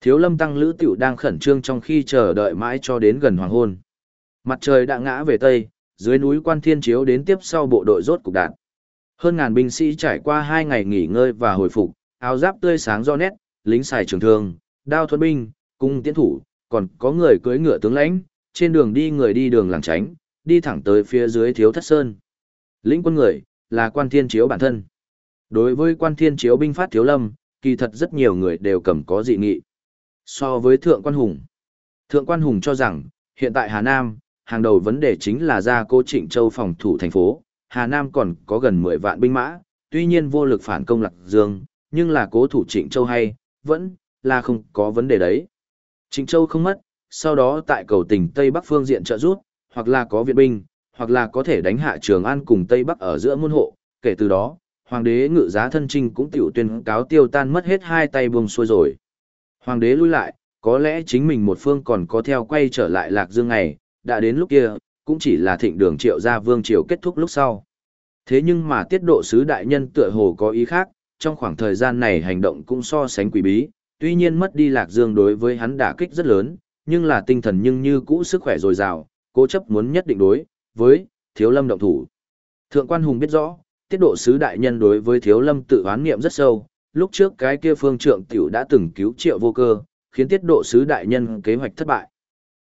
Thiếu lâm tăng lữ tiểu đang khẩn trương trong khi chờ đợi mãi cho đến gần hoàng hôn. Mặt trời đã ngã về tây, dưới núi quan thiên chiếu đến tiếp sau bộ đội rốt cục đạt. Hơn ngàn binh sĩ trải qua hai ngày nghỉ ngơi và hồi phục, áo giáp tươi sáng do nét, lính xài trường thương, đao thuẫn binh, cung tiến thủ, còn có người cưỡi ngựa tướng lãnh, trên đường đi người đi đường làng tránh, đi thẳng tới phía dưới thiếu thất sơn. Lĩnh quân người, là quan thiên chiếu bản thân. Đối với quan thiên chiếu binh phát thiếu lâm, kỳ thật rất nhiều người đều cầm có dị nghị. So với thượng quan hùng, thượng quan hùng cho rằng, hiện tại Hà Nam, hàng đầu vấn đề chính là ra cô Trịnh Châu phòng thủ thành phố, Hà Nam còn có gần 10 vạn binh mã, tuy nhiên vô lực phản công Lạc Dương, nhưng là cố thủ Trịnh Châu hay, vẫn là không có vấn đề đấy. Trịnh Châu không mất, sau đó tại cầu tỉnh Tây Bắc phương diện trợ rút, hoặc là có viện binh, hoặc là có thể đánh hạ Trường An cùng Tây Bắc ở giữa môn hộ, kể từ đó, hoàng đế ngự giá thân trinh cũng tiểu tuyên cáo tiêu tan mất hết hai tay buông xuôi rồi. Hoàng đế lui lại, có lẽ chính mình một phương còn có theo quay trở lại Lạc Dương ngày, đã đến lúc kia, cũng chỉ là thịnh đường triệu gia vương triều kết thúc lúc sau. Thế nhưng mà tiết độ sứ đại nhân tựa hồ có ý khác, trong khoảng thời gian này hành động cũng so sánh quỷ bí, tuy nhiên mất đi Lạc Dương đối với hắn đả kích rất lớn, nhưng là tinh thần nhưng như cũ sức khỏe dồi dào, cố chấp muốn nhất định đối với thiếu lâm động thủ. Thượng quan hùng biết rõ, tiết độ sứ đại nhân đối với thiếu lâm tự oán niệm rất sâu, lúc trước cái kia phương trượng tiểu đã từng cứu triệu vô cơ, khiến tiết độ sứ đại nhân kế hoạch thất bại.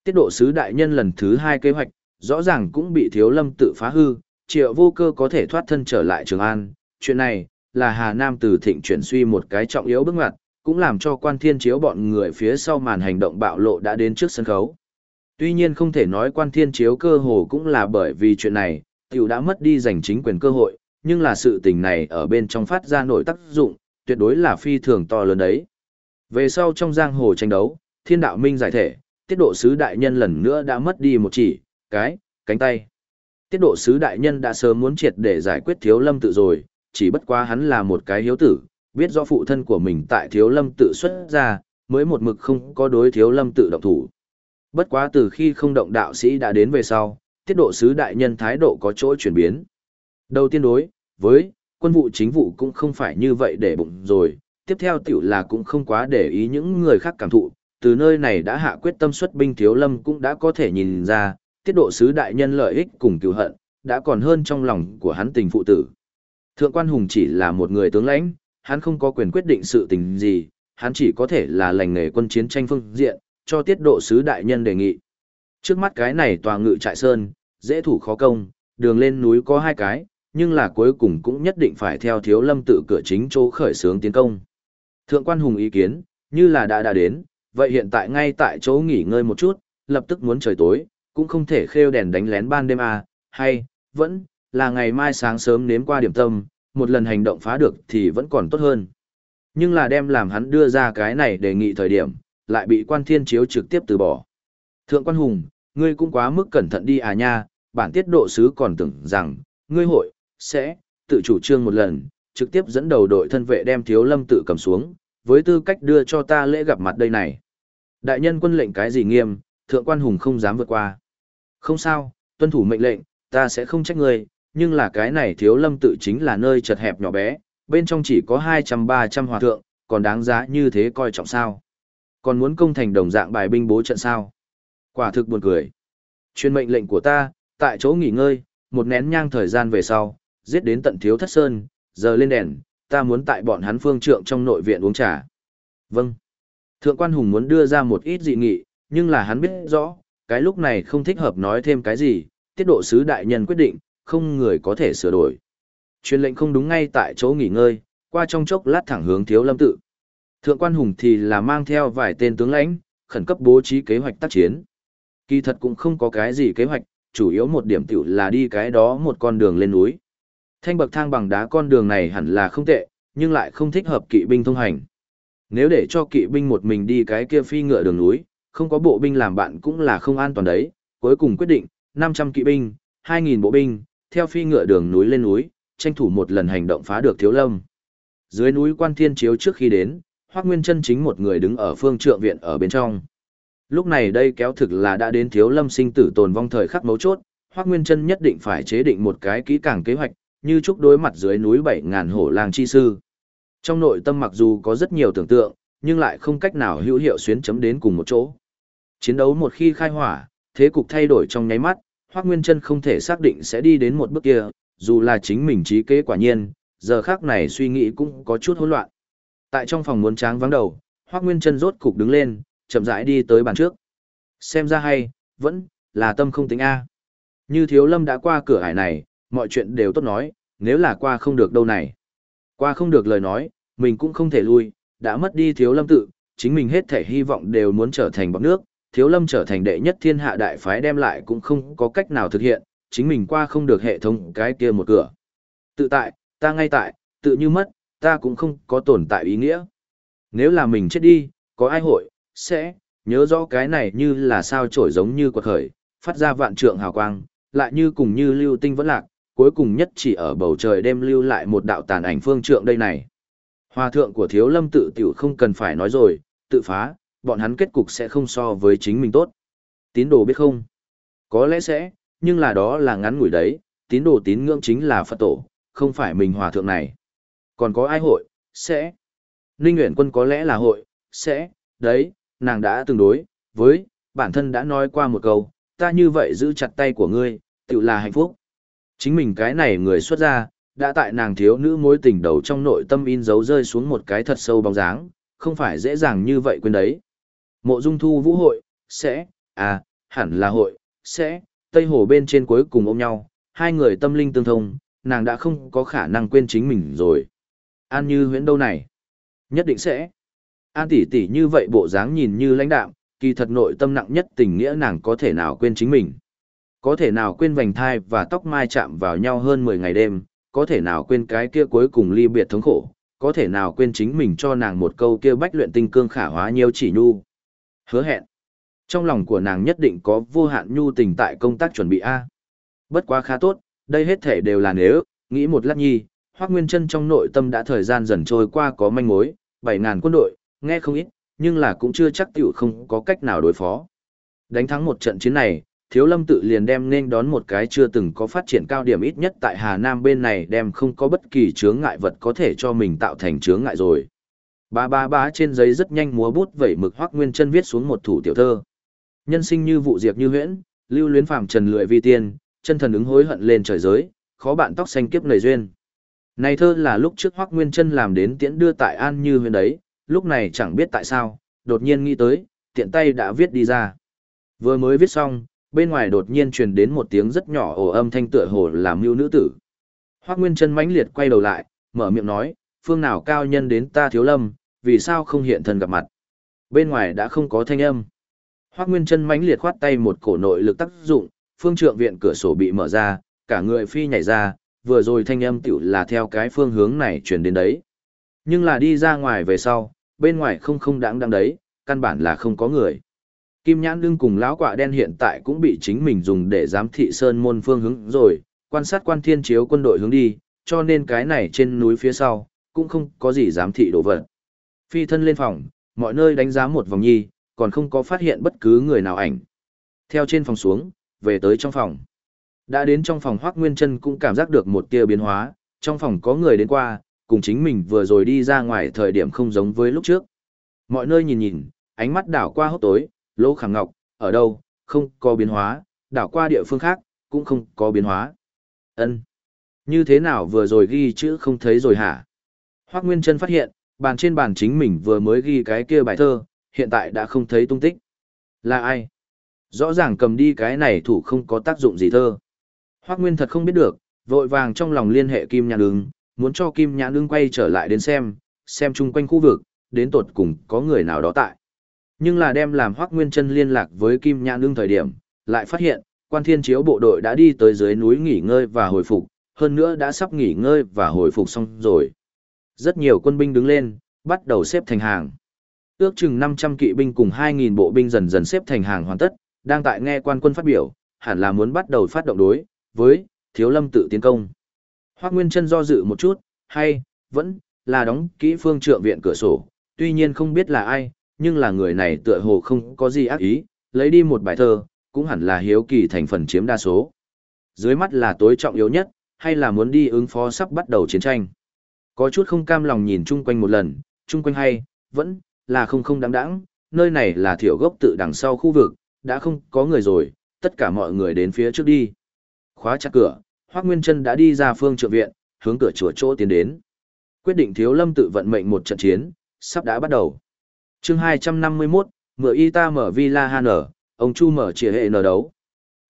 Tiết độ sứ đại nhân lần thứ hai kế hoạch, rõ ràng cũng bị thiếu lâm tự phá hư, triệu vô cơ có thể thoát thân trở lại Trường An. Chuyện này, là Hà Nam từ thịnh chuyển suy một cái trọng yếu bước ngoặt, cũng làm cho quan thiên chiếu bọn người phía sau màn hành động bạo lộ đã đến trước sân khấu. Tuy nhiên không thể nói quan thiên chiếu cơ hồ cũng là bởi vì chuyện này, tiểu đã mất đi giành chính quyền cơ hội, nhưng là sự tình này ở bên trong phát ra nổi tác dụng, tuyệt đối là phi thường to lớn đấy. Về sau trong giang hồ tranh đấu, thiên đạo minh giải thể, tiết độ sứ đại nhân lần nữa đã mất đi một chỉ, cái, cánh tay. Tiết độ sứ đại nhân đã sớm muốn triệt để giải quyết thiếu lâm tự rồi, chỉ bất quá hắn là một cái hiếu tử, biết rõ phụ thân của mình tại thiếu lâm tự xuất ra, mới một mực không có đối thiếu lâm tự động thủ. Bất quá từ khi không động đạo sĩ đã đến về sau, tiết độ sứ đại nhân thái độ có chỗ chuyển biến. Đầu tiên đối, với, quân vụ chính vụ cũng không phải như vậy để bụng rồi, tiếp theo tiểu là cũng không quá để ý những người khác cảm thụ, từ nơi này đã hạ quyết tâm xuất binh thiếu lâm cũng đã có thể nhìn ra, tiết độ sứ đại nhân lợi ích cùng cứu hận, đã còn hơn trong lòng của hắn tình phụ tử. Thượng quan hùng chỉ là một người tướng lãnh, hắn không có quyền quyết định sự tình gì, hắn chỉ có thể là lành nghề quân chiến tranh phương diện, cho tiết độ sứ đại nhân đề nghị. Trước mắt cái này tòa ngự trại sơn, dễ thủ khó công, đường lên núi có hai cái, nhưng là cuối cùng cũng nhất định phải theo thiếu lâm tự cửa chính chỗ khởi xướng tiến công. Thượng quan hùng ý kiến, như là đã đã đến, vậy hiện tại ngay tại chỗ nghỉ ngơi một chút, lập tức muốn trời tối, cũng không thể khêu đèn đánh lén ban đêm à, hay, vẫn, là ngày mai sáng sớm nếm qua điểm tâm, một lần hành động phá được thì vẫn còn tốt hơn. Nhưng là đem làm hắn đưa ra cái này đề nghị thời điểm, lại bị quan thiên chiếu trực tiếp từ bỏ. Thượng quan hùng, ngươi cũng quá mức cẩn thận đi à nha, bản tiết độ sứ còn tưởng rằng, ngươi hội, sẽ, tự chủ trương một lần, trực tiếp dẫn đầu đội thân vệ đem thiếu lâm tự cầm xuống, với tư cách đưa cho ta lễ gặp mặt đây này. Đại nhân quân lệnh cái gì nghiêm, thượng quan hùng không dám vượt qua. Không sao, tuân thủ mệnh lệnh, ta sẽ không trách ngươi, nhưng là cái này thiếu lâm tự chính là nơi chật hẹp nhỏ bé, bên trong chỉ có 200-300 hòa thượng, còn đáng giá như thế coi trọng sao. Còn muốn công thành đồng dạng bài binh bố trận sao. Quả thực buồn cười. Chuyên mệnh lệnh của ta, tại chỗ nghỉ ngơi, một nén nhang thời gian về sau, giết đến tận thiếu thất sơn, giờ lên đèn, ta muốn tại bọn hắn phương trượng trong nội viện uống trà. Vâng. Thượng quan hùng muốn đưa ra một ít dị nghị, nhưng là hắn biết rõ, cái lúc này không thích hợp nói thêm cái gì, tiết độ sứ đại nhân quyết định, không người có thể sửa đổi. Truyền lệnh không đúng ngay tại chỗ nghỉ ngơi, qua trong chốc lát thẳng hướng thiếu lâm tự. Thượng quan hùng thì là mang theo vài tên tướng lãnh, khẩn cấp bố trí kế hoạch tác chiến. Kỳ thật cũng không có cái gì kế hoạch, chủ yếu một điểm tiểu là đi cái đó một con đường lên núi. Thanh bậc thang bằng đá con đường này hẳn là không tệ, nhưng lại không thích hợp kỵ binh thông hành. Nếu để cho kỵ binh một mình đi cái kia phi ngựa đường núi, không có bộ binh làm bạn cũng là không an toàn đấy. Cuối cùng quyết định, 500 kỵ binh, 2.000 bộ binh, theo phi ngựa đường núi lên núi, tranh thủ một lần hành động phá được thiếu lâm. Dưới núi quan thiên chiếu trước khi đến, Hoác Nguyên chân chính một người đứng ở phương trượng viện ở bên trong. Lúc này đây kéo thực là đã đến thiếu lâm sinh tử tồn vong thời khắc mấu chốt, Hoác Nguyên chân nhất định phải chế định một cái kỹ càng kế hoạch, như chúc đối mặt dưới núi bảy ngàn hổ lang chi sư. Trong nội tâm mặc dù có rất nhiều tưởng tượng, nhưng lại không cách nào hữu hiệu xuyến chấm đến cùng một chỗ. Chiến đấu một khi khai hỏa, thế cục thay đổi trong nháy mắt, Hoắc Nguyên Chân không thể xác định sẽ đi đến một bước kia, dù là chính mình trí kế quả nhiên, giờ khắc này suy nghĩ cũng có chút hỗn loạn. Tại trong phòng muốn tráng vắng đầu, Hoắc Nguyên Chân rốt cục đứng lên, chậm rãi đi tới bàn trước. Xem ra hay, vẫn là tâm không tính a. Như Thiếu Lâm đã qua cửa hải này, mọi chuyện đều tốt nói, nếu là qua không được đâu này. Qua không được lời nói, mình cũng không thể lui, đã mất đi Thiếu Lâm tự, chính mình hết thể hy vọng đều muốn trở thành bọt nước, Thiếu Lâm trở thành đệ nhất thiên hạ đại phái đem lại cũng không có cách nào thực hiện, chính mình qua không được hệ thống cái kia một cửa. Tự tại, ta ngay tại, tự như mất, ta cũng không có tồn tại ý nghĩa. Nếu là mình chết đi, có ai hội, sẽ, nhớ rõ cái này như là sao trổi giống như quật khởi, phát ra vạn trượng hào quang, lại như cùng như lưu tinh vẫn lạc, cuối cùng nhất chỉ ở bầu trời đêm lưu lại một đạo tàn ảnh phương trượng đây này. Hòa thượng của thiếu lâm tự tiểu không cần phải nói rồi, tự phá, bọn hắn kết cục sẽ không so với chính mình tốt. Tín đồ biết không? Có lẽ sẽ, nhưng là đó là ngắn ngủi đấy, tín đồ tín ngưỡng chính là Phật tổ, không phải mình hòa thượng này. Còn có ai hội, sẽ. Ninh Nguyễn Quân có lẽ là hội, sẽ, đấy, nàng đã tương đối, với, bản thân đã nói qua một câu, ta như vậy giữ chặt tay của ngươi, tự là hạnh phúc. Chính mình cái này người xuất ra, đã tại nàng thiếu nữ mối tình đầu trong nội tâm in dấu rơi xuống một cái thật sâu bóng dáng, không phải dễ dàng như vậy quên đấy. Mộ dung thu vũ hội, sẽ, à, hẳn là hội, sẽ, Tây Hồ bên trên cuối cùng ôm nhau, hai người tâm linh tương thông, nàng đã không có khả năng quên chính mình rồi. An như huyễn đâu này? Nhất định sẽ. An tỷ tỷ như vậy bộ dáng nhìn như lãnh đạm, kỳ thật nội tâm nặng nhất tình nghĩa nàng có thể nào quên chính mình. Có thể nào quên vành thai và tóc mai chạm vào nhau hơn 10 ngày đêm, có thể nào quên cái kia cuối cùng ly biệt thống khổ, có thể nào quên chính mình cho nàng một câu kia bách luyện tinh cương khả hóa nhiều chỉ nhu. Hứa hẹn. Trong lòng của nàng nhất định có vô hạn nhu tình tại công tác chuẩn bị A. Bất quá khá tốt, đây hết thể đều là nếu, nghĩ một lát nhi, Hoác Nguyên chân trong nội tâm đã thời gian dần trôi qua có manh mối, 7.000 quân đội, nghe không ít, nhưng là cũng chưa chắc tiểu không có cách nào đối phó. Đánh thắng một trận chiến này, Thiếu Lâm tự liền đem nên đón một cái chưa từng có phát triển cao điểm ít nhất tại Hà Nam bên này đem không có bất kỳ chướng ngại vật có thể cho mình tạo thành chướng ngại rồi. Ba ba ba trên giấy rất nhanh múa bút vẩy mực Hoắc Nguyên Chân viết xuống một thủ tiểu thơ. Nhân sinh như vụ diệp như huyễn, lưu luyến phàm trần lưỡi vi tiên, chân thần ứng hối hận lên trời giới, khó bạn tóc xanh kiếp nầy duyên. Này thơ là lúc trước Hoắc Nguyên Chân làm đến tiễn đưa tại An Như huyễn đấy, lúc này chẳng biết tại sao, đột nhiên nghĩ tới, tiện tay đã viết đi ra. Vừa mới viết xong, bên ngoài đột nhiên truyền đến một tiếng rất nhỏ ồ âm thanh tựa hồ làm mưu nữ tử. Hoắc Nguyên Chân mãnh liệt quay đầu lại, mở miệng nói, phương nào cao nhân đến ta thiếu lâm, vì sao không hiện thân gặp mặt. Bên ngoài đã không có thanh âm. Hoắc Nguyên Chân mãnh liệt khoát tay một cổ nội lực tác dụng, phương trượng viện cửa sổ bị mở ra, cả người phi nhảy ra, vừa rồi thanh âm tiểu là theo cái phương hướng này truyền đến đấy. Nhưng là đi ra ngoài về sau, bên ngoài không không đáng đáng đấy, căn bản là không có người. Kim nhãn đương cùng lão quạ đen hiện tại cũng bị chính mình dùng để giám thị sơn môn phương hướng rồi, quan sát quan thiên chiếu quân đội hướng đi, cho nên cái này trên núi phía sau, cũng không có gì giám thị đồ vật. Phi thân lên phòng, mọi nơi đánh giá một vòng nhi, còn không có phát hiện bất cứ người nào ảnh. Theo trên phòng xuống, về tới trong phòng. Đã đến trong phòng Hoác Nguyên Trân cũng cảm giác được một tia biến hóa, trong phòng có người đến qua, cùng chính mình vừa rồi đi ra ngoài thời điểm không giống với lúc trước. Mọi nơi nhìn nhìn, ánh mắt đảo qua hốc tối, lỗ khảm ngọc, ở đâu, không có biến hóa, đảo qua địa phương khác, cũng không có biến hóa. ân Như thế nào vừa rồi ghi chữ không thấy rồi hả? Hoác Nguyên Trân phát hiện, bàn trên bàn chính mình vừa mới ghi cái kia bài thơ, hiện tại đã không thấy tung tích. Là ai? Rõ ràng cầm đi cái này thủ không có tác dụng gì thơ. Hoác Nguyên thật không biết được, vội vàng trong lòng liên hệ Kim Nhãn Ưng, muốn cho Kim Nhãn Ưng quay trở lại đến xem, xem chung quanh khu vực, đến tột cùng có người nào đó tại. Nhưng là đem làm Hoắc Nguyên chân liên lạc với Kim Nhãn Nương thời điểm, lại phát hiện, quan thiên chiếu bộ đội đã đi tới dưới núi nghỉ ngơi và hồi phục, hơn nữa đã sắp nghỉ ngơi và hồi phục xong rồi. Rất nhiều quân binh đứng lên, bắt đầu xếp thành hàng. Ước chừng 500 kỵ binh cùng 2.000 bộ binh dần dần xếp thành hàng hoàn tất, đang tại nghe quan quân phát biểu, hẳn là muốn bắt đầu phát động đối với thiếu lâm tự tiến công. Hoác Nguyên chân do dự một chút, hay, vẫn là đóng kỹ phương trượng viện cửa sổ, tuy nhiên không biết là ai, nhưng là người này tựa hồ không có gì ác ý, lấy đi một bài thơ, cũng hẳn là hiếu kỳ thành phần chiếm đa số. Dưới mắt là tối trọng yếu nhất, hay là muốn đi ứng phó sắp bắt đầu chiến tranh. Có chút không cam lòng nhìn chung quanh một lần, chung quanh hay, vẫn, là không không đáng đáng, nơi này là thiểu gốc tự đằng sau khu vực, đã không có người rồi, tất cả mọi người đến phía trước đi. Khóa chặt cửa, Hoác Nguyên Trân đã đi ra phương trượng viện, hướng cửa chùa chỗ tiến đến. Quyết định thiếu lâm tự vận mệnh một trận chiến, sắp đã bắt đầu chương 251, mượn y ta mở Villa HN, ông Chu mở chìa hệ nở đấu.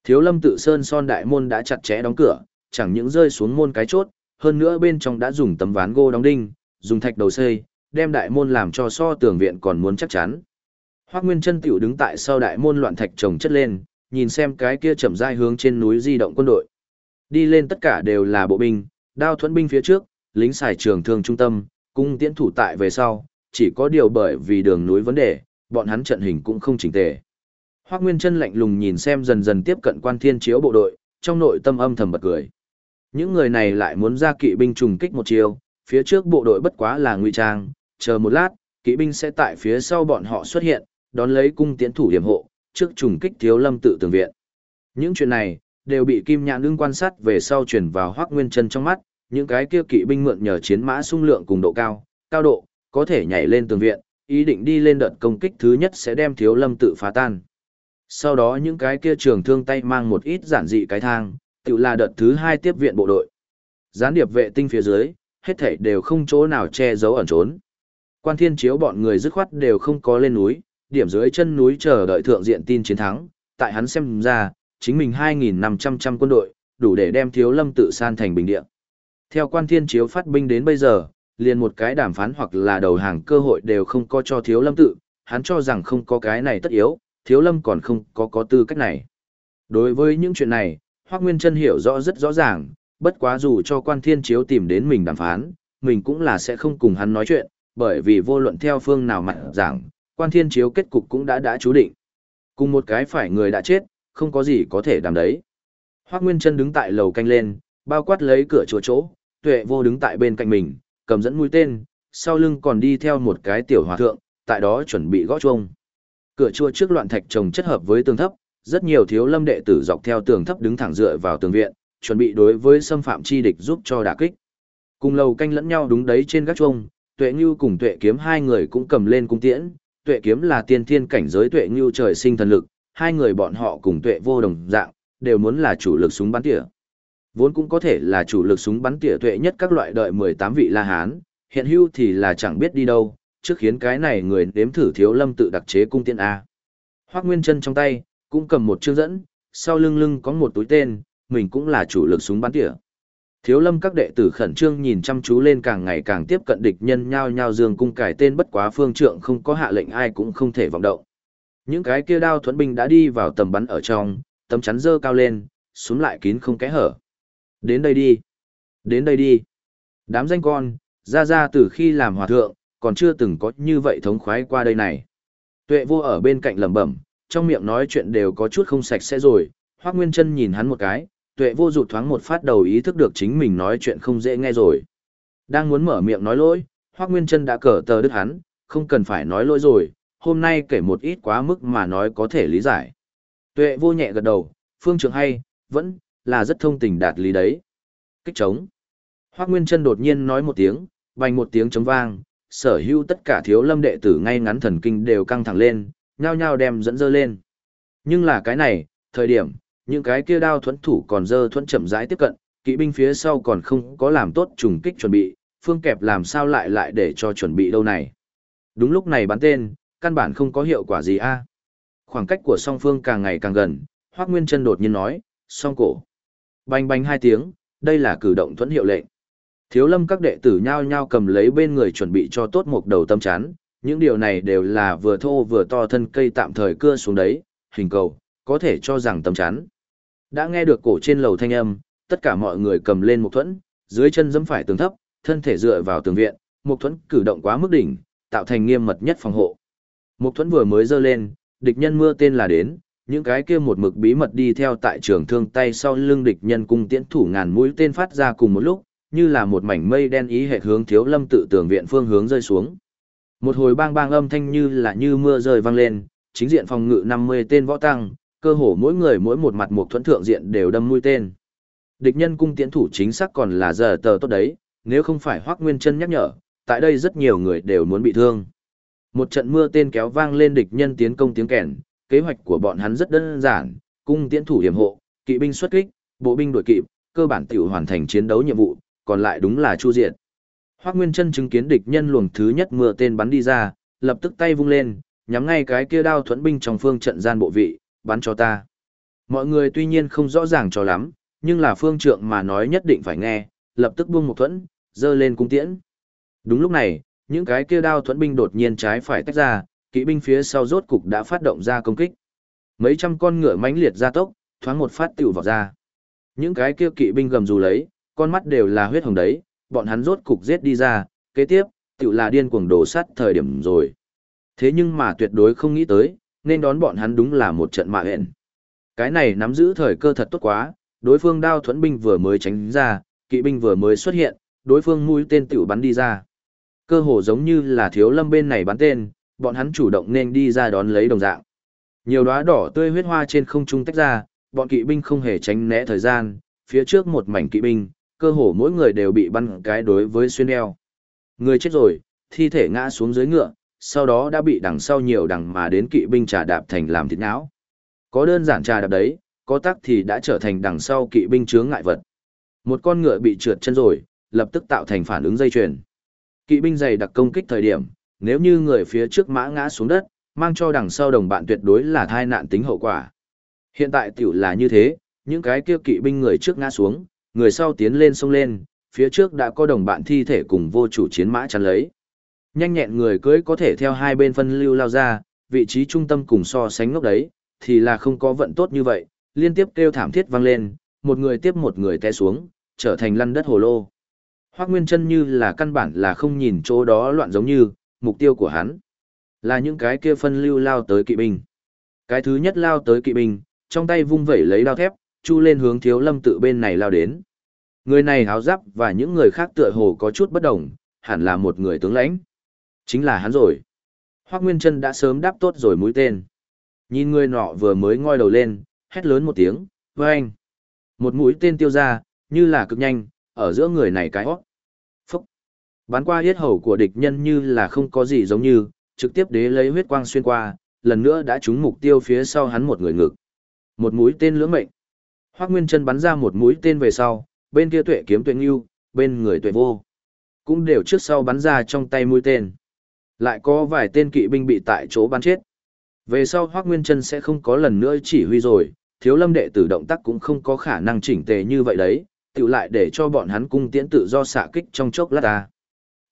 Thiếu lâm tự sơn son đại môn đã chặt chẽ đóng cửa, chẳng những rơi xuống môn cái chốt, hơn nữa bên trong đã dùng tấm ván gỗ đóng đinh, dùng thạch đầu xây, đem đại môn làm cho so tường viện còn muốn chắc chắn. Hoắc Nguyên Chân tiểu đứng tại sau đại môn loạn thạch trồng chất lên, nhìn xem cái kia chậm rãi hướng trên núi di động quân đội. Đi lên tất cả đều là bộ binh, đao thuẫn binh phía trước, lính xài trường thương trung tâm, cung tiễn thủ tại về sau, chỉ có điều bởi vì đường núi vấn đề, bọn hắn trận hình cũng không chỉnh tề. Hoắc Nguyên Chân lạnh lùng nhìn xem dần dần tiếp cận Quan Thiên Chiếu bộ đội, trong nội tâm âm thầm bật cười. Những người này lại muốn ra kỵ binh trùng kích một chiều, phía trước bộ đội bất quá là ngụy trang, chờ một lát, kỵ binh sẽ tại phía sau bọn họ xuất hiện, đón lấy cung tiến thủ điểm hộ, trước trùng kích thiếu lâm tự tường viện. Những chuyện này, đều bị Kim Nhãn Lương quan sát về sau truyền vào Hoắc Nguyên Chân trong mắt, những cái kia kỵ binh mượn nhờ chiến mã sung lượng cùng độ cao, cao độ, có thể nhảy lên tường viện, ý định đi lên đợt công kích thứ nhất sẽ đem thiếu lâm tự phá tan. Sau đó những cái kia trường thương tay mang một ít giản dị cái thang, tự là đợt thứ hai tiếp viện bộ đội. Gián điệp vệ tinh phía dưới, hết thảy đều không chỗ nào che giấu ẩn trốn. Quan thiên chiếu bọn người dứt khoát đều không có lên núi, điểm dưới chân núi chờ đợi thượng diện tin chiến thắng, tại hắn xem ra, chính mình 2.500 trăm quân đội, đủ để đem thiếu lâm tự san thành bình địa. Theo quan thiên chiếu phát binh đến bây giờ, liền một cái đàm phán hoặc là đầu hàng cơ hội đều không có cho thiếu lâm tự, hắn cho rằng không có cái này tất yếu, thiếu lâm còn không có có tư cách này. Đối với những chuyện này, Hoác Nguyên Trân hiểu rõ rất rõ ràng, bất quá dù cho quan thiên chiếu tìm đến mình đàm phán, mình cũng là sẽ không cùng hắn nói chuyện, bởi vì vô luận theo phương nào mặt rằng, quan thiên chiếu kết cục cũng đã đã chú định. Cùng một cái phải người đã chết, không có gì có thể đàm đấy. Hoác Nguyên Trân đứng tại lầu canh lên, bao quát lấy cửa chùa chỗ, tuệ vô đứng tại bên cạnh mình, cầm dẫn mũi tên, sau lưng còn đi theo một cái tiểu hòa thượng, tại đó chuẩn bị gõ chuông. Cửa chua trước loạn thạch trồng chất hợp với tường thấp, rất nhiều thiếu lâm đệ tử dọc theo tường thấp đứng thẳng dựa vào tường viện, chuẩn bị đối với xâm phạm chi địch giúp cho đả kích. Cùng lầu canh lẫn nhau đúng đấy trên gác chuông, Tuệ Nưu cùng Tuệ Kiếm hai người cũng cầm lên cung tiễn, Tuệ Kiếm là tiên thiên cảnh giới Tuệ Nưu trời sinh thần lực, hai người bọn họ cùng Tuệ Vô đồng dạng, đều muốn là chủ lực súng bắn tỉa. Vốn cũng có thể là chủ lực súng bắn tỉa tuệ nhất các loại đợi 18 vị La Hán, hiện hưu thì là chẳng biết đi đâu, trước khiến cái này người nếm thử thiếu lâm tự đặc chế cung tiên A. Hoác Nguyên chân trong tay, cũng cầm một chương dẫn, sau lưng lưng có một túi tên, mình cũng là chủ lực súng bắn tỉa. Thiếu lâm các đệ tử khẩn trương nhìn chăm chú lên càng ngày càng tiếp cận địch nhân nhao nhao dương cung cải tên bất quá phương trượng không có hạ lệnh ai cũng không thể vọng động. Những cái kia đao thuẫn binh đã đi vào tầm bắn ở trong, tấm chắn dơ cao lên, xuống lại kín không kẽ hở. Đến đây đi. Đến đây đi. Đám danh con, ra ra từ khi làm hòa thượng, còn chưa từng có như vậy thống khoái qua đây này. Tuệ vô ở bên cạnh lẩm bẩm, trong miệng nói chuyện đều có chút không sạch sẽ rồi, Hoắc Nguyên Chân nhìn hắn một cái, Tuệ vô rụt thoáng một phát đầu ý thức được chính mình nói chuyện không dễ nghe rồi. Đang muốn mở miệng nói lỗi, Hoắc Nguyên Chân đã cờ tờ đứt hắn, không cần phải nói lỗi rồi, hôm nay kể một ít quá mức mà nói có thể lý giải. Tuệ vô nhẹ gật đầu, phương trưởng hay, vẫn là rất thông tình đạt lý đấy. Kích chống. Hoác Nguyên Trân đột nhiên nói một tiếng, bành một tiếng trống vang, sở hữu tất cả thiếu lâm đệ tử ngay ngắn thần kinh đều căng thẳng lên, nhao nhao đem dẫn dơ lên. Nhưng là cái này, thời điểm, những cái kia đao thuẫn thủ còn dơ thuẫn chậm rãi tiếp cận, kỵ binh phía sau còn không có làm tốt trùng kích chuẩn bị, phương kẹp làm sao lại lại để cho chuẩn bị đâu này. Đúng lúc này bắn tên, căn bản không có hiệu quả gì a. Khoảng cách của song phương càng ngày càng gần, Hoắc Nguyên Chân đột nhiên nói, "Song cổ." Bành bành hai tiếng, đây là cử động thuẫn hiệu lệnh. Thiếu lâm các đệ tử nhao nhao cầm lấy bên người chuẩn bị cho tốt một đầu tâm chán những điều này đều là vừa thô vừa to thân cây tạm thời cưa xuống đấy, hình cầu, có thể cho rằng tâm chán Đã nghe được cổ trên lầu thanh âm, tất cả mọi người cầm lên một thuẫn, dưới chân dẫm phải tường thấp, thân thể dựa vào tường viện, một thuẫn cử động quá mức đỉnh, tạo thành nghiêm mật nhất phòng hộ. Một thuẫn vừa mới dơ lên, địch nhân mưa tên là đến, những cái kia một mực bí mật đi theo tại trường thương tay sau lưng địch nhân cung tiễn thủ ngàn mũi tên phát ra cùng một lúc, như là một mảnh mây đen ý hệ hướng thiếu lâm tự tường viện phương hướng rơi xuống. Một hồi bang bang âm thanh như là như mưa rơi vang lên, chính diện phòng ngự 50 tên võ tăng, cơ hồ mỗi người mỗi một mặt một thuẫn thượng diện đều đâm mũi tên. Địch nhân cung tiễn thủ chính xác còn là giờ tờ tốt đấy, nếu không phải Hoắc Nguyên Chân nhắc nhở, tại đây rất nhiều người đều muốn bị thương. Một trận mưa tên kéo vang lên địch nhân tiến công tiếng kèn, kế hoạch của bọn hắn rất đơn giản, cung tiễn thủ hiểm hộ, kỵ binh xuất kích, bộ binh đuổi kịp, cơ bản tiểu hoàn thành chiến đấu nhiệm vụ, còn lại đúng là chu diệt. Hoắc Nguyên Chân chứng kiến địch nhân luồng thứ nhất mưa tên bắn đi ra, lập tức tay vung lên, nhắm ngay cái kia đao thuẫn binh trong phương trận gian bộ vị, bắn cho ta. Mọi người tuy nhiên không rõ ràng cho lắm, nhưng là phương trượng mà nói nhất định phải nghe, lập tức buông một thuẫn, dơ lên cung tiễn. Đúng lúc này, những cái kia đao thuẫn binh đột nhiên trái phải tách ra, kỵ binh phía sau rốt cục đã phát động ra công kích. Mấy trăm con ngựa mãnh liệt ra tốc, thoáng một phát tiểu vào ra. Những cái kia kỵ binh gầm rú lấy, con mắt đều là huyết hồng đấy, bọn hắn rốt cục giết đi ra, kế tiếp, tiểu là điên cuồng đổ sát thời điểm rồi. Thế nhưng mà tuyệt đối không nghĩ tới, nên đón bọn hắn đúng là một trận mạ hẹn. Cái này nắm giữ thời cơ thật tốt quá, đối phương đao thuẫn binh vừa mới tránh ra, kỵ binh vừa mới xuất hiện, đối phương mũi tên tiểu bắn đi ra. Cơ hồ giống như là thiếu lâm bên này bắn tên, bọn hắn chủ động nên đi ra đón lấy đồng dạng. Nhiều đóa đỏ tươi huyết hoa trên không trung tách ra, bọn kỵ binh không hề tránh né thời gian, phía trước một mảnh kỵ binh, cơ hồ mỗi người đều bị bắn cái đối với xuyên đeo. Người chết rồi, thi thể ngã xuống dưới ngựa, sau đó đã bị đằng sau nhiều đằng mà đến kỵ binh trà đạp thành làm thịt não. Có đơn giản trà đạp đấy, có tắc thì đã trở thành đằng sau kỵ binh chướng ngại vật. Một con ngựa bị trượt chân rồi, lập tức tạo thành phản ứng dây chuyền. Kỵ binh dày đặc công kích thời điểm, nếu như người phía trước mã ngã xuống đất, mang cho đằng sau đồng bạn tuyệt đối là thai nạn tính hậu quả. Hiện tại tiểu là như thế, những cái kia kỵ binh người trước ngã xuống, người sau tiến lên sông lên, phía trước đã có đồng bạn thi thể cùng vô chủ chiến mã chắn lấy. Nhanh nhẹn người cưới có thể theo hai bên phân lưu lao ra, vị trí trung tâm cùng so sánh ngốc đấy, thì là không có vận tốt như vậy, liên tiếp kêu thảm thiết vang lên, một người tiếp một người té xuống, trở thành lăn đất hồ lô. Hoác Nguyên chân như là căn bản là không nhìn chỗ đó loạn giống như, mục tiêu của hắn là những cái kia phân lưu lao tới kỵ binh. Cái thứ nhất lao tới kỵ binh, trong tay vung vẩy lấy đao thép, chu lên hướng thiếu lâm tự bên này lao đến. Người này háo giáp và những người khác tựa hồ có chút bất đồng, hẳn là một người tướng lãnh. Chính là hắn rồi. Hoác Nguyên Trân đã sớm đáp tốt rồi mũi tên. Nhìn người nọ vừa mới ngoi đầu lên, hét lớn một tiếng, với anh. Một mũi tên tiêu ra, như là cực nhanh, ở giữa người này cái hót. Bắn qua huyết hầu của địch nhân như là không có gì giống như, trực tiếp đế lấy huyết quang xuyên qua, lần nữa đã trúng mục tiêu phía sau hắn một người ngực. Một mũi tên lưỡng mệnh. hoắc Nguyên chân bắn ra một mũi tên về sau, bên kia tuệ kiếm tuệ ngưu, bên người tuệ vô. Cũng đều trước sau bắn ra trong tay mũi tên. Lại có vài tên kỵ binh bị tại chỗ bắn chết. Về sau hoắc Nguyên chân sẽ không có lần nữa chỉ huy rồi, thiếu lâm đệ tử động tác cũng không có khả năng chỉnh tề như vậy đấy, tự lại để cho bọn hắn cung tiễn tự do xạ kích trong chốc lát ta.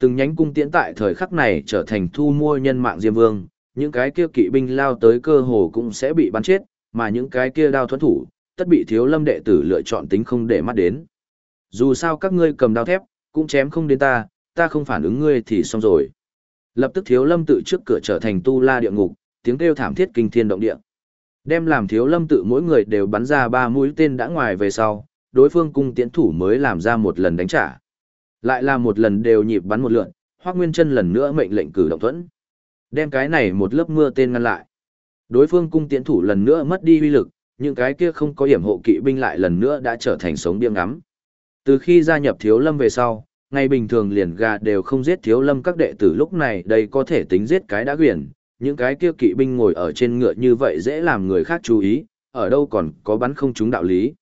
Từng nhánh cung tiễn tại thời khắc này trở thành thu mua nhân mạng Diêm Vương, những cái kia kỵ binh lao tới cơ hồ cũng sẽ bị bắn chết, mà những cái kia đao thuẫn thủ, tất bị thiếu lâm đệ tử lựa chọn tính không để mắt đến. Dù sao các ngươi cầm đao thép, cũng chém không đến ta, ta không phản ứng ngươi thì xong rồi. Lập tức thiếu lâm tự trước cửa trở thành tu la địa ngục, tiếng kêu thảm thiết kinh thiên động địa. Đem làm thiếu lâm tự mỗi người đều bắn ra ba mũi tên đã ngoài về sau, đối phương cung tiễn thủ mới làm ra một lần đánh trả. Lại là một lần đều nhịp bắn một lượn, Hoắc Nguyên Chân lần nữa mệnh lệnh cử động thuẫn. Đem cái này một lớp mưa tên ngăn lại. Đối phương cung tiễn thủ lần nữa mất đi uy lực, những cái kia không có hiểm hộ kỵ binh lại lần nữa đã trở thành sống biếng ngắm. Từ khi gia nhập thiếu lâm về sau, ngày bình thường liền gà đều không giết thiếu lâm các đệ tử lúc này đây có thể tính giết cái đã quyển, những cái kia kỵ binh ngồi ở trên ngựa như vậy dễ làm người khác chú ý, ở đâu còn có bắn không trúng đạo lý.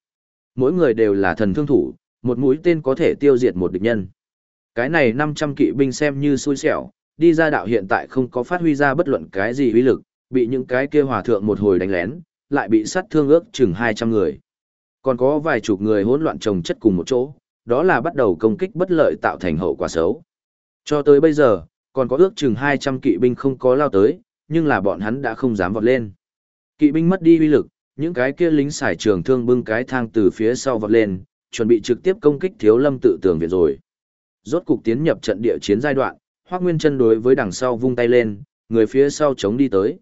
Mỗi người đều là thần thương thủ, một mũi tên có thể tiêu diệt một địch nhân. Cái này 500 kỵ binh xem như xui xẻo, đi ra đạo hiện tại không có phát huy ra bất luận cái gì uy lực, bị những cái kia hòa thượng một hồi đánh lén, lại bị sát thương ước chừng 200 người. Còn có vài chục người hỗn loạn chồng chất cùng một chỗ, đó là bắt đầu công kích bất lợi tạo thành hậu quả xấu. Cho tới bây giờ, còn có ước chừng 200 kỵ binh không có lao tới, nhưng là bọn hắn đã không dám vọt lên. Kỵ binh mất đi uy lực, những cái kia lính xài trường thương bưng cái thang từ phía sau vọt lên, chuẩn bị trực tiếp công kích thiếu lâm tự tường viện rồi. Rốt cục tiến nhập trận địa chiến giai đoạn, Hoắc Nguyên Chân đối với đằng sau vung tay lên, người phía sau chống đi tới.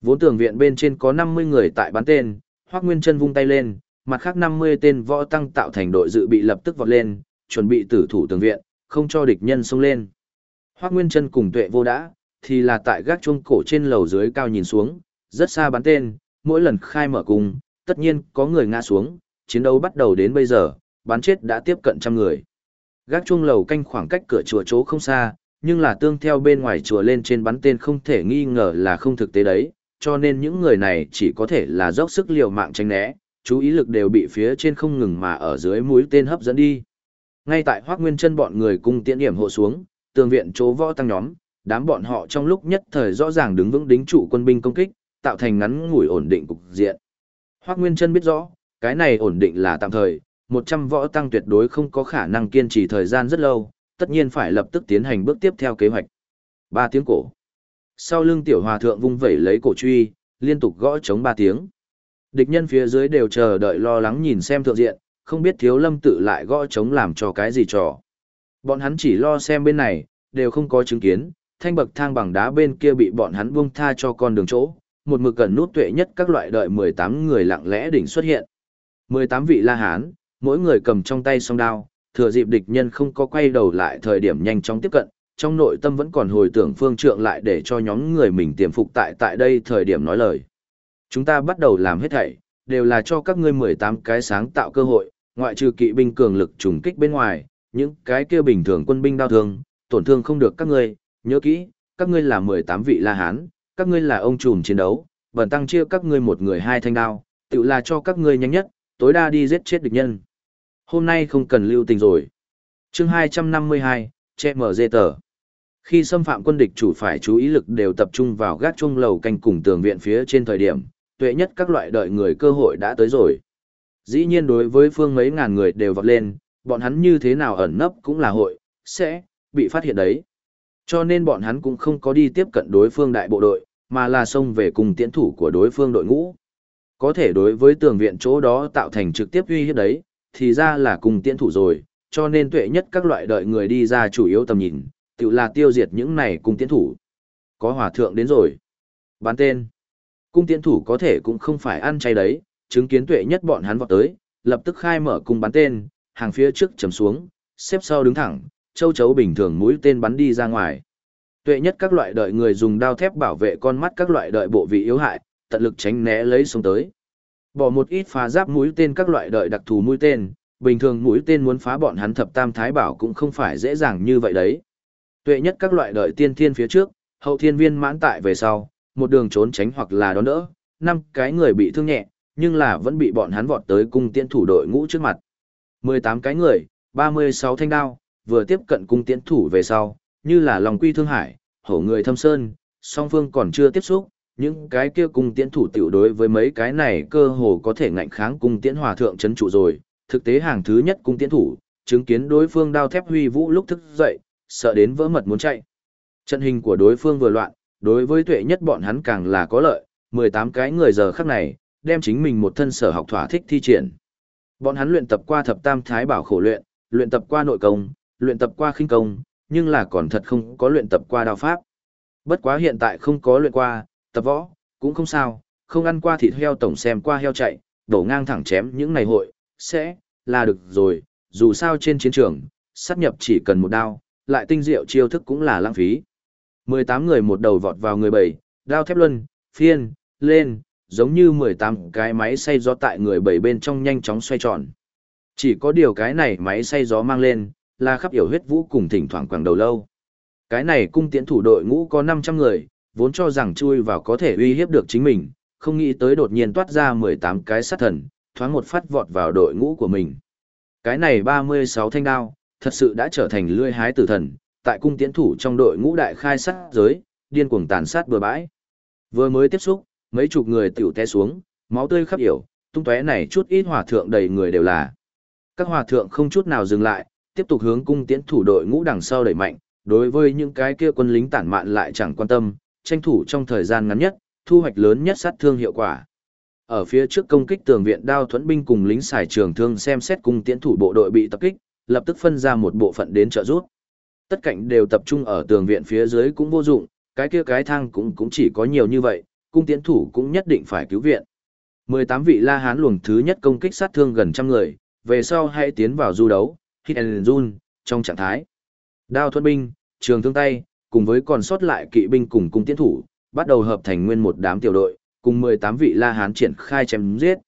Vốn tường viện bên trên có 50 người tại bắn tên, Hoắc Nguyên Chân vung tay lên, mặt khác 50 tên võ tăng tạo thành đội dự bị lập tức vọt lên, chuẩn bị tử thủ tường viện, không cho địch nhân xông lên. Hoắc Nguyên Chân cùng Tuệ Vô đã, thì là tại gác chuông cổ trên lầu dưới cao nhìn xuống, rất xa bắn tên, mỗi lần khai mở cùng, tất nhiên có người ngã xuống, chiến đấu bắt đầu đến bây giờ, bắn chết đã tiếp cận trăm người. Gác chuông lầu canh khoảng cách cửa chùa chỗ không xa, nhưng là tương theo bên ngoài chùa lên trên bắn tên không thể nghi ngờ là không thực tế đấy, cho nên những người này chỉ có thể là dốc sức liều mạng tránh né, chú ý lực đều bị phía trên không ngừng mà ở dưới mũi tên hấp dẫn đi. Ngay tại Hoắc Nguyên Chân bọn người cùng tiễn điểm hộ xuống, tường viện chỗ võ tăng nhóm, đám bọn họ trong lúc nhất thời rõ ràng đứng vững đính trụ quân binh công kích, tạo thành ngắn ngủi ổn định cục diện. Hoắc Nguyên Chân biết rõ, cái này ổn định là tạm thời, 100 võ tăng tuyệt đối không có khả năng kiên trì thời gian rất lâu, tất nhiên phải lập tức tiến hành bước tiếp theo kế hoạch. Ba tiếng cổ. Sau lưng tiểu hòa thượng vung vẩy lấy cổ truy, liên tục gõ chống ba tiếng. Địch nhân phía dưới đều chờ đợi lo lắng nhìn xem thượng diện, không biết thiếu lâm tự lại gõ chống làm cho cái gì trò. Bọn hắn chỉ lo xem bên này, đều không có chứng kiến, thanh bậc thang bằng đá bên kia bị bọn hắn buông tha cho con đường chỗ, một mực gần nút tuệ nhất các loại đợi 18 người lặng lẽ đỉnh xuất hiện. 18 vị La Hán, mỗi người cầm trong tay song đao, thừa dịp địch nhân không có quay đầu lại thời điểm nhanh chóng tiếp cận, trong nội tâm vẫn còn hồi tưởng phương trượng lại để cho nhóm người mình tiềm phục tại tại đây thời điểm nói lời. Chúng ta bắt đầu làm hết thảy, đều là cho các ngươi 18 cái sáng tạo cơ hội, ngoại trừ kỵ binh cường lực trùng kích bên ngoài, những cái kia bình thường quân binh đau thương, tổn thương không được các ngươi, nhớ kỹ, các ngươi là 18 vị La Hán, các ngươi là ông trùm chiến đấu, bẩn tăng chia các ngươi một người hai thanh đao, tự là cho các ngươi nhanh nhất, tối đa đi giết chết địch nhân. Hôm nay không cần lưu tình rồi. chương 252, che mở dê tờ. Khi xâm phạm quân địch chủ phải chú ý lực đều tập trung vào gác trung lầu canh cùng tường viện phía trên thời điểm, tuệ nhất các loại đợi người cơ hội đã tới rồi. Dĩ nhiên đối với phương mấy ngàn người đều vọt lên, bọn hắn như thế nào ẩn nấp cũng là hội, sẽ, bị phát hiện đấy. Cho nên bọn hắn cũng không có đi tiếp cận đối phương đại bộ đội, mà là xông về cùng tiễn thủ của đối phương đội ngũ. Có thể đối với tường viện chỗ đó tạo thành trực tiếp uy hiếp đấy, thì ra là cùng tiễn thủ rồi, cho nên tuệ nhất các loại đợi người đi ra chủ yếu tầm nhìn, tự là tiêu diệt những này cùng tiễn thủ. Có hòa thượng đến rồi. Bán tên. Cung tiễn thủ có thể cũng không phải ăn chay đấy, chứng kiến tuệ nhất bọn hắn vọt tới, lập tức khai mở cung bắn tên, hàng phía trước chầm xuống, xếp sau đứng thẳng, châu chấu bình thường mũi tên bắn đi ra ngoài. Tuệ nhất các loại đợi người dùng đao thép bảo vệ con mắt các loại đợi bộ vị yếu hại, tận lực tránh né lấy xuống tới. Bỏ một ít phá giáp mũi tên các loại đợi đặc thù mũi tên, bình thường mũi tên muốn phá bọn hắn thập tam thái bảo cũng không phải dễ dàng như vậy đấy. Tuệ nhất các loại đợi tiên thiên phía trước, hậu thiên viên mãn tại về sau, một đường trốn tránh hoặc là đón đỡ, năm cái người bị thương nhẹ, nhưng là vẫn bị bọn hắn vọt tới cung tiễn thủ đội ngũ trước mặt. 18 cái người, 36 thanh đao, vừa tiếp cận cung tiễn thủ về sau, như là lòng quy thương hải, hổ người thâm sơn, song phương còn chưa tiếp xúc, những cái kia cung tiễn thủ tiểu đối với mấy cái này cơ hồ có thể ngạnh kháng cung tiễn hòa thượng chấn trụ rồi, thực tế hàng thứ nhất cung tiễn thủ, chứng kiến đối phương đao thép huy vũ lúc thức dậy, sợ đến vỡ mật muốn chạy. Trận hình của đối phương vừa loạn, đối với tuệ nhất bọn hắn càng là có lợi, 18 cái người giờ khắc này, đem chính mình một thân sở học thỏa thích thi triển. Bọn hắn luyện tập qua thập tam thái bảo khổ luyện, luyện tập qua nội công, luyện tập qua khinh công, nhưng là còn thật không có luyện tập qua đao pháp. Bất quá hiện tại không có luyện qua, tập võ, cũng không sao, không ăn qua thịt heo tổng xem qua heo chạy, đổ ngang thẳng chém những ngày hội, sẽ, là được rồi, dù sao trên chiến trường, sát nhập chỉ cần một đao, lại tinh diệu chiêu thức cũng là lãng phí. 18 người một đầu vọt vào người bảy, đao thép luân, phiên, lên, giống như 18 cái máy xay gió tại người bảy bên trong nhanh chóng xoay tròn. Chỉ có điều cái này máy xay gió mang lên, là khắp hiểu huyết vũ cùng thỉnh thoảng quảng đầu lâu. Cái này cung tiễn thủ đội ngũ có 500 người, vốn cho rằng chui vào có thể uy hiếp được chính mình, không nghĩ tới đột nhiên toát ra 18 cái sát thần, thoáng một phát vọt vào đội ngũ của mình. Cái này 36 thanh đao, thật sự đã trở thành lươi hái tử thần, tại cung tiến thủ trong đội ngũ đại khai sát giới, điên cuồng tàn sát bừa bãi. Vừa mới tiếp xúc, mấy chục người tiểu té xuống, máu tươi khắp yểu, tung tóe này chút ít hòa thượng đầy người đều là. Các hòa thượng không chút nào dừng lại, tiếp tục hướng cung tiến thủ đội ngũ đằng sau đẩy mạnh, đối với những cái kia quân lính tản mạn lại chẳng quan tâm, tranh thủ trong thời gian ngắn nhất, thu hoạch lớn nhất sát thương hiệu quả. Ở phía trước công kích tường viện đao thuẫn binh cùng lính xài trường thương xem xét cung tiễn thủ bộ đội bị tập kích, lập tức phân ra một bộ phận đến trợ giúp. Tất cảnh đều tập trung ở tường viện phía dưới cũng vô dụng, cái kia cái thang cũng cũng chỉ có nhiều như vậy, cung tiễn thủ cũng nhất định phải cứu viện. 18 vị La Hán luồng thứ nhất công kích sát thương gần trăm người, về sau hãy tiến vào du đấu, hit and run, trong trạng thái. Đao thuẫn binh, trường thương tay, cùng với còn sót lại kỵ binh cùng cung tiến thủ, bắt đầu hợp thành nguyên một đám tiểu đội, cùng 18 vị La Hán triển khai chém giết.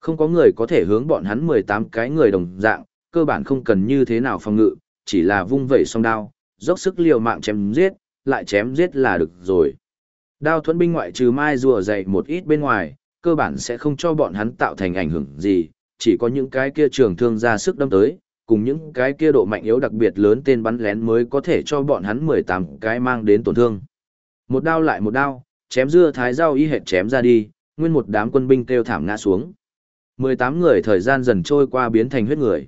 Không có người có thể hướng bọn hắn 18 cái người đồng dạng, cơ bản không cần như thế nào phòng ngự, chỉ là vung vẩy song đao, dốc sức liều mạng chém giết, lại chém giết là được rồi. Đao thuẫn binh ngoại trừ mai rùa dày một ít bên ngoài, cơ bản sẽ không cho bọn hắn tạo thành ảnh hưởng gì, chỉ có những cái kia trường thương ra sức đâm tới, cùng những cái kia độ mạnh yếu đặc biệt lớn tên bắn lén mới có thể cho bọn hắn 18 cái mang đến tổn thương. Một đao lại một đao, chém dưa thái rau y hệt chém ra đi, nguyên một đám quân binh kêu thảm ngã xuống. 18 người thời gian dần trôi qua biến thành huyết người.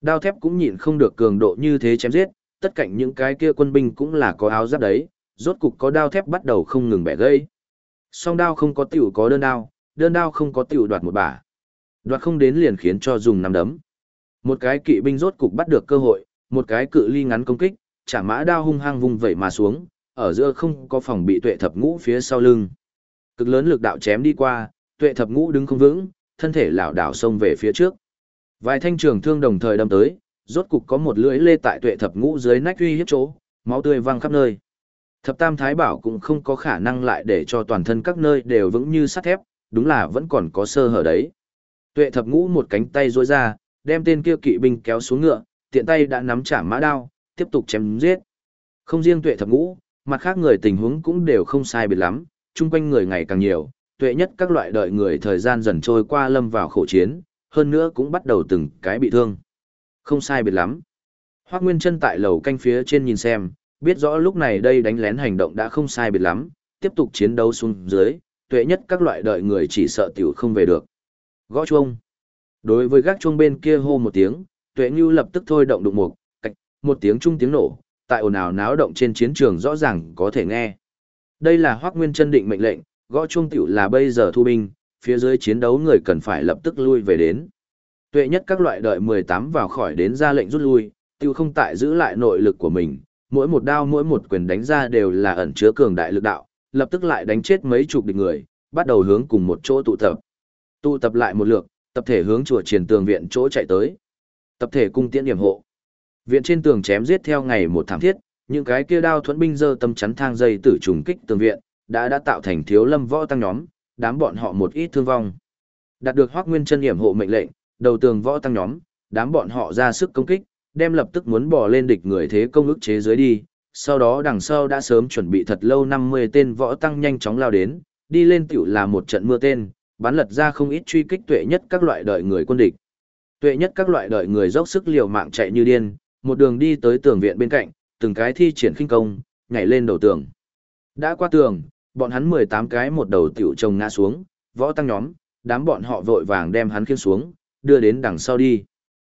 Đao thép cũng nhịn không được cường độ như thế chém giết, tất cả những cái kia quân binh cũng là có áo giáp đấy, rốt cục có đao thép bắt đầu không ngừng bẻ gãy. Song đao không có tiểu có đơn đao, đơn đao không có tiểu đoạt một bả. Đoạt không đến liền khiến cho dùng nắm đấm. Một cái kỵ binh rốt cục bắt được cơ hội, một cái cự ly ngắn công kích, chả mã đao hung hăng vung vẩy mà xuống, ở giữa không có phòng bị tuệ thập ngũ phía sau lưng. Cực lớn lực đạo chém đi qua, tuệ thập ngũ đứng không vững, thân thể lảo đảo xông về phía trước. Vài thanh trường thương đồng thời đâm tới, rốt cục có một lưỡi lê tại tuệ thập ngũ dưới nách uy hiếp chỗ, máu tươi văng khắp nơi. Thập tam thái bảo cũng không có khả năng lại để cho toàn thân các nơi đều vững như sắt thép, đúng là vẫn còn có sơ hở đấy. Tuệ thập ngũ một cánh tay duỗi ra, đem tên kia kỵ binh kéo xuống ngựa, tiện tay đã nắm trả mã đao, tiếp tục chém giết. Không riêng tuệ thập ngũ, mặt khác người tình huống cũng đều không sai biệt lắm, chung quanh người ngày càng nhiều, tuệ nhất các loại đợi người thời gian dần trôi qua lâm vào khổ chiến, hơn nữa cũng bắt đầu từng cái bị thương. Không sai biệt lắm. Hoác Nguyên chân tại lầu canh phía trên nhìn xem, biết rõ lúc này đây đánh lén hành động đã không sai biệt lắm, tiếp tục chiến đấu xuống dưới, tuệ nhất các loại đợi người chỉ sợ tiểu không về được. Gõ chuông. Đối với gác chuông bên kia hô một tiếng, tuệ nhu lập tức thôi động đụng một, cạch, một tiếng trung tiếng nổ, tại ồn ào náo động trên chiến trường rõ ràng có thể nghe. Đây là Hoắc Nguyên chân định mệnh lệnh, gõ chuông tiểu là bây giờ thu binh, phía dưới chiến đấu người cần phải lập tức lui về đến. Tuệ nhất các loại đợi 18 vào khỏi đến ra lệnh rút lui, tiêu không tại giữ lại nội lực của mình, mỗi một đao mỗi một quyền đánh ra đều là ẩn chứa cường đại lực đạo, lập tức lại đánh chết mấy chục địch người, bắt đầu hướng cùng một chỗ tụ tập. Tụ tập lại một lượt, tập thể hướng chùa triển tường viện chỗ chạy tới. Tập thể cung tiễn điểm hộ. Viện trên tường chém giết theo ngày một thảm thiết, những cái kia đao thuẫn binh dơ tâm chắn thang dây tử trùng kích tường viện, đã đã tạo thành thiếu lâm võ tăng nhóm, đám bọn họ một ít thương vong. Đạt được Hoắc Nguyên Chân điểm hộ mệnh lệnh, đầu tường võ tăng nhóm, đám bọn họ ra sức công kích, đem lập tức muốn bỏ lên địch người thế công ức chế dưới đi. Sau đó đằng sau đã sớm chuẩn bị thật lâu 50 tên võ tăng nhanh chóng lao đến, đi lên tiểu là một trận mưa tên, bắn lật ra không ít truy kích tuệ nhất các loại đợi người quân địch. Tuệ nhất các loại đợi người dốc sức liều mạng chạy như điên, một đường đi tới tường viện bên cạnh, từng cái thi triển khinh công, nhảy lên đầu tường. Đã qua tường, bọn hắn 18 cái một đầu tiểu trồng ngã xuống, võ tăng nhóm, đám bọn họ vội vàng đem hắn khiêng xuống, đưa đến đằng sau đi.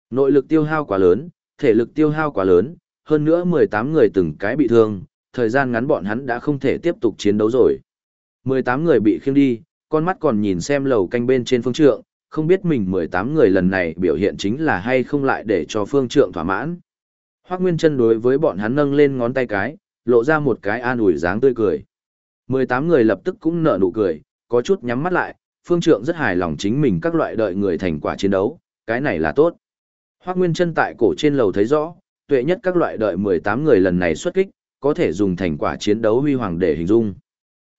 Nội lực tiêu hao quá lớn, thể lực tiêu hao quá lớn, hơn nữa 18 người từng cái bị thương, thời gian ngắn bọn hắn đã không thể tiếp tục chiến đấu rồi. 18 người bị khiêng đi, con mắt còn nhìn xem lầu canh bên trên phương trượng, không biết mình 18 người lần này biểu hiện chính là hay không lại để cho phương trượng thỏa mãn. Hoác Nguyên chân đối với bọn hắn nâng lên ngón tay cái, lộ ra một cái an ủi dáng tươi cười. 18 người lập tức cũng nở nụ cười, có chút nhắm mắt lại, phương trượng rất hài lòng chính mình các loại đợi người thành quả chiến đấu, cái này là tốt. Hoác Nguyên chân tại cổ trên lầu thấy rõ, tuệ nhất các loại đợi 18 người lần này xuất kích, có thể dùng thành quả chiến đấu huy hoàng để hình dung.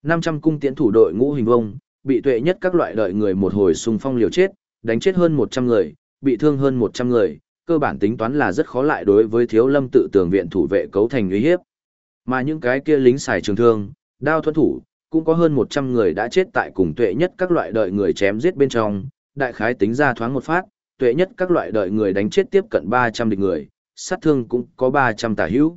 500 cung tiễn thủ đội ngũ hình vông, bị tuệ nhất các loại đợi người một hồi xung phong liều chết, đánh chết hơn 100 người, bị thương hơn 100 người, cơ bản tính toán là rất khó lại đối với thiếu lâm tự tường viện thủ vệ cấu thành uy hiếp. Mà những cái kia lính xài trường thương, đao thuẫn thủ, cũng có hơn 100 người đã chết tại cùng tuệ nhất các loại đợi người chém giết bên trong, đại khái tính ra thoáng một phát, tuệ nhất các loại đợi người đánh chết tiếp cận 300 địch người, sát thương cũng có 300 tả hữu.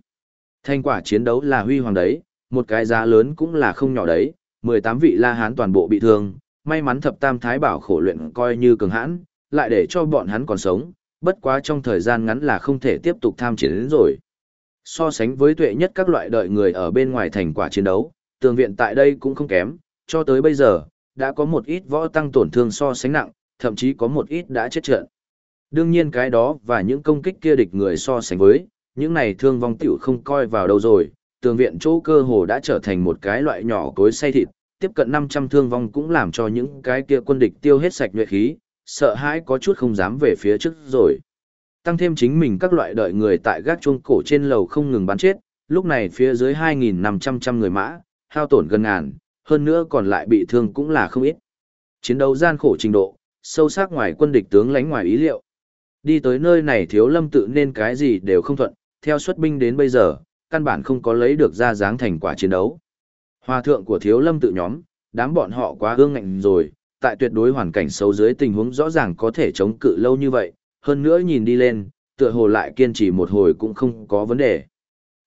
Thành quả chiến đấu là huy hoàng đấy, một cái giá lớn cũng là không nhỏ đấy, 18 vị La Hán toàn bộ bị thương, may mắn thập tam thái bảo khổ luyện coi như cường hãn, lại để cho bọn hắn còn sống, bất quá trong thời gian ngắn là không thể tiếp tục tham chiến đến rồi. So sánh với tuệ nhất các loại đợi người ở bên ngoài thành quả chiến đấu, tường viện tại đây cũng không kém, cho tới bây giờ, đã có một ít võ tăng tổn thương so sánh nặng, thậm chí có một ít đã chết trận. Đương nhiên cái đó và những công kích kia địch người so sánh với, những này thương vong tiểu không coi vào đâu rồi, tường viện chỗ cơ hồ đã trở thành một cái loại nhỏ cối say thịt, tiếp cận 500 thương vong cũng làm cho những cái kia quân địch tiêu hết sạch nhuệ khí, sợ hãi có chút không dám về phía trước rồi. Tăng thêm chính mình các loại đợi người tại gác chuông cổ trên lầu không ngừng bắn chết, lúc này phía dưới 2.500 trăm người mã, hao tổn gần ngàn, hơn nữa còn lại bị thương cũng là không ít. Chiến đấu gian khổ trình độ, sâu sắc ngoài quân địch tướng lánh ngoài ý liệu. Đi tới nơi này thiếu lâm tự nên cái gì đều không thuận, theo xuất binh đến bây giờ, căn bản không có lấy được ra dáng thành quả chiến đấu. Hòa thượng của thiếu lâm tự nhóm, đám bọn họ quá ương ngạnh rồi, tại tuyệt đối hoàn cảnh xấu dưới tình huống rõ ràng có thể chống cự lâu như vậy, hơn nữa nhìn đi lên, tựa hồ lại kiên trì một hồi cũng không có vấn đề.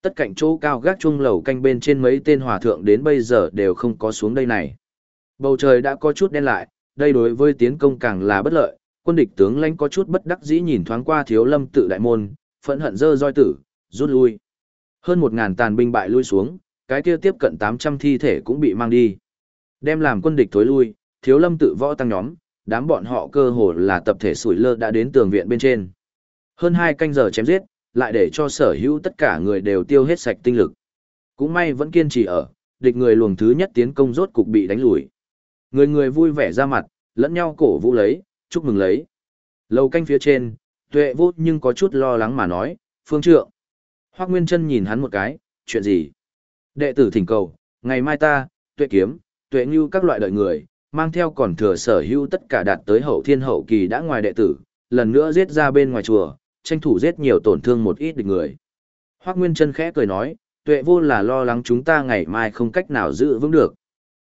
Tất cạnh chỗ cao gác chung lầu canh bên trên mấy tên hòa thượng đến bây giờ đều không có xuống đây này. Bầu trời đã có chút đen lại, đây đối với tiến công càng là bất lợi, quân địch tướng lãnh có chút bất đắc dĩ nhìn thoáng qua thiếu lâm tự đại môn, phẫn hận dơ roi tử, rút lui. Hơn một ngàn tàn binh bại lui xuống, cái kia tiếp cận 800 thi thể cũng bị mang đi. Đem làm quân địch thối lui, thiếu lâm tự võ tăng nhóm, đám bọn họ cơ hồ là tập thể sủi lơ đã đến tường viện bên trên. Hơn hai canh giờ chém giết, lại để cho sở hữu tất cả người đều tiêu hết sạch tinh lực. Cũng may vẫn kiên trì ở, địch người luồng thứ nhất tiến công rốt cục bị đánh lùi. Người người vui vẻ ra mặt, lẫn nhau cổ vũ lấy, chúc mừng lấy. Lầu canh phía trên, tuệ vô nhưng có chút lo lắng mà nói, phương trượng. Hoác Nguyên Trân nhìn hắn một cái, chuyện gì? Đệ tử thỉnh cầu, ngày mai ta, tuệ kiếm, tuệ như các loại đợi người, mang theo còn thừa sở hữu tất cả đạt tới hậu thiên hậu kỳ đã ngoài đệ tử, lần nữa giết ra bên ngoài chùa, tranh thủ giết nhiều tổn thương một ít địch người. Hoác Nguyên Trân khẽ cười nói, tuệ vô là lo lắng chúng ta ngày mai không cách nào giữ vững được.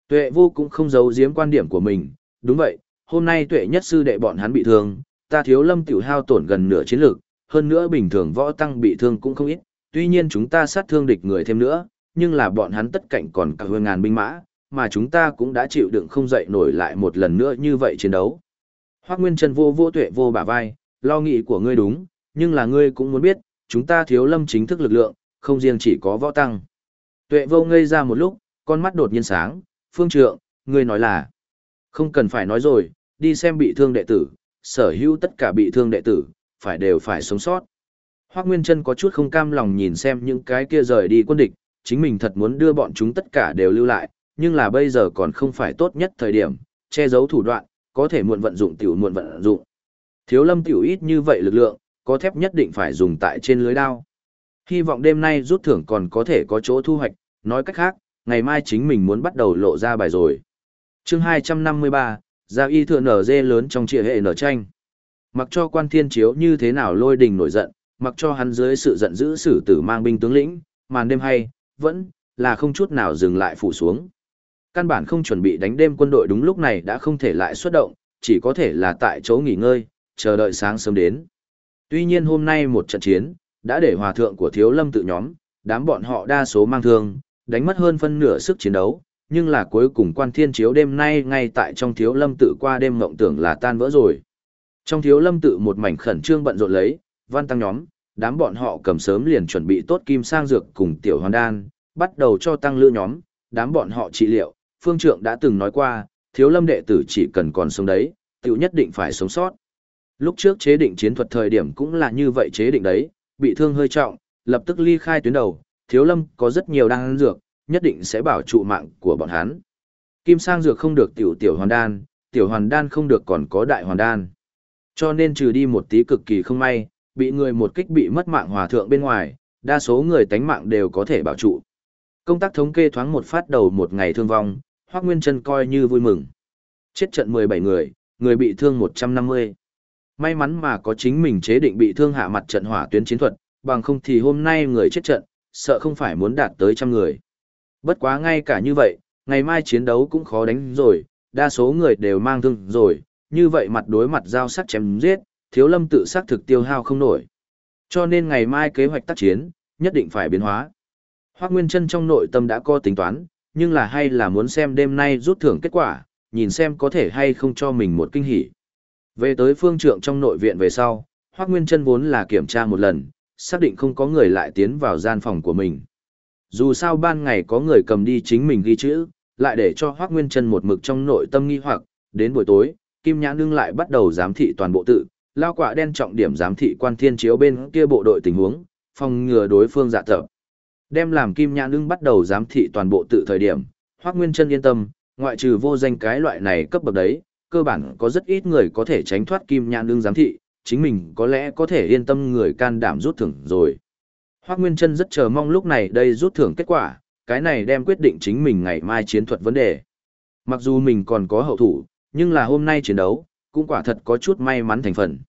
Tuệ vô cũng không giấu giếm quan điểm của mình, đúng vậy, hôm nay tuệ nhất sư đệ bọn hắn bị thương, ta thiếu lâm tiểu hao tổn gần nửa chiến lược, hơn nữa bình thường võ tăng bị thương cũng không ít, tuy nhiên chúng ta sát thương địch người thêm nữa, nhưng là bọn hắn tất cạnh còn cả hơn ngàn binh mã, mà chúng ta cũng đã chịu đựng không dậy nổi lại một lần nữa như vậy chiến đấu. Hoác Nguyên Trân vô vô tuệ vô bả vai, lo nghĩ của ngươi đúng, nhưng là ngươi cũng muốn biết, chúng ta thiếu lâm chính thức lực lượng, không riêng chỉ có võ tăng. Tuệ vô ngây ra một lúc, con mắt đột nhiên sáng, phương trượng, ngươi nói là, không cần phải nói rồi, đi xem bị thương đệ tử, sở hữu tất cả bị thương đệ tử, phải đều phải sống sót. Hoác Nguyên Trân có chút không cam lòng nhìn xem những cái kia rời đi quân địch, chính mình thật muốn đưa bọn chúng tất cả đều lưu lại, nhưng là bây giờ còn không phải tốt nhất thời điểm, che giấu thủ đoạn, có thể muộn vận dụng tiểu muộn vận dụng. Thiếu lâm tiểu ít như vậy lực lượng, có thép nhất định phải dùng tại trên lưới đao. Hy vọng đêm nay rút thưởng còn có thể có chỗ thu hoạch, nói cách khác, ngày mai chính mình muốn bắt đầu lộ ra bài rồi. chương 253, Giao y thừa nở dê lớn trong trịa hệ nở tranh. Mặc cho quan thiên chiếu như thế nào lôi đình nổi giận, mặc cho hắn dưới sự giận dữ xử tử mang binh tướng lĩnh, màn đêm hay, vẫn là không chút nào dừng lại phủ xuống. Căn bản không chuẩn bị đánh đêm quân đội đúng lúc này đã không thể lại xuất động, chỉ có thể là tại chỗ nghỉ ngơi, chờ đợi sáng sớm đến. Tuy nhiên hôm nay một trận chiến, đã để hòa thượng của thiếu lâm tự nhóm, đám bọn họ đa số mang thương, đánh mất hơn phân nửa sức chiến đấu, nhưng là cuối cùng quan thiên chiếu đêm nay ngay tại trong thiếu lâm tự qua đêm mộng tưởng là tan vỡ rồi. Trong thiếu lâm tự một mảnh khẩn trương bận rộn lấy, văn tăng nhóm, đám bọn họ cầm sớm liền chuẩn bị tốt kim sang dược cùng tiểu hoàn đan, bắt đầu cho tăng lữ nhóm, đám bọn họ trị liệu, phương trượng đã từng nói qua, thiếu lâm đệ tử chỉ cần còn sống đấy, tiểu nhất định phải sống sót. Lúc trước chế định chiến thuật thời điểm cũng là như vậy chế định đấy, bị thương hơi trọng, lập tức ly khai tuyến đầu, thiếu lâm có rất nhiều đan dược, nhất định sẽ bảo trụ mạng của bọn hắn. Kim sang dược không được tiểu tiểu hoàn đan, tiểu hoàn đan không được còn có đại hoàn đan. Cho nên trừ đi một tí cực kỳ không may, bị người một kích bị mất mạng hòa thượng bên ngoài, đa số người tánh mạng đều có thể bảo trụ. Công tác thống kê thoáng một phát đầu một ngày thương vong, Hoắc Nguyên Trân coi như vui mừng. Chết trận 17 người, người bị thương 150. May mắn mà có chính mình chế định bị thương hạ mặt trận hỏa tuyến chiến thuật, bằng không thì hôm nay người chết trận, sợ không phải muốn đạt tới trăm người. Bất quá ngay cả như vậy, ngày mai chiến đấu cũng khó đánh rồi, đa số người đều mang thương rồi, như vậy mặt đối mặt giao sắc chém giết, thiếu lâm tự xác thực tiêu hao không nổi. Cho nên ngày mai kế hoạch tác chiến, nhất định phải biến hóa. Hoác Nguyên Trân trong nội tâm đã có tính toán, nhưng là hay là muốn xem đêm nay rút thưởng kết quả, nhìn xem có thể hay không cho mình một kinh hỉ. Về tới phương trượng trong nội viện về sau, Hoác Nguyên Trân vốn là kiểm tra một lần, xác định không có người lại tiến vào gian phòng của mình. Dù sao ban ngày có người cầm đi chính mình ghi chữ, lại để cho Hoác Nguyên Trân một mực trong nội tâm nghi hoặc, đến buổi tối, Kim Nhã Nương lại bắt đầu giám thị toàn bộ tự, lao quả đen trọng điểm giám thị quan thiên chiếu bên kia bộ đội tình huống, phòng ngừa đối phương dạ tập. Đem làm Kim Nhãn ưng bắt đầu giám thị toàn bộ tự thời điểm, Hoác Nguyên Trân yên tâm, ngoại trừ vô danh cái loại này cấp bậc đấy, cơ bản có rất ít người có thể tránh thoát Kim Nhãn ưng giám thị, chính mình có lẽ có thể yên tâm người can đảm rút thưởng rồi. Hoác Nguyên Trân rất chờ mong lúc này đây rút thưởng kết quả, cái này đem quyết định chính mình ngày mai chiến thuật vấn đề. Mặc dù mình còn có hậu thủ, nhưng là hôm nay chiến đấu, cũng quả thật có chút may mắn thành phần.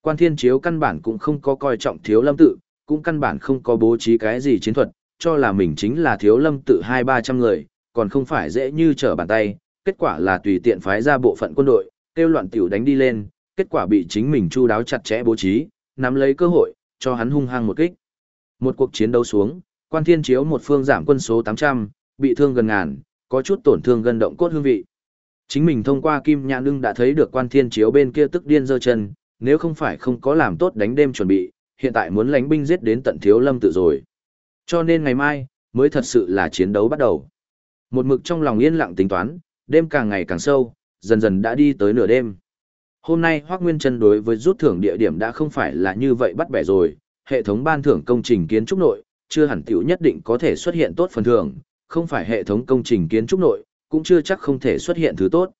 Quan Thiên Chiếu căn bản cũng không có coi trọng thiếu lâm tự, cũng căn bản không có bố trí cái gì chiến thuật, cho là mình chính là thiếu lâm tự hai ba trăm người, còn không phải dễ như trở bàn tay, kết quả là tùy tiện phái ra bộ phận quân đội, kêu loạn tiểu đánh đi lên, kết quả bị chính mình chu đáo chặt chẽ bố trí, nắm lấy cơ hội, cho hắn hung hăng một kích. Một cuộc chiến đấu xuống, quan thiên chiếu một phương giảm quân số 800, bị thương gần ngàn, có chút tổn thương gần động cốt hương vị. Chính mình thông qua kim nhãn ưng đã thấy được quan thiên chiếu bên kia tức điên dơ chân, nếu không phải không có làm tốt đánh đêm chuẩn bị, hiện tại muốn lánh binh giết đến tận thiếu lâm tự rồi. Cho nên ngày mai, mới thật sự là chiến đấu bắt đầu. Một mực trong lòng yên lặng tính toán, đêm càng ngày càng sâu, dần dần đã đi tới nửa đêm. Hôm nay Hoác Nguyên Trân đối với rút thưởng địa điểm đã không phải là như vậy bắt bẻ rồi, hệ thống ban thưởng công trình kiến trúc nội, chưa hẳn tiểu nhất định có thể xuất hiện tốt phần thưởng, không phải hệ thống công trình kiến trúc nội, cũng chưa chắc không thể xuất hiện thứ tốt.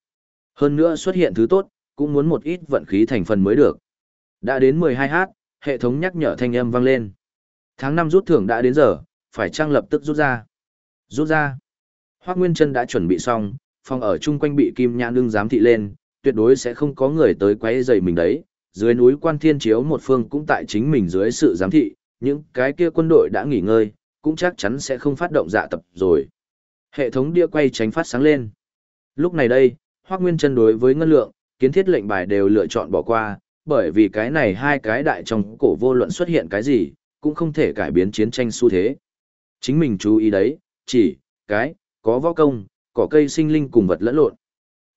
Hơn nữa xuất hiện thứ tốt, cũng muốn một ít vận khí thành phần mới được. Đã đến 12h, hệ thống nhắc nhở thanh âm vang lên. Tháng 5 rút thưởng đã đến giờ, phải trang lập tức rút ra. Rút ra. Hoác Nguyên Trân đã chuẩn bị xong, phòng ở chung quanh bị kim nhãn đương giám thị lên, tuyệt đối sẽ không có người tới quấy rầy mình đấy. Dưới núi quan thiên chiếu một phương cũng tại chính mình dưới sự giám thị, những cái kia quân đội đã nghỉ ngơi, cũng chắc chắn sẽ không phát động dạ tập rồi. Hệ thống đĩa quay tránh phát sáng lên. Lúc này đây, Hoác Nguyên chân đối với ngân lượng, kiến thiết lệnh bài đều lựa chọn bỏ qua, bởi vì cái này hai cái đại trong cổ vô luận xuất hiện cái gì, cũng không thể cải biến chiến tranh xu thế. Chính mình chú ý đấy, chỉ, cái, có võ công, cỏ cây sinh linh cùng vật lẫn lộn.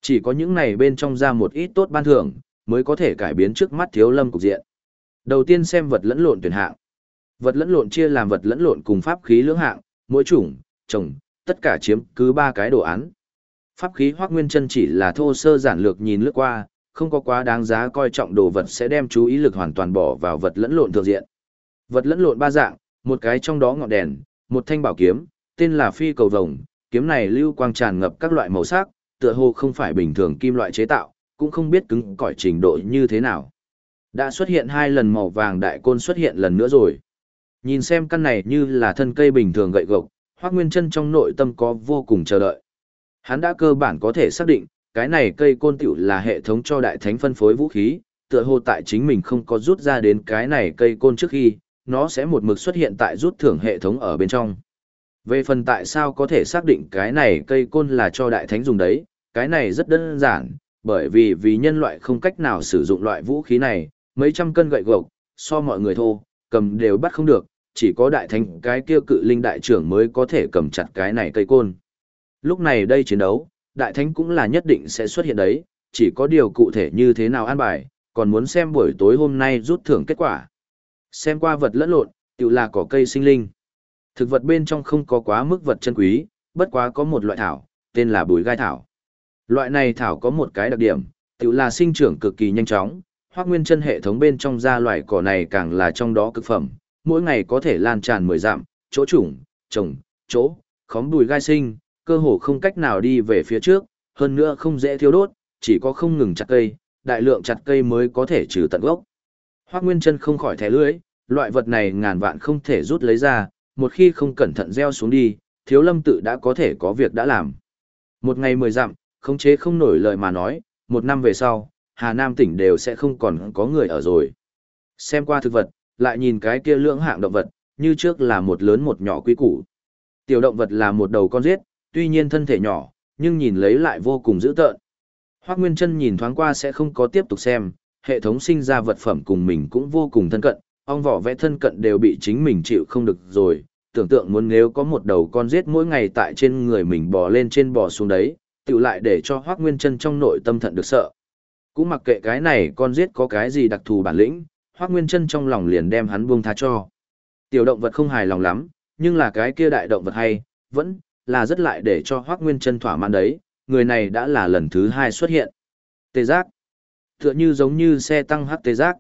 Chỉ có những này bên trong ra một ít tốt ban thưởng, mới có thể cải biến trước mắt thiếu lâm cục diện. Đầu tiên xem vật lẫn lộn tuyển hạng. Vật lẫn lộn chia làm vật lẫn lộn cùng pháp khí lưỡng hạng, mỗi chủng, trồng, tất cả chiếm cứ ba cái đồ án. Pháp khí Hoắc Nguyên Chân chỉ là thô sơ giản lược nhìn lướt qua, không có quá đáng giá coi trọng đồ vật sẽ đem chú ý lực hoàn toàn bỏ vào vật lẫn lộn thượng diện. Vật lẫn lộn ba dạng, một cái trong đó ngọn đèn, một thanh bảo kiếm, tên là phi cầu vồng, kiếm này lưu quang tràn ngập các loại màu sắc, tựa hồ không phải bình thường kim loại chế tạo, cũng không biết cứng cỏi trình độ như thế nào. Đã xuất hiện hai lần màu vàng đại côn xuất hiện lần nữa rồi. Nhìn xem căn này như là thân cây bình thường gậy gộc, Hoác Nguyên Trân trong nội tâm có vô cùng chờ đợi. Hắn đã cơ bản có thể xác định, cái này cây côn tiểu là hệ thống cho đại thánh phân phối vũ khí, tựa hồ tại chính mình không có rút ra đến cái này cây côn trước khi, nó sẽ một mực xuất hiện tại rút thưởng hệ thống ở bên trong. Về phần tại sao có thể xác định cái này cây côn là cho đại thánh dùng đấy, cái này rất đơn giản, bởi vì vì nhân loại không cách nào sử dụng loại vũ khí này, mấy trăm cân gậy gộc, so mọi người thô, cầm đều bắt không được, chỉ có đại thánh cái kia cự linh đại trưởng mới có thể cầm chặt cái này cây côn. Lúc này đây chiến đấu, đại thánh cũng là nhất định sẽ xuất hiện đấy, chỉ có điều cụ thể như thế nào an bài, còn muốn xem buổi tối hôm nay rút thưởng kết quả. Xem qua vật lẫn lộn, tự là cỏ cây sinh linh. Thực vật bên trong không có quá mức vật chân quý, bất quá có một loại thảo, tên là bùi gai thảo. Loại này thảo có một cái đặc điểm, tự là sinh trưởng cực kỳ nhanh chóng, hoặc nguyên chân hệ thống bên trong ra loài cỏ này càng là trong đó cực phẩm, mỗi ngày có thể lan tràn mười dặm, chỗ trùng, trồng, chỗ, khóm bùi gai sinh, cơ hồ không cách nào đi về phía trước, hơn nữa không dễ thiêu đốt, chỉ có không ngừng chặt cây, đại lượng chặt cây mới có thể trừ tận gốc. Hoắc Nguyên Chân không khỏi thẻ lưỡi, loại vật này ngàn vạn không thể rút lấy ra, một khi không cẩn thận gieo xuống đi, Thiếu Lâm tự đã có thể có việc đã làm. Một ngày mười dặm, khống chế không nổi lời mà nói, một năm về sau, Hà Nam tỉnh đều sẽ không còn có người ở rồi. Xem qua thực vật, lại nhìn cái kia lưỡng hạng động vật, như trước là một lớn một nhỏ quý củ. Tiểu động vật là một đầu con giết, tuy nhiên thân thể nhỏ, nhưng nhìn lấy lại vô cùng dữ tợn. Hoác Nguyên Trân nhìn thoáng qua sẽ không có tiếp tục xem, hệ thống sinh ra vật phẩm cùng mình cũng vô cùng thân cận, ong vỏ vẽ thân cận đều bị chính mình chịu không được rồi, tưởng tượng muốn nếu có một đầu con giết mỗi ngày tại trên người mình bò lên trên bò xuống đấy, tự lại để cho Hoác Nguyên Trân trong nội tâm thận được sợ. Cũng mặc kệ cái này con giết có cái gì đặc thù bản lĩnh, Hoác Nguyên Trân trong lòng liền đem hắn buông tha cho. Tiểu động vật không hài lòng lắm, nhưng là cái kia đại động vật hay, vẫn là rất lại để cho Hoác Nguyên Trân thỏa mãn đấy, người này đã là lần thứ hai xuất hiện. Tê giác. Tựa như giống như xe tăng hắc tê giác.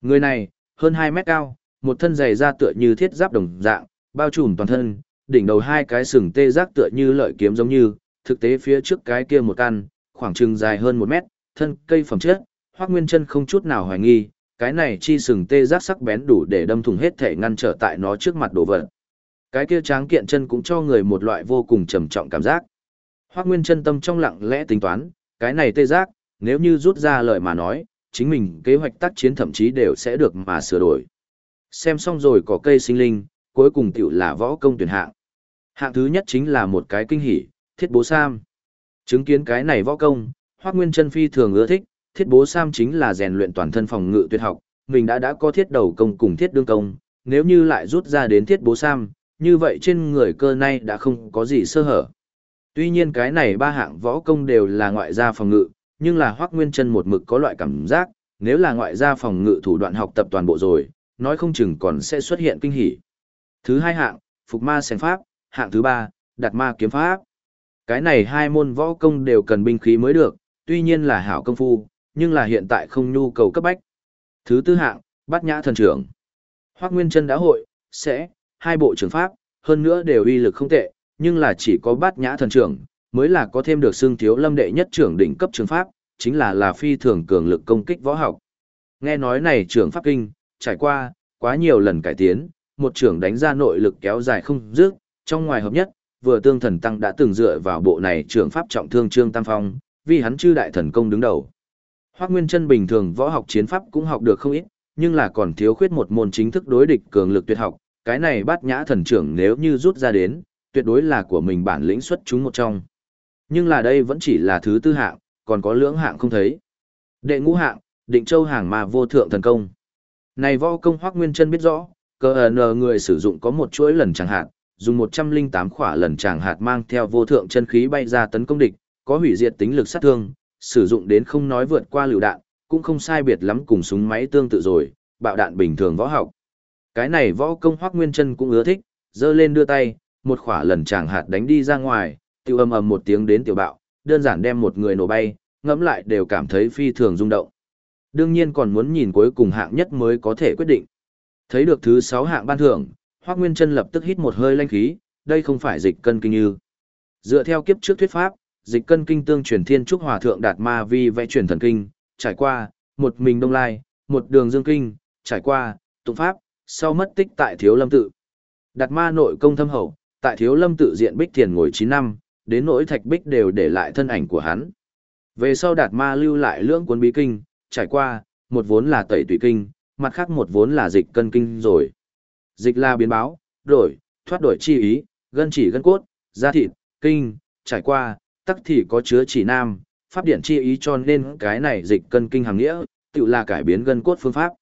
Người này, hơn 2 mét cao, một thân dày da tựa như thiết giáp đồng dạng, bao trùm toàn thân, đỉnh đầu hai cái sừng tê giác tựa như lợi kiếm giống như, thực tế phía trước cái kia một căn, khoảng chừng dài hơn một mét, thân cây phẩm chất, Hoắc Nguyên Trân không chút nào hoài nghi, cái này chi sừng tê giác sắc bén đủ để đâm thủng hết thể ngăn trở tại nó trước mặt đồ vật. Cái kia tráng kiện chân cũng cho người một loại vô cùng trầm trọng cảm giác. Hoắc Nguyên chân tâm trong lặng lẽ tính toán, cái này tê giác, nếu như rút ra lời mà nói, chính mình kế hoạch tác chiến thậm chí đều sẽ được mà sửa đổi. Xem xong rồi có cây sinh linh, cuối cùng tiểu là võ công tuyển hạng. Hạng thứ nhất chính là một cái kinh hỉ, thiết bố sam. Chứng kiến cái này võ công, Hoắc Nguyên Chân phi thường ưa thích, thiết bố sam chính là rèn luyện toàn thân phòng ngự tuyệt học, mình đã đã có thiết đầu công cùng thiết đương công, nếu như lại rút ra đến thiết bố sam, như vậy trên người cơ nay đã không có gì sơ hở. Tuy nhiên cái này ba hạng võ công đều là ngoại gia phòng ngự, nhưng là Hoắc Nguyên Chân một mực có loại cảm giác, nếu là ngoại gia phòng ngự thủ đoạn học tập toàn bộ rồi, nói không chừng còn sẽ xuất hiện kinh hỉ. Thứ hai hạng, phục ma sen pháp, hạng thứ ba, đặt ma kiếm pháp. Cái này hai môn võ công đều cần binh khí mới được, tuy nhiên là hảo công phu, nhưng là hiện tại không nhu cầu cấp bách. Thứ tư hạng, bát nhã thần trưởng. Hoắc Nguyên Chân đã hội, sẽ, hai bộ trưởng pháp, hơn nữa đều uy lực không tệ, nhưng là chỉ có bát nhã thần trưởng, mới là có thêm được xương thiếu lâm đệ nhất trưởng đỉnh cấp trường pháp, chính là là phi thường cường lực công kích võ học. Nghe nói này trưởng pháp kinh, trải qua, quá nhiều lần cải tiến, một trưởng đánh ra nội lực kéo dài không dứt, trong ngoài hợp nhất, vừa tương thần tăng đã từng dựa vào bộ này trưởng pháp trọng thương Trương Tam Phong, vì hắn chư đại thần công đứng đầu. Hoắc Nguyên Chân bình thường võ học chiến pháp cũng học được không ít, nhưng là còn thiếu khuyết một môn chính thức đối địch cường lực tuyệt học, cái này bát nhã thần trưởng nếu như rút ra đến, tuyệt đối là của mình bản lĩnh xuất chúng một trong. Nhưng là đây vẫn chỉ là thứ tư hạng, còn có lưỡng hạng không thấy. Đệ ngũ hạng, định châu hàng mà vô thượng thần công. Này võ công Hoắc Nguyên Chân biết rõ, cơ ờ nờ người sử dụng có một chuỗi lần chẳng hạn, dùng 108 khỏa lần chẳng hạt mang theo vô thượng chân khí bay ra tấn công địch, có hủy diệt tính lực sát thương, sử dụng đến không nói vượt qua lựu đạn, cũng không sai biệt lắm cùng súng máy tương tự rồi, bạo đạn bình thường võ học. Cái này võ công Hoắc Nguyên Chân cũng ưa thích, giơ lên đưa tay, một khỏa lần chàng hạt đánh đi ra ngoài, tiêu âm ầm một tiếng đến tiểu bạo, đơn giản đem một người nổ bay, ngẫm lại đều cảm thấy phi thường rung động. Đương nhiên còn muốn nhìn cuối cùng hạng nhất mới có thể quyết định. Thấy được thứ 6 hạng ban thưởng, Hoắc Nguyên Chân lập tức hít một hơi linh khí, đây không phải dịch cân kinh như. Dựa theo kiếp trước thuyết pháp, dịch cân kinh tương truyền thiên trúc hòa thượng đạt ma vi vẽ truyền thần kinh, trải qua, một mình đông lai, một đường dương kinh, trải qua, tụng pháp, sau mất tích tại thiếu lâm tự. Đạt ma nội công thâm hậu, tại thiếu lâm tự diện bích thiền ngồi chín năm, đến nỗi thạch bích đều để lại thân ảnh của hắn. Về sau đạt ma lưu lại lưỡng cuốn bí kinh, trải qua, một vốn là tẩy tùy kinh, mặt khác một vốn là dịch cân kinh rồi. Dịch là biến báo, đổi, thoát đổi chi ý, gân chỉ gân cốt, da thịt, kinh, trải qua, tắc thì có chứa chỉ nam, pháp điển chi ý cho nên cái này dịch cân kinh hàng nghĩa, tự là cải biến gân cốt phương pháp.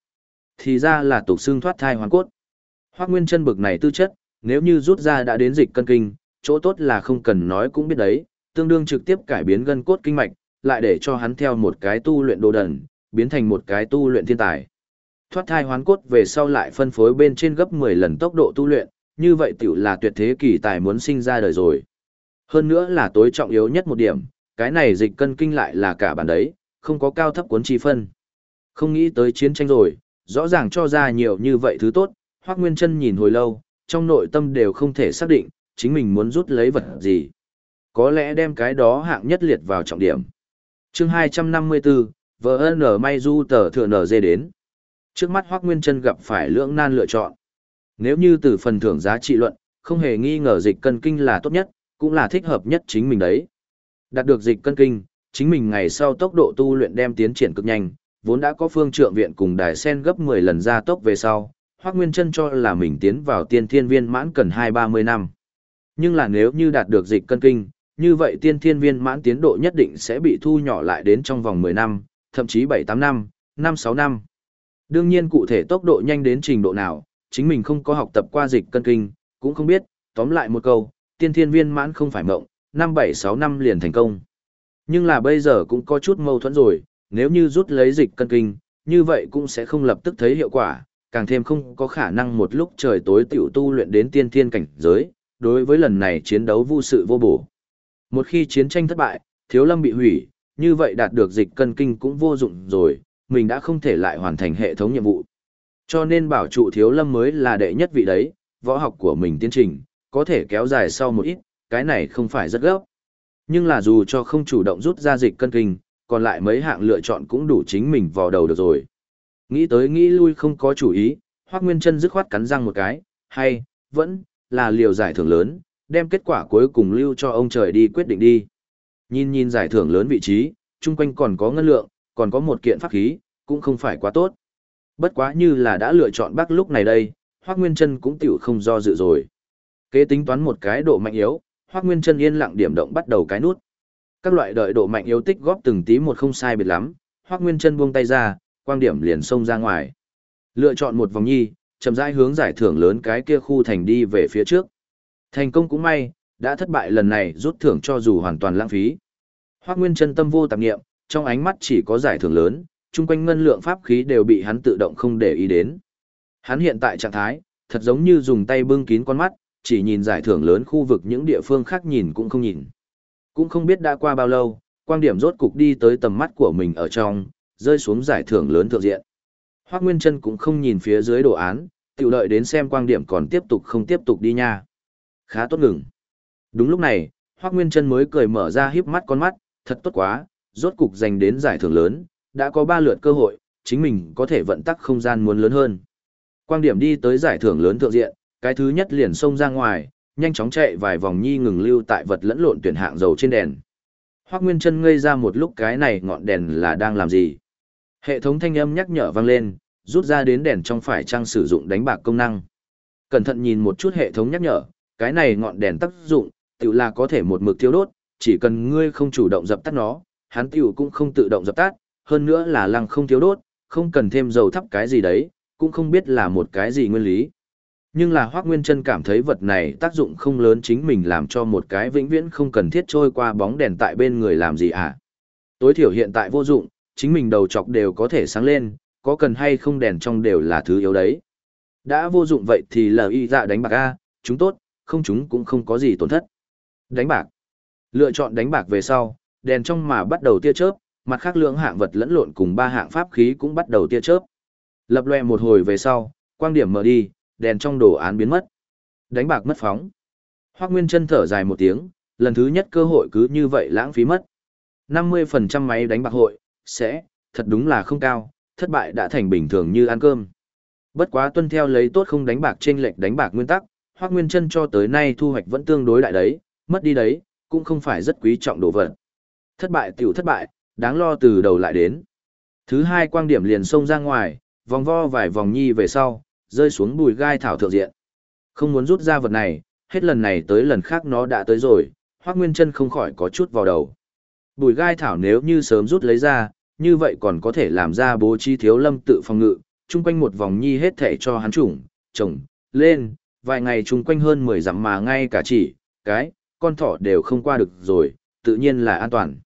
Thì ra là tục xương thoát thai hoàn cốt. Hoác nguyên chân bực này tư chất, nếu như rút ra đã đến dịch cân kinh, chỗ tốt là không cần nói cũng biết đấy, tương đương trực tiếp cải biến gân cốt kinh mạch, lại để cho hắn theo một cái tu luyện đồ đần, biến thành một cái tu luyện thiên tài. Thoát thai hoán cốt về sau lại phân phối bên trên gấp 10 lần tốc độ tu luyện, như vậy tiểu là tuyệt thế kỳ tài muốn sinh ra đời rồi. Hơn nữa là tối trọng yếu nhất một điểm, cái này dịch cân kinh lại là cả bản đấy, không có cao thấp cuốn chi phân. Không nghĩ tới chiến tranh rồi, rõ ràng cho ra nhiều như vậy thứ tốt, Hoắc Nguyên Chân nhìn hồi lâu, trong nội tâm đều không thể xác định, chính mình muốn rút lấy vật gì. Có lẽ đem cái đó hạng nhất liệt vào trọng điểm. Chương 254, VN may du tờ thừa nở dê đến. Trước mắt Hoắc Nguyên Chân gặp phải lưỡng nan lựa chọn. Nếu như từ phần thưởng giá trị luận, không hề nghi ngờ dịch cân kinh là tốt nhất, cũng là thích hợp nhất chính mình đấy. Đạt được dịch cân kinh, chính mình ngày sau tốc độ tu luyện đem tiến triển cực nhanh, vốn đã có phương trượng viện cùng đài sen gấp 10 lần gia tốc về sau, Hoắc Nguyên Chân cho là mình tiến vào tiên thiên viên mãn cần 2-30 năm. Nhưng là nếu như đạt được dịch cân kinh, như vậy tiên thiên viên mãn tiến độ nhất định sẽ bị thu nhỏ lại đến trong vòng 10 năm, thậm chí 7-8 năm, 5-6 năm. Đương nhiên cụ thể tốc độ nhanh đến trình độ nào, chính mình không có học tập qua dịch cân kinh, cũng không biết, tóm lại một câu, tiên thiên viên mãn không phải mộng, 5-7-6 năm liền thành công. Nhưng là bây giờ cũng có chút mâu thuẫn rồi, nếu như rút lấy dịch cân kinh, như vậy cũng sẽ không lập tức thấy hiệu quả, càng thêm không có khả năng một lúc trời tối tiểu tu luyện đến tiên thiên cảnh giới, đối với lần này chiến đấu vô sự vô bổ. Một khi chiến tranh thất bại, thiếu lâm bị hủy, như vậy đạt được dịch cân kinh cũng vô dụng rồi, mình đã không thể lại hoàn thành hệ thống nhiệm vụ. Cho nên bảo trụ thiếu lâm mới là đệ nhất vị đấy, võ học của mình tiến trình, có thể kéo dài sau một ít, cái này không phải rất gấp. Nhưng là dù cho không chủ động rút ra dịch cân kinh, còn lại mấy hạng lựa chọn cũng đủ chính mình vào đầu được rồi. Nghĩ tới nghĩ lui không có chủ ý, Hoắc Nguyên Chân dứt khoát cắn răng một cái, hay, vẫn, là liều giải thưởng lớn, đem kết quả cuối cùng lưu cho ông trời đi quyết định đi. Nhìn nhìn giải thưởng lớn vị trí, chung quanh còn có ngân lượng, còn có một kiện pháp khí, cũng không phải quá tốt. Bất quá như là đã lựa chọn bác lúc này đây, Hoắc Nguyên Chân cũng tiểu không do dự rồi. Kế tính toán một cái độ mạnh yếu, Hoắc Nguyên Chân yên lặng điểm động bắt đầu cái nút. Các loại đợi độ mạnh yếu tích góp từng tí một không sai biệt lắm, Hoắc Nguyên Chân buông tay ra, quang điểm liền xông ra ngoài. Lựa chọn một vòng nhi, chậm rãi hướng giải thưởng lớn cái kia khu thành đi về phía trước. Thành công cũng may, đã thất bại lần này rút thưởng cho dù hoàn toàn lãng phí. Hoắc Nguyên Chân tâm vô tạp niệm, trong ánh mắt chỉ có giải thưởng lớn, chung quanh ngân lượng pháp khí đều bị hắn tự động không để ý đến. Hắn hiện tại trạng thái, thật giống như dùng tay bưng kín con mắt, chỉ nhìn giải thưởng lớn khu vực những địa phương khác nhìn cũng không nhìn. Cũng không biết đã qua bao lâu, quang điểm rốt cục đi tới tầm mắt của mình ở trong, rơi xuống giải thưởng lớn thượng diện. Hoắc Nguyên Chân cũng không nhìn phía dưới đồ án, tiểu đợi đến xem quang điểm còn tiếp tục không tiếp tục đi nha. Khá tốt ngừng. Đúng lúc này, Hoắc Nguyên Chân mới cười mở ra híp mắt con mắt, thật tốt quá, rốt cục giành đến giải thưởng lớn, đã có ba lượt cơ hội, chính mình có thể vận tắc không gian muốn lớn hơn. Quang điểm đi tới giải thưởng lớn thượng diện, cái thứ nhất liền xông ra ngoài, nhanh chóng chạy vài vòng nhi ngừng lưu tại vật lẫn lộn tuyển hạng dầu trên đèn. Hoắc Nguyên Chân ngây ra một lúc cái này ngọn đèn là đang làm gì? Hệ thống thanh âm nhắc nhở vang lên, rút ra đến đèn trong phải trang sử dụng đánh bạc công năng. Cẩn thận nhìn một chút hệ thống nhắc nhở, cái này ngọn đèn tác dụng, tự là có thể một mực thiêu đốt, chỉ cần ngươi không chủ động dập tắt nó, hắn tiểu cũng không tự động dập tắt, hơn nữa là lăng không thiêu đốt, không cần thêm dầu thắp cái gì đấy, cũng không biết là một cái gì nguyên lý. Nhưng là Hoác Nguyên Trân cảm thấy vật này tác dụng không lớn chính mình làm cho một cái vĩnh viễn không cần thiết trôi qua bóng đèn tại bên người làm gì à. Tối thiểu hiện tại vô dụng, chính mình đầu chọc đều có thể sáng lên, có cần hay không đèn trong đều là thứ yếu đấy. Đã vô dụng vậy thì lờ y dạ đánh bạc A, chúng tốt, không chúng cũng không có gì tổn thất. Đánh bạc. Lựa chọn đánh bạc về sau, đèn trong mà bắt đầu tia chớp, mặt khác lượng hạng vật lẫn lộn cùng ba hạng pháp khí cũng bắt đầu tia chớp. Lập loè một hồi về sau, quang điểm mở đi, đèn trong đồ án biến mất. Đánh bạc mất phóng. Hoắc Nguyên chân thở dài một tiếng, lần thứ nhất cơ hội cứ như vậy lãng phí mất. 50% máy đánh bạc hội, sẽ, thật đúng là không cao, thất bại đã thành bình thường như ăn cơm. Bất quá tuân theo lấy tốt không đánh bạc trên lệch đánh bạc nguyên tắc, Hoắc Nguyên chân cho tới nay thu hoạch vẫn tương đối đại đấy, mất đi đấy, cũng không phải rất quý trọng đồ vật. Thất bại tiểu thất bại, đáng lo từ đầu lại đến. Thứ hai quang điểm liền xông ra ngoài, vòng vo vài vòng nhi về sau, rơi xuống bùi gai thảo thượng diện. Không muốn rút ra vật này, hết lần này tới lần khác nó đã tới rồi, Hoắc Nguyên Chân không khỏi có chút vào đầu. Bùi gai thảo nếu như sớm rút lấy ra, như vậy còn có thể làm ra bố trí thiếu lâm tự phòng ngự, chung quanh một vòng nhi hết thể cho hắn chủng, chồng, lên, vài ngày chung quanh hơn 10 dặm mà ngay cả chỉ, cái, con thỏ đều không qua được rồi, tự nhiên là an toàn.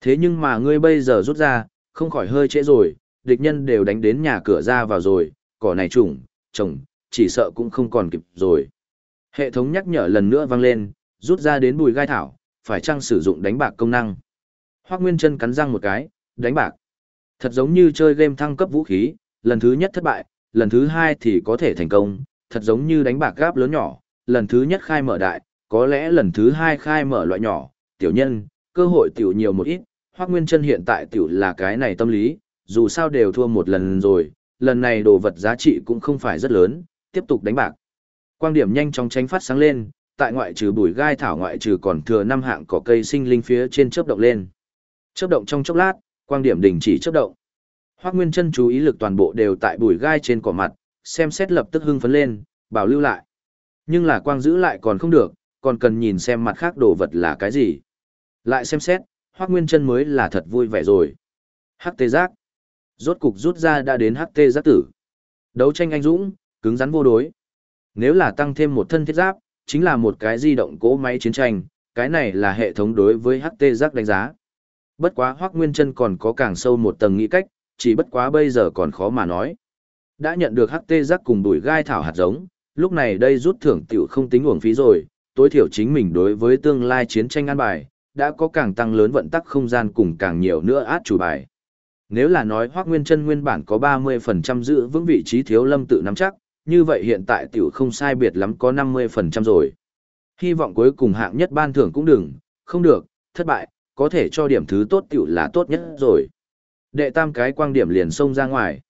Thế nhưng mà ngươi bây giờ rút ra, không khỏi hơi trễ rồi, địch nhân đều đánh đến nhà cửa ra vào rồi, cỏ này trùng, chồng chỉ sợ cũng không còn kịp rồi. Hệ thống nhắc nhở lần nữa vang lên, rút ra đến bùi gai thảo, phải chăng sử dụng đánh bạc công năng. Hoác Nguyên chân cắn răng một cái, đánh bạc. Thật giống như chơi game thăng cấp vũ khí, lần thứ nhất thất bại, lần thứ hai thì có thể thành công, thật giống như đánh bạc gáp lớn nhỏ, lần thứ nhất khai mở đại, có lẽ lần thứ hai khai mở loại nhỏ, tiểu nhân, cơ hội tiểu nhiều một ít, Hoắc Nguyên Chân hiện tại tiểu là cái này tâm lý, dù sao đều thua một lần rồi, lần này đồ vật giá trị cũng không phải rất lớn, tiếp tục đánh bạc. Quang điểm nhanh chóng tránh phát sáng lên, tại ngoại trừ bùi gai thảo ngoại trừ còn thừa năm hạng cỏ cây sinh linh phía trên chớp động lên. Chớp động trong chốc lát, quang điểm đình chỉ chớp động. Hoắc Nguyên Chân chú ý lực toàn bộ đều tại bùi gai trên cỏ mặt, xem xét lập tức hưng phấn lên, bảo lưu lại. Nhưng là quang giữ lại còn không được, còn cần nhìn xem mặt khác đồ vật là cái gì. Lại xem xét, Hoắc Nguyên Chân mới là thật vui vẻ rồi. Hắc tê giác. Rốt cục rút ra đã đến HT giác tử. Đấu tranh anh dũng, cứng rắn vô đối. Nếu là tăng thêm một thân thiết giáp, chính là một cái di động cỗ máy chiến tranh, cái này là hệ thống đối với HT giác đánh giá. Bất quá Hoắc Nguyên Chân còn có càng sâu một tầng nghĩ cách, chỉ bất quá bây giờ còn khó mà nói. Đã nhận được HT giác cùng đuổi gai thảo hạt giống, lúc này đây rút thưởng tiểu không tính uổng phí rồi, tối thiểu chính mình đối với tương lai chiến tranh an bài, đã có càng tăng lớn vận tắc không gian cùng càng nhiều nữa át chủ bài. Nếu là nói Hoắc Nguyên Chân nguyên bản có 30% giữ vững vị trí thiếu lâm tự nắm chắc, như vậy hiện tại tiểu không sai biệt lắm có 50% rồi. Hy vọng cuối cùng hạng nhất ban thưởng cũng đừng, không được, thất bại, có thể cho điểm thứ tốt tiểu là tốt nhất rồi. Đệ tam cái quang điểm liền xông ra ngoài.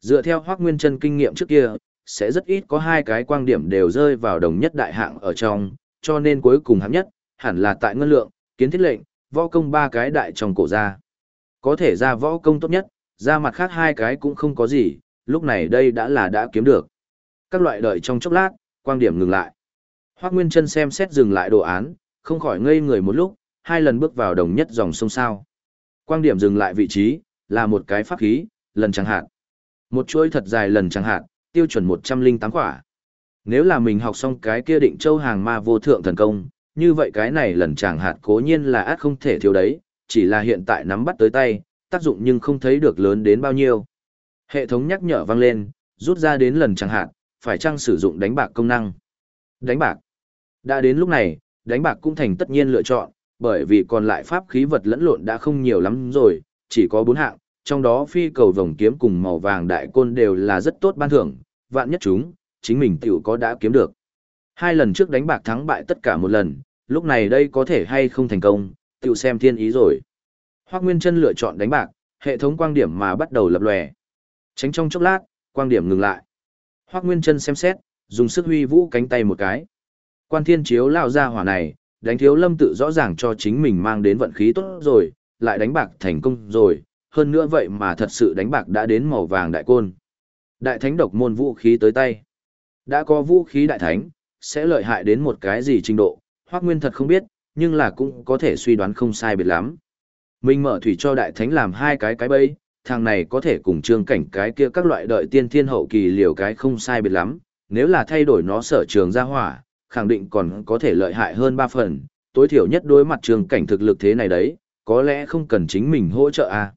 Dựa theo Hoắc Nguyên Chân kinh nghiệm trước kia, sẽ rất ít có hai cái quang điểm đều rơi vào đồng nhất đại hạng ở trong, cho nên cuối cùng hạng nhất, hẳn là tại ngân lượng, kiến thiết lệnh, võ công ba cái đại trong cổ ra. Có thể ra võ công tốt nhất, ra mặt khác hai cái cũng không có gì, lúc này đây đã là đã kiếm được. Các loại đợi trong chốc lát, quang điểm ngừng lại. Hoắc Nguyên Chân xem xét dừng lại đồ án, không khỏi ngây người một lúc, hai lần bước vào đồng nhất dòng sông sao. Quang điểm dừng lại vị trí, là một cái pháp khí, lần chẳng hạn. Một chuỗi thật dài lần chẳng hạn, tiêu chuẩn 108 quả. Nếu là mình học xong cái kia định châu hàng ma vô thượng thần công, như vậy cái này lần chẳng hạn cố nhiên là át không thể thiếu đấy, chỉ là hiện tại nắm bắt tới tay, tác dụng nhưng không thấy được lớn đến bao nhiêu. Hệ thống nhắc nhở vang lên, rút ra đến lần chẳng hạn, phải chăng sử dụng đánh bạc công năng. Đánh bạc. Đã đến lúc này, đánh bạc cũng thành tất nhiên lựa chọn, bởi vì còn lại pháp khí vật lẫn lộn đã không nhiều lắm rồi, chỉ có bốn hạng, trong đó phi cầu vòng kiếm cùng màu vàng đại côn đều là rất tốt ban thưởng, vạn nhất chúng, chính mình tiểu có đã kiếm được. Hai lần trước đánh bạc thắng bại tất cả một lần, lúc này đây có thể hay không thành công, tiểu xem thiên ý rồi. Hoác Nguyên Trân lựa chọn đánh bạc, hệ thống quang điểm mà bắt đầu lập lòe. Tránh trong chốc lát, quang điểm ngừng lại. Hoác Nguyên Trân xem xét, dùng sức huy vũ cánh tay một cái. Quan thiên chiếu lao ra hỏa này, đánh thiếu lâm tự rõ ràng cho chính mình mang đến vận khí tốt rồi, lại đánh bạc thành công rồi, hơn nữa vậy mà thật sự đánh bạc đã đến màu vàng đại côn. Đại thánh độc môn vũ khí tới tay. Đã có vũ khí đại thánh, sẽ lợi hại đến một cái gì trình độ, Hoắc Nguyên thật không biết, nhưng là cũng có thể suy đoán không sai biệt lắm. Mình mở thủy cho đại thánh làm hai cái cái bẫy, thằng này có thể cùng trương cảnh cái kia các loại đợi tiên thiên hậu kỳ liều cái không sai biệt lắm, nếu là thay đổi nó sở trường ra hỏa, khẳng định còn có thể lợi hại hơn ba phần, tối thiểu nhất đối mặt trương cảnh thực lực thế này đấy, có lẽ không cần chính mình hỗ trợ à.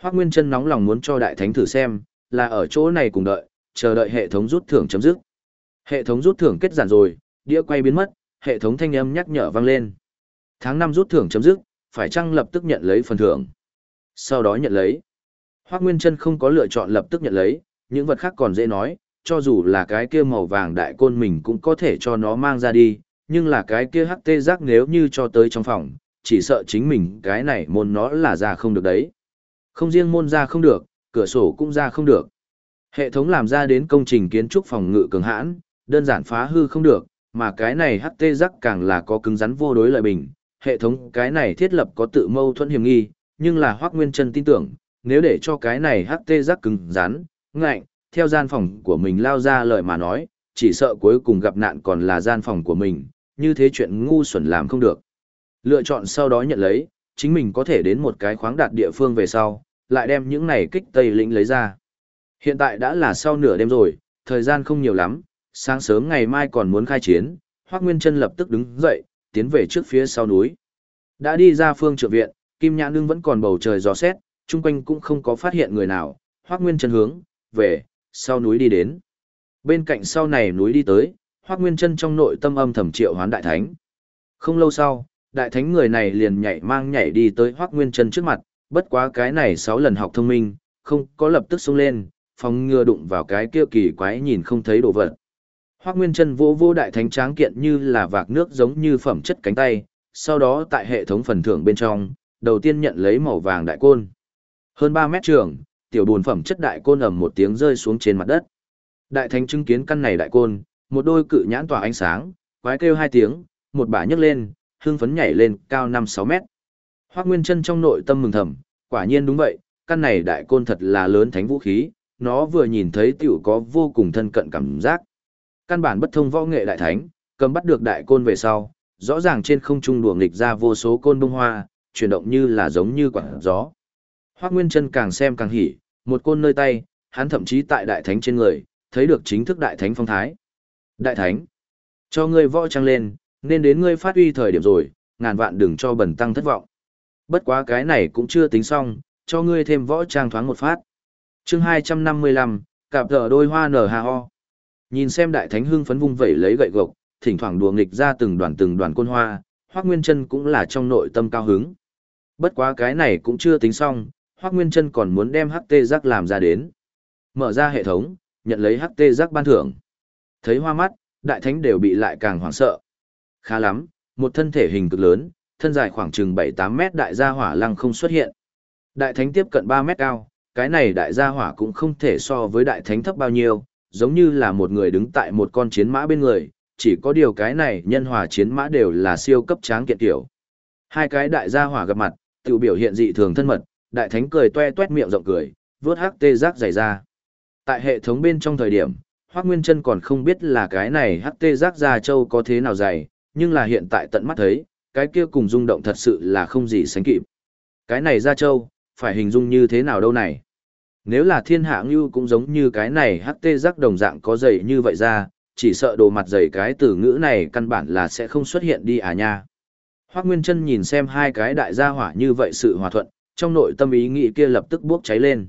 Hoác Nguyên chân nóng lòng muốn cho đại thánh thử xem, là ở chỗ này cùng đợi, chờ đợi hệ thống rút thưởng chấm dứt. Hệ thống rút thưởng kết giản rồi, đĩa quay biến mất, hệ thống thanh âm nhắc nhở vang lên. Tháng năm rút thưởng chấm dứt, phải chăng lập tức nhận lấy phần thưởng? Sau đó nhận lấy. Hoắc Nguyên Chân không có lựa chọn lập tức nhận lấy, những vật khác còn dễ nói, cho dù là cái kia màu vàng đại côn mình cũng có thể cho nó mang ra đi, nhưng là cái kia hắc tê giác nếu như cho tới trong phòng, chỉ sợ chính mình cái này môn nó là ra không được đấy. Không riêng môn ra không được, cửa sổ cũng ra không được. Hệ thống làm ra đến công trình kiến trúc phòng ngự cường hãn, đơn giản phá hư không được, mà cái này hắc tê giác càng là có cứng rắn vô đối lợi bình. Hệ thống cái này thiết lập có tự mâu thuẫn hiểm nghi, nhưng là Hoắc Nguyên Chân tin tưởng, nếu để cho cái này HT Giác cứng rắn, ngạnh, theo gian phòng của mình lao ra lời mà nói, chỉ sợ cuối cùng gặp nạn còn là gian phòng của mình, như thế chuyện ngu xuẩn làm không được. Lựa chọn sau đó nhận lấy, chính mình có thể đến một cái khoáng đạt địa phương về sau, lại đem những này kích tây lĩnh lấy ra. Hiện tại đã là sau nửa đêm rồi, thời gian không nhiều lắm, sáng sớm ngày mai còn muốn khai chiến, Hoắc Nguyên Chân lập tức đứng dậy, tiến về trước phía sau núi. Đã đi ra phương trượng viện, Kim Nhã Nương vẫn còn bầu trời gió xét, chung quanh cũng không có phát hiện người nào, Hoắc Nguyên Chân hướng về sau núi đi đến. Bên cạnh sau này núi đi tới, Hoắc Nguyên Chân trong nội tâm âm thầm triệu hoán đại thánh. Không lâu sau, đại thánh người này liền nhảy mang nhảy đi tới Hoắc Nguyên Chân trước mặt, bất quá cái này 6 lần học thông minh, không có lập tức xông lên, phòng ngừa đụng vào cái kia kỳ quái nhìn không thấy đồ vật. Hoắc Nguyên Chân vô vô đại thánh tráng kiện như là vạc nước giống như phẩm chất cánh tay, sau đó tại hệ thống phần thưởng bên trong, đầu tiên nhận lấy màu vàng đại côn. Hơn 3 mét trường, tiểu buồn phẩm chất đại côn ầm một tiếng rơi xuống trên mặt đất. Đại thánh chứng kiến căn này đại côn, một đôi cự nhãn tỏa ánh sáng, quái kêu hai tiếng, một bả nhấc lên, hương phấn nhảy lên, cao 5-6 mét. Hoác Nguyên Trân trong nội tâm mừng thầm, quả nhiên đúng vậy, căn này đại côn thật là lớn thánh vũ khí, nó vừa nhìn thấy tiểu có vô cùng thân cận cảm giác. Căn bản bất thông võ nghệ đại thánh, cầm bắt được đại côn về sau, rõ ràng trên không trung đùa nghịch ra vô số côn bông hoa, chuyển động như là giống như quả gió. hoắc Nguyên chân càng xem càng hỉ, một côn nơi tay, hắn thậm chí tại đại thánh trên người, thấy được chính thức đại thánh phong thái. Đại thánh, cho ngươi võ trang lên, nên đến ngươi phát uy thời điểm rồi, ngàn vạn đừng cho bẩn tăng thất vọng. Bất quá cái này cũng chưa tính xong, cho ngươi thêm võ trang thoáng một phát. chương 255, cạp thở đôi hoa nở hà ho. Nhìn xem đại thánh hưng phấn vung vẩy lấy gậy gộc, thỉnh thoảng đùa nghịch ra từng đoàn từng đoàn côn hoa, Hoắc Nguyên Chân cũng là trong nội tâm cao hứng. Bất quá cái này cũng chưa tính xong, Hoắc Nguyên Chân còn muốn đem HT giác làm ra đến. Mở ra hệ thống, nhận lấy HT giác ban thưởng. Thấy hoa mắt, đại thánh đều bị lại càng hoảng sợ. Khá lắm, một thân thể hình cực lớn, thân dài khoảng chừng 7-8 mét đại gia hỏa lăng không xuất hiện. Đại thánh tiếp cận 3 mét cao, cái này đại gia hỏa cũng không thể so với đại thánh thấp bao nhiêu, giống như là một người đứng tại một con chiến mã bên người, chỉ có điều cái này nhân hòa chiến mã đều là siêu cấp tráng kiện tiểu. Hai cái đại gia hỏa gặp mặt, tự biểu hiện dị thường thân mật, đại thánh cười toe toét miệng rộng cười, vớt hắc tê giác dày ra. Tại hệ thống bên trong thời điểm, Hoắc Nguyên Trân còn không biết là cái này HT giác Gia Châu có thế nào dày, nhưng là hiện tại tận mắt thấy, cái kia cùng rung động thật sự là không gì sánh kịp. Cái này Gia Châu, phải hình dung như thế nào đâu này? Nếu là thiên hạ ngưu cũng giống như cái này hắc tê giác đồng dạng có dày như vậy ra, chỉ sợ đồ mặt dày cái từ ngữ này căn bản là sẽ không xuất hiện đi à nha. Hoác Nguyên Trân nhìn xem hai cái đại gia hỏa như vậy sự hòa thuận, trong nội tâm ý nghĩ kia lập tức bốc cháy lên.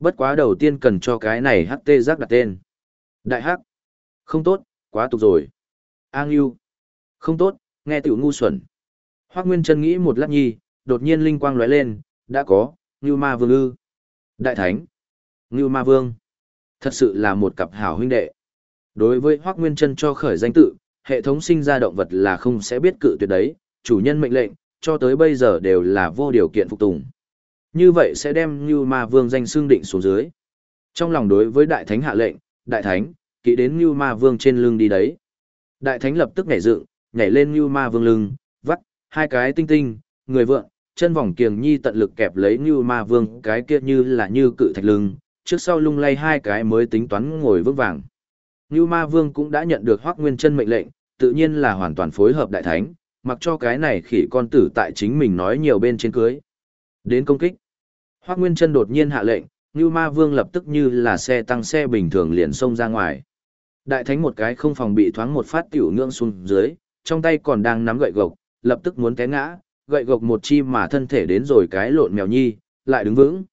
Bất quá đầu tiên cần cho cái này hắc tê giác đặt tên. Đại hắc. Không tốt, quá tục rồi. A Ngưu. Không tốt, nghe tiểu ngu xuẩn. Hoác Nguyên Trân nghĩ một lát nhi, đột nhiên linh quang lóe lên, đã có, Ngưu Ma Vương ư. Đại Thánh. Ngưu Ma Vương. Thật sự là một cặp hảo huynh đệ. Đối với Hoác Nguyên Trân cho khởi danh tự, hệ thống sinh ra động vật là không sẽ biết cự tuyệt đấy, chủ nhân mệnh lệnh, cho tới bây giờ đều là vô điều kiện phục tùng. Như vậy sẽ đem Ngưu Ma Vương danh xương định xuống dưới. Trong lòng đối với Đại Thánh hạ lệnh, Đại Thánh, kỵ đến Ngưu Ma Vương trên lưng đi đấy. Đại Thánh lập tức nhảy dựng, nhảy lên Ngưu Ma Vương lưng, vắt, hai cái tinh tinh, người vượng, chân vòng kiềng nhi tận lực kẹp lấy như Ma Vương cái kia như là như cự thạch lưng, trước sau lung lay hai cái mới tính toán ngồi vững vàng. Như Ma Vương cũng đã nhận được Hoắc Nguyên Chân mệnh lệnh, tự nhiên là hoàn toàn phối hợp đại thánh, mặc cho cái này khỉ con tử tại chính mình nói nhiều bên trên cưới. Đến công kích. Hoắc Nguyên Chân đột nhiên hạ lệnh, như Ma Vương lập tức như là xe tăng xe bình thường liền xông ra ngoài. Đại thánh một cái không phòng bị thoáng một phát tiểu ngưỡng xuống dưới, trong tay còn đang nắm gậy gộc, lập tức muốn té ngã, gậy gộc một chi mà thân thể đến rồi cái lộn mèo nhi, lại đứng vững.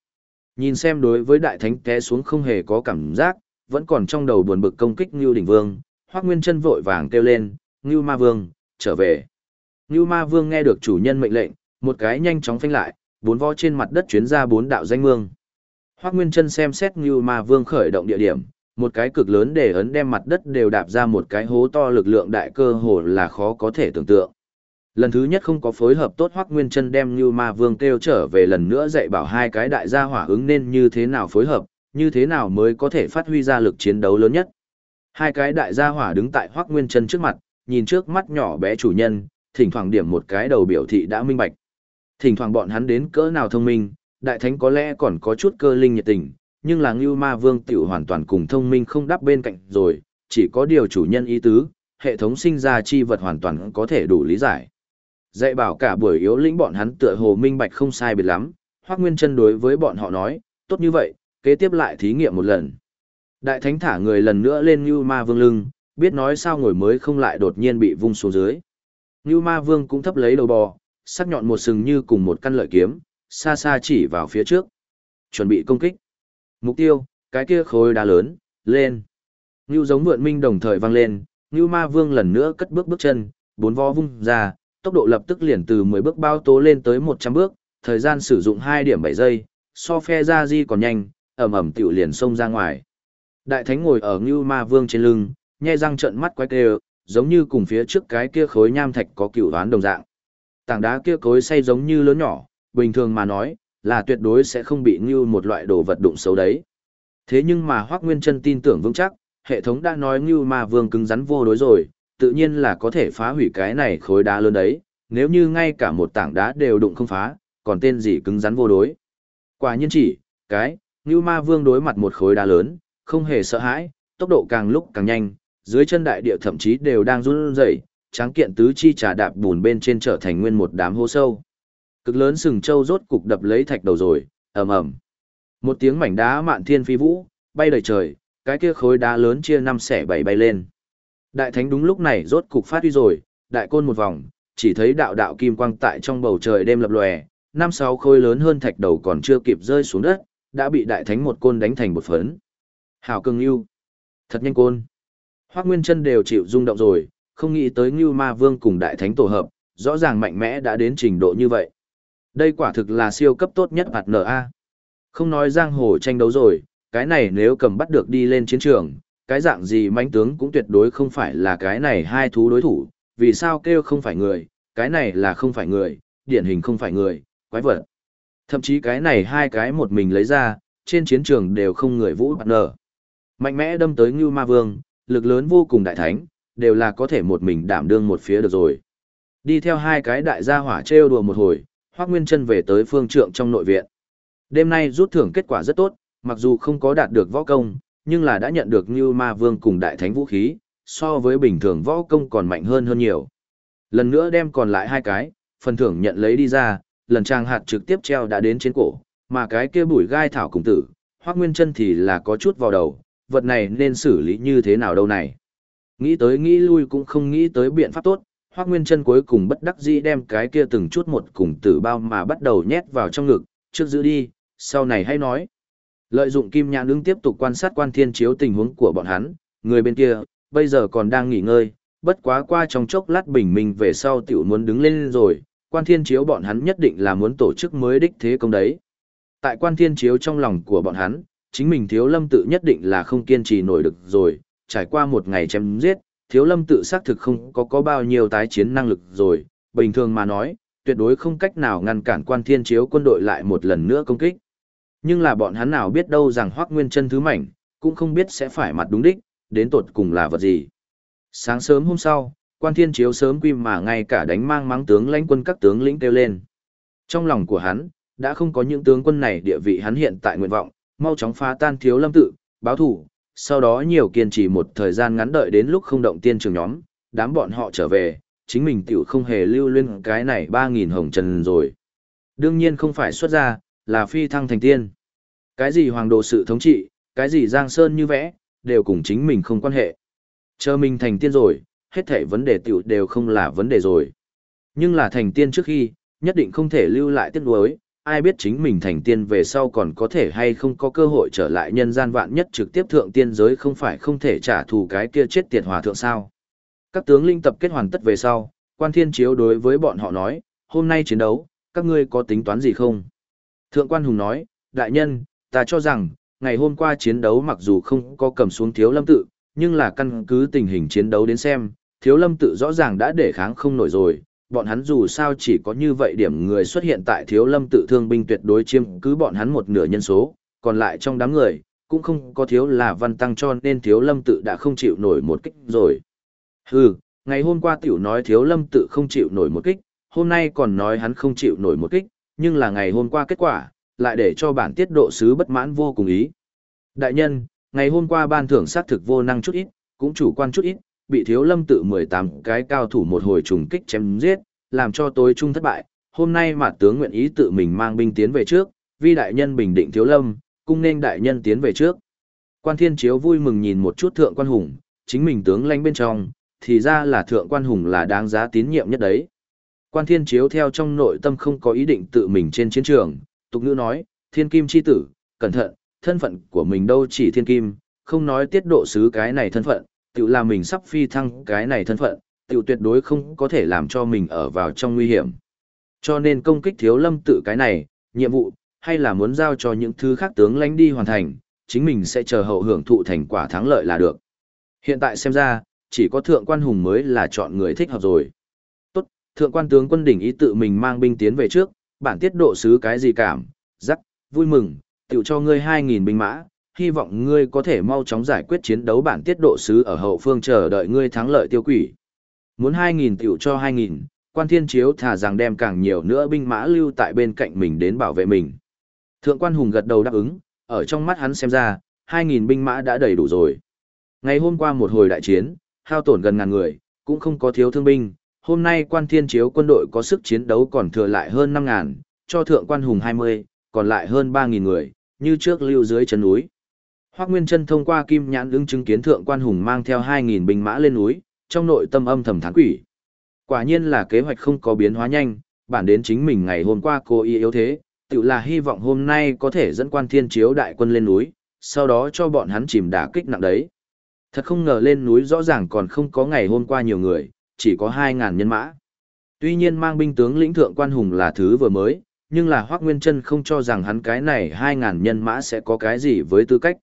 Nhìn xem đối với đại thánh té xuống không hề có cảm giác, vẫn còn trong đầu buồn bực công kích Ngưu Đỉnh Vương, Hoắc Nguyên Chân vội vàng kêu lên, "Ngưu Ma Vương, trở về." Ngưu Ma Vương nghe được chủ nhân mệnh lệnh, một cái nhanh chóng phanh lại, bốn vó trên mặt đất chuyến ra bốn đạo danh mương. Hoắc Nguyên Chân xem xét Ngưu Ma Vương khởi động địa điểm, một cái cực lớn để ấn đem mặt đất đều đạp ra một cái hố to lực lượng đại cơ hồ là khó có thể tưởng tượng. Lần thứ nhất không có phối hợp tốt Hoắc Nguyên Chân đem Như Ma Vương kêu trở về lần nữa dạy bảo hai cái đại gia hỏa ứng nên như thế nào phối hợp, như thế nào mới có thể phát huy ra lực chiến đấu lớn nhất. Hai cái đại gia hỏa đứng tại Hoắc Nguyên Chân trước mặt, nhìn trước mắt nhỏ bé chủ nhân, thỉnh thoảng điểm một cái đầu biểu thị đã minh bạch. Thỉnh thoảng bọn hắn đến cỡ nào thông minh, đại thánh có lẽ còn có chút cơ linh nhiệt tình, nhưng là Ngưu Ma Vương tiểu hoàn toàn cùng thông minh không đáp bên cạnh rồi, chỉ có điều chủ nhân ý tứ, hệ thống sinh ra chi vật hoàn toàn có thể đủ lý giải. Dạy bảo cả buổi yếu lĩnh bọn hắn tựa hồ minh bạch không sai biệt lắm, Hoắc Nguyên Chân đối với bọn họ nói, tốt như vậy, kế tiếp lại thí nghiệm một lần. Đại thánh thả người lần nữa lên Như Ma Vương lưng, biết nói sao ngồi mới không lại đột nhiên bị vung xuống dưới. Như Ma Vương cũng thấp lấy đầu bò, sắc nhọn một sừng như cùng một căn lợi kiếm, xa xa chỉ vào phía trước. Chuẩn bị công kích. Mục tiêu, cái kia khối đá lớn, lên. Như giống vượn minh đồng thời vang lên, Như Ma Vương lần nữa cất bước bước chân, bốn vó vung ra, tốc độ lập tức liền từ 10 bước bao tố lên tới 100 bước, thời gian sử dụng 2 điểm 7 giây, so phe ra di còn nhanh, ẩm ẩm tiểu liền xông ra ngoài. Đại thánh ngồi ở Ngưu Ma Vương trên lưng, nhe răng trợn mắt quái kêu, giống như cùng phía trước cái kia khối nham thạch có cựu đoán đồng dạng. Tảng đá kia cối say giống như lớn nhỏ, bình thường mà nói, là tuyệt đối sẽ không bị Ngưu một loại đồ vật đụng xấu đấy. Thế nhưng mà Hoắc Nguyên Chân tin tưởng vững chắc, hệ thống đã nói Ngưu Ma Vương cứng rắn vô đối rồi, tự nhiên là có thể phá hủy cái này khối đá lớn đấy, nếu như ngay cả một tảng đá đều đụng không phá, còn tên gì cứng rắn vô đối. Quả nhiên chỉ, cái, như ma vương đối mặt một khối đá lớn, không hề sợ hãi, tốc độ càng lúc càng nhanh, dưới chân đại địa thậm chí đều đang run rẩy, tráng kiện tứ chi trà đạp bùn bên trên trở thành nguyên một đám hô sâu. Cực lớn sừng châu rốt cục đập lấy thạch đầu rồi, ầm ầm. Một tiếng mảnh đá mạn thiên phi vũ, bay đầy trời, cái kia khối đá lớn chia năm xẻ bảy bay lên. Đại thánh đúng lúc này rốt cục phát huy rồi, đại côn một vòng, chỉ thấy đạo đạo kim quang tại trong bầu trời đêm lập lòe, năm sáu khối lớn hơn thạch đầu còn chưa kịp rơi xuống đất, đã bị đại thánh một côn đánh thành một phấn. Hảo cường yêu. Thật nhanh côn. Hoác Nguyên chân đều chịu rung động rồi, không nghĩ tới Ngưu Ma Vương cùng đại thánh tổ hợp, rõ ràng mạnh mẽ đã đến trình độ như vậy. Đây quả thực là siêu cấp tốt nhất hạt NA. Không nói giang hồ tranh đấu rồi, cái này nếu cầm bắt được đi lên chiến trường, cái dạng gì mãnh tướng cũng tuyệt đối không phải là cái này hai thú đối thủ, vì sao kêu không phải người, cái này là không phải người, điển hình không phải người, quái vật. Thậm chí cái này hai cái một mình lấy ra, trên chiến trường đều không người vũ bạc nở. Mạnh mẽ đâm tới Ngưu Ma Vương, lực lớn vô cùng đại thánh, đều là có thể một mình đảm đương một phía được rồi. Đi theo hai cái đại gia hỏa trêu đùa một hồi, Hoắc Nguyên Chân về tới phương trượng trong nội viện. Đêm nay rút thưởng kết quả rất tốt, mặc dù không có đạt được võ công, nhưng là đã nhận được như ma vương cùng đại thánh vũ khí, so với bình thường võ công còn mạnh hơn hơn nhiều. Lần nữa đem còn lại hai cái, phần thưởng nhận lấy đi ra, lần trang hạt trực tiếp treo đã đến trên cổ, mà cái kia bùi gai thảo cùng tử, hoác nguyên chân thì là có chút vào đầu, vật này nên xử lý như thế nào đâu này. Nghĩ tới nghĩ lui cũng không nghĩ tới biện pháp tốt, hoác nguyên chân cuối cùng bất đắc dĩ đem cái kia từng chút một cùng tử bao mà bắt đầu nhét vào trong ngực, trước giữ đi, sau này hay nói. Lợi dụng kim nhãn ứng tiếp tục quan sát quan thiên chiếu tình huống của bọn hắn, người bên kia, bây giờ còn đang nghỉ ngơi, bất quá qua trong chốc lát bình minh về sau tiểu muốn đứng lên rồi, quan thiên chiếu bọn hắn nhất định là muốn tổ chức mới đích thế công đấy. Tại quan thiên chiếu trong lòng của bọn hắn, chính mình thiếu lâm tự nhất định là không kiên trì nổi được rồi, trải qua một ngày chém giết, thiếu lâm tự xác thực không có có bao nhiêu tái chiến năng lực rồi, bình thường mà nói, tuyệt đối không cách nào ngăn cản quan thiên chiếu quân đội lại một lần nữa công kích. Nhưng là bọn hắn nào biết đâu rằng hoác nguyên chân thứ mảnh, cũng không biết sẽ phải mặt đúng đích, đến tột cùng là vật gì. Sáng sớm hôm sau, quan thiên chiếu sớm quy mà ngay cả đánh mang mắng tướng lãnh quân các tướng lĩnh kêu lên. Trong lòng của hắn, đã không có những tướng quân này địa vị hắn hiện tại nguyện vọng, mau chóng phá tan thiếu lâm tự, báo thủ, sau đó nhiều kiên trì một thời gian ngắn đợi đến lúc không động tiên trường nhóm, đám bọn họ trở về, chính mình tiểu không hề lưu luyên cái này 3.000 hồng trần rồi. Đương nhiên không phải xuất ra, là phi thăng thành tiên. Cái gì hoàng độ sự thống trị, cái gì giang sơn như vẽ, đều cùng chính mình không quan hệ. Chờ mình thành tiên rồi, hết thảy vấn đề tiểu đều không là vấn đề rồi. Nhưng là thành tiên trước khi, nhất định không thể lưu lại tiếc nuối, ai biết chính mình thành tiên về sau còn có thể hay không có cơ hội trở lại nhân gian vạn nhất trực tiếp thượng tiên giới không phải không thể trả thù cái kia chết tiệt hòa thượng sao. Các tướng linh tập kết hoàn tất về sau, quan thiên chiếu đối với bọn họ nói, hôm nay chiến đấu, các ngươi có tính toán gì không? Thượng quan hùng nói, đại nhân, ta cho rằng, ngày hôm qua chiến đấu mặc dù không có cầm xuống thiếu lâm tự, nhưng là căn cứ tình hình chiến đấu đến xem, thiếu lâm tự rõ ràng đã để kháng không nổi rồi, bọn hắn dù sao chỉ có như vậy điểm người xuất hiện tại thiếu lâm tự thương binh tuyệt đối chiếm cứ bọn hắn một nửa nhân số, còn lại trong đám người, cũng không có thiếu là văn tăng cho nên thiếu lâm tự đã không chịu nổi một kích rồi. Hừ, ngày hôm qua tiểu nói thiếu lâm tự không chịu nổi một kích, hôm nay còn nói hắn không chịu nổi một kích, nhưng là ngày hôm qua kết quả, lại để cho bản tiết độ sứ bất mãn vô cùng ý. Đại nhân, ngày hôm qua ban thưởng xác thực vô năng chút ít, cũng chủ quan chút ít, bị thiếu lâm tự 18 cái cao thủ một hồi trùng kích chém giết, làm cho tối trung thất bại. Hôm nay mà tướng nguyện ý tự mình mang binh tiến về trước, vi đại nhân bình định thiếu lâm, cung nên đại nhân tiến về trước. Quan thiên chiếu vui mừng nhìn một chút thượng quan hùng, chính mình tướng lãnh bên trong, thì ra là thượng quan hùng là đáng giá tín nhiệm nhất đấy. Quan thiên chiếu theo trong nội tâm không có ý định tự mình trên chiến trường, tục ngữ nói, thiên kim chi tử, cẩn thận, thân phận của mình đâu chỉ thiên kim, không nói tiết độ sứ cái này thân phận, tự là mình sắp phi thăng cái này thân phận, tự tuyệt đối không có thể làm cho mình ở vào trong nguy hiểm. Cho nên công kích thiếu lâm tự cái này, nhiệm vụ, hay là muốn giao cho những thứ khác tướng lãnh đi hoàn thành, chính mình sẽ chờ hậu hưởng thụ thành quả thắng lợi là được. Hiện tại xem ra, chỉ có thượng quan hùng mới là chọn người thích hợp rồi. Thượng quan tướng quân đỉnh ý tự mình mang binh tiến về trước, bản tiết độ sứ cái gì cảm, rắc, vui mừng, tiểu cho ngươi 2.000 binh mã, hy vọng ngươi có thể mau chóng giải quyết chiến đấu bản tiết độ sứ ở hậu phương chờ đợi ngươi thắng lợi tiêu quỷ. Muốn 2.000 tiểu cho 2.000, quan thiên chiếu thả rằng đem càng nhiều nữa binh mã lưu tại bên cạnh mình đến bảo vệ mình. Thượng quan hùng gật đầu đáp ứng, ở trong mắt hắn xem ra, 2.000 binh mã đã đầy đủ rồi. Ngày hôm qua một hồi đại chiến, hao tổn gần ngàn người, cũng không có thiếu thương binh, hôm nay quan thiên chiếu quân đội có sức chiến đấu còn thừa lại hơn năm ngàn, cho thượng quan hùng 20, còn lại hơn ba nghìn người, như trước lưu dưới chân núi. Hoác Nguyên chân thông qua kim nhãn ứng chứng kiến thượng quan hùng mang theo 2.000 binh mã lên núi, trong nội tâm âm thầm thán quỷ. Quả nhiên là kế hoạch không có biến hóa nhanh, bản đến chính mình ngày hôm qua cô ý yếu thế, tự là hy vọng hôm nay có thể dẫn quan thiên chiếu đại quân lên núi, sau đó cho bọn hắn chìm đả kích nặng đấy. Thật không ngờ lên núi rõ ràng còn không có ngày hôm qua nhiều người, chỉ có 2.000 nhân mã. Tuy nhiên mang binh tướng lĩnh thượng quan hùng là thứ vừa mới, nhưng là Hoác Nguyên Trân không cho rằng hắn cái này 2.000 nhân mã sẽ có cái gì với tư cách.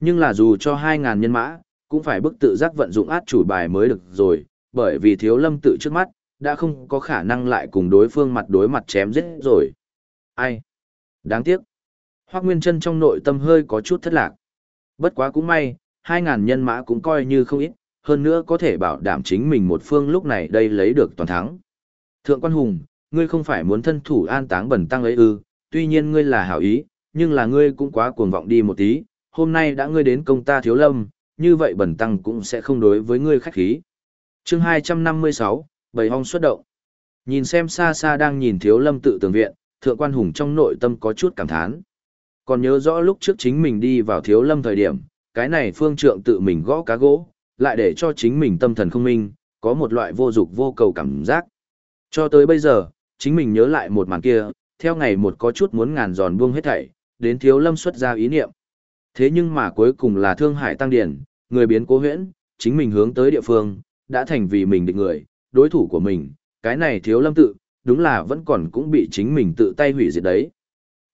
Nhưng là dù cho 2.000 nhân mã, cũng phải bức tự giác vận dụng át chủ bài mới được rồi, bởi vì thiếu lâm tự trước mắt, đã không có khả năng lại cùng đối phương mặt đối mặt chém giết rồi. Ai? Đáng tiếc. Hoác Nguyên Trân trong nội tâm hơi có chút thất lạc. Bất quá cũng may, 2.000 nhân mã cũng coi như không ít, hơn nữa có thể bảo đảm chính mình một phương lúc này đây lấy được toàn thắng. Thượng quan hùng, ngươi không phải muốn thân thủ an táng bẩn tăng ấy ư, tuy nhiên ngươi là hảo ý, nhưng là ngươi cũng quá cuồng vọng đi một tí, hôm nay đã ngươi đến công ta thiếu lâm, như vậy bẩn tăng cũng sẽ không đối với ngươi khách khí. chương 256, Bầy hong xuất động. Nhìn xem xa xa đang nhìn thiếu lâm tự tường viện, thượng quan hùng trong nội tâm có chút cảm thán. Còn nhớ rõ lúc trước chính mình đi vào thiếu lâm thời điểm, cái này phương trượng tự mình gõ cá gỗ, lại để cho chính mình tâm thần không minh, có một loại vô dục vô cầu cảm giác. Cho tới bây giờ, chính mình nhớ lại một màn kia, theo ngày một có chút muốn ngàn giòn buông hết thảy, đến thiếu lâm xuất ra ý niệm. Thế nhưng mà cuối cùng là thương hải tăng điển, người biến cố huyễn, chính mình hướng tới địa phương, đã thành vì mình định người, đối thủ của mình, cái này thiếu lâm tự, đúng là vẫn còn cũng bị chính mình tự tay hủy diệt đấy.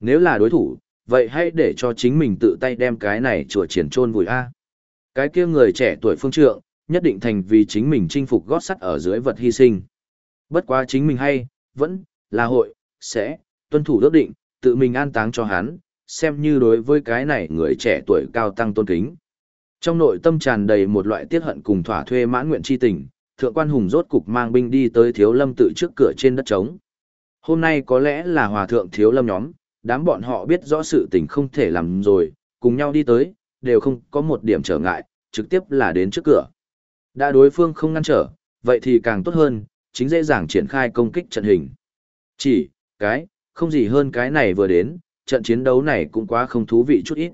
Nếu là đối thủ, vậy hãy để cho chính mình tự tay đem cái này chùa triển trôn vùi a. Cái kia người trẻ tuổi phương trượng, nhất định thành vì chính mình chinh phục gót sắt ở dưới vật hy sinh. Bất quá chính mình hay, vẫn, là hội, sẽ, tuân thủ ước định, tự mình an táng cho hắn, xem như đối với cái này người trẻ tuổi cao tăng tôn kính. Trong nội tâm tràn đầy một loại tiết hận cùng thỏa thuê mãn nguyện chi tình, thượng quan hùng rốt cục mang binh đi tới thiếu lâm tự trước cửa trên đất trống. Hôm nay có lẽ là hòa thượng thiếu lâm nhóm, đám bọn họ biết rõ sự tình không thể làm rồi, cùng nhau đi tới, đều không có một điểm trở ngại, trực tiếp là đến trước cửa. Đã đối phương không ngăn trở, vậy thì càng tốt hơn, chính dễ dàng triển khai công kích trận hình. Chỉ, cái, không gì hơn cái này vừa đến, trận chiến đấu này cũng quá không thú vị chút ít.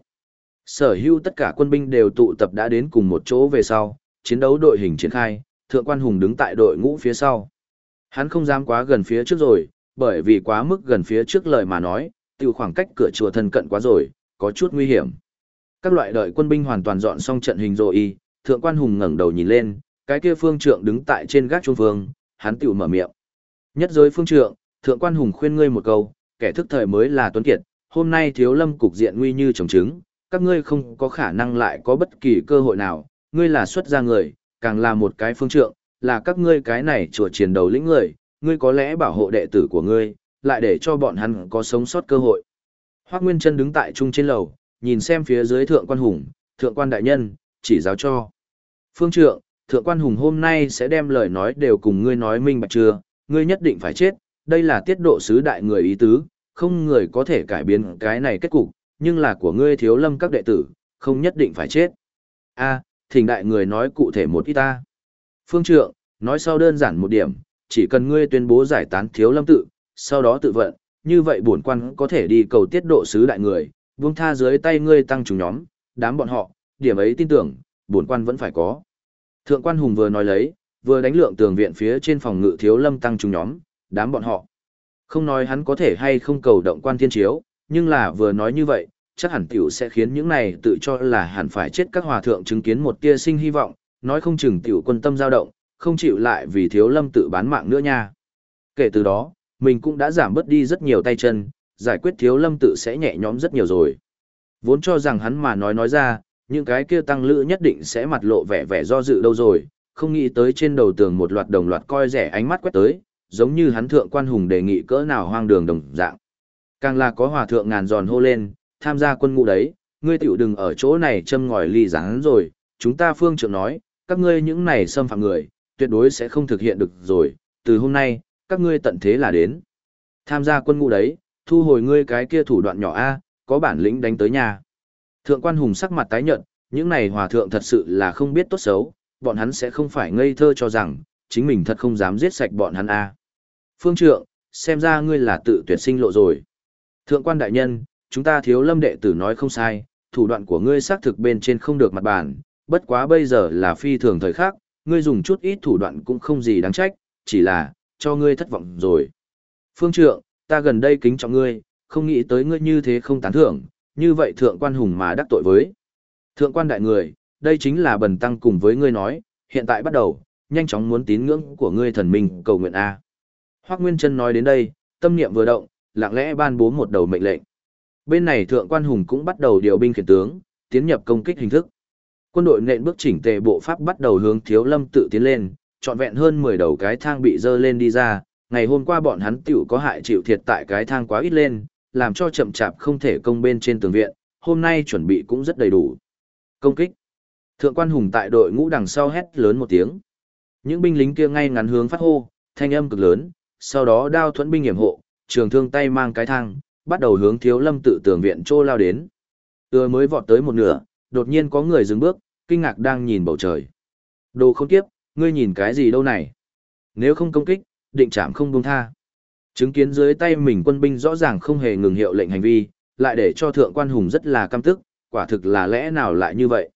Sở hữu tất cả quân binh đều tụ tập đã đến cùng một chỗ về sau, chiến đấu đội hình triển khai, thượng quan hùng đứng tại đội ngũ phía sau. Hắn không dám quá gần phía trước rồi, bởi vì quá mức gần phía trước lời mà nói, từ khoảng cách cửa chùa thân cận quá rồi, có chút nguy hiểm. Các loại đợi quân binh hoàn toàn dọn xong trận hình rồi y thượng quan hùng ngẩng đầu nhìn lên, cái kia phương trượng đứng tại trên gác trung phương, hắn tiểu mở miệng. Nhất giới phương trượng, thượng quan hùng khuyên ngươi một câu, kẻ thức thời mới là tuấn kiệt, hôm nay thiếu lâm cục diện nguy như trồng trứng, các ngươi không có khả năng lại có bất kỳ cơ hội nào, ngươi là xuất gia người, càng là một cái phương trượng, là các ngươi cái này chùa chiến đầu lĩnh người, ngươi có lẽ bảo hộ đệ tử của ngươi, lại để cho bọn hắn có sống sót cơ hội. Hoác Nguyên Trân đứng tại trung trên lầu, nhìn xem phía dưới thượng quan hùng, thượng quan đại nhân, chỉ giáo cho. Phương trượng, thượng quan hùng hôm nay sẽ đem lời nói đều cùng ngươi nói minh bạch chưa, ngươi nhất định phải chết, đây là tiết độ sứ đại người ý tứ, không người có thể cải biến cái này kết cục, nhưng là của ngươi thiếu lâm các đệ tử, không nhất định phải chết. A, thỉnh đại người nói cụ thể một ít ta. Phương trượng, nói sau đơn giản một điểm, chỉ cần ngươi tuyên bố giải tán thiếu lâm tự, sau đó tự vận, như vậy bổn quan có thể đi cầu tiết độ sứ đại người, buông tha dưới tay ngươi tăng chủ nhóm, đám bọn họ, điểm ấy tin tưởng, bổn quan vẫn phải có. Thượng quan hùng vừa nói lấy, vừa đánh lượng tường viện phía trên phòng ngự thiếu lâm tăng chủ nhóm, đám bọn họ. Không nói hắn có thể hay không cầu động quan thiên chiếu, nhưng là vừa nói như vậy, chắc hẳn tiểu sẽ khiến những này tự cho là hẳn phải chết các hòa thượng chứng kiến một tia sinh hy vọng, nói không chừng tiểu quân tâm dao động, không chịu lại vì thiếu lâm tự bán mạng nữa nha. Kể từ đó, mình cũng đã giảm bớt đi rất nhiều tay chân, giải quyết thiếu lâm tự sẽ nhẹ nhõm rất nhiều rồi. Vốn cho rằng hắn mà nói nói ra, những cái kia tăng lữ nhất định sẽ mặt lộ vẻ vẻ do dự đâu rồi, không nghĩ tới trên đầu tường một loạt đồng loạt coi rẻ ánh mắt quét tới, giống như hắn thượng quan hùng đề nghị cỡ nào hoang đường đồng dạng. Càng là có hòa thượng ngàn giòn hô lên, tham gia quân ngũ đấy, ngươi tiểu đừng ở chỗ này châm ngòi ly rán rồi, chúng ta phương trưởng nói, các ngươi những này xâm phạm người, tuyệt đối sẽ không thực hiện được rồi, từ hôm nay, các ngươi tận thế là đến. Tham gia quân ngũ đấy, thu hồi ngươi cái kia thủ đoạn nhỏ A, có bản lĩnh đánh tới nhà. Thượng quan hùng sắc mặt tái nhợt, những này hòa thượng thật sự là không biết tốt xấu, bọn hắn sẽ không phải ngây thơ cho rằng, chính mình thật không dám giết sạch bọn hắn A. Phương trượng, xem ra ngươi là tự tuyệt sinh lộ rồi. Thượng quan đại nhân, chúng ta thiếu lâm đệ tử nói không sai, thủ đoạn của ngươi xác thực bên trên không được mặt bản, bất quá bây giờ là phi thường thời khắc, ngươi dùng chút ít thủ đoạn cũng không gì đáng trách, chỉ là, cho ngươi thất vọng rồi. Phương trượng, ta gần đây kính trọng ngươi, không nghĩ tới ngươi như thế không tán thưởng, như vậy thượng quan hùng mà đắc tội với. Thượng quan đại người, đây chính là bần tăng cùng với ngươi nói, hiện tại bắt đầu, nhanh chóng muốn tín ngưỡng của ngươi thần minh cầu nguyện A. Hoác Nguyên Trân nói đến đây, tâm niệm vừa động, lặng lẽ ban bố một đầu mệnh lệnh. Bên này thượng quan hùng cũng bắt đầu điều binh khiển tướng, tiến nhập công kích hình thức. Quân đội nện bước chỉnh tề bộ pháp bắt đầu hướng Thiếu Lâm tự tiến lên, trọn vẹn hơn 10 đầu cái thang bị dơ lên đi ra, ngày hôm qua bọn hắn tiểu có hại chịu thiệt tại cái thang quá ít lên, làm cho chậm chạp không thể công bên trên tường viện, hôm nay chuẩn bị cũng rất đầy đủ. Công kích. Thượng quan hùng tại đội ngũ đằng sau hét lớn một tiếng. Những binh lính kia ngay ngắn hướng phát hô, thanh âm cực lớn, sau đó đao thuẫn binh hiểm hộ, trường thương tay mang cái thang, bắt đầu hướng thiếu lâm tự tường viện trô lao đến. Ưa mới vọt tới một nửa, đột nhiên có người dừng bước, kinh ngạc đang nhìn bầu trời. Đồ không tiếp, ngươi nhìn cái gì đâu này? Nếu không công kích, định chạm không buông tha. Chứng kiến dưới tay mình quân binh rõ ràng không hề ngừng hiệu lệnh hành vi, lại để cho thượng quan hùng rất là căm tức, quả thực là lẽ nào lại như vậy.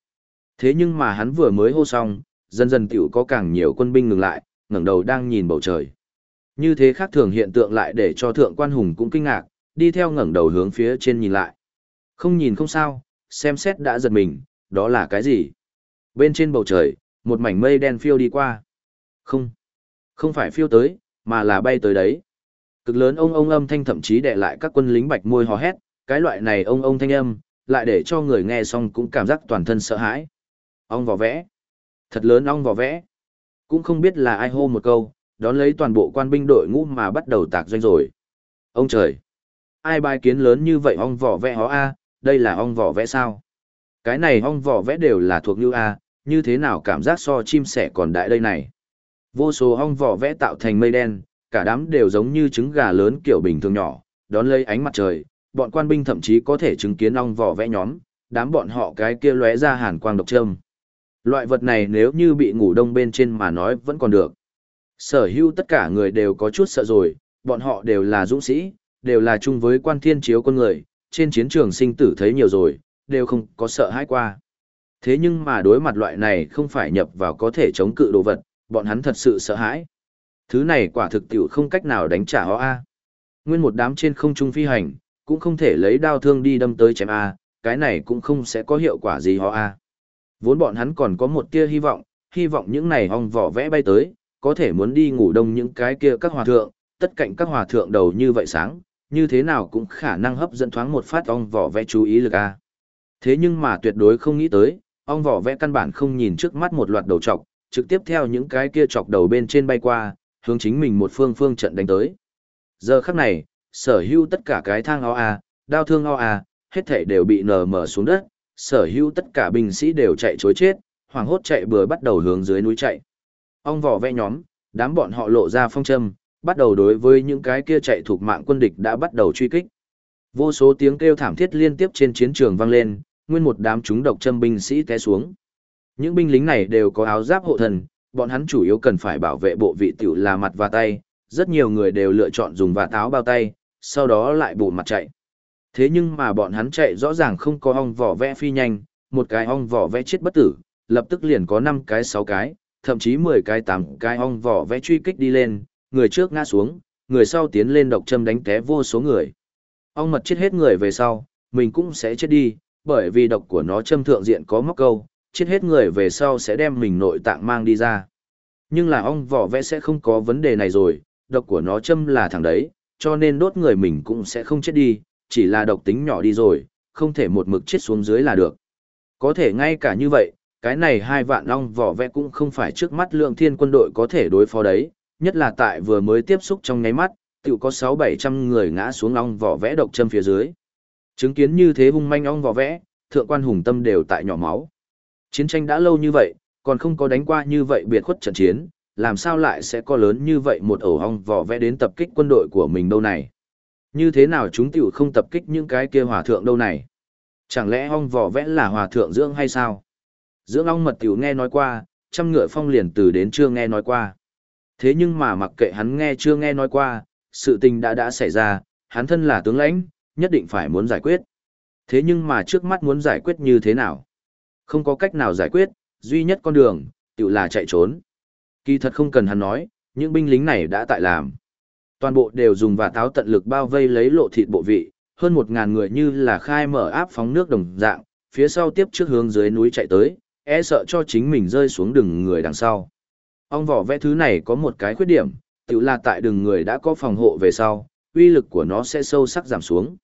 Thế nhưng mà hắn vừa mới hô xong, dần dần tiểu có càng nhiều quân binh ngừng lại, ngẩng đầu đang nhìn bầu trời. Như thế khác thường hiện tượng lại để cho thượng quan hùng cũng kinh ngạc, đi theo ngẩng đầu hướng phía trên nhìn lại. Không nhìn không sao, xem xét đã giật mình, đó là cái gì? Bên trên bầu trời, một mảnh mây đen phiêu đi qua. Không, không phải phiêu tới, mà là bay tới đấy. Cực lớn ông ông âm thanh thậm chí đè lại các quân lính bạch môi hò hét, cái loại này ông ông thanh âm, lại để cho người nghe xong cũng cảm giác toàn thân sợ hãi. Ong vỏ vẽ. Thật lớn ong vỏ vẽ. Cũng không biết là ai hô một câu, đón lấy toàn bộ quan binh đội ngũ mà bắt đầu tạc doanh rồi. Ông trời! Ai bài kiến lớn như vậy ong vỏ vẽ hó A, đây là ong vỏ vẽ sao? Cái này ong vỏ vẽ đều là thuộc như A, như thế nào cảm giác so chim sẻ còn đại đây này? Vô số ong vỏ vẽ tạo thành mây đen, cả đám đều giống như trứng gà lớn kiểu bình thường nhỏ, đón lấy ánh mặt trời, bọn quan binh thậm chí có thể chứng kiến ong vỏ vẽ nhóm, đám bọn họ cái kia lóe ra hàn quang độc trâm. Loại vật này nếu như bị ngủ đông bên trên mà nói vẫn còn được. Sở hữu tất cả người đều có chút sợ rồi, bọn họ đều là dũng sĩ, đều là chung với quan thiên chiếu con người, trên chiến trường sinh tử thấy nhiều rồi, đều không có sợ hãi qua. Thế nhưng mà đối mặt loại này không phải nhập vào có thể chống cự đồ vật, bọn hắn thật sự sợ hãi. Thứ này quả thực tiểu không cách nào đánh trả họ A. Nguyên một đám trên không trung phi hành, cũng không thể lấy đao thương đi đâm tới chém A, cái này cũng không sẽ có hiệu quả gì họ A. Vốn bọn hắn còn có một tia hy vọng, hy vọng những này ong vỏ vẽ bay tới, có thể muốn đi ngủ đông những cái kia các hòa thượng, tất cạnh các hòa thượng đầu như vậy sáng, như thế nào cũng khả năng hấp dẫn thoáng một phát ong vỏ vẽ chú ý lực a. Thế nhưng mà tuyệt đối không nghĩ tới, ong vỏ vẽ căn bản không nhìn trước mắt một loạt đầu trọc, trực tiếp theo những cái kia chọc đầu bên trên bay qua, hướng chính mình một phương phương trận đánh tới. Giờ khắc này, sở hữu tất cả cái thang o a, đao thương o a, hết thảy đều bị nở mở xuống đất, sở hữu tất cả binh sĩ đều chạy chối chết, hoảng hốt chạy bừa bắt đầu hướng dưới núi chạy. Ong vỏ vẽ nhóm, đám bọn họ lộ ra phong châm, bắt đầu đối với những cái kia chạy thuộc mạng quân địch đã bắt đầu truy kích. Vô số tiếng kêu thảm thiết liên tiếp trên chiến trường vang lên, nguyên một đám chúng độc châm binh sĩ té xuống. Những binh lính này đều có áo giáp hộ thần, bọn hắn chủ yếu cần phải bảo vệ bộ vị tiểu là mặt và tay, rất nhiều người đều lựa chọn dùng và táo bao tay, sau đó lại bổ mặt chạy. Thế nhưng mà bọn hắn chạy rõ ràng không có ong vỏ vẽ phi nhanh, một cái ong vỏ vẽ chết bất tử, lập tức liền có 5 cái 6 cái, thậm chí 10 cái 8 cái ong vỏ vẽ truy kích đi lên, người trước ngã xuống, người sau tiến lên độc châm đánh té vô số người. Ong mật chết hết người về sau, mình cũng sẽ chết đi, bởi vì độc của nó châm thượng diện có móc câu, chết hết người về sau sẽ đem mình nội tạng mang đi ra. Nhưng là ong vỏ vẽ sẽ không có vấn đề này rồi, độc của nó châm là thằng đấy, cho nên đốt người mình cũng sẽ không chết đi, chỉ là độc tính nhỏ đi rồi, không thể một mực chết xuống dưới là được. Có thể ngay cả như vậy, cái này hai vạn ong vỏ vẽ cũng không phải trước mắt lượng thiên quân đội có thể đối phó đấy, nhất là tại vừa mới tiếp xúc trong nháy mắt, tự có 6-700 người ngã xuống ong vỏ vẽ độc châm phía dưới. Chứng kiến như thế hung manh ong vỏ vẽ, thượng quan hùng tâm đều tại nhỏ máu. Chiến tranh đã lâu như vậy, còn không có đánh qua như vậy biệt khuất trận chiến, làm sao lại sẽ có lớn như vậy một ổ hong vỏ vẽ đến tập kích quân đội của mình đâu này. Như thế nào chúng tiểu không tập kích những cái kia hòa thượng đâu này? Chẳng lẽ hong vỏ vẽ là hòa thượng dưỡng hay sao? Dưỡng ong mật tiểu nghe nói qua, trăm ngựa phong liền từ đến chưa nghe nói qua. Thế nhưng mà mặc kệ hắn nghe chưa nghe nói qua, sự tình đã đã xảy ra, hắn thân là tướng lãnh, nhất định phải muốn giải quyết. Thế nhưng mà trước mắt muốn giải quyết như thế nào? Không có cách nào giải quyết, duy nhất con đường, tự là chạy trốn. Kỳ thật không cần hắn nói, những binh lính này đã tại làm. Toàn bộ đều dùng và táo tận lực bao vây lấy lộ thịt bộ vị, hơn một ngàn người như là khai mở áp phóng nước đồng dạng, phía sau tiếp trước hướng dưới núi chạy tới, e sợ cho chính mình rơi xuống đường người đằng sau. Ong vỏ vẽ thứ này có một cái khuyết điểm, tự là tại đường người đã có phòng hộ về sau, uy lực của nó sẽ sâu sắc giảm xuống.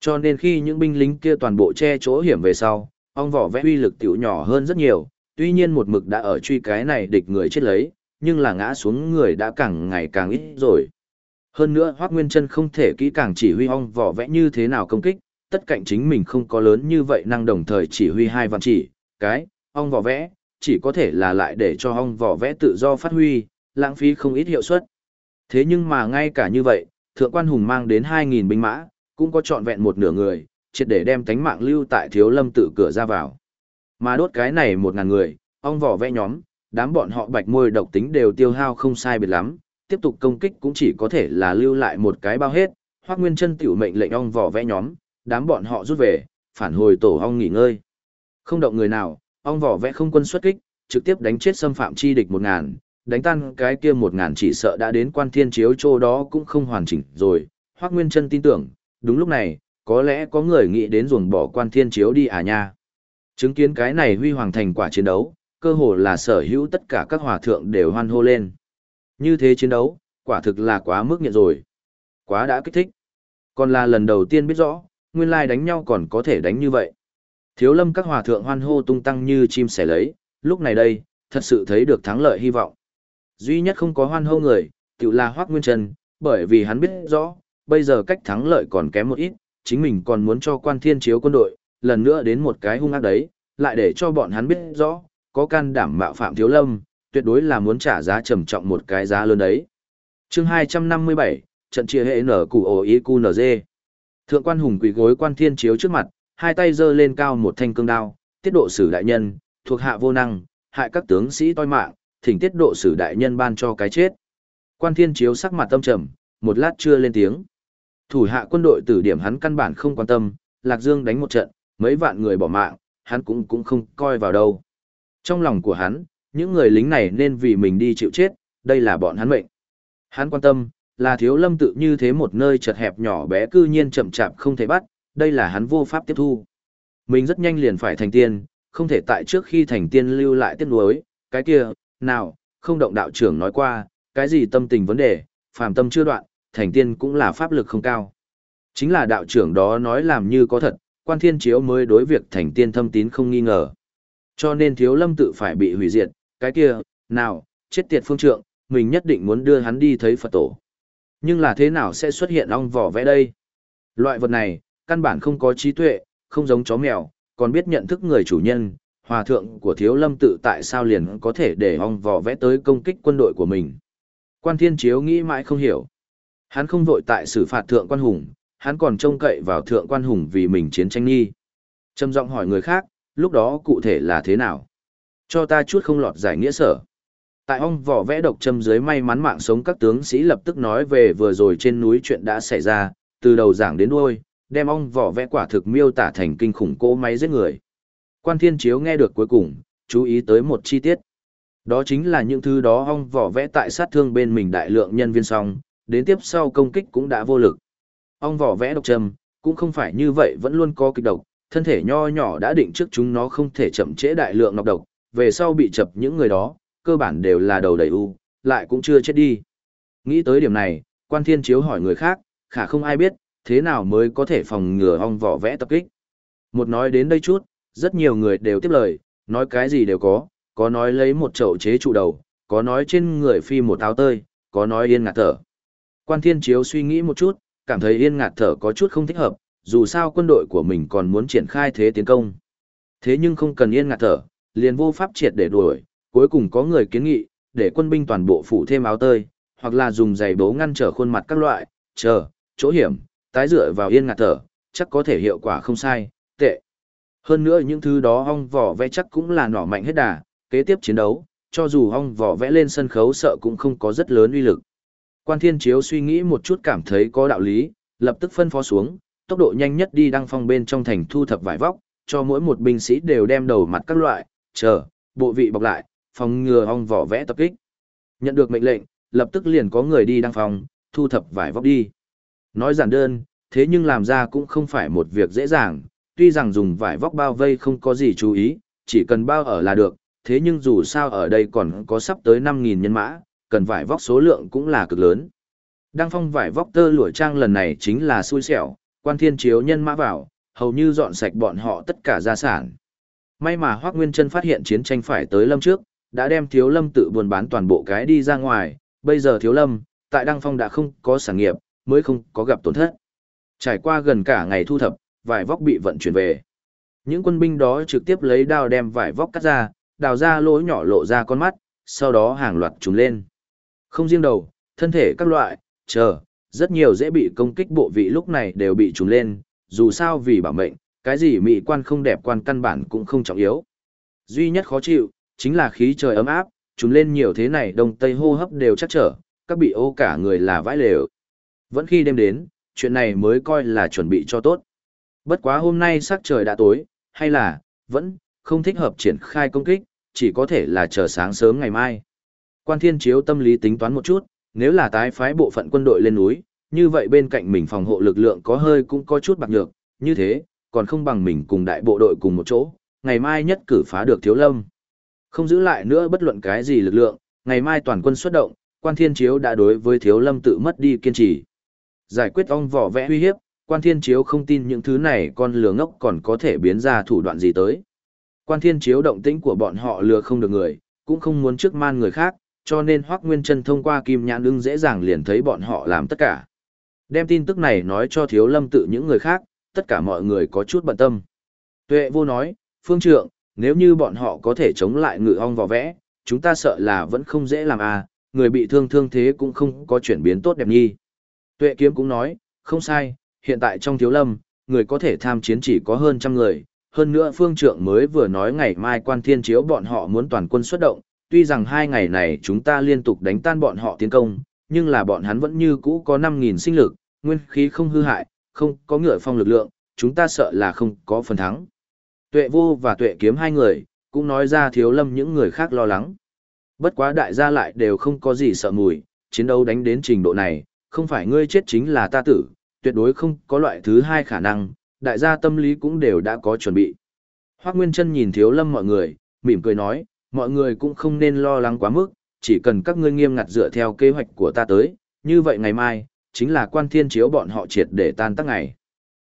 Cho nên khi những binh lính kia toàn bộ che chỗ hiểm về sau, ong vỏ vẽ uy lực tiểu nhỏ hơn rất nhiều, tuy nhiên một mực đã ở truy cái này địch người chết lấy, nhưng là ngã xuống người đã càng ngày càng ít rồi. Hơn nữa Hoác Nguyên Trân không thể kỹ càng chỉ huy ong vỏ vẽ như thế nào công kích, tất cạnh chính mình không có lớn như vậy năng đồng thời chỉ huy hai vạn chỉ, cái, ong vỏ vẽ, chỉ có thể là lại để cho ong vỏ vẽ tự do phát huy, lãng phí không ít hiệu suất. Thế nhưng mà ngay cả như vậy, Thượng quan Hùng mang đến 2.000 binh mã, cũng có trọn vẹn một nửa người, triệt để đem tánh mạng lưu tại thiếu lâm tự cửa ra vào. Mà đốt cái này một ngàn người, ong vỏ vẽ nhóm, đám bọn họ bạch môi độc tính đều tiêu hao không sai biệt lắm, tiếp tục công kích cũng chỉ có thể là lưu lại một cái bao hết, Hoắc Nguyên Chân tiểu mệnh lệnh ong vỏ vẽ nhóm, đám bọn họ rút về, phản hồi tổ ong nghỉ ngơi. Không động người nào, ong vỏ vẽ không quân xuất kích, trực tiếp đánh chết xâm phạm chi địch một ngàn, đánh tan cái kia một ngàn chỉ sợ đã đến quan thiên chiếu chỗ đó cũng không hoàn chỉnh rồi. Hoắc Nguyên Chân tin tưởng, đúng lúc này, có lẽ có người nghĩ đến ruồng bỏ quan thiên chiếu đi à nha. Chứng kiến cái này huy hoàng thành quả chiến đấu, cơ hồ là sở hữu tất cả các hòa thượng đều hoan hô lên. Như thế chiến đấu, quả thực là quá mức nghiện rồi. Quá đã kích thích. Còn là lần đầu tiên biết rõ, nguyên lai đánh nhau còn có thể đánh như vậy. Thiếu lâm các hòa thượng hoan hô tung tăng như chim sẻ lấy, lúc này đây, thật sự thấy được thắng lợi hy vọng. Duy nhất không có hoan hô người, tự là Hoác Nguyên Trần, bởi vì hắn biết rõ, bây giờ cách thắng lợi còn kém một ít, chính mình còn muốn cho quan thiên chiếu quân đội, lần nữa đến một cái hung ác đấy, lại để cho bọn hắn biết rõ, có can đảm mạo phạm thiếu lâm, tuyệt đối là muốn trả giá trầm trọng một cái giá lớn đấy. chương 257, trận chia hệ nở cụ ổ ý cu nz. Thượng quan hùng quỳ gối quan thiên chiếu trước mặt, hai tay giơ lên cao một thanh cương đao, tiết độ sử đại nhân, thuộc hạ vô năng, hại các tướng sĩ toi mạng, thỉnh tiết độ sử đại nhân ban cho cái chết. Quan thiên chiếu sắc mặt tâm trầm, một lát chưa lên tiếng. Thủ hạ quân đội tử điểm hắn căn bản không quan tâm, Lạc Dương đánh một trận, mấy vạn người bỏ mạng, hắn cũng cũng không coi vào đâu. Trong lòng của hắn, những người lính này nên vì mình đi chịu chết, đây là bọn hắn mệnh. Hắn quan tâm, là thiếu lâm tự như thế một nơi chật hẹp nhỏ bé cư nhiên chậm chạp không thể bắt, đây là hắn vô pháp tiếp thu. Mình rất nhanh liền phải thành tiên, không thể tại trước khi thành tiên lưu lại tiếc nuối, cái kia, nào, không động đạo trưởng nói qua, cái gì tâm tình vấn đề, phàm tâm chưa đoạn, thành tiên cũng là pháp lực không cao. Chính là đạo trưởng đó nói làm như có thật, quan thiên chiếu mới đối việc thành tiên thâm tín không nghi ngờ. Cho nên thiếu lâm tự phải bị hủy diệt, cái kia, nào, chết tiệt phương trượng, mình nhất định muốn đưa hắn đi thấy Phật tổ. Nhưng là thế nào sẽ xuất hiện ong vỏ vẽ đây? Loại vật này, căn bản không có trí tuệ, không giống chó mèo, còn biết nhận thức người chủ nhân, hòa thượng của thiếu lâm tự tại sao liền có thể để ong vỏ vẽ tới công kích quân đội của mình. Quan thiên chiếu nghĩ mãi không hiểu. Hắn không vội tại xử phạt thượng quan hùng, hắn còn trông cậy vào thượng quan hùng vì mình chiến tranh nghi. Trầm giọng hỏi người khác, lúc đó cụ thể là thế nào? Cho ta chút không lọt giải nghĩa sở. Tại ong vỏ vẽ độc châm dưới may mắn mạng sống các tướng sĩ lập tức nói về vừa rồi trên núi chuyện đã xảy ra, từ đầu giảng đến đuôi, đem ong vỏ vẽ quả thực miêu tả thành kinh khủng cỗ máy giết người. Quan thiên chiếu nghe được cuối cùng, chú ý tới một chi tiết. Đó chính là những thứ đó ong vỏ vẽ tại sát thương bên mình đại lượng nhân viên song, đến tiếp sau công kích cũng đã vô lực. Ong vỏ vẽ độc châm, cũng không phải như vậy vẫn luôn có kịch độc, thân thể nho nhỏ đã định trước chúng nó không thể chậm trễ đại lượng nọc độc, về sau bị chập những người đó, cơ bản đều là đầu đầy u, lại cũng chưa chết đi. Nghĩ tới điểm này, quan thiên chiếu hỏi người khác, khả không ai biết, thế nào mới có thể phòng ngừa ong vỏ vẽ tập kích. Một nói đến đây chút, rất nhiều người đều tiếp lời, nói cái gì đều có, có nói lấy một chậu chế trụ đầu, có nói trên người phi một áo tơi, có nói yên ngạt thở. Quan thiên chiếu suy nghĩ một chút, cảm thấy yên ngạt thở có chút không thích hợp, dù sao quân đội của mình còn muốn triển khai thế tiến công. Thế nhưng không cần yên ngạt thở, liền vô pháp triệt để đuổi, cuối cùng có người kiến nghị, để quân binh toàn bộ phủ thêm áo tơi, hoặc là dùng giày bố ngăn trở khuôn mặt các loại, chờ, chỗ hiểm, tái dựa vào yên ngạt thở, chắc có thể hiệu quả không sai, tệ. Hơn nữa những thứ đó ong vỏ vẽ chắc cũng là nỏ mạnh hết đà, kế tiếp chiến đấu, cho dù ong vỏ vẽ lên sân khấu sợ cũng không có rất lớn uy lực. Quan Thiên Chiếu suy nghĩ một chút cảm thấy có đạo lý, lập tức phân phó xuống, tốc độ nhanh nhất đi đăng phong bên trong thành thu thập vải vóc, cho mỗi một binh sĩ đều đem đầu mặt các loại, chờ, bộ vị bọc lại, phòng ngừa ong vỏ vẽ tập kích. Nhận được mệnh lệnh, lập tức liền có người đi đăng phòng, thu thập vải vóc đi. Nói giản đơn, thế nhưng làm ra cũng không phải một việc dễ dàng, tuy rằng dùng vải vóc bao vây không có gì chú ý, chỉ cần bao ở là được, thế nhưng dù sao ở đây còn có sắp tới 5.000 nhân mã, cần vải vóc số lượng cũng là cực lớn. Đăng phong vải vóc tơ lụa trang lần này chính là xui xẻo, quan thiên chiếu nhân mã vào, hầu như dọn sạch bọn họ tất cả gia sản. May mà Hoác Nguyên Trân phát hiện chiến tranh phải tới lâm trước, đã đem thiếu lâm tự buôn bán toàn bộ cái đi ra ngoài, bây giờ thiếu lâm, tại Đăng Phong đã không có sản nghiệp, mới không có gặp tổn thất. Trải qua gần cả ngày thu thập, vải vóc bị vận chuyển về. Những quân binh đó trực tiếp lấy đao đem vải vóc cắt ra, đào ra lỗ nhỏ lộ ra con mắt, sau đó hàng loạt trùng lên. Không riêng đầu, thân thể các loại, chờ, rất nhiều dễ bị công kích bộ vị lúc này đều bị trùng lên, dù sao vì bảo mệnh, cái gì mỹ quan không đẹp quan căn bản cũng không trọng yếu. Duy nhất khó chịu, chính là khí trời ấm áp, trùng lên nhiều thế này đông tây hô hấp đều chắc trở, các bị ô cả người là vãi lều. Vẫn khi đêm đến, chuyện này mới coi là chuẩn bị cho tốt. Bất quá hôm nay sắc trời đã tối, hay là, vẫn, không thích hợp triển khai công kích, chỉ có thể là chờ sáng sớm ngày mai. Quan thiên chiếu tâm lý tính toán một chút, nếu là tái phái bộ phận quân đội lên núi, như vậy bên cạnh mình phòng hộ lực lượng có hơi cũng có chút bạc nhược, như thế, còn không bằng mình cùng đại bộ đội cùng một chỗ, ngày mai nhất cử phá được thiếu lâm. Không giữ lại nữa bất luận cái gì lực lượng, ngày mai toàn quân xuất động, quan thiên chiếu đã đối với thiếu lâm tự mất đi kiên trì. Giải quyết ong vỏ vẽ uy hiếp, quan thiên chiếu không tin những thứ này con lừa ngốc còn có thể biến ra thủ đoạn gì tới. Quan thiên chiếu động tĩnh của bọn họ lừa không được người, cũng không muốn trước man người khác, cho nên Hoắc Nguyên Trân thông qua kim nhãn ưng dễ dàng liền thấy bọn họ làm tất cả. Đem tin tức này nói cho thiếu lâm tự những người khác, tất cả mọi người có chút bận tâm. Tuệ vô nói, phương trượng, nếu như bọn họ có thể chống lại ngự ong vò vẽ, chúng ta sợ là vẫn không dễ làm à, người bị thương thương thế cũng không có chuyển biến tốt đẹp nhi. Tuệ kiếm cũng nói, không sai, hiện tại trong thiếu lâm, người có thể tham chiến chỉ có hơn trăm người, hơn nữa phương trượng mới vừa nói ngày mai quan thiên chiếu bọn họ muốn toàn quân xuất động, tuy rằng hai ngày này chúng ta liên tục đánh tan bọn họ tiến công, nhưng là bọn hắn vẫn như cũ có 5.000 sinh lực, nguyên khí không hư hại, không có ngựa phong lực lượng, chúng ta sợ là không có phần thắng. Tuệ vô và tuệ kiếm hai người, cũng nói ra thiếu lâm những người khác lo lắng. Bất quá đại gia lại đều không có gì sợ mùi, chiến đấu đánh đến trình độ này, không phải ngươi chết chính là ta tử, tuyệt đối không có loại thứ hai khả năng, đại gia tâm lý cũng đều đã có chuẩn bị. Hoác Nguyên Trân nhìn thiếu lâm mọi người, mỉm cười nói, mọi người cũng không nên lo lắng quá mức, chỉ cần các ngươi nghiêm ngặt dựa theo kế hoạch của ta tới, như vậy ngày mai, chính là quan thiên chiếu bọn họ triệt để tan tác ngày.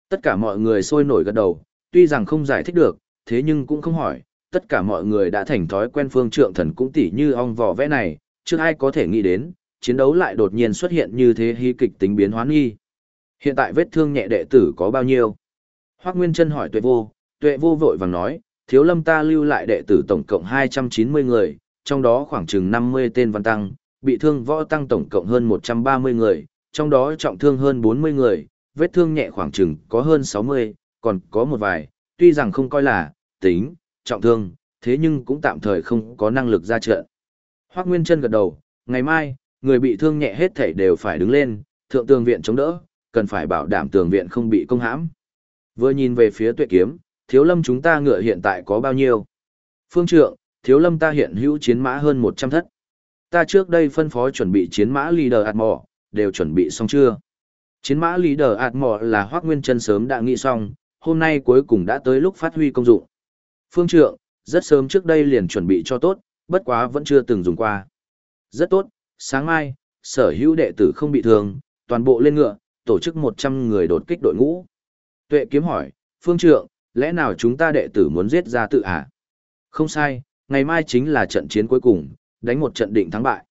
Tất cả mọi người sôi nổi gật đầu, tuy rằng không giải thích được, thế nhưng cũng không hỏi, tất cả mọi người đã thành thói quen phương trượng thần cũng tỉ như ong vỏ vẽ này, chưa ai có thể nghĩ đến, chiến đấu lại đột nhiên xuất hiện như thế hy kịch tính biến hoán nghi. Hiện tại vết thương nhẹ đệ tử có bao nhiêu? Hoác Nguyên Trân hỏi tuệ vô, tuệ vô vội vàng nói, thiếu lâm ta lưu lại đệ tử tổng cộng 290 người, trong đó khoảng chừng 50 tên văn tăng, bị thương võ tăng tổng cộng hơn 130 người, trong đó trọng thương hơn 40 người, vết thương nhẹ khoảng chừng có hơn 60, còn có một vài, tuy rằng không coi là, tính, trọng thương, thế nhưng cũng tạm thời không có năng lực ra trận. Hoác Nguyên Trân gật đầu, ngày mai, người bị thương nhẹ hết thảy đều phải đứng lên, thượng tường viện chống đỡ, cần phải bảo đảm tường viện không bị công hãm. Vừa nhìn về phía tuệ kiếm, thiếu lâm chúng ta ngựa hiện tại có bao nhiêu? Phương trượng, thiếu lâm ta hiện hữu chiến mã hơn 100 thất. Ta trước đây phân phó chuẩn bị chiến mã leader Atmore, đều chuẩn bị xong chưa? Chiến mã leader Atmore là Hoác Nguyên chân sớm đã nghĩ xong, hôm nay cuối cùng đã tới lúc phát huy công dụng. Phương trượng, rất sớm trước đây liền chuẩn bị cho tốt, bất quá vẫn chưa từng dùng qua. Rất tốt, sáng mai, sở hữu đệ tử không bị thương, toàn bộ lên ngựa, tổ chức 100 người đột kích đội ngũ. Tuệ kiếm hỏi, phương trượng, lẽ nào chúng ta đệ tử muốn giết ra tự à? Không sai, ngày mai chính là trận chiến cuối cùng, đánh một trận định thắng bại.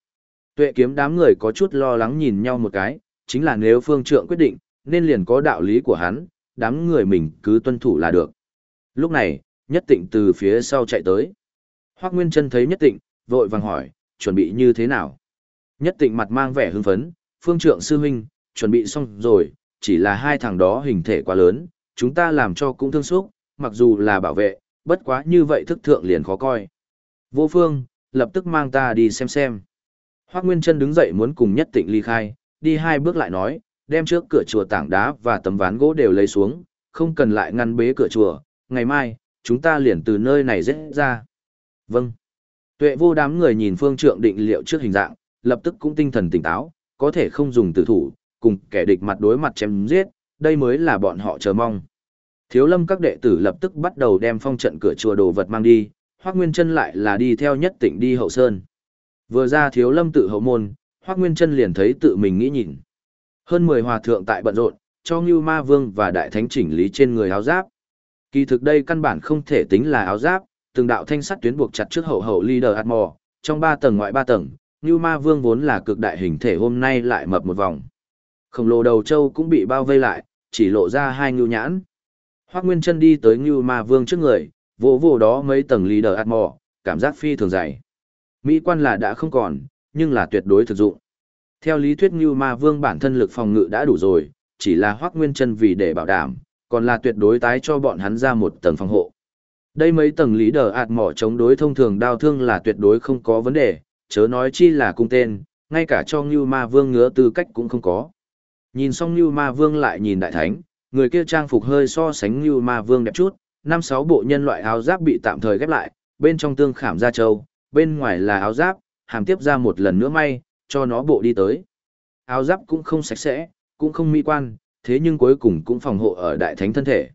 Tuệ kiếm đám người có chút lo lắng nhìn nhau một cái, chính là nếu phương trượng quyết định, nên liền có đạo lý của hắn, đám người mình cứ tuân thủ là được. Lúc này, nhất tịnh từ phía sau chạy tới. Hoác Nguyên Trân thấy nhất tịnh, vội vàng hỏi, chuẩn bị như thế nào? Nhất tịnh mặt mang vẻ hưng phấn, phương trượng sư huynh, chuẩn bị xong rồi, chỉ là hai thằng đó hình thể quá lớn, chúng ta làm cho cũng thương xúc, mặc dù là bảo vệ, bất quá như vậy thức thượng liền khó coi. Vô phương, lập tức mang ta đi xem xem. Hoác Nguyên Trân đứng dậy muốn cùng nhất tịnh ly khai, đi hai bước lại nói, đem trước cửa chùa tảng đá và tấm ván gỗ đều lấy xuống, không cần lại ngăn bế cửa chùa, ngày mai, chúng ta liền từ nơi này dễ ra. Vâng. Tuệ vô đám người nhìn phương trượng định liệu trước hình dạng, lập tức cũng tinh thần tỉnh táo, có thể không dùng tử thủ, cùng kẻ địch mặt đối mặt chém giết, đây mới là bọn họ chờ mong. Thiếu lâm các đệ tử lập tức bắt đầu đem phong trận cửa chùa đồ vật mang đi, Hoác Nguyên Trân lại là đi theo nhất tỉnh đi hậu sơn. Vừa ra thiếu lâm tự hậu môn, Hoác Nguyên Trân liền thấy tự mình nghĩ nhìn. Hơn 10 hòa thượng tại bận rộn, cho Ngưu Ma Vương và Đại Thánh chỉnh lý trên người áo giáp. Kỳ thực đây căn bản không thể tính là áo giáp, từng đạo thanh sắt tuyến buộc chặt trước hậu hậu leader Atmore, trong 3 tầng ngoại 3 tầng, Ngưu Ma Vương vốn là cực đại hình thể hôm nay lại mập một vòng. Khổng lồ đầu châu cũng bị bao vây lại, chỉ lộ ra hai ngưu nhãn. Hoác Nguyên Trân đi tới Ngưu Ma Vương trước người, vỗ vỗ đó mấy tầng lý đờ ạt mò, cảm giác phi thường dày. Mỹ quan là đã không còn, nhưng là tuyệt đối thực dụng. Theo lý thuyết Ngưu Ma Vương bản thân lực phòng ngự đã đủ rồi, chỉ là Hoắc Nguyên Trân vì để bảo đảm, còn là tuyệt đối tái cho bọn hắn ra một tầng phòng hộ. Đây mấy tầng lý đờ ạt mỏ chống đối thông thường đao thương là tuyệt đối không có vấn đề, chớ nói chi là cung tên, ngay cả cho Ngưu Ma Vương ngứa tư cách cũng không có. Nhìn xong Ngưu Ma Vương lại nhìn Đại Thánh, người kia trang phục hơi so sánh như Ma Vương đẹp chút, năm sáu bộ nhân loại áo giáp bị tạm thời ghép lại, bên trong tương khảm da trâu, bên ngoài là áo giáp, hàm tiếp ra một lần nữa may, cho nó bộ đi tới. Áo giáp cũng không sạch sẽ, cũng không mỹ quan, thế nhưng cuối cùng cũng phòng hộ ở đại thánh thân thể.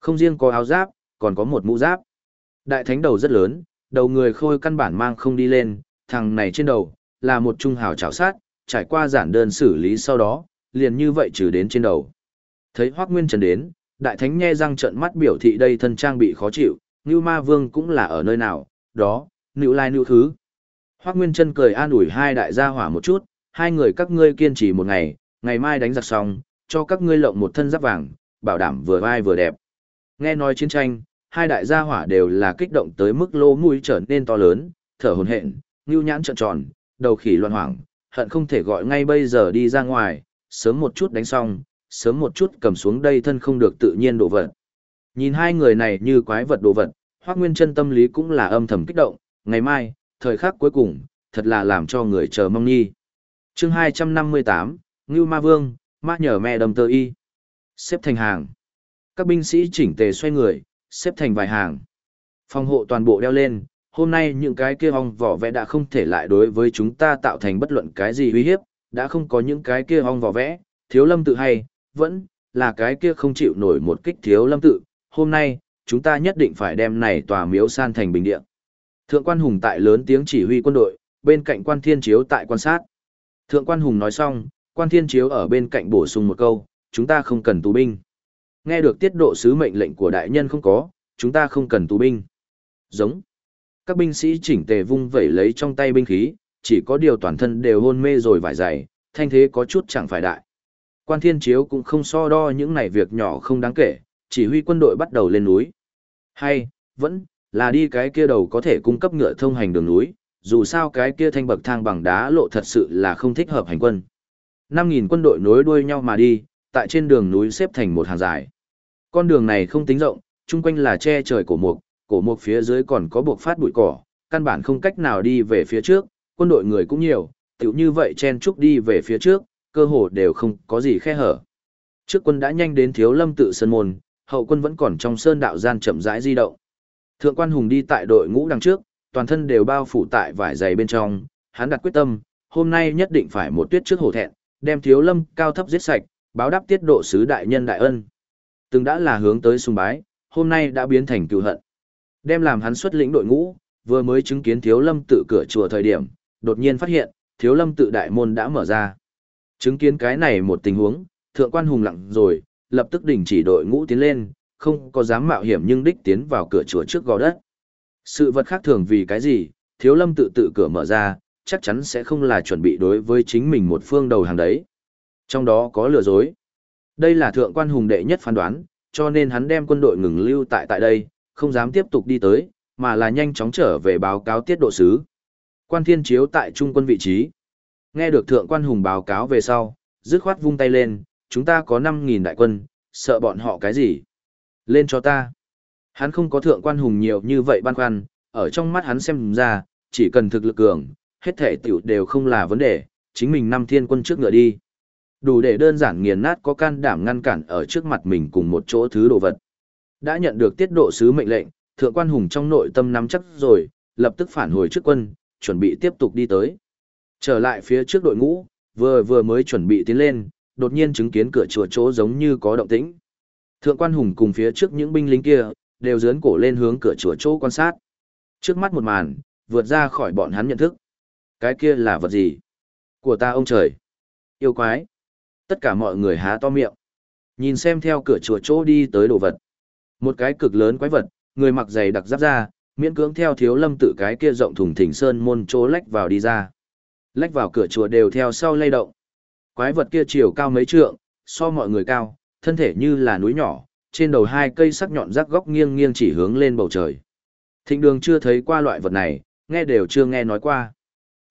Không riêng có áo giáp, còn có một mũ giáp. Đại thánh đầu rất lớn, đầu người khôi căn bản mang không đi lên, thằng này trên đầu, là một trung hào chảo sát, trải qua giản đơn xử lý sau đó, liền như vậy trừ đến trên đầu. Thấy Hoác Nguyên Trần đến, đại thánh nhe răng trợn mắt biểu thị đây thân trang bị khó chịu, như ma vương cũng là ở nơi nào, đó, nữ lai nữ thứ. Hoác Nguyên Trân cười an ủi hai đại gia hỏa một chút, hai người các ngươi kiên trì một ngày, ngày mai đánh giặc xong, cho các ngươi lộng một thân giáp vàng, bảo đảm vừa vai vừa đẹp. Nghe nói chiến tranh, hai đại gia hỏa đều là kích động tới mức lỗ mũi trở nên to lớn, thở hổn hển, nhưu nhãn trợn tròn, đầu khỉ loạn hoảng, hận không thể gọi ngay bây giờ đi ra ngoài, sớm một chút đánh xong, sớm một chút cầm xuống đây thân không được tự nhiên đồ vật. Nhìn hai người này như quái vật đồ vật, Hoắc Nguyên Chân tâm lý cũng là âm thầm kích động, ngày mai, thời khắc cuối cùng, thật là làm cho người chờ mong nhi. Chương 258, Ngưu Ma Vương, ma nhờ mẹ đầm tơ y. Xếp thành hàng. Các binh sĩ chỉnh tề xoay người, xếp thành vài hàng. Phòng hộ toàn bộ đeo lên, hôm nay những cái kia ong vỏ vẽ đã không thể lại đối với chúng ta tạo thành bất luận cái gì uy hiếp, đã không có những cái kia ong vỏ vẽ, thiếu lâm tự hay, vẫn là cái kia không chịu nổi một kích thiếu lâm tự. Hôm nay, chúng ta nhất định phải đem này tòa miếu san thành bình địa. Thượng quan hùng tại lớn tiếng chỉ huy quân đội, bên cạnh quan thiên chiếu tại quan sát. Thượng quan hùng nói xong, quan thiên chiếu ở bên cạnh bổ sung một câu, chúng ta không cần tù binh. Nghe được tiết độ sứ mệnh lệnh của đại nhân không có, chúng ta không cần tù binh. Giống. Các binh sĩ chỉnh tề vung vẩy lấy trong tay binh khí, chỉ có điều toàn thân đều hôn mê rồi vải dày, thanh thế có chút chẳng phải đại. Quan thiên chiếu cũng không so đo những này việc nhỏ không đáng kể, chỉ huy quân đội bắt đầu lên núi. Hay, vẫn, là đi cái kia đầu có thể cung cấp ngựa thông hành đường núi, dù sao cái kia thanh bậc thang bằng đá lộ thật sự là không thích hợp hành quân. 5.000 quân đội nối đuôi nhau mà đi, tại trên đường núi xếp thành một hàng dài. Con đường này không tính rộng, chung quanh là che trời cổ mục, cổ mục phía dưới còn có buộc phát bụi cỏ, căn bản không cách nào đi về phía trước, quân đội người cũng nhiều, tiểu như vậy chen trúc đi về phía trước, cơ hồ đều không có gì khe hở. Trước quân đã nhanh đến thiếu lâm tự sơn môn, hậu quân vẫn còn trong sơn đạo gian chậm rãi di động. Thượng quan hùng đi tại đội ngũ đằng trước, toàn thân đều bao phủ tại vải dày bên trong, hắn đặt quyết tâm, hôm nay nhất định phải một tuyết trước hổ thẹn, đem thiếu lâm cao thấp giết sạch, báo đáp tiết độ sứ đại nhân đại ân. Từng đã là hướng tới sùng bái, hôm nay đã biến thành cựu hận. Đem làm hắn xuất lĩnh đội ngũ, vừa mới chứng kiến thiếu lâm tự cửa chùa thời điểm, đột nhiên phát hiện, thiếu lâm tự đại môn đã mở ra. Chứng kiến cái này một tình huống, thượng quan hùng lặng rồi, lập tức đình chỉ đội ngũ tiến lên, không có dám mạo hiểm nhưng đích tiến vào cửa chùa trước gò đất. Sự vật khác thường vì cái gì, thiếu lâm tự tự cửa mở ra, chắc chắn sẽ không là chuẩn bị đối với chính mình một phương đầu hàng đấy. Trong đó có lừa dối. Đây là thượng quan hùng đệ nhất phán đoán, cho nên hắn đem quân đội ngừng lưu tại tại đây, không dám tiếp tục đi tới, mà là nhanh chóng trở về báo cáo tiết độ sứ. Quan thiên chiếu tại trung quân vị trí. Nghe được thượng quan hùng báo cáo về sau, dứt khoát vung tay lên, chúng ta có 5.000 đại quân, sợ bọn họ cái gì? Lên cho ta. Hắn không có thượng quan hùng nhiều như vậy băn khoăn, ở trong mắt hắn xem ra, chỉ cần thực lực cường, hết thể tiểu đều không là vấn đề, chính mình năm thiên quân trước ngựa đi. Đủ để đơn giản nghiền nát có can đảm ngăn cản ở trước mặt mình cùng một chỗ thứ đồ vật. Đã nhận được tiết độ sứ mệnh lệnh, thượng quan hùng trong nội tâm nắm chắc rồi, lập tức phản hồi trước quân, chuẩn bị tiếp tục đi tới. Trở lại phía trước đội ngũ, vừa vừa mới chuẩn bị tiến lên, đột nhiên chứng kiến cửa chùa chỗ giống như có động tĩnh. Thượng quan hùng cùng phía trước những binh lính kia, đều dướn cổ lên hướng cửa chùa chỗ quan sát. Trước mắt một màn, vượt ra khỏi bọn hắn nhận thức. Cái kia là vật gì? Của ta ông trời. Yêu quái. Tất cả mọi người há to miệng. Nhìn xem theo cửa chùa chỗ đi tới đồ vật. Một cái cực lớn quái vật, người mặc giày đặc giáp ra, miễn cưỡng theo thiếu lâm tự cái kia rộng thùng thỉnh sơn môn chỗ lách vào đi ra. Lách vào cửa chùa đều theo sau lay động. Quái vật kia chiều cao mấy trượng, so mọi người cao, thân thể như là núi nhỏ, trên đầu hai cây sắc nhọn rắc góc nghiêng nghiêng chỉ hướng lên bầu trời. Thịnh đường chưa thấy qua loại vật này, nghe đều chưa nghe nói qua.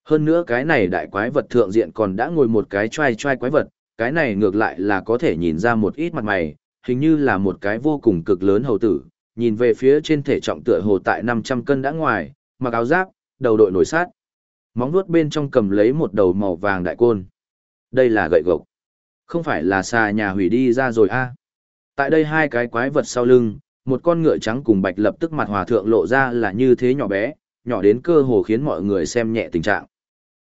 Hơn nữa cái này đại quái vật thượng diện còn đã ngồi một cái trai trai quái vật, cái này ngược lại là có thể nhìn ra một ít mặt mày, hình như là một cái vô cùng cực lớn hầu tử, nhìn về phía trên thể trọng tựa hồ tại 500 cân đã ngoài, mặc áo giáp, đầu đội nổi sát. Móng vuốt bên trong cầm lấy một đầu màu vàng đại côn. Đây là gậy gộc. Không phải là xà nhà hủy đi ra rồi a Tại đây hai cái quái vật sau lưng, một con ngựa trắng cùng bạch lập tức mặt hòa thượng lộ ra là như thế nhỏ bé, nhỏ đến cơ hồ khiến mọi người xem nhẹ tình trạng.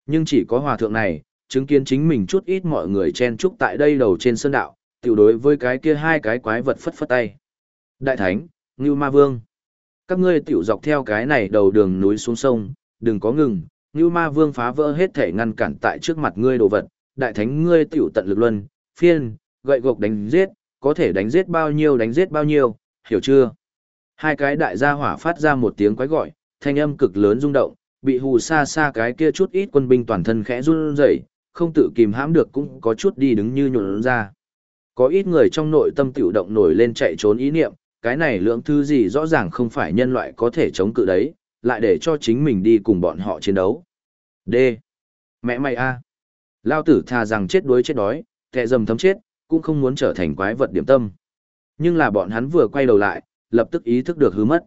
Nhưng chỉ có hòa thượng này, chứng kiến chính mình chút ít mọi người chen chúc tại đây đầu trên sơn đạo, tiểu đối với cái kia hai cái quái vật phất phất tay. Đại thánh, Ngưu Ma Vương. Các ngươi tiểu dọc theo cái này đầu đường núi xuống sông, đừng có ngừng, Ngưu Ma Vương phá vỡ hết thể ngăn cản tại trước mặt ngươi đồ vật, đại thánh ngươi tiểu tận lực luân, phiên, gậy gộc đánh giết, có thể đánh giết bao nhiêu đánh giết bao nhiêu, hiểu chưa? Hai cái đại gia hỏa phát ra một tiếng quái gọi, thanh âm cực lớn rung động, bị hù xa xa cái kia chút ít quân binh toàn thân khẽ run rẩy, không tự kìm hãm được cũng có chút đi đứng như nhũn ra. Có ít người trong nội tâm tiểu động nổi lên chạy trốn ý niệm, cái này lượng thứ gì rõ ràng không phải nhân loại có thể chống cự đấy, lại để cho chính mình đi cùng bọn họ chiến đấu. D. Mẹ mày a. Lao tử thà rằng chết đuối chết đói, kẻ dầm thấm chết, cũng không muốn trở thành quái vật điểm tâm. Nhưng là bọn hắn vừa quay đầu lại, lập tức ý thức được hư mất.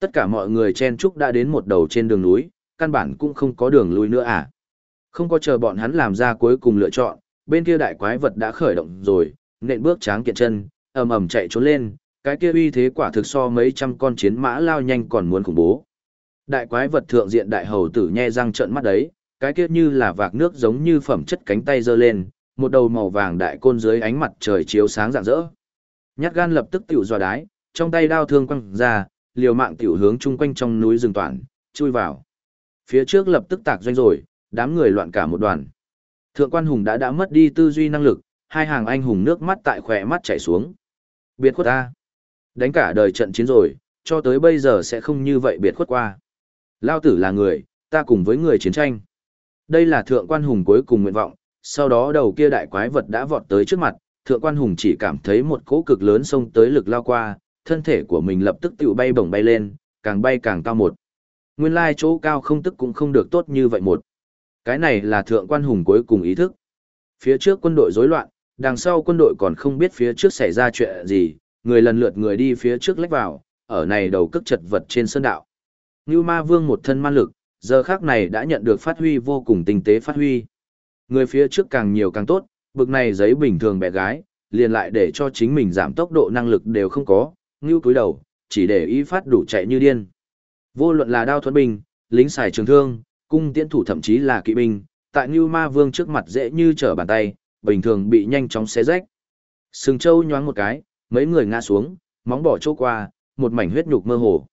Tất cả mọi người chen chúc đã đến một đầu trên đường núi, căn bản cũng không có đường lui nữa à. Không có chờ bọn hắn làm ra cuối cùng lựa chọn, bên kia đại quái vật đã khởi động rồi, nện bước tráng kiện chân, ầm ầm chạy trốn lên, cái kia uy thế quả thực so mấy trăm con chiến mã lao nhanh còn muốn khủng bố. Đại quái vật thượng diện đại hầu tử nhe răng trợn mắt đấy, cái kia như là vạc nước giống như phẩm chất cánh tay giơ lên, một đầu màu vàng đại côn dưới ánh mặt trời chiếu sáng rạng rỡ. Nhát gan lập tức tiểu dò đái, trong tay đao thương quăng ra, liều mạng tiểu hướng chung quanh trong núi rừng toàn, chui vào. Phía trước lập tức tạc doanh rồi, đám người loạn cả một đoàn. Thượng quan hùng đã đã mất đi tư duy năng lực, hai hàng anh hùng nước mắt tại khỏe mắt chảy xuống. Biệt khuất ta. Đánh cả đời trận chiến rồi, cho tới bây giờ sẽ không như vậy biệt khuất qua. Lao tử là người, ta cùng với người chiến tranh. Đây là thượng quan hùng cuối cùng nguyện vọng, sau đó đầu kia đại quái vật đã vọt tới trước mặt, thượng quan hùng chỉ cảm thấy một cỗ cực lớn xông tới lực lao qua, thân thể của mình lập tức tự bay bổng bay lên, càng bay càng cao một. Nguyên lai chỗ cao không tức cũng không được tốt như vậy một. Cái này là thượng quan hùng cuối cùng ý thức. Phía trước quân đội rối loạn, đằng sau quân đội còn không biết phía trước xảy ra chuyện gì, người lần lượt người đi phía trước lách vào, ở này đầu cước chật vật trên sơn đạo. Ngưu ma vương một thân man lực, giờ khác này đã nhận được phát huy vô cùng tinh tế phát huy. Người phía trước càng nhiều càng tốt, bực này giấy bình thường bé gái, liền lại để cho chính mình giảm tốc độ năng lực đều không có, ngưu cúi đầu, chỉ để ý phát đủ chạy như điên. Vô luận là đao thuẫn binh, lính xài trường thương, cung tiễn thủ thậm chí là kỵ binh, tại ngưu ma vương trước mặt dễ như trở bàn tay, bình thường bị nhanh chóng xé rách. Sừng châu nhoáng một cái, mấy người ngã xuống, móng bỏ chỗ qua, một mảnh huyết nhục mơ hồ.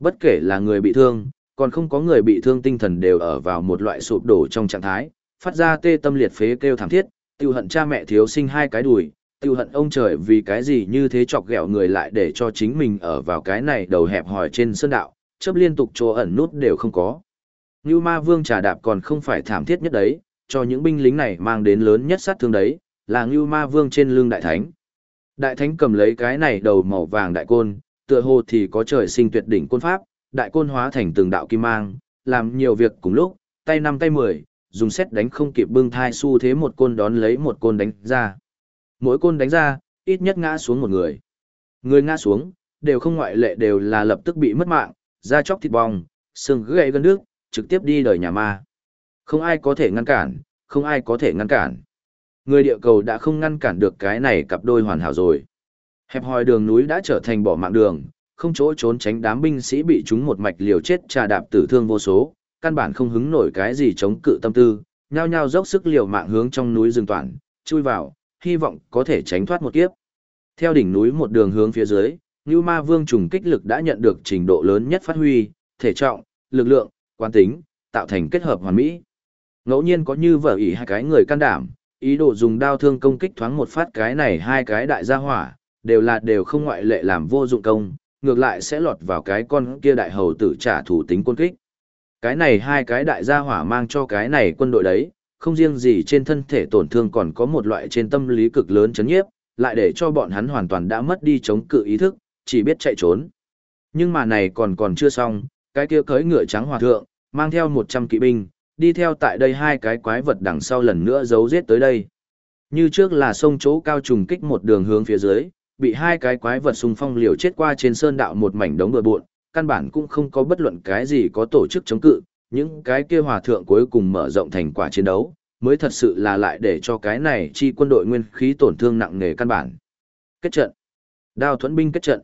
Bất kể là người bị thương, còn không có người bị thương tinh thần đều ở vào một loại sụp đổ trong trạng thái, phát ra tê tâm liệt phế kêu thảm thiết, tiêu hận cha mẹ thiếu sinh hai cái đùi, tiêu hận ông trời vì cái gì như thế chọc ghẹo người lại để cho chính mình ở vào cái này đầu hẹp hòi trên sơn đạo, chấp liên tục chỗ ẩn nút đều không có. Như ma vương trà đạp còn không phải thảm thiết nhất đấy, cho những binh lính này mang đến lớn nhất sát thương đấy, là Ngưu Ma Vương trên lưng đại thánh. Đại thánh cầm lấy cái này đầu màu vàng đại côn, tựa hồ thì có trời sinh tuyệt đỉnh côn pháp, đại côn hóa thành từng đạo kim mang, làm nhiều việc cùng lúc, tay năm tay mười, dùng xét đánh không kịp bưng thai xu thế một côn đón lấy một côn đánh ra. Mỗi côn đánh ra, ít nhất ngã xuống một người. Người ngã xuống, đều không ngoại lệ đều là lập tức bị mất mạng, da chóc thịt bong, xương gãy gân nước, trực tiếp đi đời nhà ma. Không ai có thể ngăn cản, không ai có thể ngăn cản. Người địa cầu đã không ngăn cản được cái này cặp đôi hoàn hảo rồi. Hẹp hòi đường núi đã trở thành bỏ mạng đường, không chỗ trốn tránh đám binh sĩ bị chúng một mạch liều chết trà đạp tử thương vô số, căn bản không hứng nổi cái gì chống cự tâm tư, nhao nhao dốc sức liều mạng hướng trong núi rừng toàn, chui vào, hy vọng có thể tránh thoát một kiếp. Theo đỉnh núi một đường hướng phía dưới, Như Ma Vương trùng kích lực đã nhận được trình độ lớn nhất phát huy, thể trọng, lực lượng, quán tính, tạo thành kết hợp hoàn mỹ. Ngẫu nhiên có như vợ ỷ hai cái người can đảm, ý đồ dùng đao thương công kích thoáng một phát cái này hai cái đại gia hỏa, đều là đều không ngoại lệ làm vô dụng công, ngược lại sẽ lọt vào cái con kia đại hầu tử trả thủ tính quân kích. Cái này hai cái đại gia hỏa mang cho cái này quân đội đấy, không riêng gì trên thân thể tổn thương còn có một loại trên tâm lý cực lớn chấn nhiếp, lại để cho bọn hắn hoàn toàn đã mất đi chống cự ý thức, chỉ biết chạy trốn. Nhưng mà này còn còn chưa xong, cái kia cưỡi ngựa trắng hòa thượng, mang theo 100 kỵ binh, đi theo tại đây hai cái quái vật đằng sau lần nữa giấu giết tới đây. Như trước là sông chỗ cao trùng kích một đường hướng phía dưới, bị hai cái quái vật xung phong liều chết qua trên sơn đạo một mảnh đống bừa bộn, căn bản cũng không có bất luận cái gì có tổ chức chống cự, những cái kia hòa thượng cuối cùng mở rộng thành quả chiến đấu, mới thật sự là lại để cho cái này chi quân đội nguyên khí tổn thương nặng nề căn bản. Kết trận. Đao thuẫn binh kết trận.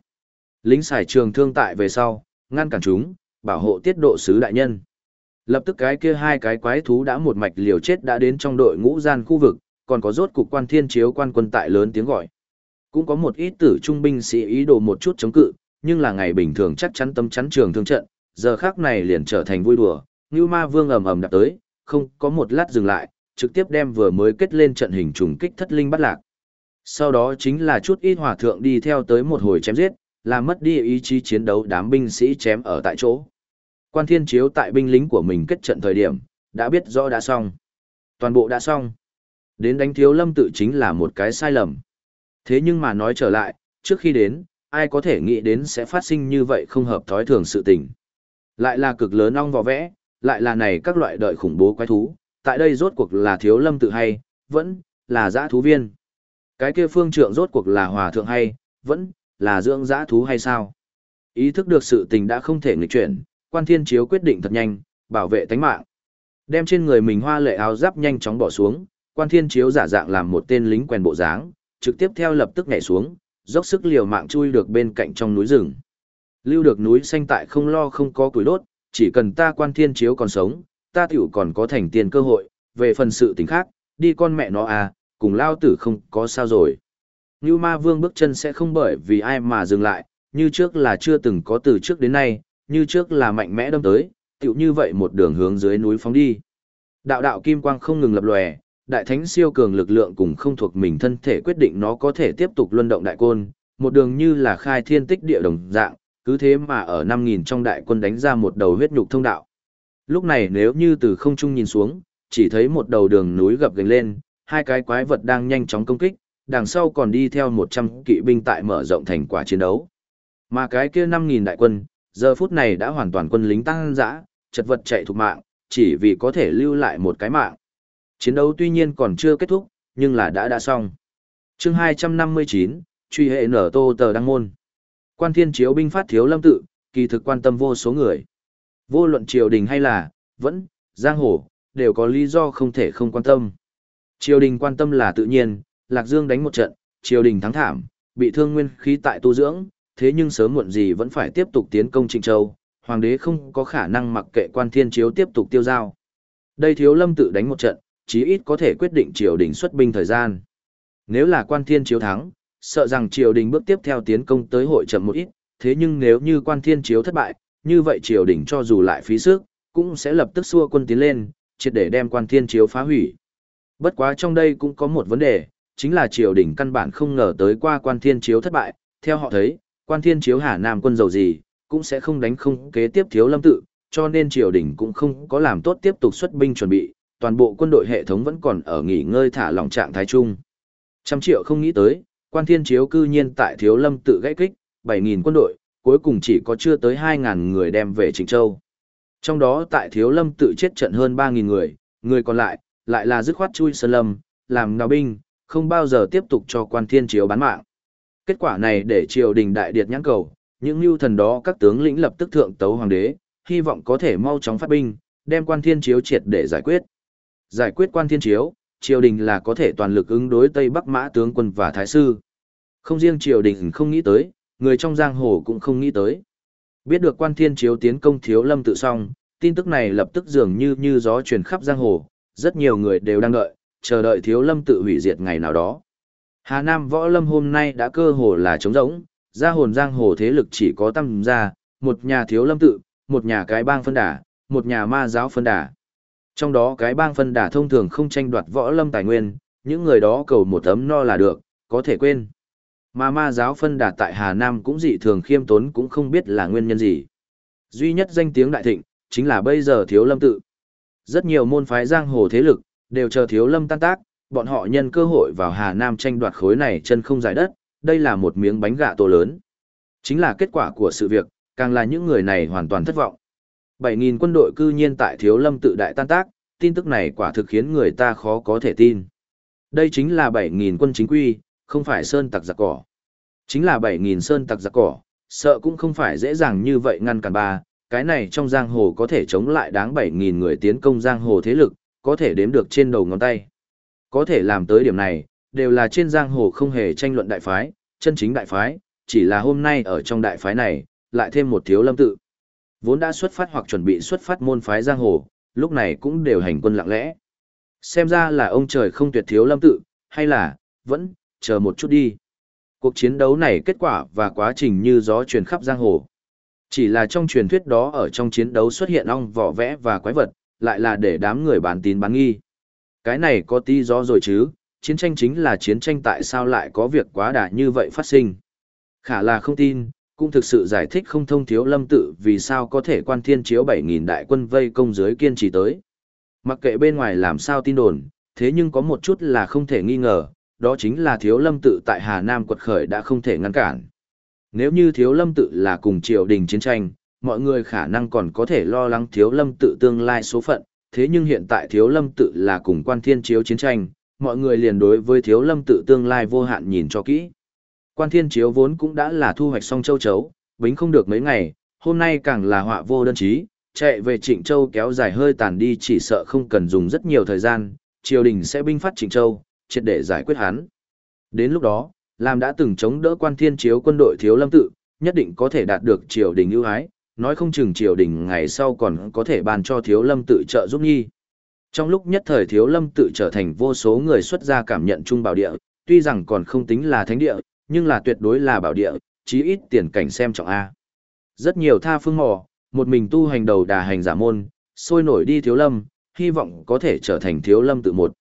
Lính xài trường thương tại về sau, ngăn cản chúng, bảo hộ tiết độ sứ đại nhân. Lập tức cái kia hai cái quái thú đã một mạch liều chết đã đến trong đội ngũ gian khu vực, còn có rốt cục quan thiên chiếu quan quân tại lớn tiếng gọi. Cũng có một ít tử trung binh sĩ ý đồ một chút chống cự, nhưng là ngày bình thường chắc chắn tâm chắn trường thương trận, giờ khác này liền trở thành vui đùa, như ma vương ầm ầm đạp tới, không có một lát dừng lại, trực tiếp đem vừa mới kết lên trận hình trùng kích thất linh bắt lạc. Sau đó chính là chút ít hòa thượng đi theo tới một hồi chém giết, làm mất đi ý chí chiến đấu đám binh sĩ chém ở tại chỗ. Quan thiên chiếu tại binh lính của mình kết trận thời điểm, đã biết rõ đã xong. Toàn bộ đã xong. Đến đánh thiếu lâm tự chính là một cái sai lầm. Thế nhưng mà nói trở lại, trước khi đến, ai có thể nghĩ đến sẽ phát sinh như vậy không hợp thói thường sự tình. Lại là cực lớn ong vò vẽ, lại là này các loại đợi khủng bố quái thú, tại đây rốt cuộc là thiếu lâm tự hay, vẫn là giã thú viên. Cái kia phương trượng rốt cuộc là hòa thượng hay, vẫn là dưỡng giã thú hay sao? Ý thức được sự tình đã không thể nghịch chuyển, quan thiên chiếu quyết định thật nhanh, bảo vệ tánh mạng. Đem trên người mình hoa lệ áo giáp nhanh chóng bỏ xuống, quan thiên chiếu giả dạng làm một tên lính quèn bộ dáng, trực tiếp theo lập tức nhảy xuống, dốc sức liều mạng chui được bên cạnh trong núi rừng. Lưu được núi xanh tại không lo không có củi đốt, chỉ cần ta quan thiên chiếu còn sống, ta tiểu còn có thành tiền cơ hội, về phần sự tình khác, đi con mẹ nó à, cùng lao tử không có sao rồi. Như ma vương bước chân sẽ không bởi vì ai mà dừng lại, như trước là chưa từng có từ trước đến nay, như trước là mạnh mẽ đâm tới, tiểu như vậy một đường hướng dưới núi phóng đi. Đạo đạo kim quang không ngừng lập lòe, đại thánh siêu cường lực lượng cùng không thuộc mình thân thể quyết định nó có thể tiếp tục luân động đại côn, một đường như là khai thiên tích địa đồng dạng, cứ thế mà ở 5.000 trong đại quân đánh ra một đầu huyết nhục thông đạo. Lúc này nếu như từ không trung nhìn xuống, chỉ thấy một đầu đường núi gập ghềnh lên, hai cái quái vật đang nhanh chóng công kích, đằng sau còn đi theo 100 kỵ binh tại mở rộng thành quả chiến đấu. Mà cái kia 5.000 đại quân, giờ phút này đã hoàn toàn quân lính tăng dã, chật vật chạy thục mạng, chỉ vì có thể lưu lại một cái mạng. Chiến đấu tuy nhiên còn chưa kết thúc, nhưng là đã đã xong. chương 259, truy hệ nở tô tờ đăng môn. Quan thiên chiếu binh phát thiếu lâm tự, kỳ thực quan tâm vô số người. Vô luận triều đình hay là, vẫn, giang hồ, đều có lý do không thể không quan tâm. Triều đình quan tâm là tự nhiên, Lạc Dương đánh một trận, triều đình thắng thảm, bị thương nguyên khí tại tu dưỡng, thế nhưng sớm muộn gì vẫn phải tiếp tục tiến công Trịnh Châu, hoàng đế không có khả năng mặc kệ quan thiên chiếu tiếp tục tiêu giao. Đây thiếu lâm tự đánh một trận, chí ít có thể quyết định triều đình xuất binh thời gian. Nếu là quan thiên chiếu thắng, sợ rằng triều đình bước tiếp theo tiến công tới hội chậm một ít, thế nhưng nếu như quan thiên chiếu thất bại, như vậy triều đình cho dù lại phí sức, cũng sẽ lập tức xua quân tiến lên, triệt để đem quan thiên chiếu phá hủy. Bất quá trong đây cũng có một vấn đề, chính là triều đình căn bản không ngờ tới qua quan thiên chiếu thất bại, theo họ thấy, quan thiên chiếu Hà Nam quân giàu gì, cũng sẽ không đánh không kế tiếp thiếu lâm tự, cho nên triều đình cũng không có làm tốt tiếp tục xuất binh chuẩn bị, toàn bộ quân đội hệ thống vẫn còn ở nghỉ ngơi thả lỏng trạng thái chung. Trăm triệu không nghĩ tới, quan thiên chiếu cư nhiên tại thiếu lâm tự gãy kích, 7.000 quân đội, cuối cùng chỉ có chưa tới 2.000 người đem về Trịnh Châu. Trong đó tại thiếu lâm tự chết trận hơn 3.000 người, người còn lại, lại là dứt khoát chui sơn lâm, làm nào binh, không bao giờ tiếp tục cho quan thiên chiếu bán mạng. Kết quả này để triều đình đại điệt nhãn cầu, những lưu thần đó các tướng lĩnh lập tức thượng tấu hoàng đế, hy vọng có thể mau chóng phát binh, đem quan thiên chiếu triệt để giải quyết. Giải quyết quan thiên chiếu, triều đình là có thể toàn lực ứng đối Tây Bắc Mã tướng quân và Thái Sư. Không riêng triều đình không nghĩ tới, người trong giang hồ cũng không nghĩ tới. Biết được quan thiên chiếu tiến công thiếu lâm tự xong, tin tức này lập tức dường như như gió truyền khắp giang hồ, rất nhiều người đều đang đợi, chờ đợi thiếu lâm tự hủy diệt ngày nào đó. Hà Nam võ lâm hôm nay đã cơ hồ là trống rỗng, gia hồn giang hồ thế lực chỉ có tăng gia, một nhà thiếu lâm tự, một nhà cái bang phân đà, một nhà ma giáo phân đà. Trong đó cái bang phân đà thông thường không tranh đoạt võ lâm tài nguyên, những người đó cầu một tấm no là được, có thể quên. Mà ma giáo phân đà tại Hà Nam cũng dị thường khiêm tốn cũng không biết là nguyên nhân gì. Duy nhất danh tiếng đại thịnh, chính là bây giờ thiếu lâm tự. Rất nhiều môn phái giang hồ thế lực, đều chờ thiếu lâm tan tác, bọn họ nhân cơ hội vào Hà Nam tranh đoạt khối này chân không dài đất, đây là một miếng bánh gạ tổ lớn. Chính là kết quả của sự việc, càng là những người này hoàn toàn thất vọng. 7.000 quân đội cư nhiên tại thiếu lâm tự đại tan tác, tin tức này quả thực khiến người ta khó có thể tin. Đây chính là 7.000 quân chính quy, không phải sơn tặc giặc cỏ. Chính là 7.000 sơn tặc giặc cỏ, sợ cũng không phải dễ dàng như vậy ngăn cản ba, cái này trong giang hồ có thể chống lại đáng 7.000 người tiến công giang hồ thế lực, có thể đếm được trên đầu ngón tay. Có thể làm tới điểm này, đều là trên giang hồ không hề tranh luận đại phái, chân chính đại phái, chỉ là hôm nay ở trong đại phái này, lại thêm một thiếu lâm tự. Vốn đã xuất phát hoặc chuẩn bị xuất phát môn phái giang hồ, lúc này cũng đều hành quân lặng lẽ. Xem ra là ông trời không tuyệt thiếu lâm tự, hay là, vẫn, chờ một chút đi. Cuộc chiến đấu này kết quả và quá trình như gió truyền khắp giang hồ. Chỉ là trong truyền thuyết đó ở trong chiến đấu xuất hiện ong vỏ vẽ và quái vật, lại là để đám người bán tín bán nghi. Cái này có tí gió rồi chứ, chiến tranh chính là chiến tranh tại sao lại có việc quá đà như vậy phát sinh. Khả là không tin, cũng thực sự giải thích không thông thiếu lâm tự vì sao có thể quan thiên chiếu 7.000 đại quân vây công dưới kiên trì tới. Mặc kệ bên ngoài làm sao tin đồn, thế nhưng có một chút là không thể nghi ngờ, đó chính là thiếu lâm tự tại Hà Nam quật khởi đã không thể ngăn cản. Nếu như thiếu lâm tự là cùng triều đình chiến tranh, mọi người khả năng còn có thể lo lắng thiếu lâm tự tương lai số phận, thế nhưng hiện tại thiếu lâm tự là cùng quan thiên chiếu chiến tranh, mọi người liền đối với thiếu lâm tự tương lai vô hạn nhìn cho kỹ. Quan thiên chiếu vốn cũng đã là thu hoạch xong châu chấu, bính không được mấy ngày, hôm nay càng là họa vô đơn chí, chạy về Trịnh Châu kéo dài hơi tàn đi chỉ sợ không cần dùng rất nhiều thời gian, triều đình sẽ binh phát Trịnh Châu, triệt để giải quyết hắn. Đến lúc đó, làm đã từng chống đỡ quan thiên chiếu quân đội thiếu lâm tự, nhất định có thể đạt được triều đình ưu ái, nói không chừng triều đình ngày sau còn có thể ban cho thiếu lâm tự trợ giúp nhi. Trong lúc nhất thời thiếu lâm tự trở thành vô số người xuất gia cảm nhận trung bảo địa, tuy rằng còn không tính là thánh địa, nhưng là tuyệt đối là bảo địa, chí ít tiền cảnh xem trọng A. Rất nhiều tha phương mò, một mình tu hành đầu đà hành giả môn, sôi nổi đi thiếu lâm, hy vọng có thể trở thành thiếu lâm tự một.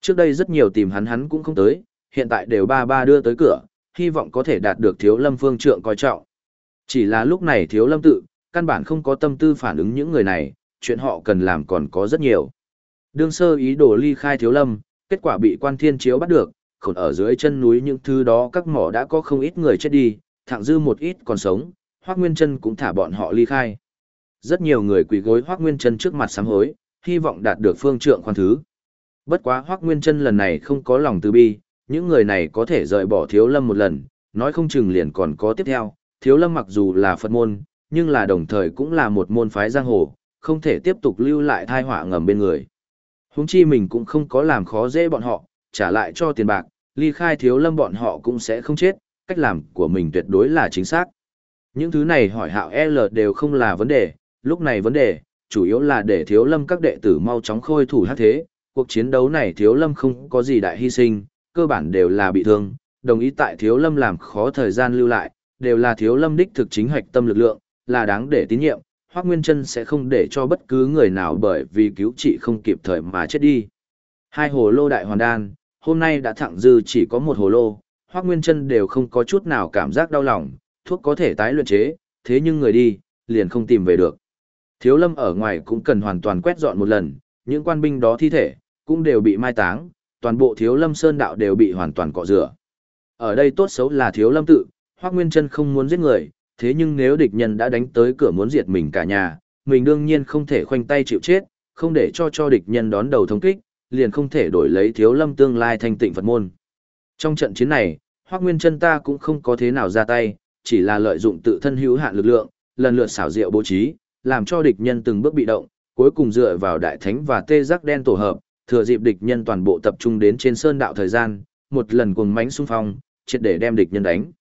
Trước đây rất nhiều tìm hắn hắn cũng không tới, hiện tại đều ba ba đưa tới cửa, hy vọng có thể đạt được thiếu lâm phương trượng coi trọng. Chỉ là lúc này thiếu lâm tự, căn bản không có tâm tư phản ứng những người này, chuyện họ cần làm còn có rất nhiều. Đương sơ ý đồ ly khai thiếu lâm, kết quả bị quan thiên chiếu bắt được, khổn ở dưới chân núi những thứ đó các mỏ đã có không ít người chết đi, thẳng dư một ít còn sống, Hoác Nguyên Trân cũng thả bọn họ ly khai. Rất nhiều người quỳ gối Hoác Nguyên Trân trước mặt sám hối, hy vọng đạt được phương trượng khoan thứ. Bất quá Hoác Nguyên Trân lần này không có lòng từ bi, những người này có thể rời bỏ thiếu lâm một lần, nói không chừng liền còn có tiếp theo. Thiếu lâm mặc dù là Phật môn, nhưng là đồng thời cũng là một môn phái giang hồ, không thể tiếp tục lưu lại thai họa ngầm bên người. Húng chi mình cũng không có làm khó dễ bọn họ, trả lại cho tiền bạc, ly khai thiếu lâm bọn họ cũng sẽ không chết, cách làm của mình tuyệt đối là chính xác. Những thứ này hỏi hạo L đều không là vấn đề, lúc này vấn đề, chủ yếu là để thiếu lâm các đệ tử mau chóng khôi thủ hát thế, cuộc chiến đấu này thiếu lâm không có gì đại hy sinh, cơ bản đều là bị thương, đồng ý tại thiếu lâm làm khó thời gian lưu lại, đều là thiếu lâm đích thực chính hoạch tâm lực lượng, là đáng để tín nhiệm, hoắc Nguyên Trân sẽ không để cho bất cứ người nào bởi vì cứu trị không kịp thời mà chết đi. Hai hồ lô đại hoàn đan, hôm nay đã thẳng dư chỉ có một hồ lô, Hoác Nguyên Trân đều không có chút nào cảm giác đau lòng, thuốc có thể tái luyện chế, thế nhưng người đi, liền không tìm về được. Thiếu lâm ở ngoài cũng cần hoàn toàn quét dọn một lần, những quan binh đó thi thể, cũng đều bị mai táng, toàn bộ thiếu lâm sơn đạo đều bị hoàn toàn cọ rửa. Ở đây tốt xấu là thiếu lâm tự, Hoác Nguyên Trân không muốn giết người, thế nhưng nếu địch nhân đã đánh tới cửa muốn diệt mình cả nhà, mình đương nhiên không thể khoanh tay chịu chết, không để cho cho địch nhân đón đầu thống kích, liền không thể đổi lấy thiếu lâm tương lai thanh tịnh Phật môn. Trong trận chiến này, Hoác Nguyên chân ta cũng không có thế nào ra tay, chỉ là lợi dụng tự thân hữu hạn lực lượng, lần lượt xảo diệu bố trí, làm cho địch nhân từng bước bị động, cuối cùng dựa vào đại thánh và tê giác đen tổ hợp, thừa dịp địch nhân toàn bộ tập trung đến trên sơn đạo thời gian, một lần cuồng mãnh xung phong, triệt để đem địch nhân đánh.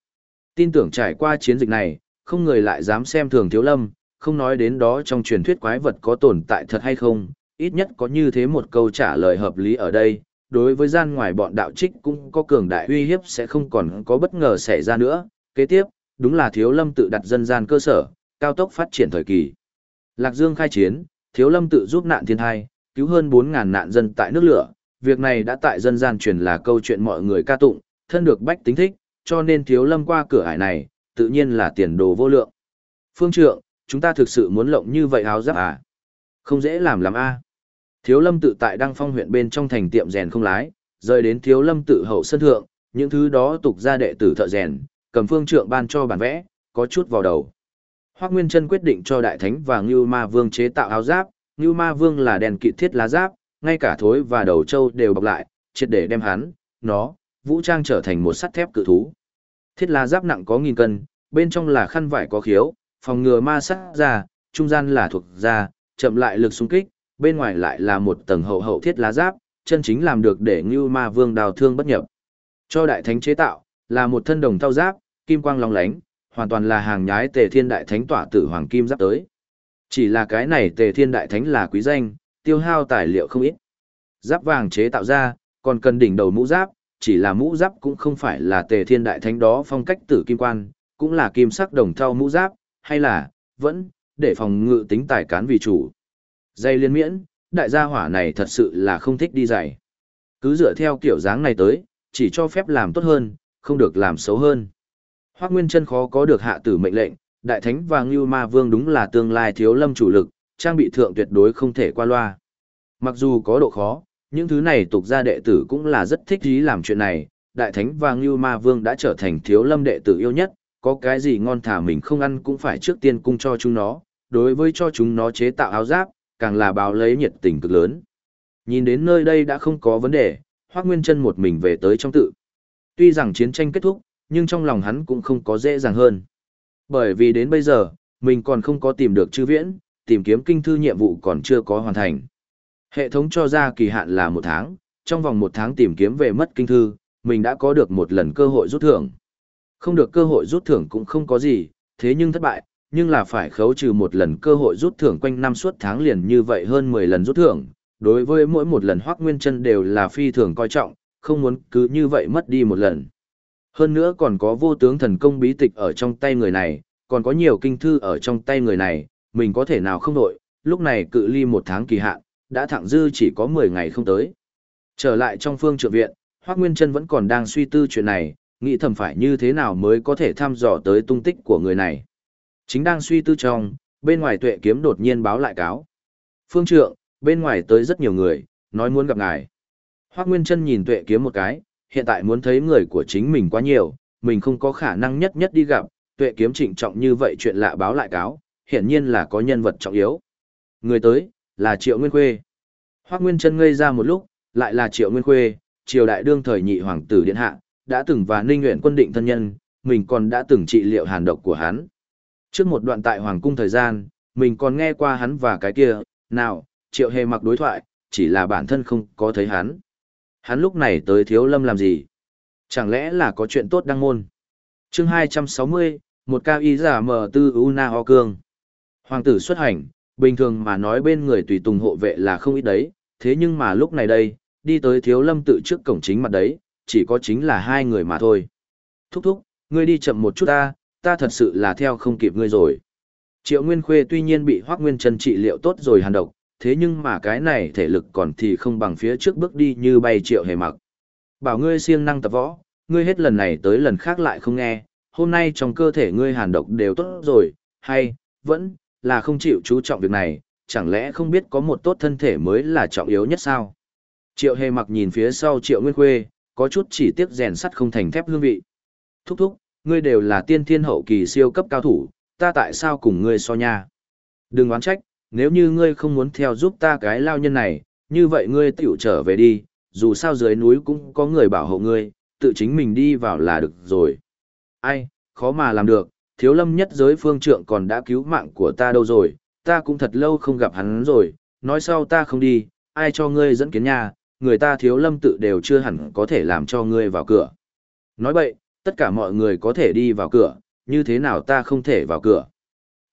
Tin tưởng trải qua chiến dịch này, không người lại dám xem thường Thiếu Lâm, không nói đến đó trong truyền thuyết quái vật có tồn tại thật hay không, ít nhất có như thế một câu trả lời hợp lý ở đây, đối với gian ngoài bọn đạo trích cũng có cường đại uy hiếp sẽ không còn có bất ngờ xảy ra nữa. Kế tiếp, đúng là Thiếu Lâm tự đặt dân gian cơ sở, cao tốc phát triển thời kỳ. Lạc Dương khai chiến, Thiếu Lâm tự giúp nạn thiên thai, cứu hơn 4.000 nạn dân tại nước lửa. Việc này đã tại dân gian truyền là câu chuyện mọi người ca tụng, thân được bách tính thích, cho nên Thiếu Lâm qua cửa ải này, tự nhiên là tiền đồ vô lượng. Phương trượng, chúng ta thực sự muốn lộng như vậy áo giáp à? Không dễ làm lắm a. Thiếu lâm tự tại Đăng Phong huyện bên trong thành tiệm rèn không lái, rời đến thiếu lâm tự hậu sân thượng, những thứ đó tục ra đệ tử thợ rèn, cầm phương trượng ban cho bản vẽ, có chút vào đầu. Hoác Nguyên Trân quyết định cho Đại Thánh và Ngưu Ma Vương chế tạo áo giáp, Ngưu Ma Vương là đèn kỵ thiết lá giáp, ngay cả thối và đầu trâu đều bọc lại, triệt để đem hắn, nó, vũ trang trở thành một sắt thép cự thú. Thiết lá giáp nặng có nghìn cân, bên trong là khăn vải có khiếu, phòng ngừa ma sát ra, trung gian là thuộc da, chậm lại lực xung kích, bên ngoài lại là một tầng hậu hậu thiết lá giáp, chân chính làm được để Ngưu Ma Vương đào thương bất nhập. Cho đại thánh chế tạo, là một thân đồng thau giáp, kim quang long lánh, hoàn toàn là hàng nhái Tề Thiên đại thánh tỏa tử hoàng kim giáp tới. Chỉ là cái này Tề Thiên đại thánh là quý danh, tiêu hao tài liệu không ít. Giáp vàng chế tạo ra, còn cần đỉnh đầu mũ giáp, chỉ là mũ giáp cũng không phải là Tề Thiên đại thánh đó phong cách tử kim quan, cũng là kim sắc đồng thau mũ giáp, hay là vẫn để phòng ngự tính tài cán vì chủ. Dây liên miễn, đại gia hỏa này thật sự là không thích đi dày. Cứ dựa theo kiểu dáng này tới, chỉ cho phép làm tốt hơn, không được làm xấu hơn. Hoác Nguyên chân khó có được hạ tử mệnh lệnh, đại thánh và Ngưu Ma Vương đúng là tương lai thiếu lâm chủ lực, trang bị thượng tuyệt đối không thể qua loa. Mặc dù có độ khó, những thứ này tục gia đệ tử cũng là rất thích ý làm chuyện này, đại thánh và Ngưu Ma Vương đã trở thành thiếu lâm đệ tử yêu nhất, có cái gì ngon thả mình không ăn cũng phải trước tiên cung cho chúng nó, đối với cho chúng nó chế tạo áo giáp, càng là báo lấy nhiệt tình cực lớn. Nhìn đến nơi đây đã không có vấn đề, Hoác Nguyên chân một mình về tới trong tự. Tuy rằng chiến tranh kết thúc, nhưng trong lòng hắn cũng không có dễ dàng hơn. Bởi vì đến bây giờ, mình còn không có tìm được chư viễn, tìm kiếm kinh thư nhiệm vụ còn chưa có hoàn thành. Hệ thống cho ra kỳ hạn là một tháng, trong vòng một tháng tìm kiếm về mất kinh thư, mình đã có được một lần cơ hội rút thưởng. Không được cơ hội rút thưởng cũng không có gì, thế nhưng thất bại, nhưng là phải khấu trừ một lần cơ hội rút thưởng quanh năm suốt tháng liền như vậy hơn 10 lần rút thưởng. Đối với mỗi một lần Hoắc Nguyên Chân đều là phi thường coi trọng, không muốn cứ như vậy mất đi một lần. Hơn nữa còn có vô tướng thần công bí tịch ở trong tay người này, còn có nhiều kinh thư ở trong tay người này, mình có thể nào không đổi lúc này cự ly một tháng kỳ hạn, đã thẳng dư chỉ có 10 ngày không tới. Trở lại trong phương trượng viện, Hoác Nguyên Trân vẫn còn đang suy tư chuyện này, nghĩ thầm phải như thế nào mới có thể thăm dò tới tung tích của người này. Chính đang suy tư trong, bên ngoài tuệ kiếm đột nhiên báo lại cáo. Phương trượng, bên ngoài tới rất nhiều người, nói muốn gặp ngài. Hoác Nguyên Trân nhìn tuệ kiếm một cái, hiện tại muốn thấy người của chính mình quá nhiều, mình không có khả năng nhất nhất đi gặp, tuệ kiếm trịnh trọng như vậy chuyện lạ báo lại cáo, hiển nhiên là có nhân vật trọng yếu. Người tới, là Triệu Nguyên Khuê. Hoác Nguyên Trân ngây ra một lúc, lại là Triệu Nguyên Khuê, triều đại đương thời nhị hoàng tử điện hạ, đã từng và ninh nguyện quân định thân nhân, mình còn đã từng trị liệu hàn độc của hắn. Trước một đoạn tại hoàng cung thời gian, mình còn nghe qua hắn và cái kia, nào, Triệu Hề mặc đối thoại, chỉ là bản thân không có thấy hắn. Hắn lúc này tới thiếu lâm làm gì? Chẳng lẽ là có chuyện tốt đăng môn? chương 260, một cao y giả mở tư u na ho cương. Hoàng tử xuất hành, bình thường mà nói bên người tùy tùng hộ vệ là không ít đấy, thế nhưng mà lúc này đây, đi tới thiếu lâm tự trước cổng chính mặt đấy, chỉ có chính là hai người mà thôi. Thúc thúc, ngươi đi chậm một chút ta, ta thật sự là theo không kịp ngươi rồi. Triệu Nguyên Khuê tuy nhiên bị Hoắc Nguyên Trần trị liệu tốt rồi hàn độc, thế nhưng mà cái này thể lực còn thì không bằng phía trước bước đi như bay triệu hề mặc. Bảo ngươi siêng năng tập võ, ngươi hết lần này tới lần khác lại không nghe, hôm nay trong cơ thể ngươi hàn độc đều tốt rồi, hay, vẫn, là không chịu chú trọng việc này, chẳng lẽ không biết có một tốt thân thể mới là trọng yếu nhất sao? Triệu hề mặc nhìn phía sau triệu nguyên khuê, có chút chỉ tiếc rèn sắt không thành thép hương vị. Thúc thúc, ngươi đều là tiên thiên hậu kỳ siêu cấp cao thủ, ta tại sao cùng ngươi so nha? Đừng oán trách, nếu như ngươi không muốn theo giúp ta cái lao nhân này, như vậy ngươi tiểu trở về đi, dù sao dưới núi cũng có người bảo hộ ngươi, tự chính mình đi vào là được rồi. Ai, khó mà làm được, thiếu lâm nhất giới phương trượng còn đã cứu mạng của ta đâu rồi, ta cũng thật lâu không gặp hắn rồi, nói sau ta không đi, ai cho ngươi dẫn kiến nhà, người ta thiếu lâm tự đều chưa hẳn có thể làm cho ngươi vào cửa. Nói vậy, tất cả mọi người có thể đi vào cửa, như thế nào ta không thể vào cửa.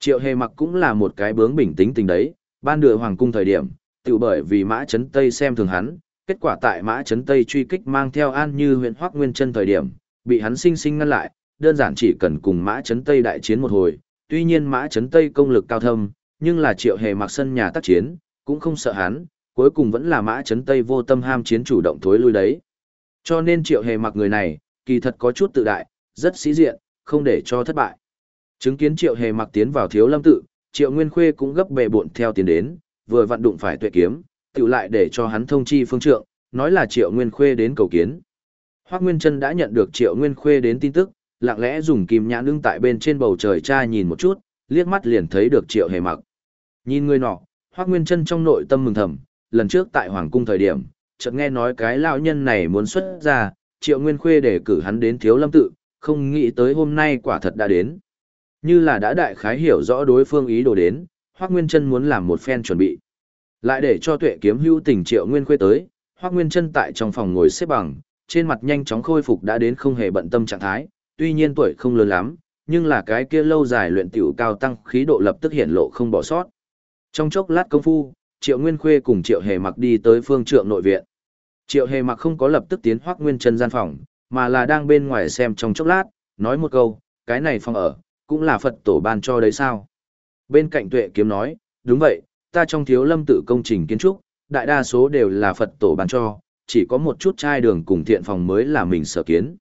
Triệu hề mặc cũng là một cái bướng bình tĩnh tình đấy, ban đưa hoàng cung thời điểm, tự bởi vì mã chấn Tây xem thường hắn, kết quả tại mã chấn Tây truy kích mang theo an như huyện hoác nguyên chân thời điểm, bị hắn sinh sinh ngăn lại, đơn giản chỉ cần cùng mã chấn Tây đại chiến một hồi, tuy nhiên mã chấn Tây công lực cao thâm, nhưng là triệu hề mặc sân nhà tác chiến, cũng không sợ hắn, cuối cùng vẫn là mã chấn Tây vô tâm ham chiến chủ động thối lui đấy. Cho nên triệu hề mặc người này, kỳ thật có chút tự đại, rất sĩ diện, không để cho thất bại. Chứng kiến triệu hề mặc tiến vào thiếu lâm tự, triệu nguyên khuê cũng gấp bề bộn theo tiến đến, vừa vặn đụng phải tuệ kiếm, tự lại để cho hắn thông chi phương trượng, nói là triệu nguyên khuê đến cầu kiến. hoắc Nguyên chân đã nhận được triệu nguyên khuê đến tin tức, lặng lẽ dùng kim nhãn nương tại bên trên bầu trời tra nhìn một chút, liếc mắt liền thấy được triệu hề mặc. Nhìn người nọ, hoắc Nguyên chân trong nội tâm mừng thầm, lần trước tại Hoàng Cung thời điểm, chợt nghe nói cái lão nhân này muốn xuất ra, triệu nguyên khuê để cử hắn đến thiếu lâm tự, không nghĩ tới hôm nay quả thật đã đến. Như là đã đại khái hiểu rõ đối phương ý đồ đến, Hoắc Nguyên Chân muốn làm một phen chuẩn bị. Lại để cho Tuệ Kiếm Hưu tình Triệu Nguyên Khuê tới, Hoắc Nguyên Chân tại trong phòng ngồi xếp bằng, trên mặt nhanh chóng khôi phục đã đến không hề bận tâm trạng thái, tuy nhiên tuổi không lớn lắm, nhưng là cái kia lâu dài luyện tiểu cao tăng khí độ lập tức hiện lộ không bỏ sót. Trong chốc lát công phu, Triệu Nguyên Khuê cùng Triệu Hề Mặc đi tới phương trượng nội viện. Triệu Hề Mặc không có lập tức tiến hoác Nguyên Chân gian phòng, mà là đang bên ngoài xem trong chốc lát, nói một câu, cái này phòng ở, cũng là Phật tổ ban cho đấy sao. Bên cạnh Tuệ Kiếm nói, đúng vậy, ta trong thiếu lâm tự công trình kiến trúc, đại đa số đều là Phật tổ ban cho, chỉ có một chút chai đường cùng thiện phòng mới là mình sở kiến.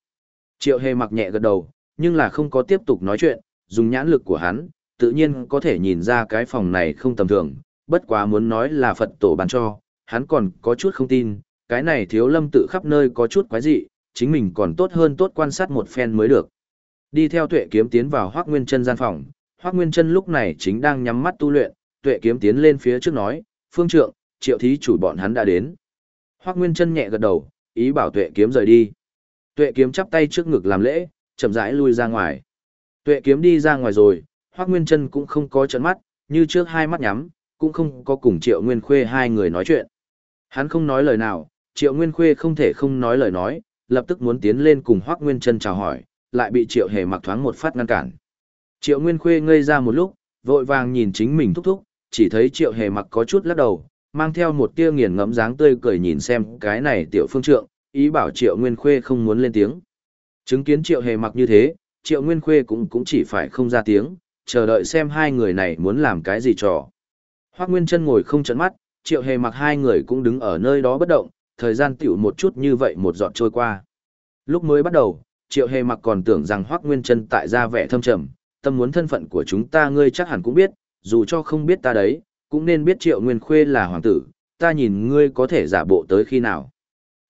Triệu Hề Mặc nhẹ gật đầu, nhưng là không có tiếp tục nói chuyện, dùng nhãn lực của hắn, tự nhiên có thể nhìn ra cái phòng này không tầm thường, bất quá muốn nói là Phật tổ ban cho, hắn còn có chút không tin, cái này thiếu lâm tự khắp nơi có chút quái dị, chính mình còn tốt hơn tốt quan sát một phen mới được. Đi theo tuệ kiếm tiến vào Hoác Nguyên chân gian phòng, Hoác Nguyên chân lúc này chính đang nhắm mắt tu luyện, tuệ kiếm tiến lên phía trước nói, phương trượng, triệu thí chủ bọn hắn đã đến. Hoác Nguyên chân nhẹ gật đầu, ý bảo tuệ kiếm rời đi. Tuệ kiếm chắp tay trước ngực làm lễ, chậm rãi lui ra ngoài. Tuệ kiếm đi ra ngoài rồi, Hoác Nguyên chân cũng không có trận mắt, như trước hai mắt nhắm, cũng không có cùng Triệu Nguyên Khuê hai người nói chuyện. Hắn không nói lời nào, Triệu Nguyên Khuê không thể không nói lời nói, lập tức muốn tiến lên cùng Hoác Nguyên chân chào hỏi, lại bị Triệu Hề mặc thoáng một phát ngăn cản. Triệu Nguyên Khuê ngây ra một lúc, vội vàng nhìn chính mình thúc thúc, chỉ thấy Triệu Hề mặc có chút lắc đầu, mang theo một tia nghiền ngẫm dáng tươi cười nhìn xem cái này tiểu phương trượng, ý bảo Triệu Nguyên Khuê không muốn lên tiếng. Chứng kiến Triệu Hề mặc như thế, Triệu Nguyên Khuê cũng cũng chỉ phải không ra tiếng, chờ đợi xem hai người này muốn làm cái gì trò. Hoác Nguyên chân ngồi không chấn mắt, Triệu Hề mặc hai người cũng đứng ở nơi đó bất động, thời gian tiểu một chút như vậy một giọt trôi qua. Lúc mới bắt đầu, Triệu Hề mặc còn tưởng rằng hoắc Nguyên chân tại ra vẻ thâm trầm, tâm muốn thân phận của chúng ta ngươi chắc hẳn cũng biết, dù cho không biết ta đấy, cũng nên biết Triệu Nguyên Khuê là hoàng tử, ta nhìn ngươi có thể giả bộ tới khi nào.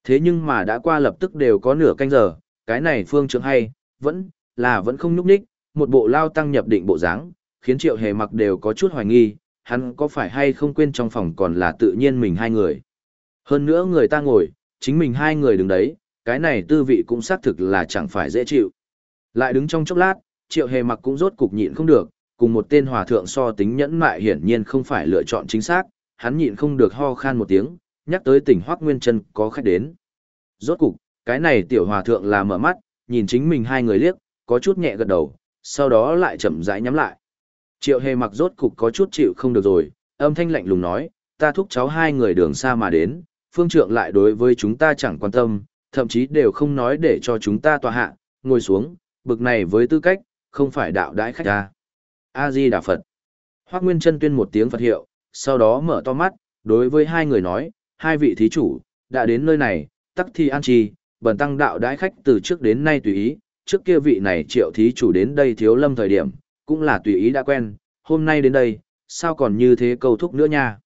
Thế nhưng mà đã qua lập tức đều có nửa canh giờ, cái này phương trưởng hay, vẫn, là vẫn không nhúc nhích, một bộ lao tăng nhập định bộ dáng, khiến Triệu Hề mặc đều có chút hoài nghi, hắn có phải hay không quên trong phòng còn là tự nhiên mình hai người. Hơn nữa người ta ngồi, chính mình hai người đứng đấy, cái này tư vị cũng xác thực là chẳng phải dễ chịu. Lại đứng trong chốc lát, triệu hề mặc cũng rốt cục nhịn không được, cùng một tên hòa thượng so tính nhẫn mại hiển nhiên không phải lựa chọn chính xác, hắn nhịn không được ho khan một tiếng, nhắc tới tỉnh Hoắc Nguyên Chân có khách đến. Rốt cục, cái này tiểu hòa thượng là mở mắt, nhìn chính mình hai người liếc, có chút nhẹ gật đầu, sau đó lại chậm rãi nhắm lại. Triệu hề mặc rốt cục có chút chịu không được rồi, âm thanh lạnh lùng nói, ta thúc cháu hai người đường xa mà đến, phương trượng lại đối với chúng ta chẳng quan tâm, thậm chí đều không nói để cho chúng ta tòa hạ, ngồi xuống, bực này với tư cách, không phải đạo đãi khách ta. A-di Đà Phật. Hoác Nguyên chân tuyên một tiếng Phật hiệu, sau đó mở to mắt, đối với hai người nói, hai vị thí chủ, đã đến nơi này, tắc thi an trì, bần tăng đạo đãi khách từ trước đến nay tùy ý, trước kia vị này triệu thí chủ đến đây thiếu lâm thời điểm, cũng là tùy ý đã quen, hôm nay đến đây, sao còn như thế câu thúc nữa nha.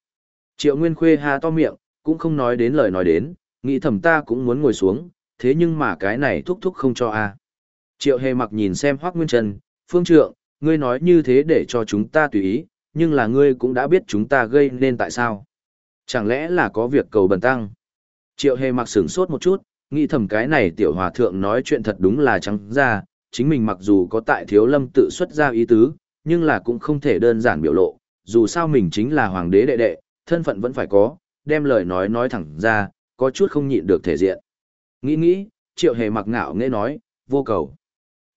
Triệu Nguyên Khuê ha to miệng, cũng không nói đến lời nói đến, nghĩ thầm ta cũng muốn ngồi xuống, thế nhưng mà cái này thúc thúc không cho a. Triệu Hề mặc nhìn xem Hoắc Nguyên Trần, phương trượng, ngươi nói như thế để cho chúng ta tùy ý, nhưng là ngươi cũng đã biết chúng ta gây nên tại sao. Chẳng lẽ là có việc cầu bần tăng? Triệu Hề mặc sửng sốt một chút, nghĩ thầm cái này tiểu hòa thượng nói chuyện thật đúng là trắng ra, chính mình mặc dù có tại thiếu lâm tự xuất ra ý tứ, nhưng là cũng không thể đơn giản biểu lộ, dù sao mình chính là hoàng đế đệ đệ, thân phận vẫn phải có, đem lời nói nói thẳng ra, có chút không nhịn được thể diện. Nghĩ nghĩ, triệu hề mặc ngạo nghe nói, vô cầu.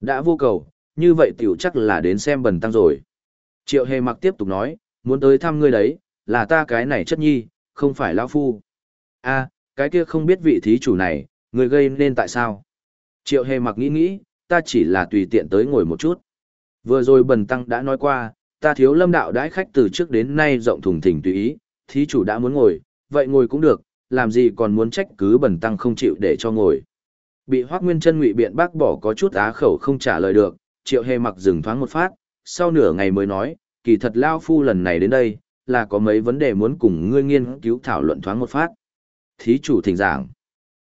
Đã vô cầu, như vậy tiểu chắc là đến xem bần tăng rồi. Triệu hề mặc tiếp tục nói, muốn tới thăm ngươi đấy, là ta cái này chất nhi, không phải lão phu. a cái kia không biết vị thí chủ này, người gây nên tại sao? Triệu hề mặc nghĩ nghĩ, ta chỉ là tùy tiện tới ngồi một chút. Vừa rồi bần tăng đã nói qua, ta thiếu lâm đạo đãi khách từ trước đến nay rộng thùng thình tùy ý, thí chủ đã muốn ngồi, vậy ngồi cũng được, làm gì còn muốn trách cứ bẩn tăng không chịu để cho ngồi. Bị Hoắc Nguyên Chân ngụy biện bác bỏ có chút á khẩu không trả lời được, Triệu Hề mặc dừng thoáng một phát, sau nửa ngày mới nói, kỳ thật lao phu lần này đến đây, là có mấy vấn đề muốn cùng ngươi nghiên cứu thảo luận thoáng một phát. Thí chủ thỉnh giảng.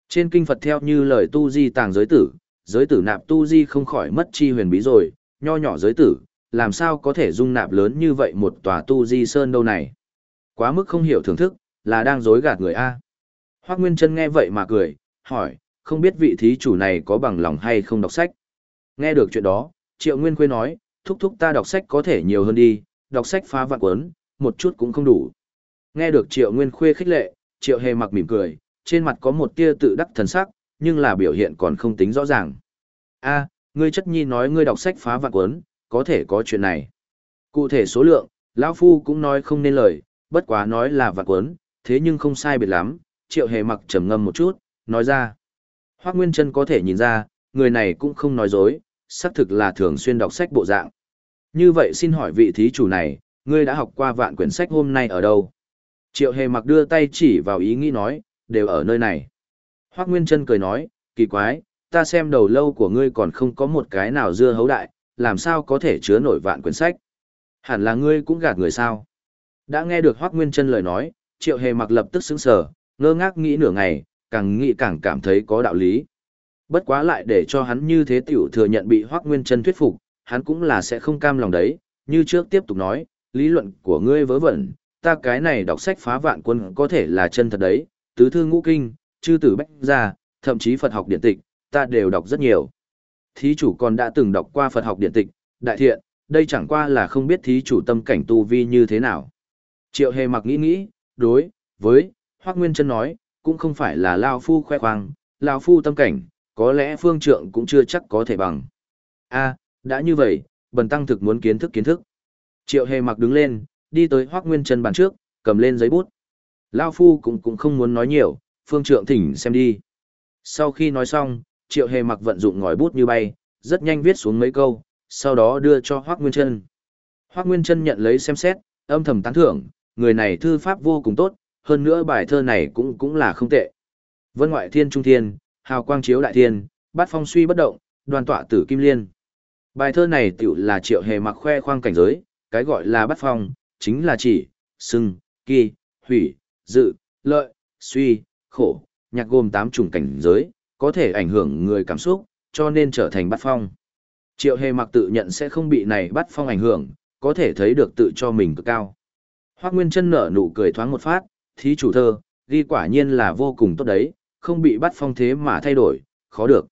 Trên kinh Phật theo như lời tu di tàng giới tử, giới tử nạp tu di không khỏi mất chi huyền bí rồi, nho nhỏ giới tử, làm sao có thể dung nạp lớn như vậy một tòa tu di sơn đâu này. Quá mức không hiểu thưởng thức, là đang dối gạt người A. Hoác Nguyên Trân nghe vậy mà cười, hỏi, không biết vị thí chủ này có bằng lòng hay không đọc sách. Nghe được chuyện đó, Triệu Nguyên Khuê nói, thúc thúc ta đọc sách có thể nhiều hơn đi, đọc sách phá vạn cuốn, một chút cũng không đủ. Nghe được Triệu Nguyên Khuê khích lệ, Triệu Hề mặc mỉm cười, trên mặt có một tia tự đắc thần sắc, nhưng là biểu hiện còn không tính rõ ràng. A, ngươi chất nhi nói ngươi đọc sách phá vạn cuốn, có thể có chuyện này. Cụ thể số lượng, lão phu cũng nói không nên lời, bất quá nói là vạn cuốn, thế nhưng không sai biệt lắm, Triệu Hề mặc trầm ngâm một chút, nói ra. Hoác Nguyên Chân có thể nhìn ra, người này cũng không nói dối, xác thực là thường xuyên đọc sách bộ dạng. Như vậy xin hỏi vị thí chủ này, ngươi đã học qua vạn quyển sách hôm nay ở đâu? Triệu Hề mặc đưa tay chỉ vào ý nghĩ nói, đều ở nơi này. Hoác Nguyên Trân cười nói, kỳ quái, ta xem đầu lâu của ngươi còn không có một cái nào dưa hấu đại, làm sao có thể chứa nổi vạn quyển sách? Hẳn là ngươi cũng gạt người sao? Đã nghe được Hoác Nguyên Trân lời nói, Triệu Hề mặc lập tức sững sờ, ngơ ngác nghĩ nửa ngày, càng nghĩ càng cảm thấy có đạo lý. Bất quá lại để cho hắn như thế tiểu thừa nhận bị Hoác Nguyên Chân thuyết phục, hắn cũng là sẽ không cam lòng đấy, như trước tiếp tục nói, lý luận của ngươi vớ vẩn, ta cái này đọc sách phá vạn quân có thể là chân thật đấy, tứ thư ngũ kinh, chư tử bách gia, thậm chí Phật học điện tịch, ta đều đọc rất nhiều. Thí chủ còn đã từng đọc qua Phật học điện tịch, đại thiện, đây chẳng qua là không biết thí chủ tâm cảnh tu vi như thế nào. Triệu hề mặc nghĩ nghĩ, đối, với, Hoác Nguyên chân nói, cũng không phải là Lao Phu khoe khoang, Lao Phu tâm cảnh, có lẽ phương trượng cũng chưa chắc có thể bằng. a đã như vậy, bần tăng thực muốn kiến thức kiến thức. Triệu hề mặc đứng lên, đi tới Hoác Nguyên chân bàn trước, cầm lên giấy bút. Lao Phu cũng cũng không muốn nói nhiều, phương trượng thỉnh xem đi. Sau khi nói xong, triệu hề mặc vận dụng ngòi bút như bay, rất nhanh viết xuống mấy câu, sau đó đưa cho Hoác Nguyên Chân. Hoác Nguyên Chân nhận lấy xem xét, âm thầm tán thưởng, người này thư pháp vô cùng tốt, hơn nữa bài thơ này cũng cũng là không tệ. Vân ngoại thiên trung thiên, hào quang chiếu đại thiên, bát phong suy bất động, đoàn tọa tử kim liên. Bài thơ này tiểu là triệu hề mặc khoe khoang cảnh giới, cái gọi là bát phong, chính là chỉ, sưng, kỳ, hủy, dự, lợi, suy, khổ, nhạc gồm 8 chủng cảnh giới, có thể ảnh hưởng người cảm xúc, cho nên trở thành bát phong. Triệu hề mặc tự nhận sẽ không bị này bắt phong ảnh hưởng, có thể thấy được tự cho mình cực cao. Hoác Nguyên chân nở nụ cười thoáng một phát, thí chủ thơ, ghi quả nhiên là vô cùng tốt đấy, không bị bắt phong thế mà thay đổi, khó được.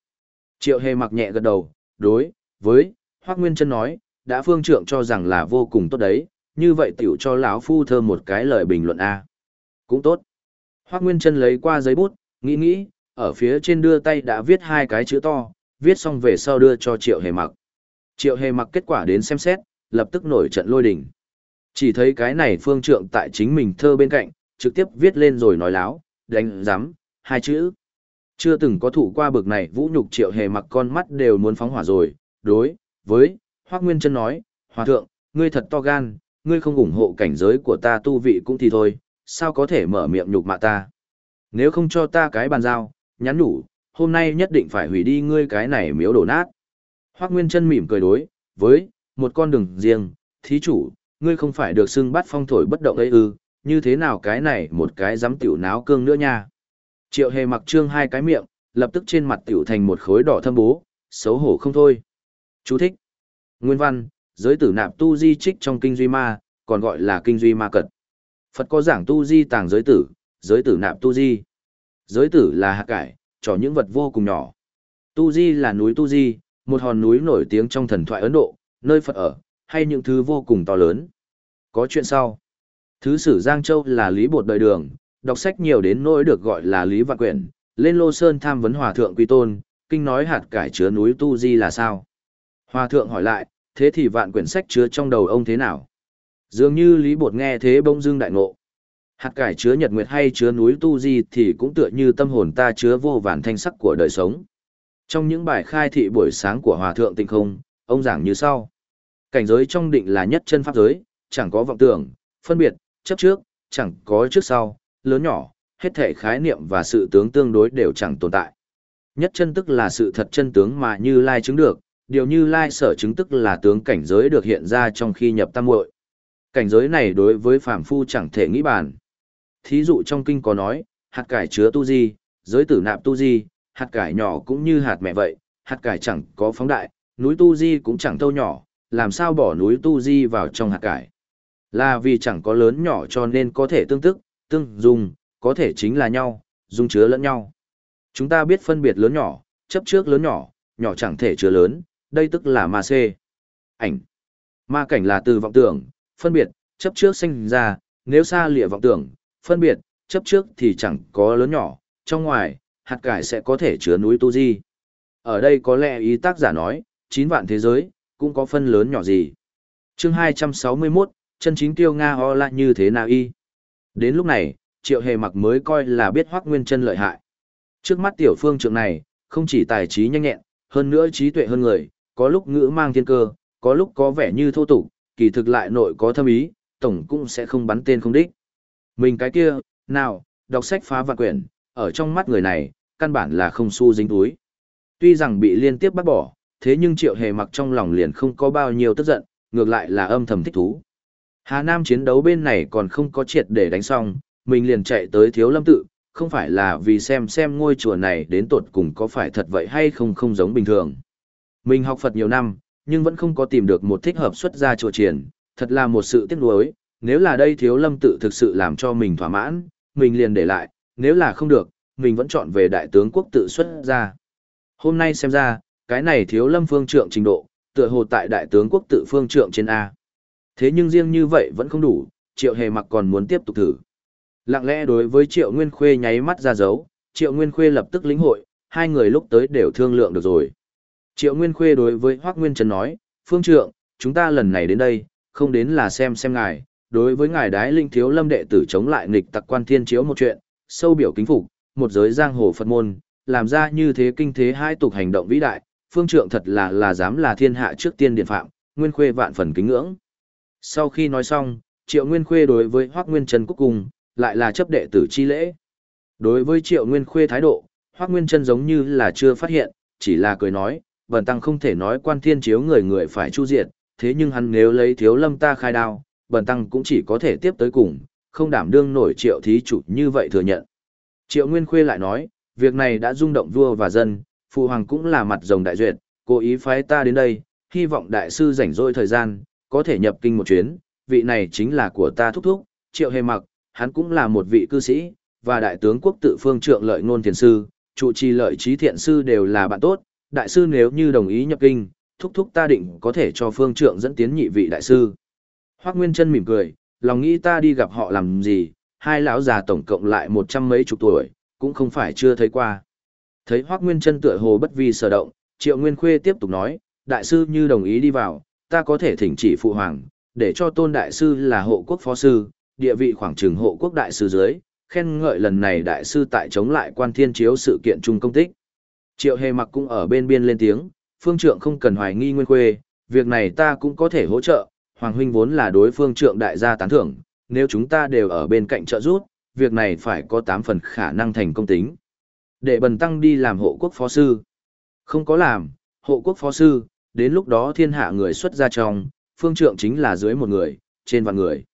Triệu hề mặc nhẹ gật đầu, đối, với, Hoác Nguyên chân nói, đã phương trượng cho rằng là vô cùng tốt đấy, như vậy tiểu cho lão phu thơ một cái lời bình luận A. Cũng tốt. Hoác Nguyên chân lấy qua giấy bút, nghĩ nghĩ, ở phía trên đưa tay đã viết hai cái chữ to, viết xong về sau đưa cho Triệu Hề Mặc. Triệu Hề Mặc kết quả đến xem xét, lập tức nổi trận lôi đình. Chỉ thấy cái này phương trượng tại chính mình thơ bên cạnh, trực tiếp viết lên rồi nói láo, đánh giám, hai chữ. Chưa từng có thủ qua bực này vũ nhục Triệu Hề Mặc con mắt đều muốn phóng hỏa rồi, đối, với, Hoác Nguyên chân nói, Hòa thượng, ngươi thật to gan, ngươi không ủng hộ cảnh giới của ta tu vị cũng thì thôi, sao có thể mở miệng nhục mạ ta. Nếu không cho ta cái bàn giao, nhắn nhủ, hôm nay nhất định phải hủy đi ngươi cái này miếu đổ nát. Hoác Nguyên chân mỉm cười đối, với, một con đường riêng, thí chủ, ngươi không phải được xưng bắt phong thổi bất động ấy ư, như thế nào cái này một cái dám tiểu náo cương nữa nha. Triệu hề mặc trương hai cái miệng, lập tức trên mặt tiểu thành một khối đỏ thâm bố, xấu hổ không thôi. Chú thích. Nguyên văn, giới tử nạp tu di trích trong kinh duy ma, còn gọi là kinh duy ma cật. Phật có giảng tu di tàng giới tử, giới tử nạp tu di. Giới tử là hạt cải, cho những vật vô cùng nhỏ. Tu di là núi tu di, một hòn núi nổi tiếng trong thần thoại Ấn Độ, nơi Phật ở, hay những thứ vô cùng to lớn. Có chuyện sau. Thứ sử Giang Châu là lý bột đời đường, đọc sách nhiều đến nỗi được gọi là lý vạn quyển, lên lô sơn tham vấn hòa thượng quy tôn, kinh nói hạt cải chứa núi tu di là sao. Hòa thượng hỏi lại, thế thì vạn quyển sách chứa trong đầu ông thế nào? Dường như Lý Bột nghe thế bông dưng đại ngộ. Hạt cải chứa nhật nguyệt hay chứa núi tu di thì cũng tựa như tâm hồn ta chứa vô vàn thanh sắc của đời sống. Trong những bài khai thị buổi sáng của Hòa Thượng Tinh Không, ông giảng như sau. Cảnh giới trong định là nhất chân pháp giới, chẳng có vọng tưởng, phân biệt, chấp trước, chẳng có trước sau, lớn nhỏ, hết thể khái niệm và sự tướng tương đối đều chẳng tồn tại. Nhất chân tức là sự thật chân tướng mà Như Lai chứng được, điều Như Lai sở chứng tức là tướng cảnh giới được hiện ra trong khi nhập tam muội. Cảnh giới này đối với phàm phu chẳng thể nghĩ bàn. Thí dụ trong kinh có nói, hạt cải chứa tu di, giới tử nạp tu di, hạt cải nhỏ cũng như hạt mẹ vậy, hạt cải chẳng có phóng đại, núi tu di cũng chẳng thâu nhỏ, làm sao bỏ núi tu di vào trong hạt cải. Là vì chẳng có lớn nhỏ cho nên có thể tương tức, tương dùng, có thể chính là nhau, dung chứa lẫn nhau. Chúng ta biết phân biệt lớn nhỏ, chấp trước lớn nhỏ, nhỏ chẳng thể chứa lớn, đây tức là ma xê. Ảnh. Ma cảnh là từ vọng tưởng, phân biệt, chấp trước sinh ra, nếu xa lịa vọng tưởng, phân biệt, chấp trước thì chẳng có lớn nhỏ, trong ngoài, hạt cải sẽ có thể chứa núi tu di. Ở đây có lẽ ý tác giả nói, 9 vạn thế giới, cũng có phân lớn nhỏ gì. chương 261, chân chính tiêu Nga ho lại như thế nào y. Đến lúc này, triệu hề mặc mới coi là biết hoác nguyên chân lợi hại. Trước mắt tiểu phương trượng này, không chỉ tài trí nhanh nhẹn, hơn nữa trí tuệ hơn người, có lúc ngữ mang thiên cơ, có lúc có vẻ như thô tục, kỳ thực lại nội có thâm ý, tổng cũng sẽ không bắn tên không đích. Mình cái kia, nào, đọc sách phá vạn quyển, ở trong mắt người này, căn bản là không xu dính túi. Tuy rằng bị liên tiếp bắt bỏ, thế nhưng triệu hề mặc trong lòng liền không có bao nhiêu tức giận, ngược lại là âm thầm thích thú. Hà Nam chiến đấu bên này còn không có triệt để đánh xong, mình liền chạy tới thiếu lâm tự, không phải là vì xem xem ngôi chùa này đến tột cùng có phải thật vậy hay không không giống bình thường. Mình học Phật nhiều năm, nhưng vẫn không có tìm được một thích hợp xuất gia chùa triển, thật là một sự tiếc nuối, nếu là đây thiếu lâm tự thực sự làm cho mình thỏa mãn, mình liền để lại, nếu là không được, mình vẫn chọn về đại tướng quốc tự xuất ra. Hôm nay xem ra, cái này thiếu lâm phương trượng trình độ, tựa hồ tại đại tướng quốc tự phương trượng trên A. Thế nhưng riêng như vậy vẫn không đủ, triệu hề mặc còn muốn tiếp tục thử. Lặng lẽ đối với triệu nguyên khuê nháy mắt ra dấu, triệu nguyên khuê lập tức lĩnh hội, hai người lúc tới đều thương lượng được rồi. Triệu nguyên khuê đối với Hoác Nguyên Trần nói, phương trượng, chúng ta lần này đến đây, không đến là xem xem ngài, đối với ngài đái linh thiếu lâm đệ tử chống lại nghịch tặc quan thiên chiếu một chuyện, sâu biểu kính phục, một giới giang hồ Phật môn, làm ra như thế kinh thế hai tục hành động vĩ đại, phương trượng thật là là dám là thiên hạ trước tiên điện phạm, Nguyên Khuê vạn phần kính ngưỡng. Sau khi nói xong, Triệu Nguyên Khuê đối với Hoắc Nguyên Trân cuối cùng lại là chấp đệ tử chi lễ. Đối với Triệu Nguyên Khuê thái độ, Hoắc Nguyên Trân giống như là chưa phát hiện, chỉ là cười nói, Bần tăng không thể nói quan thiên chiếu người người phải chu diệt, thế nhưng hắn nếu lấy thiếu lâm ta khai đao, Bần tăng cũng chỉ có thể tiếp tới cùng, không đảm đương nổi Triệu thí chủ như vậy thừa nhận. Triệu Nguyên Khuê lại nói, việc này đã rung động vua và dân, phụ hoàng cũng là mặt rồng đại duyệt, cố ý phái ta đến đây, hy vọng đại sư rảnh rỗi thời gian, có thể nhập kinh một chuyến, vị này chính là của ta thúc thúc, triệu hề mặc, hắn cũng là một vị cư sĩ, và đại tướng quốc tự phương trượng lợi ngôn thiền sư, trụ trì lợi trí thiện sư đều là bạn tốt, đại sư nếu như đồng ý nhập kinh, thúc thúc ta định có thể cho phương trượng dẫn tiến nhị vị đại sư. Hoác Nguyên Trân mỉm cười, lòng nghĩ ta đi gặp họ làm gì, hai lão già tổng cộng lại một trăm mấy chục tuổi, cũng không phải chưa thấy qua. Thấy Hoác Nguyên chân tựa hồ bất vi sở động, Triệu Nguyên Khuê tiếp tục nói, đại sư như đồng ý đi vào, ta có thể thỉnh chỉ phụ hoàng, để cho tôn đại sư là hộ quốc phó sư, địa vị khoảng trừng hộ quốc đại sư dưới, khen ngợi lần này đại sư tại chống lại quan thiên chiếu sự kiện chung công tích. Triệu hề mặc cũng ở bên biên lên tiếng, phương trượng không cần hoài nghi nguyên khuê, việc này ta cũng có thể hỗ trợ, hoàng huynh vốn là đối phương trượng đại gia tán thưởng, nếu chúng ta đều ở bên cạnh trợ giúp, việc này phải có 8 phần khả năng thành công tính. Để bần tăng đi làm hộ quốc phó sư. Không có làm, hộ quốc phó sư, đến lúc đó thiên hạ người xuất ra trong, phương trượng chính là dưới một người, trên vạn người.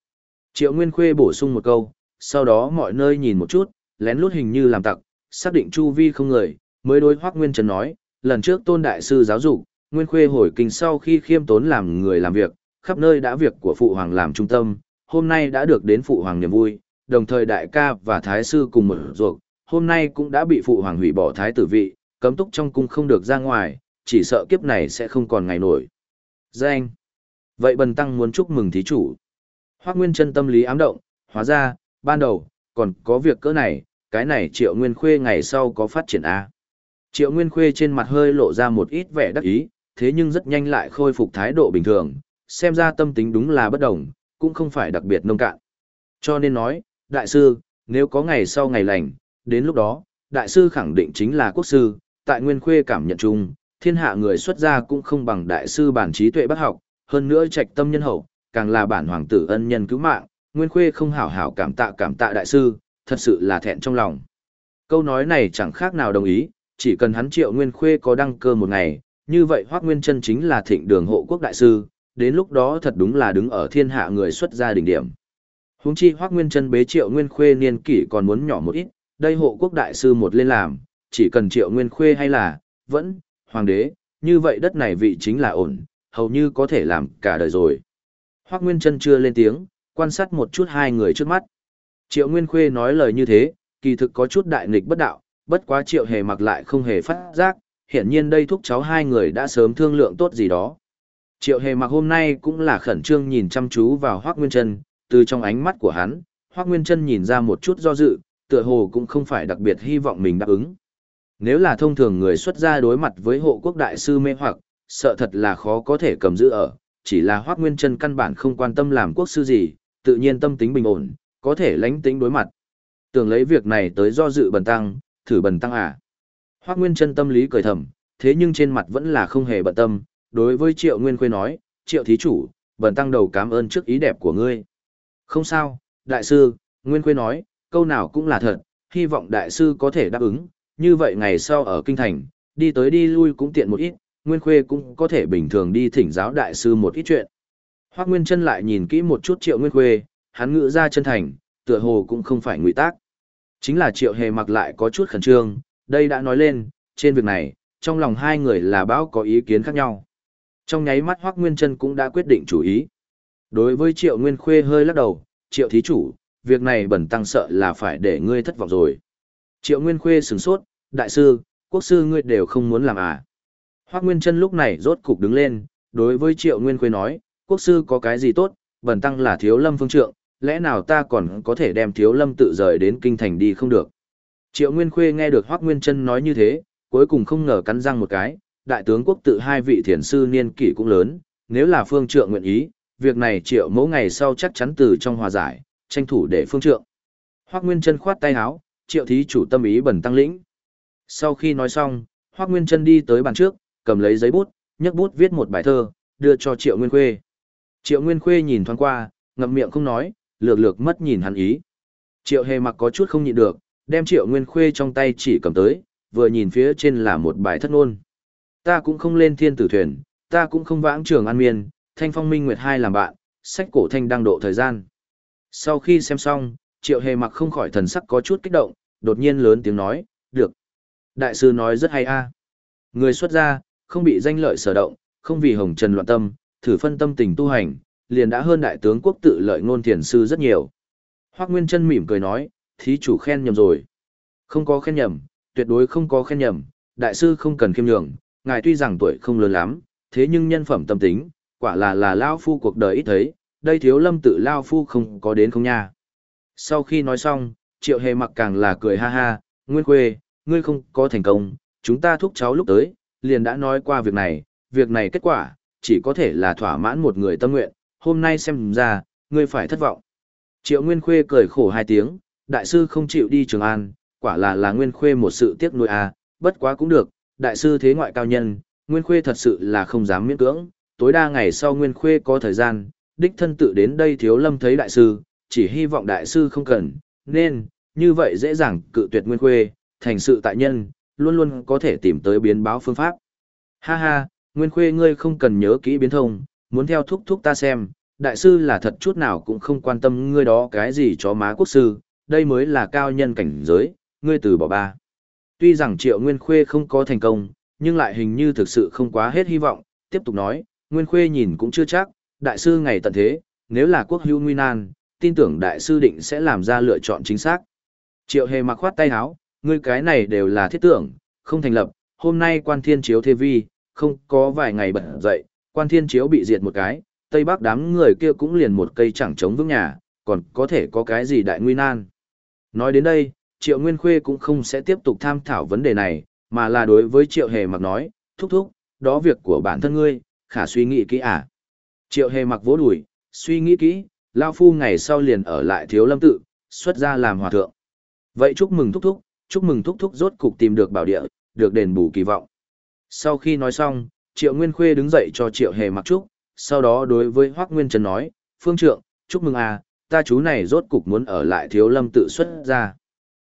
Triệu Nguyên Khuê bổ sung một câu, sau đó mọi nơi nhìn một chút, lén lút hình như làm tặc, xác định chu vi không người, mới đối Hoắc Nguyên Trần nói, lần trước tôn đại sư giáo dục, Nguyên Khuê hồi kinh sau khi khiêm tốn làm người làm việc, khắp nơi đã việc của phụ hoàng làm trung tâm, hôm nay đã được đến phụ hoàng niềm vui, đồng thời đại ca và thái sư cùng mở ruột, hôm nay cũng đã bị phụ hoàng hủy bỏ thái tử vị, cấm túc trong cung không được ra ngoài, chỉ sợ kiếp này sẽ không còn ngày nổi. Danh. Vậy bần tăng muốn chúc mừng thí chủ. Hoác Nguyên chân tâm lý ám động, hóa ra, ban đầu, còn có việc cỡ này, cái này triệu nguyên khuê ngày sau có phát triển A. Triệu nguyên khuê trên mặt hơi lộ ra một ít vẻ đắc ý, thế nhưng rất nhanh lại khôi phục thái độ bình thường, xem ra tâm tính đúng là bất đồng, cũng không phải đặc biệt nông cạn. Cho nên nói, đại sư, nếu có ngày sau ngày lành, đến lúc đó, đại sư khẳng định chính là quốc sư, tại nguyên khuê cảm nhận chung, thiên hạ người xuất gia cũng không bằng đại sư bản trí tuệ bác học, hơn nữa trạch tâm nhân hậu, càng là bản hoàng tử ân nhân cứu mạng, nguyên khuê không hảo hảo cảm tạ cảm tạ đại sư, thật sự là thẹn trong lòng. Câu nói này chẳng khác nào đồng ý, chỉ cần hắn triệu nguyên khuê có đăng cơ một ngày, như vậy hoác nguyên chân chính là thịnh đường hộ quốc đại sư, đến lúc đó thật đúng là đứng ở thiên hạ người xuất gia đỉnh điểm. Huống chi hoác nguyên chân bế triệu nguyên khuê niên kỷ còn muốn nhỏ một ít, đây hộ quốc đại sư một lên làm, chỉ cần triệu nguyên khuê hay là, vẫn, hoàng đế, như vậy đất này vị chính là ổn, hầu như có thể làm cả đời rồi. Hoác Nguyên Trân chưa lên tiếng, quan sát một chút hai người trước mắt. Triệu Nguyên Khuê nói lời như thế, kỳ thực có chút đại nghịch bất đạo, bất quá Triệu Hề mặc lại không hề phát giác, hiện nhiên đây thúc cháu hai người đã sớm thương lượng tốt gì đó. Triệu hề mặc hôm nay cũng là khẩn trương nhìn chăm chú vào Hoác Nguyên Trân, từ trong ánh mắt của hắn, Hoác Nguyên Trân nhìn ra một chút do dự, tựa hồ cũng không phải đặc biệt hy vọng mình đáp ứng. Nếu là thông thường người xuất gia đối mặt với hộ quốc đại sư mê hoặc, sợ thật là khó có thể cầm giữ ở, chỉ là Hoác Nguyên chân căn bản không quan tâm làm quốc sư gì, tự nhiên tâm tính bình ổn, có thể lánh tính đối mặt. Tưởng lấy việc này tới do dự bần tăng, thử bần tăng à. Hoác Nguyên chân tâm lý cười thầm, thế nhưng trên mặt vẫn là không hề bận tâm, đối với Triệu Nguyên Khuê nói, Triệu Thí Chủ, bần tăng đầu cảm ơn trước ý đẹp của ngươi. Không sao, Đại sư, Nguyên Khuê nói, câu nào cũng là thật, hy vọng Đại sư có thể đáp ứng, như vậy ngày sau ở Kinh Thành, đi tới đi lui cũng tiện một ít, Nguyên Khuê cũng có thể bình thường đi thỉnh giáo Đại sư một ít chuyện. hoắc Nguyên chân lại nhìn kỹ một chút Triệu Nguyên Khuê, hắn ngữ ra chân thành, tựa hồ cũng không phải ngụy tác. Chính là Triệu Hề mặc lại có chút khẩn trương, đây đã nói lên, trên việc này, trong lòng hai người là báo có ý kiến khác nhau. Trong nháy mắt Hoắc Nguyên chân cũng đã quyết định chủ ý. Đối với Triệu Nguyên Khuê hơi lắc đầu, Triệu thí chủ, việc này bẩn tăng sợ là phải để ngươi thất vọng rồi. Triệu Nguyên Khuê sửng sốt, đại sư, quốc sư ngươi đều không muốn làm à. Hoắc Nguyên Trân lúc này rốt cục đứng lên, đối với Triệu Nguyên Khuê nói, quốc sư có cái gì tốt, bẩn tăng là thiếu lâm phương trượng, lẽ nào ta còn có thể đem thiếu lâm tự rời đến kinh thành đi không được. Triệu Nguyên Khuê nghe được Hoắc Nguyên Trân nói như thế, cuối cùng không ngờ cắn răng một cái, đại tướng quốc tự hai vị thiền sư niên kỷ cũng lớn, nếu là phương trượng nguyện ý, việc này Triệu mẫu ngày sau chắc chắn từ trong hòa giải, tranh thủ để phương trượng. Hoắc Nguyên Trân khoát tay áo, Triệu thí chủ tâm ý bẩn tăng lĩnh. Sau khi nói xong, Hoắc Nguyên Trân đi tới bàn trước, cầm lấy giấy bút, nhấc bút viết một bài thơ, đưa cho Triệu Nguyên Khuê. Triệu Nguyên Khuê nhìn thoáng qua, ngậm miệng không nói, lược lược mất nhìn hắn ý. Triệu Hề mặc có chút không nhịn được, đem Triệu Nguyên Khuê trong tay chỉ cầm tới, vừa nhìn phía trên là một bài thất ngôn. Ta cũng không lên thiên tử thuyền, ta cũng không vãng trường an miên, thanh phong minh nguyệt hai làm bạn, sách cổ thanh đang độ thời gian. Sau khi xem xong, Triệu Hề mặc không khỏi thần sắc có chút kích động, đột nhiên lớn tiếng nói, được. Đại sư nói rất hay a. Người xuất gia, không bị danh lợi sở động, không vì hồng trần loạn tâm, thử phân tâm tình tu hành, liền đã hơn đại tướng quốc tự lợi ngôn thiền sư rất nhiều. Hoác Nguyên Trân mỉm cười nói, thí chủ khen nhầm rồi. Không có khen nhầm, tuyệt đối không có khen nhầm, đại sư không cần khiêm nhường, ngài tuy rằng tuổi không lớn lắm, thế nhưng nhân phẩm tâm tính, quả là là lao phu cuộc đời ít thấy, đây thiếu lâm tự lao phu không có đến không nha. Sau khi nói xong, triệu hề mặc càng là cười ha ha, nguyên khuê, ngươi không có thành công, chúng ta thúc cháu lúc tới, liền đã nói qua việc này, việc này kết quả, chỉ có thể là thỏa mãn một người tâm nguyện, hôm nay xem ra, ngươi phải thất vọng. Triệu Nguyên Khuê cười khổ hai tiếng, đại sư không chịu đi Trường An, quả là là Nguyên Khuê một sự tiếc nuối à, bất quá cũng được, đại sư thế ngoại cao nhân, Nguyên Khuê thật sự là không dám miễn cưỡng, tối đa ngày sau Nguyên Khuê có thời gian, đích thân tự đến đây thiếu lâm thấy đại sư, chỉ hy vọng đại sư không cần, nên, như vậy dễ dàng cự tuyệt Nguyên Khuê, thành sự tại nhân, luôn luôn có thể tìm tới biến báo phương pháp. Ha ha, Nguyên Khuê ngươi không cần nhớ kỹ biến thông, muốn theo thúc thúc ta xem, đại sư là thật chút nào cũng không quan tâm ngươi đó cái gì cho má quốc sư, đây mới là cao nhân cảnh giới, ngươi từ bỏ ba. Tuy rằng triệu Nguyên Khuê không có thành công, nhưng lại hình như thực sự không quá hết hy vọng, tiếp tục nói, Nguyên Khuê nhìn cũng chưa chắc, đại sư ngày tận thế, nếu là quốc hữu nguy nan, tin tưởng đại sư định sẽ làm ra lựa chọn chính xác. Triệu hề mặc khoát tay áo, ngươi cái này đều là thiết tưởng, không thành lập, hôm nay quan thiên chiếu thế vi, không có vài ngày bận dậy, quan thiên chiếu bị diệt một cái, Tây Bắc đám người kia cũng liền một cây chẳng chống vững nhà, còn có thể có cái gì đại nguy nan. Nói đến đây, Triệu Nguyên Khuê cũng không sẽ tiếp tục tham thảo vấn đề này, mà là đối với Triệu Hề mặc nói, thúc thúc, đó việc của bản thân ngươi, khả suy nghĩ kỹ à. Triệu Hề mặc vỗ đùi, suy nghĩ kỹ, Lao Phu ngày sau liền ở lại thiếu lâm tự, xuất ra làm hòa thượng. Vậy chúc mừng thúc thúc, chúc mừng thúc thúc rốt cục tìm được bảo địa, được đền bù kỳ vọng. Sau khi nói xong, Triệu Nguyên Khuê đứng dậy cho Triệu Hề mặc chúc, sau đó đối với Hoác Nguyên Trần nói, Phương Trượng, chúc mừng à, ta chú này rốt cục muốn ở lại thiếu lâm tự xuất ra.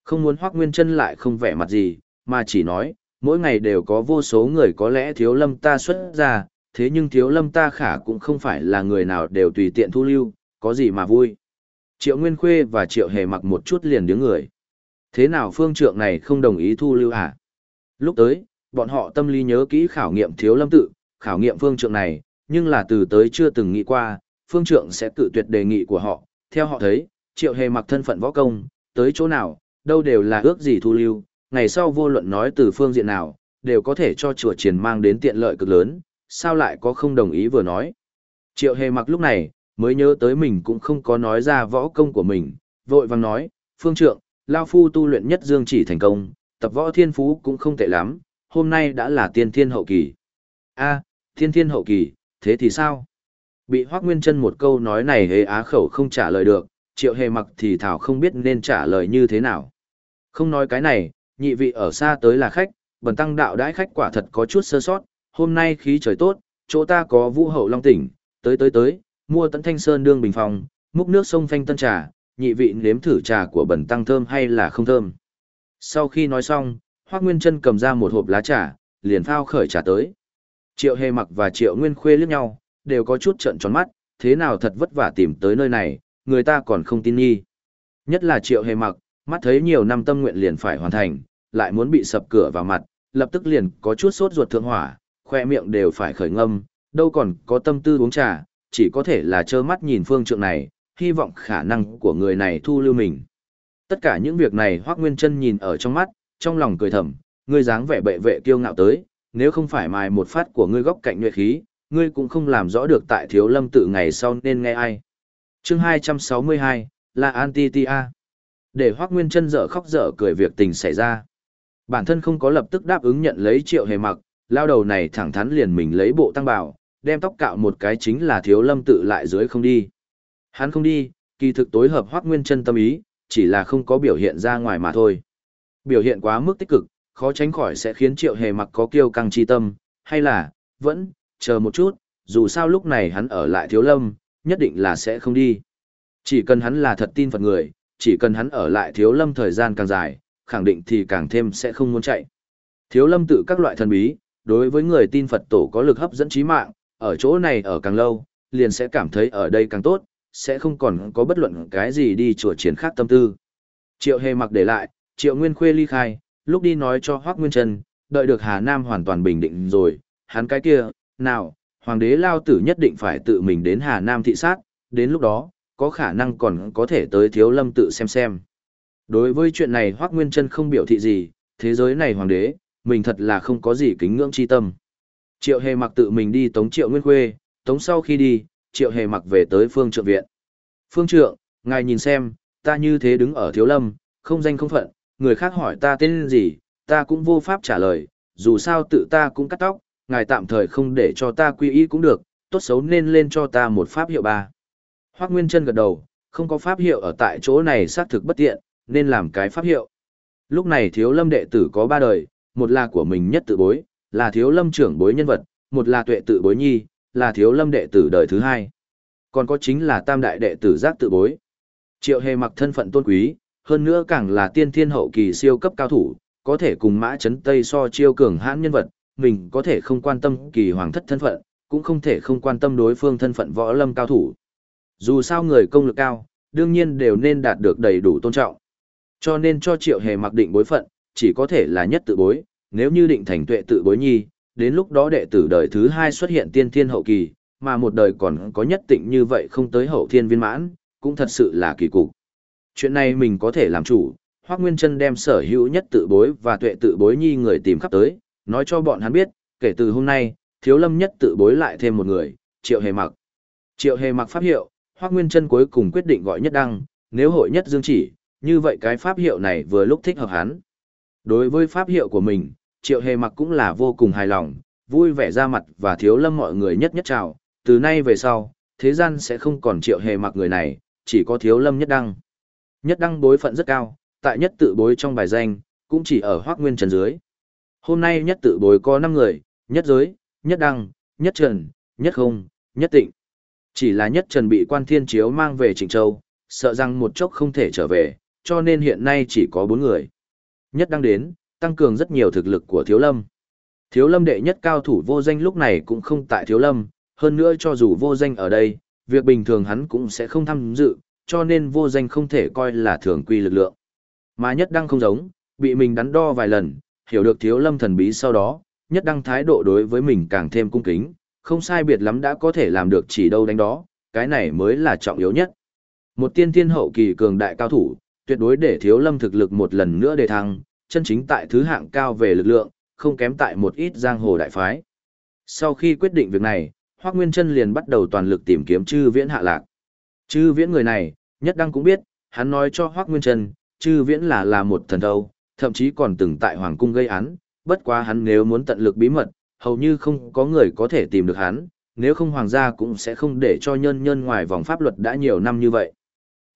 Không muốn Hoác Nguyên Trân lại không vẻ mặt gì, mà chỉ nói, mỗi ngày đều có vô số người có lẽ thiếu lâm ta xuất ra, thế nhưng thiếu lâm ta khả cũng không phải là người nào đều tùy tiện thu lưu, có gì mà vui. Triệu Nguyên Khuê và Triệu Hề mặc một chút liền đứng người. Thế nào phương trượng này không đồng ý thu lưu à? Lúc tới, bọn họ tâm lý nhớ kỹ khảo nghiệm thiếu lâm tự, khảo nghiệm phương trượng này, nhưng là từ tới chưa từng nghĩ qua, phương trượng sẽ cự tuyệt đề nghị của họ. Theo họ thấy, triệu hề mặc thân phận võ công, tới chỗ nào, đâu đều là ước gì thu lưu, ngày sau vô luận nói từ phương diện nào, đều có thể cho chùa triển mang đến tiện lợi cực lớn, sao lại có không đồng ý vừa nói. Triệu hề mặc lúc này, mới nhớ tới mình cũng không có nói ra võ công của mình, vội vàng nói, phương trượng, Lao Phu tu luyện nhất dương chỉ thành công, tập võ thiên phú cũng không tệ lắm, hôm nay đã là tiên thiên hậu kỳ. a tiên thiên hậu kỳ, thế thì sao? Bị Hoác Nguyên chân một câu nói này hề á khẩu không trả lời được, triệu hề mặc thì thảo không biết nên trả lời như thế nào. Không nói cái này, nhị vị ở xa tới là khách, bần tăng đạo đãi khách quả thật có chút sơ sót, hôm nay khí trời tốt, chỗ ta có vũ hậu long tỉnh, tới tới tới, mua tận thanh sơn đương bình phòng, múc nước sông phanh tân trà, nhị vị nếm thử trà của bẩn tăng thơm hay là không thơm. Sau khi nói xong, Hoác Nguyên Trân cầm ra một hộp lá trà, liền phao khởi trà tới. Triệu Hề Mặc và Triệu Nguyên Khuê liếc nhau, đều có chút trận tròn mắt, thế nào thật vất vả tìm tới nơi này, người ta còn không tin nghi. Nhất là Triệu Hề Mặc, mắt thấy nhiều năm tâm nguyện liền phải hoàn thành, lại muốn bị sập cửa vào mặt, lập tức liền có chút sốt ruột thượng hỏa, khoe miệng đều phải khởi ngâm, đâu còn có tâm tư uống trà, chỉ có thể là trơ mắt nhìn phương trượng này, hy vọng khả năng của người này thu lưu mình. Tất cả những việc này Hoác Nguyên Trân nhìn ở trong mắt, trong lòng cười thầm, ngươi dáng vẻ bệ vệ kiêu ngạo tới, nếu không phải mài một phát của ngươi góc cạnh nhuệ khí, ngươi cũng không làm rõ được tại thiếu lâm tự ngày sau nên nghe ai. chương 262, là Antitia. Để Hoác Nguyên Trân dở khóc dở cười việc tình xảy ra. Bản thân không có lập tức đáp ứng nhận lấy triệu hề mặc, lao đầu này thẳng thắn liền mình lấy bộ tăng bảo, đem tóc cạo một cái chính là thiếu lâm tự lại dưới không đi. Hắn không đi, kỳ thực tối hợp Hoác Nguyên chân tâm ý, chỉ là không có biểu hiện ra ngoài mà thôi. Biểu hiện quá mức tích cực, khó tránh khỏi sẽ khiến triệu hề mặc có kiêu căng chi tâm, hay là, vẫn, chờ một chút, dù sao lúc này hắn ở lại thiếu lâm, nhất định là sẽ không đi. Chỉ cần hắn là thật tin Phật người, chỉ cần hắn ở lại thiếu lâm thời gian càng dài, khẳng định thì càng thêm sẽ không muốn chạy. Thiếu lâm tự các loại thần bí, đối với người tin Phật tổ có lực hấp dẫn trí mạng, ở chỗ này ở càng lâu, liền sẽ cảm thấy ở đây càng tốt, sẽ không còn có bất luận cái gì đi chùa triển khác tâm tư. Triệu hề mặc để lại, triệu nguyên khuê ly khai, lúc đi nói cho Hoác Nguyên Trân, đợi được Hà Nam hoàn toàn bình định rồi, hắn cái kia, nào, hoàng đế lao tử nhất định phải tự mình đến Hà Nam thị sát, đến lúc đó, có khả năng còn có thể tới thiếu lâm tự xem xem. Đối với chuyện này Hoác Nguyên Trân không biểu thị gì, thế giới này hoàng đế, mình thật là không có gì kính ngưỡng chi tâm. Triệu hề mặc tự mình đi tống triệu nguyên khuê, tống sau khi đi, triệu hề mặc về tới phương trượng viện. Phương trượng, ngài nhìn xem, ta như thế đứng ở thiếu lâm, không danh không phận, người khác hỏi ta tên gì, ta cũng vô pháp trả lời, dù sao tự ta cũng cắt tóc, ngài tạm thời không để cho ta quy y cũng được, tốt xấu nên lên cho ta một pháp hiệu ba. Hoác Nguyên chân gật đầu, không có pháp hiệu ở tại chỗ này xác thực bất tiện, nên làm cái pháp hiệu. Lúc này thiếu lâm đệ tử có ba đời, một là của mình nhất tự bối, là thiếu lâm trưởng bối nhân vật, một là tuệ tự bối nhi, là thiếu lâm đệ tử đời thứ hai. Còn có chính là tam đại đệ tử giác tự bối. Triệu hề mặc thân phận tôn quý, hơn nữa càng là tiên thiên hậu kỳ siêu cấp cao thủ, có thể cùng mã chấn tây so chiêu cường hãn nhân vật, mình có thể không quan tâm kỳ hoàng thất thân phận, cũng không thể không quan tâm đối phương thân phận võ lâm cao thủ. Dù sao người công lực cao, đương nhiên đều nên đạt được đầy đủ tôn trọng. Cho nên cho triệu hề mặc định bối phận, chỉ có thể là nhất tự bối, nếu như định thành tuệ tự bối nhi, đến lúc đó đệ tử đời thứ hai xuất hiện tiên thiên hậu kỳ, mà một đời còn có nhất tịnh như vậy không tới hậu thiên viên mãn, cũng thật sự là kỳ cục. Chuyện này mình có thể làm chủ, Hoác Nguyên Trân đem sở hữu nhất tự bối và tuệ tự bối nhi người tìm khắp tới, nói cho bọn hắn biết, kể từ hôm nay, thiếu lâm nhất tự bối lại thêm một người, triệu hề mặc. Triệu hề mặc pháp hiệu, Hoác Nguyên Trân cuối cùng quyết định gọi nhất đăng, nếu hội nhất dương chỉ, như vậy cái pháp hiệu này vừa lúc thích hợp hắn. Đối với pháp hiệu của mình, triệu hề mặc cũng là vô cùng hài lòng, vui vẻ ra mặt và thiếu lâm mọi người nhất nhất chào, từ nay về sau, thế gian sẽ không còn triệu hề mặc người này, chỉ có thiếu lâm nhất đăng. Nhất đăng bối phận rất cao, tại nhất tự bối trong bài danh, cũng chỉ ở hoác nguyên trần dưới. Hôm nay nhất tự bối có 5 người, nhất giới, nhất đăng, nhất trần, nhất không, nhất tịnh. Chỉ là nhất trần bị quan thiên chiếu mang về Trịnh Châu, sợ rằng một chốc không thể trở về, cho nên hiện nay chỉ có 4 người. Nhất đăng đến, tăng cường rất nhiều thực lực của thiếu lâm. Thiếu lâm đệ nhất cao thủ vô danh lúc này cũng không tại thiếu lâm, hơn nữa cho dù vô danh ở đây, việc bình thường hắn cũng sẽ không tham dự, cho nên vô danh không thể coi là thường quy lực lượng. Mà nhất đăng không giống, bị mình đắn đo vài lần, hiểu được thiếu lâm thần bí sau đó, nhất đăng thái độ đối với mình càng thêm cung kính, không sai biệt lắm đã có thể làm được chỉ đâu đánh đó, cái này mới là trọng yếu nhất. Một tiên thiên hậu kỳ cường đại cao thủ, tuyệt đối để thiếu lâm thực lực một lần nữa đề thăng, chân chính tại thứ hạng cao về lực lượng, không kém tại một ít giang hồ đại phái. Sau khi quyết định việc này, Hoắc Nguyên Trân liền bắt đầu toàn lực tìm kiếm chư Viễn hạ lạc. chư Viễn người này, nhất đăng cũng biết, hắn nói cho Hoắc Nguyên Trân, chư Viễn là là một thần đâu, thậm chí còn từng tại hoàng cung gây án, bất quá hắn nếu muốn tận lực bí mật, hầu như không có người có thể tìm được hắn, nếu không hoàng gia cũng sẽ không để cho nhân nhân ngoài vòng pháp luật đã nhiều năm như vậy.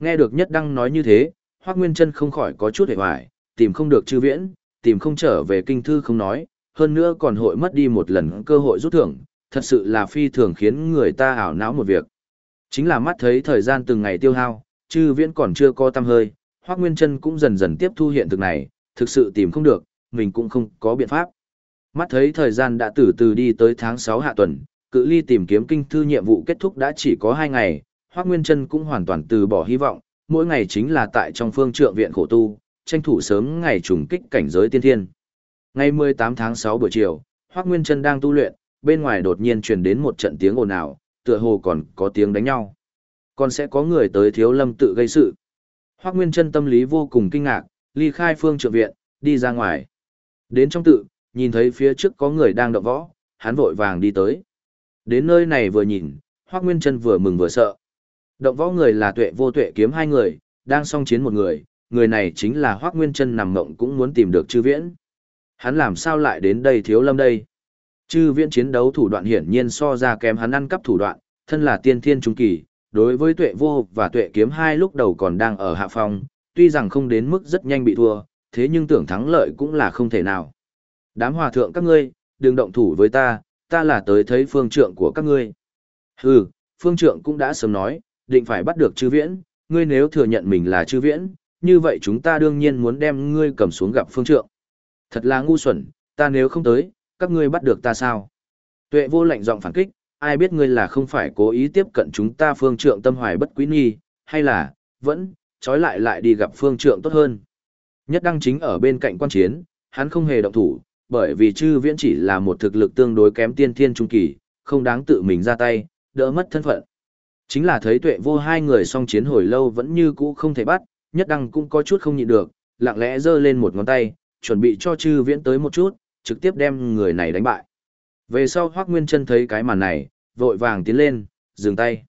Nghe được nhất đăng nói như thế, Hoắc Nguyên Trân không khỏi có chút hề hoài, tìm không được chư viễn, tìm không trở về kinh thư không nói, hơn nữa còn hội mất đi một lần cơ hội rút thưởng, thật sự là phi thường khiến người ta ảo não một việc. Chính là mắt thấy thời gian từng ngày tiêu hao, chư viễn còn chưa có tâm hơi, Hoắc Nguyên Trân cũng dần dần tiếp thu hiện thực này, thực sự tìm không được, mình cũng không có biện pháp. Mắt thấy thời gian đã từ từ đi tới tháng 6 hạ tuần, cự ly tìm kiếm kinh thư nhiệm vụ kết thúc đã chỉ có 2 ngày, Hoắc Nguyên Trân cũng hoàn toàn từ bỏ hy vọng, mỗi ngày chính là tại trong phương trượng viện khổ tu, tranh thủ sớm ngày trùng kích cảnh giới tiên thiên. Ngày 18 tháng 6 buổi chiều, Hoác Nguyên Trân đang tu luyện, bên ngoài đột nhiên truyền đến một trận tiếng ồn ào, tựa hồ còn có tiếng đánh nhau. Còn sẽ có người tới thiếu lâm tự gây sự. Hoác Nguyên Trân tâm lý vô cùng kinh ngạc, ly khai phương trượng viện, đi ra ngoài. Đến trong tự, nhìn thấy phía trước có người đang đọ võ, hắn vội vàng đi tới. Đến nơi này vừa nhìn, Hoác Nguyên Trân vừa mừng vừa sợ. Động võ người là tuệ vô tuệ kiếm hai người, đang song chiến một người, người này chính là Hoác Nguyên Trân nằm ngộng cũng muốn tìm được chư viễn. Hắn làm sao lại đến đây thiếu lâm đây? Chư viễn chiến đấu thủ đoạn hiển nhiên so ra kém hắn ăn cắp thủ đoạn, thân là tiên thiên trung kỳ, đối với tuệ vô và tuệ kiếm hai lúc đầu còn đang ở hạ phong, tuy rằng không đến mức rất nhanh bị thua, thế nhưng tưởng thắng lợi cũng là không thể nào. Đám hòa thượng các ngươi, đừng động thủ với ta, ta là tới thấy phương trượng của các ngươi. Hừ, phương trượng cũng đã sớm nói, định phải bắt được chư viễn, ngươi nếu thừa nhận mình là chư viễn, như vậy chúng ta đương nhiên muốn đem ngươi cầm xuống gặp phương trượng. Thật là ngu xuẩn, ta nếu không tới, các ngươi bắt được ta sao? Tuệ vô lạnh giọng phản kích, ai biết ngươi là không phải cố ý tiếp cận chúng ta phương trượng tâm hoài bất quý nghi, hay là, vẫn, trói lại lại đi gặp phương trượng tốt hơn. Nhất đăng chính ở bên cạnh quan chiến, hắn không hề động thủ, bởi vì chư viễn chỉ là một thực lực tương đối kém tiên thiên trung kỳ, không đáng tự mình ra tay, đỡ mất thân phận. Chính là thấy tuệ vô hai người song chiến hồi lâu vẫn như cũ không thể bắt, nhất đăng cũng có chút không nhịn được, lặng lẽ giơ lên một ngón tay, chuẩn bị cho chư viễn tới một chút, trực tiếp đem người này đánh bại. Về sau Hoác Nguyên chân thấy cái màn này, vội vàng tiến lên, dừng tay.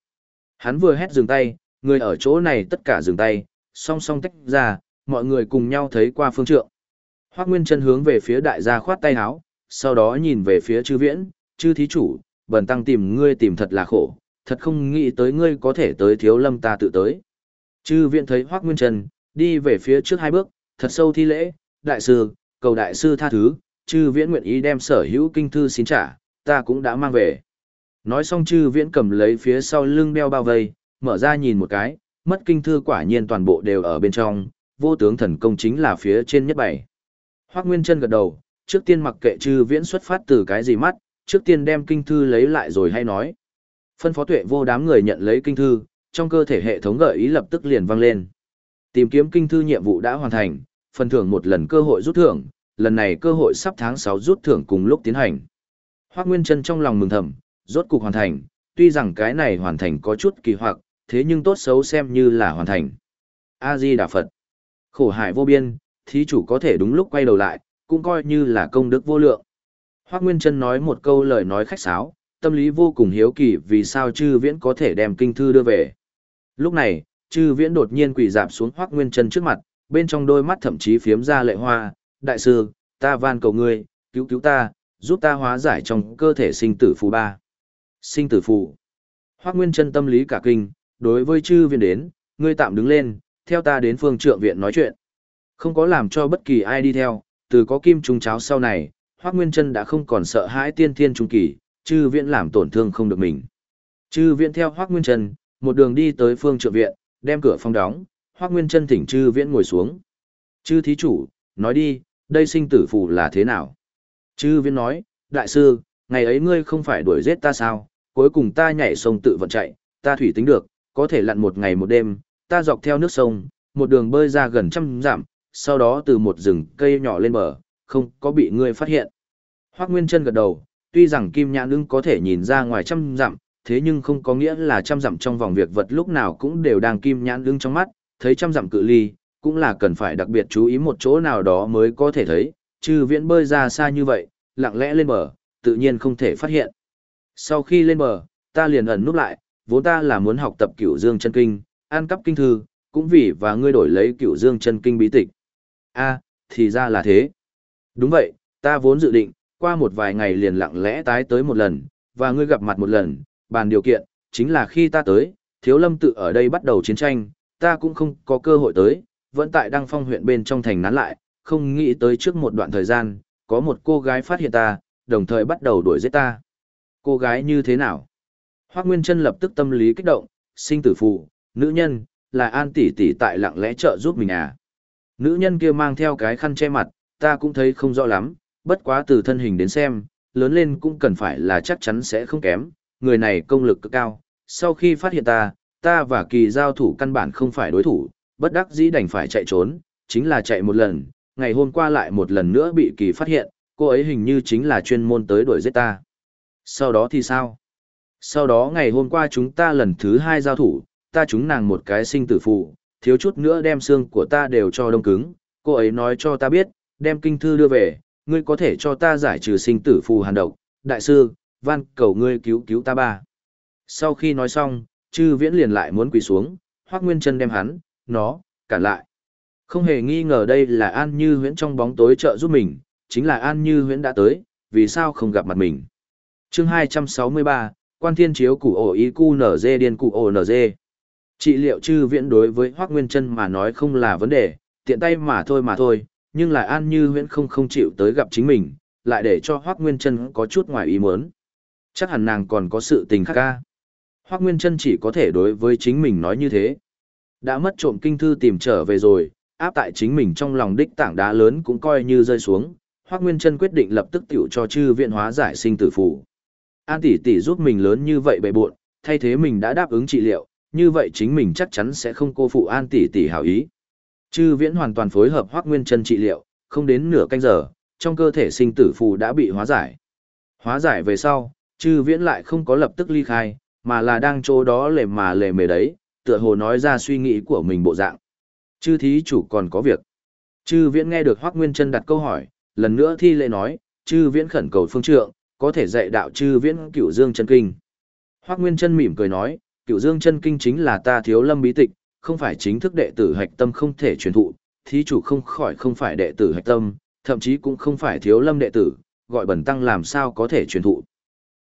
Hắn vừa hét dừng tay, người ở chỗ này tất cả dừng tay, song song tách ra, mọi người cùng nhau thấy qua phương trượng. Hoác Nguyên chân hướng về phía đại gia khoát tay háo, sau đó nhìn về phía chư viễn, chư thí chủ, bần tăng tìm ngươi tìm thật là khổ, thật không nghĩ tới ngươi có thể tới thiếu lâm ta tự tới. Chư viện thấy Hoác Nguyên Trần, đi về phía trước hai bước, thật sâu thi lễ, đại sư, cầu đại sư tha thứ, chư viễn nguyện ý đem sở hữu kinh thư xin trả, ta cũng đã mang về. Nói xong chư viễn cầm lấy phía sau lưng đeo bao vây, mở ra nhìn một cái, mất kinh thư quả nhiên toàn bộ đều ở bên trong, vô tướng thần công chính là phía trên nhất bảy. Hoác Nguyên Trân gật đầu, trước tiên mặc kệ chư viễn xuất phát từ cái gì mắt, trước tiên đem kinh thư lấy lại rồi hay nói. Phân phó tuệ vô đám người nhận lấy kinh thư, trong cơ thể hệ thống gợi ý lập tức liền vang lên. Tìm kiếm kinh thư nhiệm vụ đã hoàn thành, phần thưởng một lần cơ hội rút thưởng, lần này cơ hội sắp tháng 6 rút thưởng cùng lúc tiến hành. Hoắc Nguyên Trân trong lòng mừng thầm, rốt cục hoàn thành, tuy rằng cái này hoàn thành có chút kỳ hoặc, thế nhưng tốt xấu xem như là hoàn thành. A-di Đà Phật. Khổ hại vô biên, thí chủ có thể đúng lúc quay đầu lại, cũng coi như là công đức vô lượng. Hoắc Nguyên Trân nói một câu lời nói khách sáo, tâm lý vô cùng hiếu kỳ vì sao chư viễn có thể đem kinh thư đưa về. Lúc này, chư viễn đột nhiên quỳ dạp xuống Hoác Nguyên chân trước mặt, bên trong đôi mắt thậm chí phiếm ra lệ hoa, đại sư, ta van cầu ngươi, cứu cứu ta, giúp ta hóa giải trong cơ thể sinh tử phù ba. Sinh tử phù. Hoác Nguyên chân tâm lý cả kinh, đối với chư viễn đến, ngươi tạm đứng lên, theo ta đến phương trượng viện nói chuyện. Không có làm cho bất kỳ ai đi theo, từ có kim trùng cháo sau này, Hoác Nguyên Trân đã không còn sợ hãi tiên thiên trung kỳ, chư viện làm tổn thương không được mình. Chư viện theo Hoác Nguyên Trân, một đường đi tới phương trượng viện, đem cửa phòng đóng, Hoác Nguyên Trân thỉnh chư viện ngồi xuống. Chư thí chủ, nói đi, đây sinh tử phù là thế nào? Chư viện nói, đại sư, ngày ấy ngươi không phải đuổi giết ta sao, cuối cùng ta nhảy sông tự vận chạy, ta thủy tính được, có thể lặn một ngày một đêm, ta dọc theo nước sông, một đường bơi ra gần trăm dặm, sau đó từ một rừng cây nhỏ lên bờ, không có bị ngươi phát hiện. Hoác Nguyên Trân gật đầu, tuy rằng kim nhãn ưng có thể nhìn ra ngoài trăm dặm, thế nhưng không có nghĩa là trăm dặm trong vòng việc vật lúc nào cũng đều đang kim nhãn ưng trong mắt, thấy trăm dặm cự ly, cũng là cần phải đặc biệt chú ý một chỗ nào đó mới có thể thấy, trừ viễn bơi ra xa như vậy, lặng lẽ lên bờ, tự nhiên không thể phát hiện. Sau khi lên bờ, ta liền ẩn núp lại, vốn ta là muốn học tập cửu dương chân kinh, an cắp kinh thư, cũng vì và ngươi đổi lấy cửu dương chân kinh bí tịch. a thì ra là thế. Đúng vậy, ta vốn dự định, qua một vài ngày liền lặng lẽ tái tới một lần, và ngươi gặp mặt một lần, bàn điều kiện, chính là khi ta tới, thiếu lâm tự ở đây bắt đầu chiến tranh, ta cũng không có cơ hội tới, vẫn tại đăng phong huyện bên trong thành nán lại, không nghĩ tới trước một đoạn thời gian, có một cô gái phát hiện ta, đồng thời bắt đầu đuổi giết ta. Cô gái như thế nào? Hoác Nguyên Trân lập tức tâm lý kích động, sinh tử phụ, nữ nhân, là an tỷ tỷ tại lặng lẽ trợ giúp mình à. Nữ nhân kia mang theo cái khăn che mặt, ta cũng thấy không rõ lắm, bất quá từ thân hình đến xem, lớn lên cũng cần phải là chắc chắn sẽ không kém, người này công lực cực cao. Sau khi phát hiện ta, ta và kỳ giao thủ căn bản không phải đối thủ, bất đắc dĩ đành phải chạy trốn, chính là chạy một lần, ngày hôm qua lại một lần nữa bị kỳ phát hiện, cô ấy hình như chính là chuyên môn tới đuổi giết ta. Sau đó thì sao? Sau đó ngày hôm qua chúng ta lần thứ hai giao thủ, ta chúng nàng một cái sinh tử phụ, thiếu chút nữa đem xương của ta đều cho đông cứng, cô ấy nói cho ta biết, đem kinh thư đưa về, ngươi có thể cho ta giải trừ sinh tử phù hàn độc, đại sư, van cầu ngươi cứu cứu ta ba. Sau khi nói xong, chư viễn liền lại muốn quỳ xuống, hoác nguyên chân đem hắn, nó, cản lại. Không hề nghi ngờ đây là An Như Huyễn trong bóng tối trợ giúp mình, chính là An Như Huyễn đã tới, vì sao không gặp mặt mình. chương 263, Quan Thiên Chiếu Củ Ổ Ý Cu Nở Dê Điên Củ Ổ Nở Dê. Trị liệu chư viễn đối với Hoác Nguyên chân mà nói không là vấn đề, tiện tay mà thôi mà thôi, nhưng lại An Như Huyễn không không chịu tới gặp chính mình, lại để cho Hoác Nguyên chân có chút ngoài ý muốn. Chắc hẳn nàng còn có sự tình khác ca. Hoác Nguyên chân chỉ có thể đối với chính mình nói như thế. Đã mất trộm kinh thư tìm trở về rồi, áp tại chính mình trong lòng đích tảng đá lớn cũng coi như rơi xuống. Hoác Nguyên chân quyết định lập tức tiểu cho chư viện hóa giải sinh tử phủ. An tỷ tỷ giúp mình lớn như vậy bệ bội, thay thế mình đã đáp ứng trị liệu, như vậy chính mình chắc chắn sẽ không cô phụ An tỷ tỷ hảo ý. Chư viễn hoàn toàn phối hợp Hoác Nguyên chân trị liệu, không đến nửa canh giờ, trong cơ thể sinh tử phù đã bị hóa giải. Hóa giải về sau, chư viễn lại không có lập tức ly khai, mà là đang chỗ đó lề mà lề mề đấy, tựa hồ nói ra suy nghĩ của mình bộ dạng. Chư thí chủ còn có việc. Chư viễn nghe được Hoác Nguyên Trân đặt câu hỏi, lần nữa thi lễ nói, chư viễn khẩn cầu phương trượng, có thể dạy đạo chư viễn cửu dương chân kinh. Hoác Nguyên Trân mỉm cười nói, cửu dương chân kinh chính là ta thiếu lâm bí tịch, không phải chính thức đệ tử hạch tâm không thể truyền thụ, thí chủ không khỏi không phải đệ tử hạch tâm, thậm chí cũng không phải thiếu lâm đệ tử, gọi bẩn tăng làm sao có thể truyền thụ.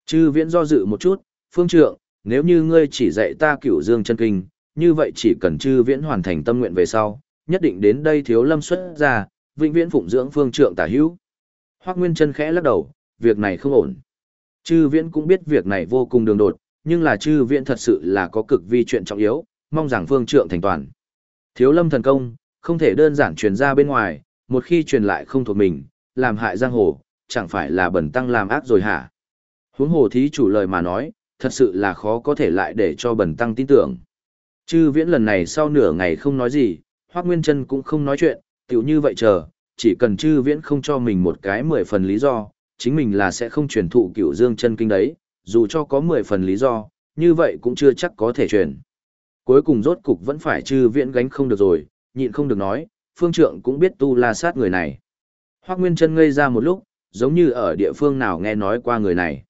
Chư viễn do dự một chút, phương trượng, nếu như ngươi chỉ dạy ta cửu dương chân kinh, như vậy chỉ cần chư viễn hoàn thành tâm nguyện về sau, nhất định đến đây thiếu lâm xuất ra, vĩnh viễn phụng dưỡng phương trượng tả hữu. Hoác Nguyên chân khẽ lắc đầu, việc này không ổn. Chư viễn cũng biết việc này vô cùng đường đột, nhưng là chư viễn thật sự là có cực vi chuyện trọng yếu, mong rằng phương trượng thành toàn. Thiếu lâm thần công, không thể đơn giản truyền ra bên ngoài, một khi truyền lại không thuộc mình, làm hại giang hồ, chẳng phải là bẩn tăng làm ác rồi hả? Huống hồ thí chủ lời mà nói, thật sự là khó có thể lại để cho bẩn tăng tin tưởng. Chư viễn lần này sau nửa ngày không nói gì, Hoác Nguyên Trân cũng không nói chuyện, tiểu như vậy chờ, chỉ cần chư viễn không cho mình một cái mười phần lý do, chính mình là sẽ không truyền thụ cửu dương chân kinh đấy, dù cho có mười phần lý do, như vậy cũng chưa chắc có thể truyền. Cuối cùng rốt cục vẫn phải chư viện gánh không được rồi, nhịn không được nói, phương trượng cũng biết tu la sát người này. Hoác Nguyên Trân ngây ra một lúc, giống như ở địa phương nào nghe nói qua người này.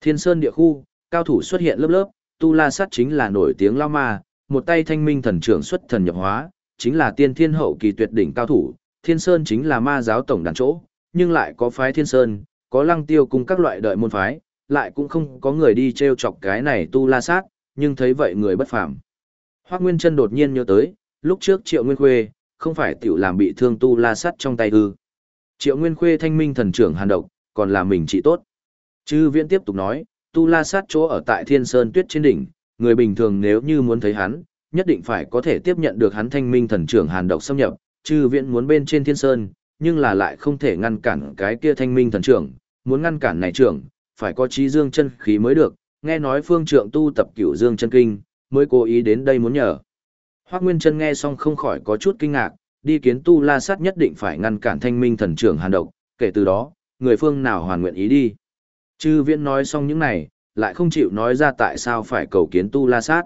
Thiên Sơn địa khu, cao thủ xuất hiện lớp lớp, tu la sát chính là nổi tiếng lao ma, một tay thanh minh thần trưởng xuất thần nhập hóa, chính là tiên thiên hậu kỳ tuyệt đỉnh cao thủ, thiên sơn chính là ma giáo tổng đàn chỗ, nhưng lại có phái thiên sơn, có lăng tiêu cùng các loại đợi môn phái, lại cũng không có người đi treo chọc cái này tu la sát, nhưng thấy vậy người bất phàm. Hoác Nguyên Trân đột nhiên nhớ tới, lúc trước Triệu Nguyên Khuê, không phải tiểu làm bị thương tu la sát trong tay ư. Triệu Nguyên Khuê thanh minh thần trưởng hàn độc, còn là mình trị tốt. Chư viễn tiếp tục nói, tu la sát chỗ ở tại thiên sơn tuyết trên đỉnh, người bình thường nếu như muốn thấy hắn, nhất định phải có thể tiếp nhận được hắn thanh minh thần trưởng hàn độc xâm nhập, chư Viễn muốn bên trên thiên sơn, nhưng là lại không thể ngăn cản cái kia thanh minh thần trưởng, muốn ngăn cản này trưởng, phải có trí dương chân khí mới được, nghe nói phương trượng tu tập cửu dương chân kinh, mới cố ý đến đây muốn nhờ. Hoác Nguyên Trân nghe xong không khỏi có chút kinh ngạc, đi kiến tu la sát nhất định phải ngăn cản thanh minh thần trưởng hàn độc, kể từ đó, người phương nào hoàn nguyện ý đi. Chư Viễn nói xong những này, lại không chịu nói ra tại sao phải cầu kiến tu la sát.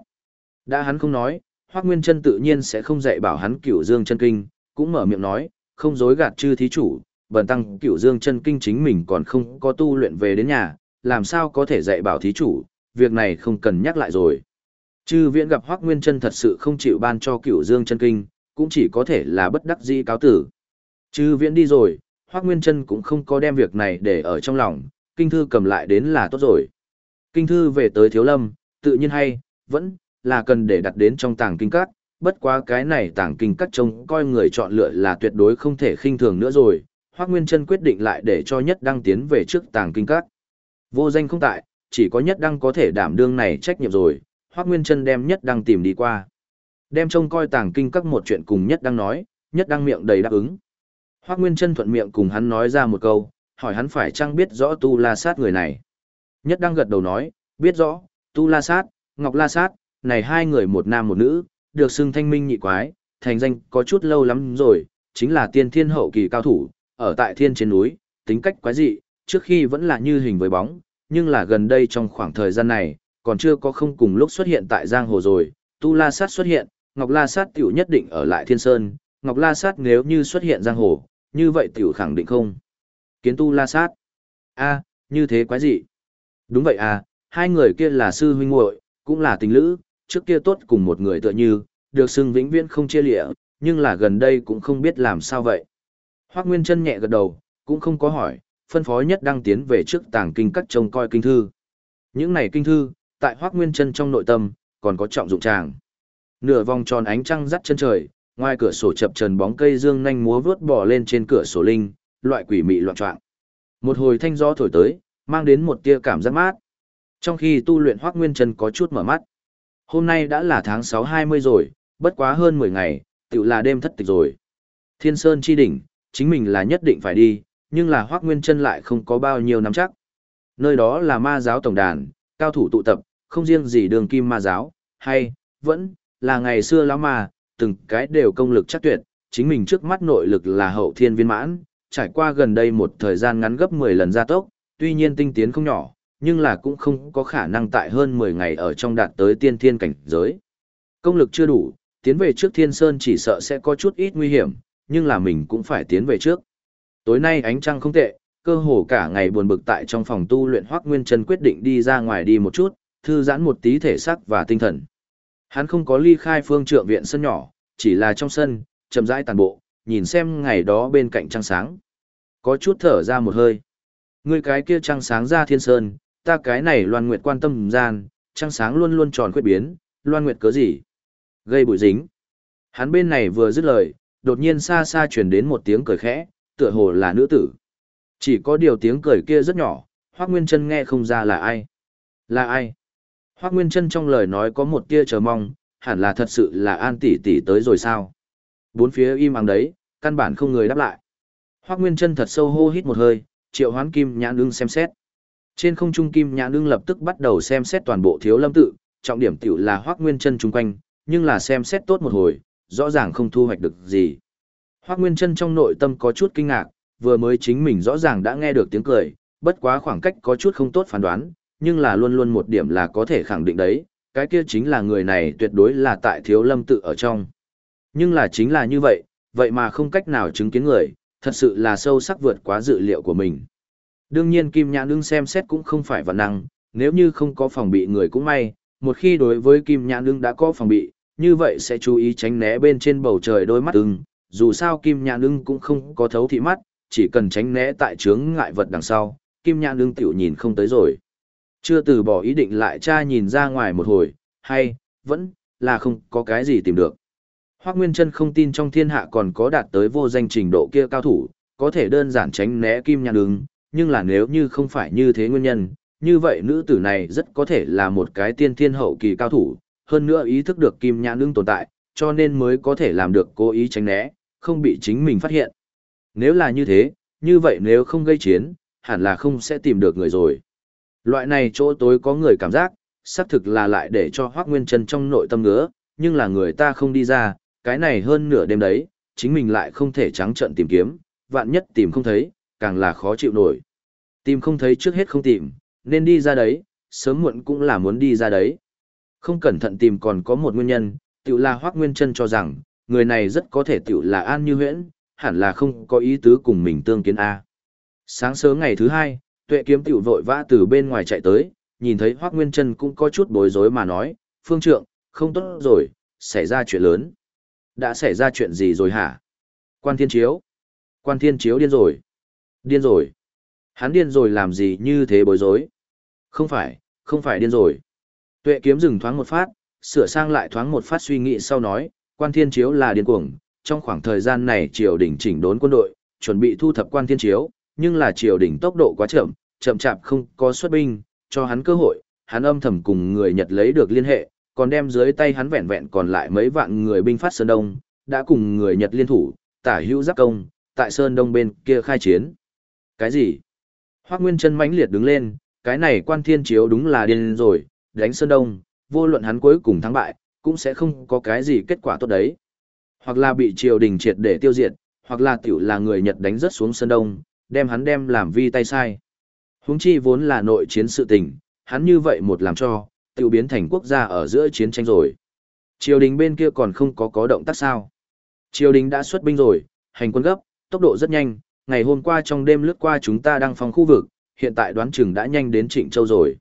Đã hắn không nói, Hoắc Nguyên Trân tự nhiên sẽ không dạy bảo hắn Cửu Dương chân kinh, cũng mở miệng nói, không dối gạt chư thí chủ, bần tăng cửu dương chân kinh chính mình còn không có tu luyện về đến nhà, làm sao có thể dạy bảo thí chủ, việc này không cần nhắc lại rồi. Chư viễn gặp Hoác Nguyên chân thật sự không chịu ban cho cửu dương chân kinh, cũng chỉ có thể là bất đắc dĩ cáo tử. Chư viễn đi rồi, Hoác Nguyên chân cũng không có đem việc này để ở trong lòng, kinh thư cầm lại đến là tốt rồi. Kinh thư về tới thiếu lâm, tự nhiên hay, vẫn là cần để đặt đến trong tàng kinh các, bất quá cái này tàng kinh các trông coi người chọn lựa là tuyệt đối không thể khinh thường nữa rồi. Hoác Nguyên Trân quyết định lại để cho nhất đăng tiến về trước tàng kinh các. Vô danh không tại, chỉ có nhất đăng có thể đảm đương này trách nhiệm rồi, Hoắc Nguyên Trân đem nhất đăng tìm đi qua. Đem trông coi tàng kinh các một chuyện cùng nhất đăng nói, nhất đăng miệng đầy đáp ứng. Hoắc Nguyên Trân thuận miệng cùng hắn nói ra một câu, hỏi hắn phải chăng biết rõ Tu La Sát người này. Nhất đăng gật đầu nói, biết rõ, Tu La Sát, Ngọc La Sát, này hai người một nam một nữ, được xưng thanh minh nhị quái, thành danh có chút lâu lắm rồi, chính là tiên thiên hậu kỳ cao thủ, ở tại thiên trên núi, tính cách quái dị, trước khi vẫn là như hình với bóng, nhưng là gần đây trong khoảng thời gian này, còn chưa có không cùng lúc xuất hiện tại giang hồ rồi, Tu La Sát xuất hiện, Ngọc La Sát tiểu nhất định ở lại Thiên Sơn, Ngọc La Sát nếu như xuất hiện giang hồ, như vậy tiểu khẳng định không. Kiến Tu La Sát. a như thế quái gì? Đúng vậy à, hai người kia là sư huynh muội, cũng là tình lữ, trước kia tốt cùng một người tựa như, được xưng vĩnh viễn không chia lịa, nhưng là gần đây cũng không biết làm sao vậy. Hoác Nguyên chân nhẹ gật đầu, cũng không có hỏi, phân phó nhất đang tiến về trước tàng kinh các trông coi kinh thư. Những này kinh thư, tại Hoác Nguyên chân trong nội tâm, còn có trọng dụng tràng. Nửa vòng tròn ánh trăng dắt chân trời, ngoài cửa sổ chập trần bóng cây dương nhanh múa vớt bỏ lên trên cửa sổ linh, loại quỷ mị loạn trọng. Một hồi thanh gió thổi tới, mang đến một tia cảm giác mát. Trong khi tu luyện Hoác Nguyên chân có chút mở mắt. Hôm nay đã là tháng 6-20 rồi, bất quá hơn 10 ngày, tự là đêm thất tịch rồi. Thiên Sơn chi đỉnh, chính mình là nhất định phải đi, nhưng là Hoác Nguyên chân lại không có bao nhiêu nắm chắc. Nơi đó là ma giáo tổng đàn, cao thủ tụ tập, không riêng gì đường kim ma giáo, hay, vẫn, là ngày xưa lão mà từng cái đều công lực chắc tuyệt, chính mình trước mắt nội lực là hậu thiên viên mãn, trải qua gần đây một thời gian ngắn gấp 10 lần gia tốc, tuy nhiên tinh tiến không nhỏ, nhưng là cũng không có khả năng tại hơn 10 ngày ở trong đạt tới tiên thiên cảnh giới. Công lực chưa đủ, tiến về trước thiên sơn chỉ sợ sẽ có chút ít nguy hiểm, nhưng là mình cũng phải tiến về trước. Tối nay ánh trăng không tệ, cơ hồ cả ngày buồn bực tại trong phòng tu luyện Hoắc Nguyên Chân quyết định đi ra ngoài đi một chút, thư giãn một tí thể xác và tinh thần. Hắn không có ly khai phương trượng viện sân nhỏ, chỉ là trong sân, chậm rãi tàn bộ, nhìn xem ngày đó bên cạnh trăng sáng. Có chút thở ra một hơi. Người cái kia trăng sáng ra thiên sơn, ta cái này loan nguyệt quan tâm gian, trăng sáng luôn luôn tròn khuyết biến, loan nguyệt cớ gì? Gây bụi dính. Hắn bên này vừa dứt lời, đột nhiên xa xa truyền đến một tiếng cười khẽ, tựa hồ là nữ tử. Chỉ có điều tiếng cười kia rất nhỏ, Hoác Nguyên chân nghe không ra là ai. Là ai? Hoác Nguyên Trân trong lời nói có một tia chờ mong, hẳn là thật sự là An tỷ tỷ tới rồi sao? Bốn phía im ắng đấy, căn bản không người đáp lại. Hoác Nguyên Trân thật sâu hô hít một hơi, triệu hoán kim nhãn đương xem xét. Trên không trung kim nhãn đương lập tức bắt đầu xem xét toàn bộ thiếu lâm tự, trọng điểm tiểu là Hoác Nguyên Trân chung quanh, nhưng là xem xét tốt một hồi, rõ ràng không thu hoạch được gì. Hoác Nguyên Trân trong nội tâm có chút kinh ngạc, vừa mới chính mình rõ ràng đã nghe được tiếng cười, bất quá khoảng cách có chút không tốt phán đoán, nhưng là luôn luôn một điểm là có thể khẳng định đấy, cái kia chính là người này tuyệt đối là tại thiếu lâm tự ở trong. Nhưng là chính là như vậy, vậy mà không cách nào chứng kiến người, thật sự là sâu sắc vượt quá dự liệu của mình. Đương nhiên Kim Nhãn Ưng xem xét cũng không phải vận năng, nếu như không có phòng bị người cũng may, một khi đối với Kim Nhãn Ưng đã có phòng bị, như vậy sẽ chú ý tránh né bên trên bầu trời đôi mắt ưng, dù sao Kim Nhãn Ưng cũng không có thấu thị mắt, chỉ cần tránh né tại chướng ngại vật đằng sau, Kim Nhãn Ưng tiểu nhìn không tới rồi. Chưa từ bỏ ý định lại cha nhìn ra ngoài một hồi, hay, vẫn, là không có cái gì tìm được. Hoác Nguyên Trân không tin trong thiên hạ còn có đạt tới vô danh trình độ kia cao thủ, có thể đơn giản tránh né Kim Nhãn ứng, nhưng là nếu như không phải như thế nguyên nhân, như vậy nữ tử này rất có thể là một cái tiên thiên hậu kỳ cao thủ, hơn nữa ý thức được Kim Nhãn ứng tồn tại, cho nên mới có thể làm được cố ý tránh né, không bị chính mình phát hiện. Nếu là như thế, như vậy nếu không gây chiến, hẳn là không sẽ tìm được người rồi. Loại này chỗ tối có người cảm giác, xác thực là lại để cho Hoác Nguyên Trân trong nội tâm ngứa, nhưng là người ta không đi ra, cái này hơn nửa đêm đấy, chính mình lại không thể trắng trận tìm kiếm, vạn nhất tìm không thấy, càng là khó chịu nổi. Tìm không thấy trước hết không tìm, nên đi ra đấy, sớm muộn cũng là muốn đi ra đấy. Không cẩn thận tìm còn có một nguyên nhân, tự là Hoác Nguyên Trân cho rằng, người này rất có thể tự là An Như Huyễn, hẳn là không có ý tứ cùng mình tương kiến A. Sáng sớm ngày thứ hai, tuệ kiếm tiểu vội vã từ bên ngoài chạy tới, nhìn thấy Hoác Nguyên Trân cũng có chút bối rối mà nói, phương trượng, không tốt rồi, xảy ra chuyện lớn. Đã xảy ra chuyện gì rồi hả? Quan thiên chiếu. Quan thiên chiếu điên rồi. Điên rồi. Hắn điên rồi làm gì như thế bối rối? Không phải, không phải điên rồi. Tuệ kiếm dừng thoáng một phát, sửa sang lại thoáng một phát suy nghĩ sau nói, quan thiên chiếu là điên cuồng. Trong khoảng thời gian này triều đình chỉnh đốn quân đội, chuẩn bị thu thập quan thiên chiếu, nhưng là triều đình tốc độ quá chậm, chậm chạp không có xuất binh, cho hắn cơ hội, hắn âm thầm cùng người Nhật lấy được liên hệ, còn đem dưới tay hắn vẹn vẹn còn lại mấy vạn người binh phát Sơn Đông, đã cùng người Nhật liên thủ, tả hữu giáp công, tại Sơn Đông bên kia khai chiến. Cái gì? Hoác Nguyên chân mãnh liệt đứng lên, cái này quan thiên chiếu đúng là điên rồi, đánh Sơn Đông, vô luận hắn cuối cùng thắng bại, cũng sẽ không có cái gì kết quả tốt đấy. Hoặc là bị triều đình triệt để tiêu diệt, hoặc là tiểu là người Nhật đánh rất xuống Sơn Đông, đem hắn đem làm vi tay sai. Huống chi vốn là nội chiến sự tình, hắn như vậy một làm cho, tiểu biến thành quốc gia ở giữa chiến tranh rồi. Triều đình bên kia còn không có có động tác sao. Triều đình đã xuất binh rồi, hành quân gấp, tốc độ rất nhanh, ngày hôm qua trong đêm lướt qua chúng ta đang phòng khu vực, hiện tại đoán chừng đã nhanh đến Trịnh Châu rồi.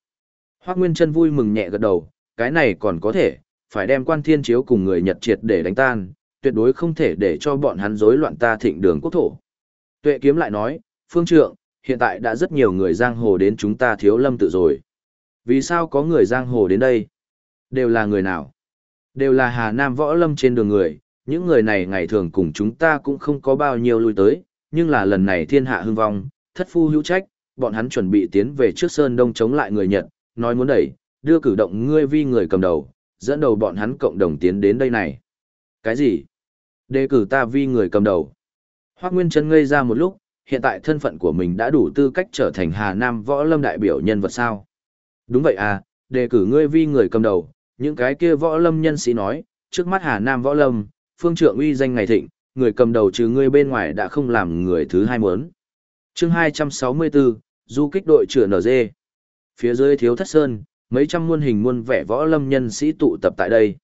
Hoác Nguyên Trân vui mừng nhẹ gật đầu, cái này còn có thể, phải đem quan thiên chiếu cùng người Nhật triệt để đánh tan, tuyệt đối không thể để cho bọn hắn rối loạn ta thịnh đường quốc thổ. Tuệ kiếm lại nói, phương trượng, hiện tại đã rất nhiều người giang hồ đến chúng ta thiếu lâm tự rồi. Vì sao có người giang hồ đến đây? Đều là người nào? Đều là Hà Nam võ lâm trên đường người, những người này ngày thường cùng chúng ta cũng không có bao nhiêu lui tới, nhưng là lần này thiên hạ hưng vong, thất phu hữu trách, bọn hắn chuẩn bị tiến về trước Sơn Đông chống lại người Nhật, nói muốn đẩy, đưa cử động ngươi vi người cầm đầu, dẫn đầu bọn hắn cộng đồng tiến đến đây này. Cái gì? Đề cử ta vi người cầm đầu. Hoác Nguyên Trân ngây ra một lúc, hiện tại thân phận của mình đã đủ tư cách trở thành Hà Nam võ lâm đại biểu nhân vật sao. Đúng vậy à, đề cử ngươi vi người cầm đầu, những cái kia võ lâm nhân sĩ nói, trước mắt Hà Nam võ lâm, phương trượng uy danh ngày thịnh, người cầm đầu trừ ngươi bên ngoài đã không làm người thứ hai muốn. chương 264, du kích đội trưởng NG. Phía dưới thiếu thất sơn, mấy trăm muôn hình muôn vẻ võ lâm nhân sĩ tụ tập tại đây.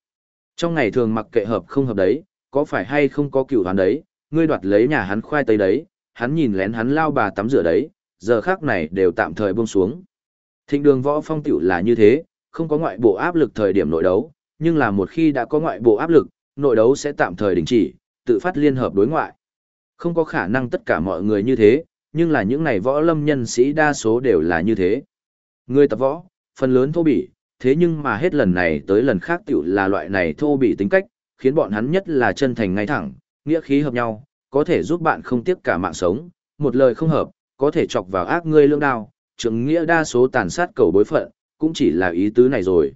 Trong ngày thường mặc kệ hợp không hợp đấy, có phải hay không có kiểu hắn đấy, ngươi đoạt lấy nhà hắn khoai tây đấy, hắn nhìn lén hắn lao bà tắm rửa đấy, giờ khác này đều tạm thời buông xuống. Thịnh đường võ phong tiểu là như thế, không có ngoại bộ áp lực thời điểm nội đấu, nhưng là một khi đã có ngoại bộ áp lực, nội đấu sẽ tạm thời đình chỉ, tự phát liên hợp đối ngoại. Không có khả năng tất cả mọi người như thế, nhưng là những này võ lâm nhân sĩ đa số đều là như thế. Người tập võ, phần lớn thô bỉ, thế nhưng mà hết lần này tới lần khác tiểu là loại này thô bỉ tính cách, khiến bọn hắn nhất là chân thành ngay thẳng, nghĩa khí hợp nhau, có thể giúp bạn không tiếc cả mạng sống, một lời không hợp, có thể chọc vào ác ngươi lương đao, trưởng nghĩa đa số tàn sát cầu bối phận, cũng chỉ là ý tứ này rồi.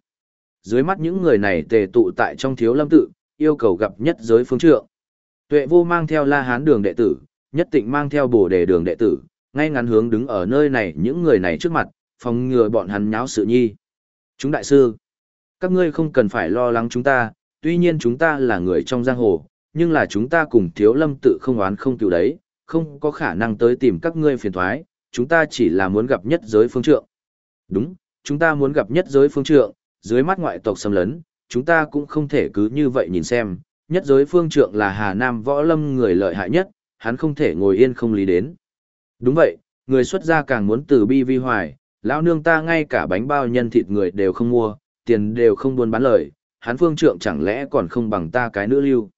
Dưới mắt những người này tề tụ tại trong thiếu lâm tự, yêu cầu gặp nhất giới phương trượng. Tuệ vô mang theo la hán đường đệ tử, nhất tịnh mang theo bồ đề đường đệ tử, ngay ngắn hướng đứng ở nơi này những người này trước mặt, phòng ngừa bọn hắn nháo sự nhi. Chúng đại sư, các ngươi không cần phải lo lắng chúng ta, tuy nhiên chúng ta là người trong giang hồ, nhưng là chúng ta cùng thiếu lâm tự không oán không cựu đấy, không có khả năng tới tìm các ngươi phiền thoái, chúng ta chỉ là muốn gặp nhất giới phương trượng. Đúng, chúng ta muốn gặp nhất giới phương trượng, dưới mắt ngoại tộc xâm lấn, chúng ta cũng không thể cứ như vậy nhìn xem, nhất giới phương trượng là Hà Nam võ lâm người lợi hại nhất, hắn không thể ngồi yên không lý đến. Đúng vậy, người xuất gia càng muốn từ bi vi hoài, lão nương ta ngay cả bánh bao nhân thịt người đều không mua, tiền đều không buôn bán lời, hắn phương trượng chẳng lẽ còn không bằng ta cái nữ lưu.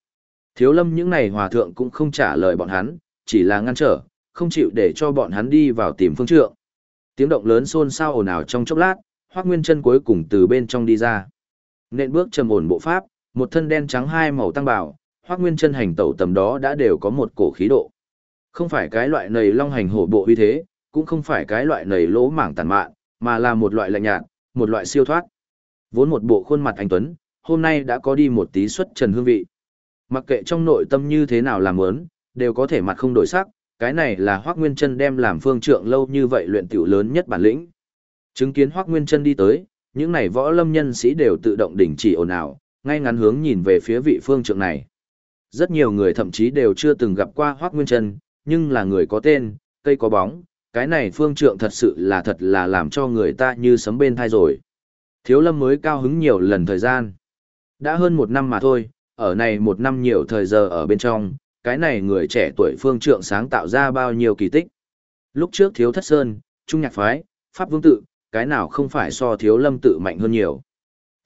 Thiếu lâm những này hòa thượng cũng không trả lời bọn hắn, chỉ là ngăn trở, không chịu để cho bọn hắn đi vào tìm phương trượng. Tiếng động lớn xôn xao ồn ào trong chốc lát, Hoắc Nguyên Chân cuối cùng từ bên trong đi ra. Nện bước trầm ổn bộ pháp, một thân đen trắng hai màu tăng bảo, Hoắc Nguyên Chân hành tẩu tầm đó đã đều có một cổ khí độ. Không phải cái loại nầy long hành hổ bộ uy thế, cũng không phải cái loại nầy lỗ mảng tàn mạn, mà là một loại lạnh nhạt, một loại siêu thoát. Vốn một bộ khuôn mặt anh tuấn, hôm nay đã có đi một tí xuất trần hương vị. Mặc kệ trong nội tâm như thế nào làm lớn đều có thể mặt không đổi sắc, cái này là Hoắc Nguyên Chân đem làm phương trượng lâu như vậy luyện tiểu lớn nhất bản lĩnh. Chứng kiến Hoắc Nguyên Chân đi tới, những này võ lâm nhân sĩ đều tự động đình chỉ ồn ào, ngay ngắn hướng nhìn về phía vị phương trượng này. Rất nhiều người thậm chí đều chưa từng gặp qua Hoắc Nguyên Chân, nhưng là người có tên, cây có bóng, cái này phương trượng thật sự là thật là làm cho người ta như sấm bên thai rồi. Thiếu lâm mới cao hứng nhiều lần thời gian. Đã hơn một năm mà thôi, ở này một năm nhiều thời giờ ở bên trong, cái này người trẻ tuổi phương trượng sáng tạo ra bao nhiêu kỳ tích. Lúc trước thiếu thất sơn, trung nhạc phái, pháp vương tự, cái nào không phải so thiếu lâm tự mạnh hơn nhiều.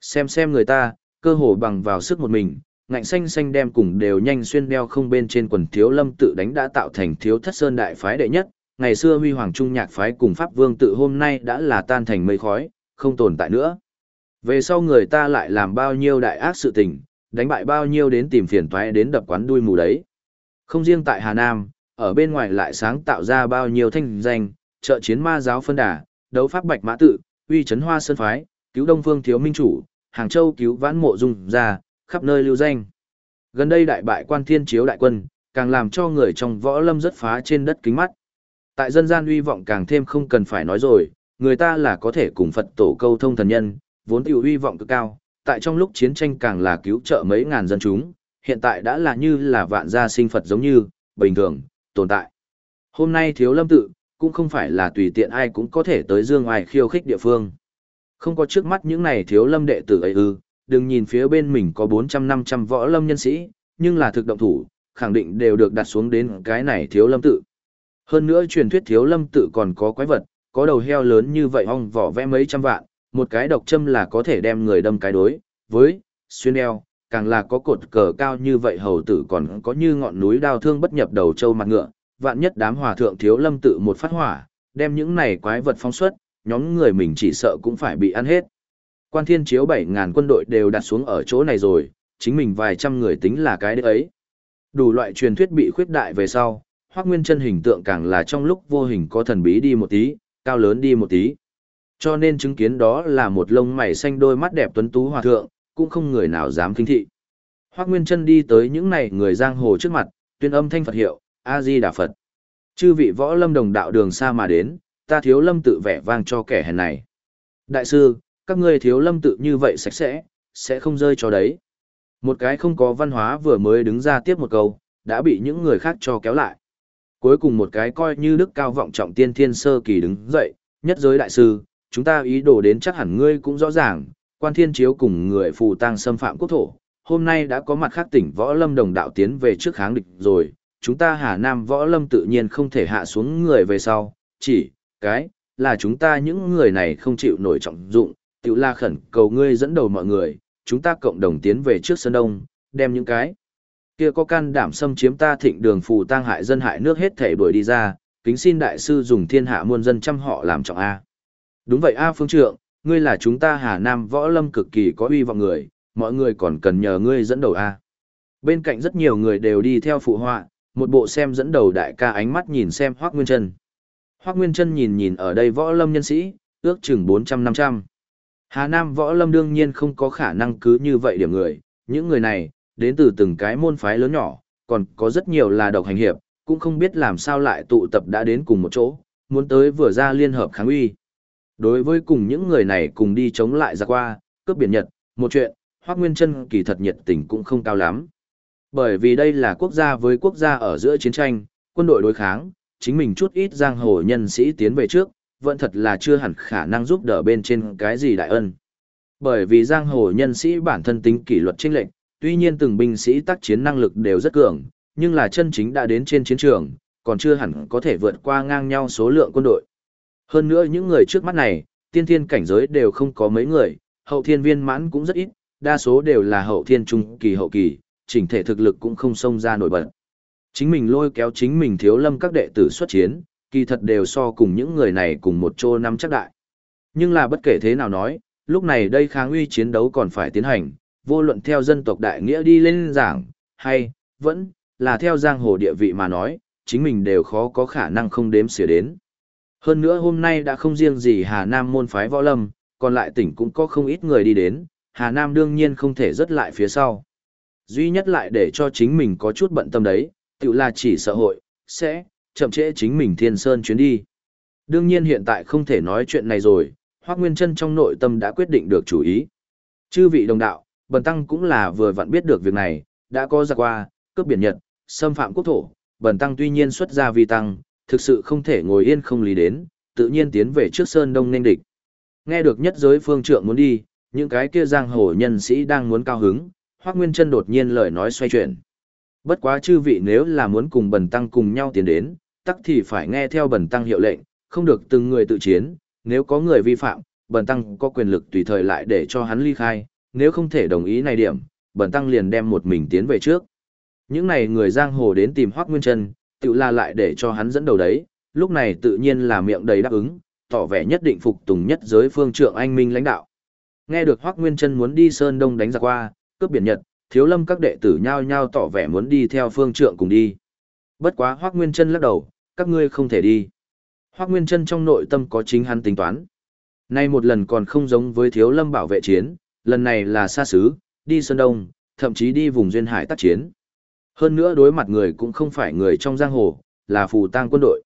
Xem xem người ta, cơ hồ bằng vào sức một mình, ngạnh xanh xanh đem cùng đều nhanh xuyên đeo không bên trên quần thiếu lâm tự đánh đã tạo thành thiếu thất sơn đại phái đệ nhất, ngày xưa huy hoàng trung nhạc phái cùng pháp vương tự hôm nay đã là tan thành mây khói, không tồn tại nữa. Về sau người ta lại làm bao nhiêu đại ác sự tình, đánh bại bao nhiêu đến tìm phiền toái đến đập quán đuôi mù đấy. Không riêng tại Hà Nam, ở bên ngoài lại sáng tạo ra bao nhiêu thanh danh, trợ chiến ma giáo phân đà, đấu pháp bạch mã tự, uy chấn hoa sơn phái, cứu đông phương thiếu minh chủ, hàng châu cứu vãn mộ dung ra, khắp nơi lưu danh. Gần đây đại bại quan thiên chiếu đại quân, càng làm cho người trong võ lâm rất phá trên đất kính mắt. Tại dân gian uy vọng càng thêm không cần phải nói rồi, người ta là có thể cùng Phật tổ câu thông thần nhân, vốn tiểu uy vọng cực cao, tại trong lúc chiến tranh càng là cứu trợ mấy ngàn dân chúng, hiện tại đã là như là vạn gia sinh Phật giống như, bình thường, tồn tại. Hôm nay thiếu lâm tự, cũng không phải là tùy tiện ai cũng có thể tới dương ngoài khiêu khích địa phương. Không có trước mắt những này thiếu lâm đệ tử ấy ư, đừng nhìn phía bên mình có 400-500 võ lâm nhân sĩ, nhưng là thực động thủ, khẳng định đều được đặt xuống đến cái này thiếu lâm tự. Hơn nữa truyền thuyết thiếu lâm tự còn có quái vật, có đầu heo lớn như vậy ong vỏ vẽ mấy trăm vạn, một cái độc châm là có thể đem người đâm cái đối, với, xuyên đeo, càng là có cột cờ cao như vậy hầu tử còn có như ngọn núi đao thương bất nhập đầu châu mặt ngựa, vạn nhất đám hòa thượng thiếu lâm tự một phát hỏa, đem những này quái vật phóng xuất, nhóm người mình chỉ sợ cũng phải bị ăn hết. Quan thiên chiếu 7.000 quân đội đều đặt xuống ở chỗ này rồi, chính mình vài trăm người tính là cái đấy. Đủ loại truyền thuyết bị khuyết đại về sau, Hoắc Nguyên Chân hình tượng càng là trong lúc vô hình có thần bí đi một tí, cao lớn đi một tí. Cho nên chứng kiến đó là một lông mày xanh đôi mắt đẹp tuấn tú hòa thượng, cũng không người nào dám kinh thị. Hoắc Nguyên Chân đi tới những này người giang hồ trước mặt, tuyên âm thanh Phật hiệu, A Di Đà Phật. Chư vị võ lâm đồng đạo đường xa mà đến, ta thiếu lâm tự vẻ vang cho kẻ hèn này. Đại sư, các ngươi thiếu lâm tự như vậy sạch sẽ, sẽ không rơi cho đấy. Một cái không có văn hóa vừa mới đứng ra tiếp một câu, đã bị những người khác cho kéo lại. Cuối cùng một cái coi như đức cao vọng trọng tiên thiên sơ kỳ đứng dậy, nhất giới đại sư, chúng ta ý đồ đến chắc hẳn ngươi cũng rõ ràng, quan thiên chiếu cùng người phù tăng xâm phạm quốc thổ, hôm nay đã có mặt khác tỉnh võ lâm đồng đạo tiến về trước kháng địch rồi, chúng ta Hà Nam võ lâm tự nhiên không thể hạ xuống người về sau, chỉ, cái, là chúng ta những người này không chịu nổi trọng dụng, tiểu la khẩn cầu ngươi dẫn đầu mọi người, chúng ta cộng đồng tiến về trước Sơn Đông, đem những cái kia có can đảm xâm chiếm ta thịnh đường phù tang hại dân hại nước hết thể đuổi đi ra, kính xin đại sư dùng thiên hạ muôn dân chăm họ làm trọng A. Đúng vậy A phương trượng, ngươi là chúng ta Hà Nam võ lâm cực kỳ có uy vọng người, mọi người còn cần nhờ ngươi dẫn đầu A. Bên cạnh rất nhiều người đều đi theo phụ họa, một bộ xem dẫn đầu đại ca ánh mắt nhìn xem Hoác Nguyên Trân. Hoác Nguyên Trân nhìn nhìn ở đây võ lâm nhân sĩ, ước chừng 400-500. Hà Nam võ lâm đương nhiên không có khả năng cứ như vậy điểm người, những người này, đến từ từng cái môn phái lớn nhỏ, còn có rất nhiều là độc hành hiệp, cũng không biết làm sao lại tụ tập đã đến cùng một chỗ, muốn tới vừa ra liên hợp kháng uy. Đối với cùng những người này cùng đi chống lại ra qua, cướp biển Nhật, một chuyện, Hoác Nguyên Trân kỳ thật nhiệt tình cũng không cao lắm. Bởi vì đây là quốc gia với quốc gia ở giữa chiến tranh, quân đội đối kháng, chính mình chút ít giang hồ nhân sĩ tiến về trước, vẫn thật là chưa hẳn khả năng giúp đỡ bên trên cái gì đại ân. Bởi vì giang hồ nhân sĩ bản thân tính kỷ luật chênh lệnh, tuy nhiên từng binh sĩ tác chiến năng lực đều rất cường, nhưng là chân chính đã đến trên chiến trường, còn chưa hẳn có thể vượt qua ngang nhau số lượng quân đội. Hơn nữa những người trước mắt này, tiên thiên cảnh giới đều không có mấy người, hậu thiên viên mãn cũng rất ít, đa số đều là hậu thiên trung kỳ hậu kỳ, chỉnh thể thực lực cũng không xông ra nổi bật. Chính mình lôi kéo chính mình thiếu lâm các đệ tử xuất chiến, kỳ thật đều so cùng những người này cùng một chỗ năm chắc đại. Nhưng là bất kể thế nào nói, lúc này đây kháng uy chiến đấu còn phải tiến hành, vô luận theo dân tộc đại nghĩa đi lên giảng, hay, vẫn, là theo giang hồ địa vị mà nói, chính mình đều khó có khả năng không đếm xỉa đến. Hơn nữa hôm nay đã không riêng gì Hà Nam môn phái võ lâm, còn lại tỉnh cũng có không ít người đi đến, Hà Nam đương nhiên không thể rớt lại phía sau. Duy nhất lại để cho chính mình có chút bận tâm đấy, tự là chỉ sợ hội, sẽ, chậm trễ chính mình thiên sơn chuyến đi. Đương nhiên hiện tại không thể nói chuyện này rồi, Hoác Nguyên Trân trong nội tâm đã quyết định được chủ ý. Chư vị đồng đạo, Bần Tăng cũng là vừa vặn biết được việc này, đã có ra qua, cướp biển Nhật, xâm phạm quốc thổ, Bần Tăng tuy nhiên xuất ra vì tăng, thực sự không thể ngồi yên không lý đến, tự nhiên tiến về trước Sơn Đông nên địch. Nghe được nhất giới phương trượng muốn đi, những cái kia giang hồ nhân sĩ đang muốn cao hứng, Hoác Nguyên Trân đột nhiên lời nói xoay chuyển. Bất quá chư vị nếu là muốn cùng bần tăng cùng nhau tiến đến, tắc thì phải nghe theo bần tăng hiệu lệnh, không được từng người tự chiến, nếu có người vi phạm, bần tăng có quyền lực tùy thời lại để cho hắn ly khai, nếu không thể đồng ý này điểm, bần tăng liền đem một mình tiến về trước. Những này người giang hồ đến tìm Hoắc Nguyên Trân, tự la lại để cho hắn dẫn đầu đấy, lúc này tự nhiên là miệng đầy đáp ứng, tỏ vẻ nhất định phục tùng nhất giới phương trượng anh minh lãnh đạo. Nghe được Hoắc Nguyên Trân muốn đi Sơn Đông đánh giặc qua, cướp biển Nhật, thiếu lâm các đệ tử nhao nhao tỏ vẻ muốn đi theo phương trượng cùng đi. Bất quá Hoắc Nguyên Trân lắc đầu, các ngươi không thể đi. Hoắc Nguyên Trân trong nội tâm có chính hắn tính toán. Nay một lần còn không giống với thiếu lâm bảo vệ chiến, lần này là xa xứ, đi Sơn Đông, thậm chí đi vùng duyên hải tác chiến. Hơn nữa đối mặt người cũng không phải người trong giang hồ, là phù tang quân đội.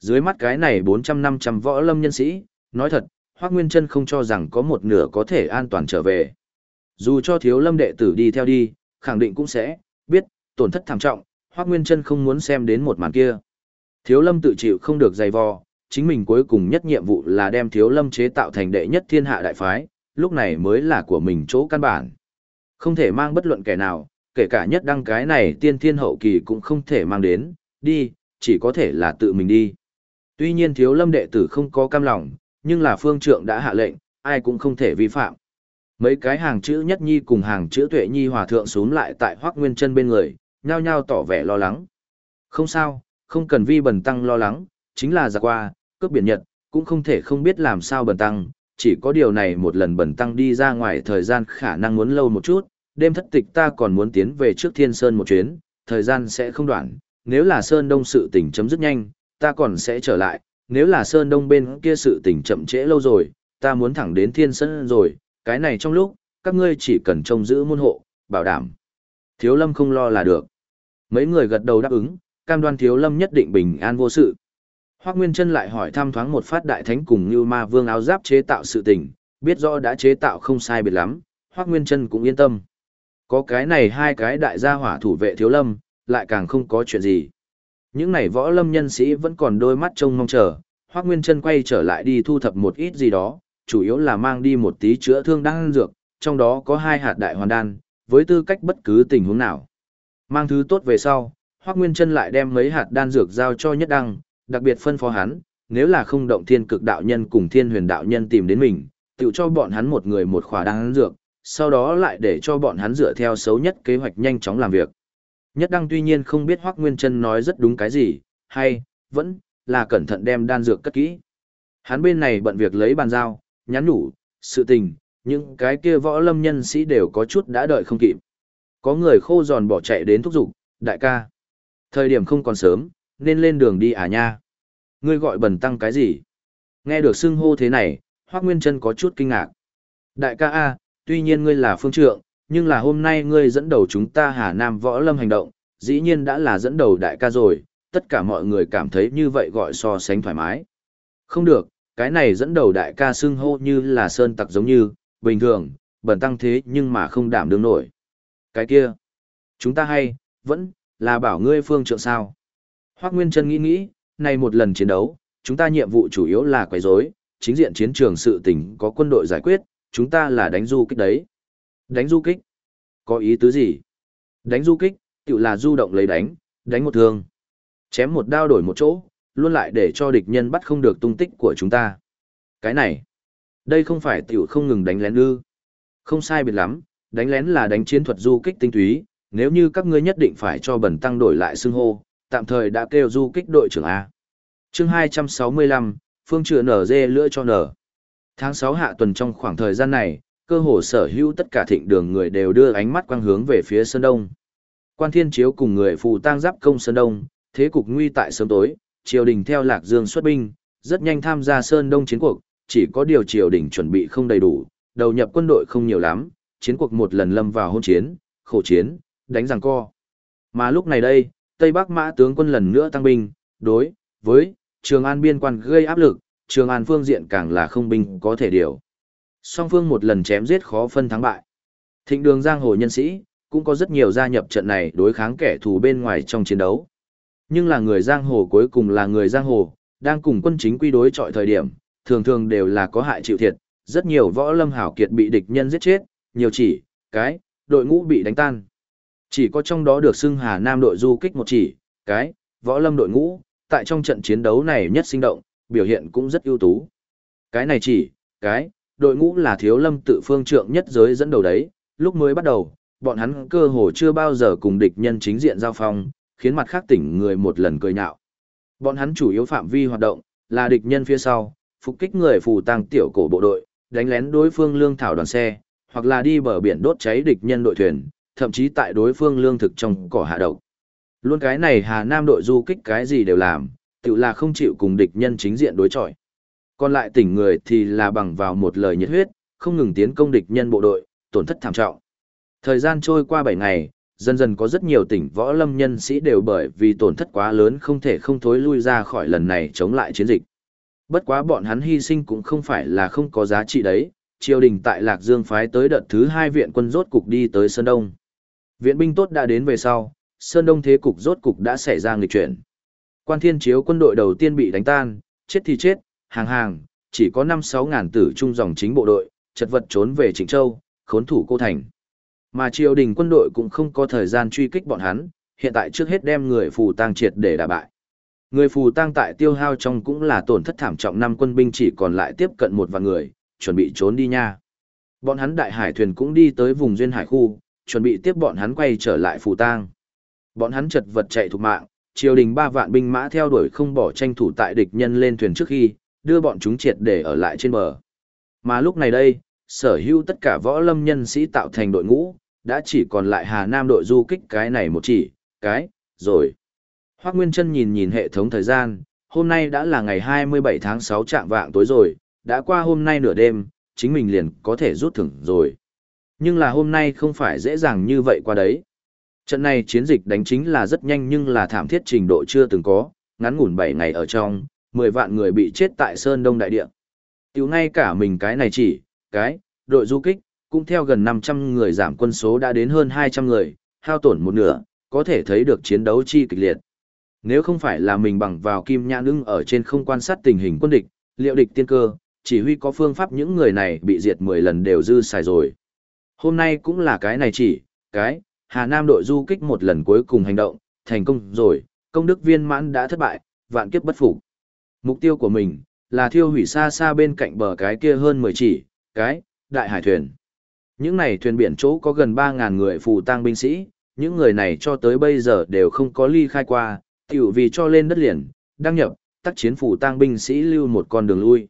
Dưới mắt cái này 400-500 võ lâm nhân sĩ, nói thật, Hoác Nguyên Trân không cho rằng có một nửa có thể an toàn trở về. Dù cho thiếu lâm đệ tử đi theo đi, khẳng định cũng sẽ, biết, tổn thất thảm trọng, Hoác Nguyên Trân không muốn xem đến một màn kia. Thiếu lâm tự chịu không được dày vò, chính mình cuối cùng nhất nhiệm vụ là đem thiếu lâm chế tạo thành đệ nhất thiên hạ đại phái, lúc này mới là của mình chỗ căn bản. Không thể mang bất luận kẻ nào, kể cả nhất đăng cái này tiên thiên hậu kỳ cũng không thể mang đến, đi, chỉ có thể là tự mình đi. Tuy nhiên thiếu lâm đệ tử không có cam lòng, nhưng là phương trượng đã hạ lệnh, ai cũng không thể vi phạm. Mấy cái hàng chữ nhất nhi cùng hàng chữ tuệ nhi hòa thượng xuống lại tại hoác nguyên chân bên người, nhao nhao tỏ vẻ lo lắng. Không sao, không cần vi bần tăng lo lắng, chính là giặc qua, cướp biển nhật, cũng không thể không biết làm sao bần tăng, chỉ có điều này một lần bần tăng đi ra ngoài thời gian khả năng muốn lâu một chút, đêm thất tịch ta còn muốn tiến về trước thiên sơn một chuyến, thời gian sẽ không đoạn, nếu là sơn đông sự tình chấm dứt nhanh, ta còn sẽ trở lại, nếu là sơn đông bên kia sự tình chậm trễ lâu rồi, ta muốn thẳng đến thiên sơn rồi, cái này trong lúc, các ngươi chỉ cần trông giữ môn hộ, bảo đảm. Thiếu lâm không lo là được. Mấy người gật đầu đáp ứng, cam đoan thiếu lâm nhất định bình an vô sự. Hoác Nguyên Trân lại hỏi thăm thoáng một phát đại thánh cùng như ma vương áo giáp chế tạo sự tình, biết rõ đã chế tạo không sai biệt lắm, Hoác Nguyên Trân cũng yên tâm. Có cái này hai cái đại gia hỏa thủ vệ thiếu lâm, lại càng không có chuyện gì. Những này võ lâm nhân sĩ vẫn còn đôi mắt trông mong chờ, Hoác Nguyên chân quay trở lại đi thu thập một ít gì đó, chủ yếu là mang đi một tí chữa thương đan dược, trong đó có hai hạt đại hoàn đan, với tư cách bất cứ tình huống nào. Mang thứ tốt về sau, Hoác Nguyên chân lại đem mấy hạt đan dược giao cho Nhất Đăng, đặc biệt phân phó hắn, nếu là không động thiên cực đạo nhân cùng thiên huyền đạo nhân tìm đến mình, tự cho bọn hắn một người một khỏa đan dược, sau đó lại để cho bọn hắn dựa theo xấu nhất kế hoạch nhanh chóng làm việc. Nhất Đăng tuy nhiên không biết hoắc Nguyên Trân nói rất đúng cái gì, hay, vẫn, là cẩn thận đem đan dược cất kỹ. Hắn bên này bận việc lấy bàn giao, nhắn nhủ, sự tình, những cái kia võ lâm nhân sĩ đều có chút đã đợi không kịp. Có người khô giòn bỏ chạy đến thúc giục, đại ca. Thời điểm không còn sớm, nên lên đường đi à nha. Ngươi gọi bần tăng cái gì? Nghe được xưng hô thế này, Hoác Nguyên Trân có chút kinh ngạc. Đại ca A, tuy nhiên ngươi là phương trượng, nhưng là hôm nay ngươi dẫn đầu chúng ta Hà Nam võ lâm hành động, dĩ nhiên đã là dẫn đầu đại ca rồi, tất cả mọi người cảm thấy như vậy gọi so sánh thoải mái. Không được, cái này dẫn đầu đại ca xưng hô như là sơn tặc giống như, bình thường, bẩn tăng thế nhưng mà không đảm đương nổi. Cái kia, chúng ta hay, vẫn, là bảo ngươi phương trượng sao. Hoác Nguyên Trân nghĩ nghĩ, này một lần chiến đấu, chúng ta nhiệm vụ chủ yếu là quấy rối, chính diện chiến trường sự tình có quân đội giải quyết, chúng ta là đánh du kích đấy. Đánh du kích? Có ý tứ gì? Đánh du kích, tự là du động lấy đánh, đánh một thương. Chém một đao đổi một chỗ, luôn lại để cho địch nhân bắt không được tung tích của chúng ta. Cái này, đây không phải tiểu không ngừng đánh lén ư. Không sai biệt lắm, đánh lén là đánh chiến thuật du kích tinh túy, nếu như các ngươi nhất định phải cho bẩn tăng đổi lại xưng hô, tạm thời đã kêu du kích đội trưởng A. chương 265, phương trựa nở dê lưỡi cho nở. Tháng 6 hạ tuần trong khoảng thời gian này, cơ hồ sở hữu tất cả thịnh đường người đều đưa ánh mắt quang hướng về phía Sơn Đông. Quan Thiên Chiếu cùng người phù tang giáp công Sơn Đông, thế cục nguy tại sớm tối, triều đình theo Lạc Dương xuất binh, rất nhanh tham gia Sơn Đông chiến cuộc, chỉ có điều triều đình chuẩn bị không đầy đủ, đầu nhập quân đội không nhiều lắm, chiến cuộc một lần lâm vào hôn chiến, khổ chiến, đánh giằng co. Mà lúc này đây, Tây Bắc Mã tướng quân lần nữa tăng binh, đối với Trường An biên quan gây áp lực, Trường An phương diện càng là không binh có thể điều. Song phương một lần chém giết khó phân thắng bại. Thịnh đường giang hồ nhân sĩ, cũng có rất nhiều gia nhập trận này đối kháng kẻ thù bên ngoài trong chiến đấu. Nhưng là người giang hồ cuối cùng là người giang hồ, đang cùng quân chính quy đối chọi thời điểm, thường thường đều là có hại chịu thiệt, rất nhiều võ lâm hảo kiệt bị địch nhân giết chết, nhiều chỉ, cái, đội ngũ bị đánh tan. Chỉ có trong đó được xưng Hà Nam đội du kích một chỉ, cái, võ lâm đội ngũ, tại trong trận chiến đấu này nhất sinh động, biểu hiện cũng rất ưu tú. Cái này chỉ, cái, đội ngũ là thiếu lâm tự phương trượng nhất giới dẫn đầu đấy, lúc mới bắt đầu, bọn hắn cơ hồ chưa bao giờ cùng địch nhân chính diện giao phong, khiến mặt khác tỉnh người một lần cười nhạo. Bọn hắn chủ yếu phạm vi hoạt động, là địch nhân phía sau, phục kích người phù tăng tiểu cổ bộ đội, đánh lén đối phương lương thảo đoàn xe, hoặc là đi bờ biển đốt cháy địch nhân đội thuyền, thậm chí tại đối phương lương thực trong cỏ hạ độc. Luôn cái này Hà Nam đội du kích cái gì đều làm, tự là không chịu cùng địch nhân chính diện đối chọi. Còn lại tỉnh người thì là bằng vào một lời nhiệt huyết, không ngừng tiến công địch nhân bộ đội, tổn thất thảm trọng. Thời gian trôi qua 7 ngày, dần dần có rất nhiều tỉnh võ lâm nhân sĩ đều bởi vì tổn thất quá lớn không thể không thối lui ra khỏi lần này chống lại chiến dịch. Bất quá bọn hắn hy sinh cũng không phải là không có giá trị đấy, triều đình tại Lạc Dương phái tới đợt thứ hai viện quân rốt cục đi tới Sơn Đông. Viện binh tốt đã đến về sau, Sơn Đông thế cục rốt cục đã xảy ra nghịch chuyển. Quan thiên chiếu quân đội đầu tiên bị đánh tan, chết thì chết, hàng hàng, chỉ có 5-6 ngàn tử trung dòng chính bộ đội, chật vật trốn về Trịnh Châu, khốn thủ cô thành. Mà triều đình quân đội cũng không có thời gian truy kích bọn hắn, hiện tại trước hết đem người phù tang triệt để đả bại. Người phù tang tại tiêu hao trong cũng là tổn thất thảm trọng năm quân binh chỉ còn lại tiếp cận một vạn người, chuẩn bị trốn đi nha. Bọn hắn đại hải thuyền cũng đi tới vùng duyên hải khu, chuẩn bị tiếp bọn hắn quay trở lại phù tang. Bọn hắn chật vật chạy thục mạng, triều đình ba vạn binh mã theo đuổi không bỏ tranh thủ tại địch nhân lên thuyền trước khi, đưa bọn chúng triệt để ở lại trên bờ. Mà lúc này đây, sở hữu tất cả võ lâm nhân sĩ tạo thành đội ngũ, đã chỉ còn lại Hà Nam đội du kích cái này một chỉ, cái, rồi. Hoác Nguyên Trân nhìn nhìn hệ thống thời gian, hôm nay đã là ngày 27 tháng 6 trạng vạng tối rồi, đã qua hôm nay nửa đêm, chính mình liền có thể rút thưởng rồi. Nhưng là hôm nay không phải dễ dàng như vậy qua đấy. Trận này chiến dịch đánh chính là rất nhanh nhưng là thảm thiết trình độ chưa từng có, ngắn ngủn 7 ngày ở trong, 10 vạn người bị chết tại Sơn Đông Đại Địa. Tiểu ngay cả mình cái này chỉ, cái, đội du kích, cũng theo gần 500 người giảm quân số đã đến hơn 200 người, hao tổn một nửa, có thể thấy được chiến đấu chi kịch liệt. Nếu không phải là mình bằng vào kim nhãn ưng ở trên không quan sát tình hình quân địch, liệu địch tiên cơ, chỉ huy có phương pháp những người này bị diệt 10 lần đều dư xài rồi. Hôm nay cũng là cái này chỉ, cái, Hà Nam đội du kích một lần cuối cùng hành động, thành công rồi, công đức viên mãn đã thất bại, vạn kiếp bất phục. Mục tiêu của mình là thiêu hủy xa xa bên cạnh bờ cái kia hơn 10 chỉ, cái, đại hải thuyền. Những này thuyền biển chỗ có gần 3.000 người phù tang binh sĩ, những người này cho tới bây giờ đều không có ly khai qua, tiểu vì cho lên đất liền, đăng nhập, tác chiến phù tang binh sĩ lưu một con đường lui.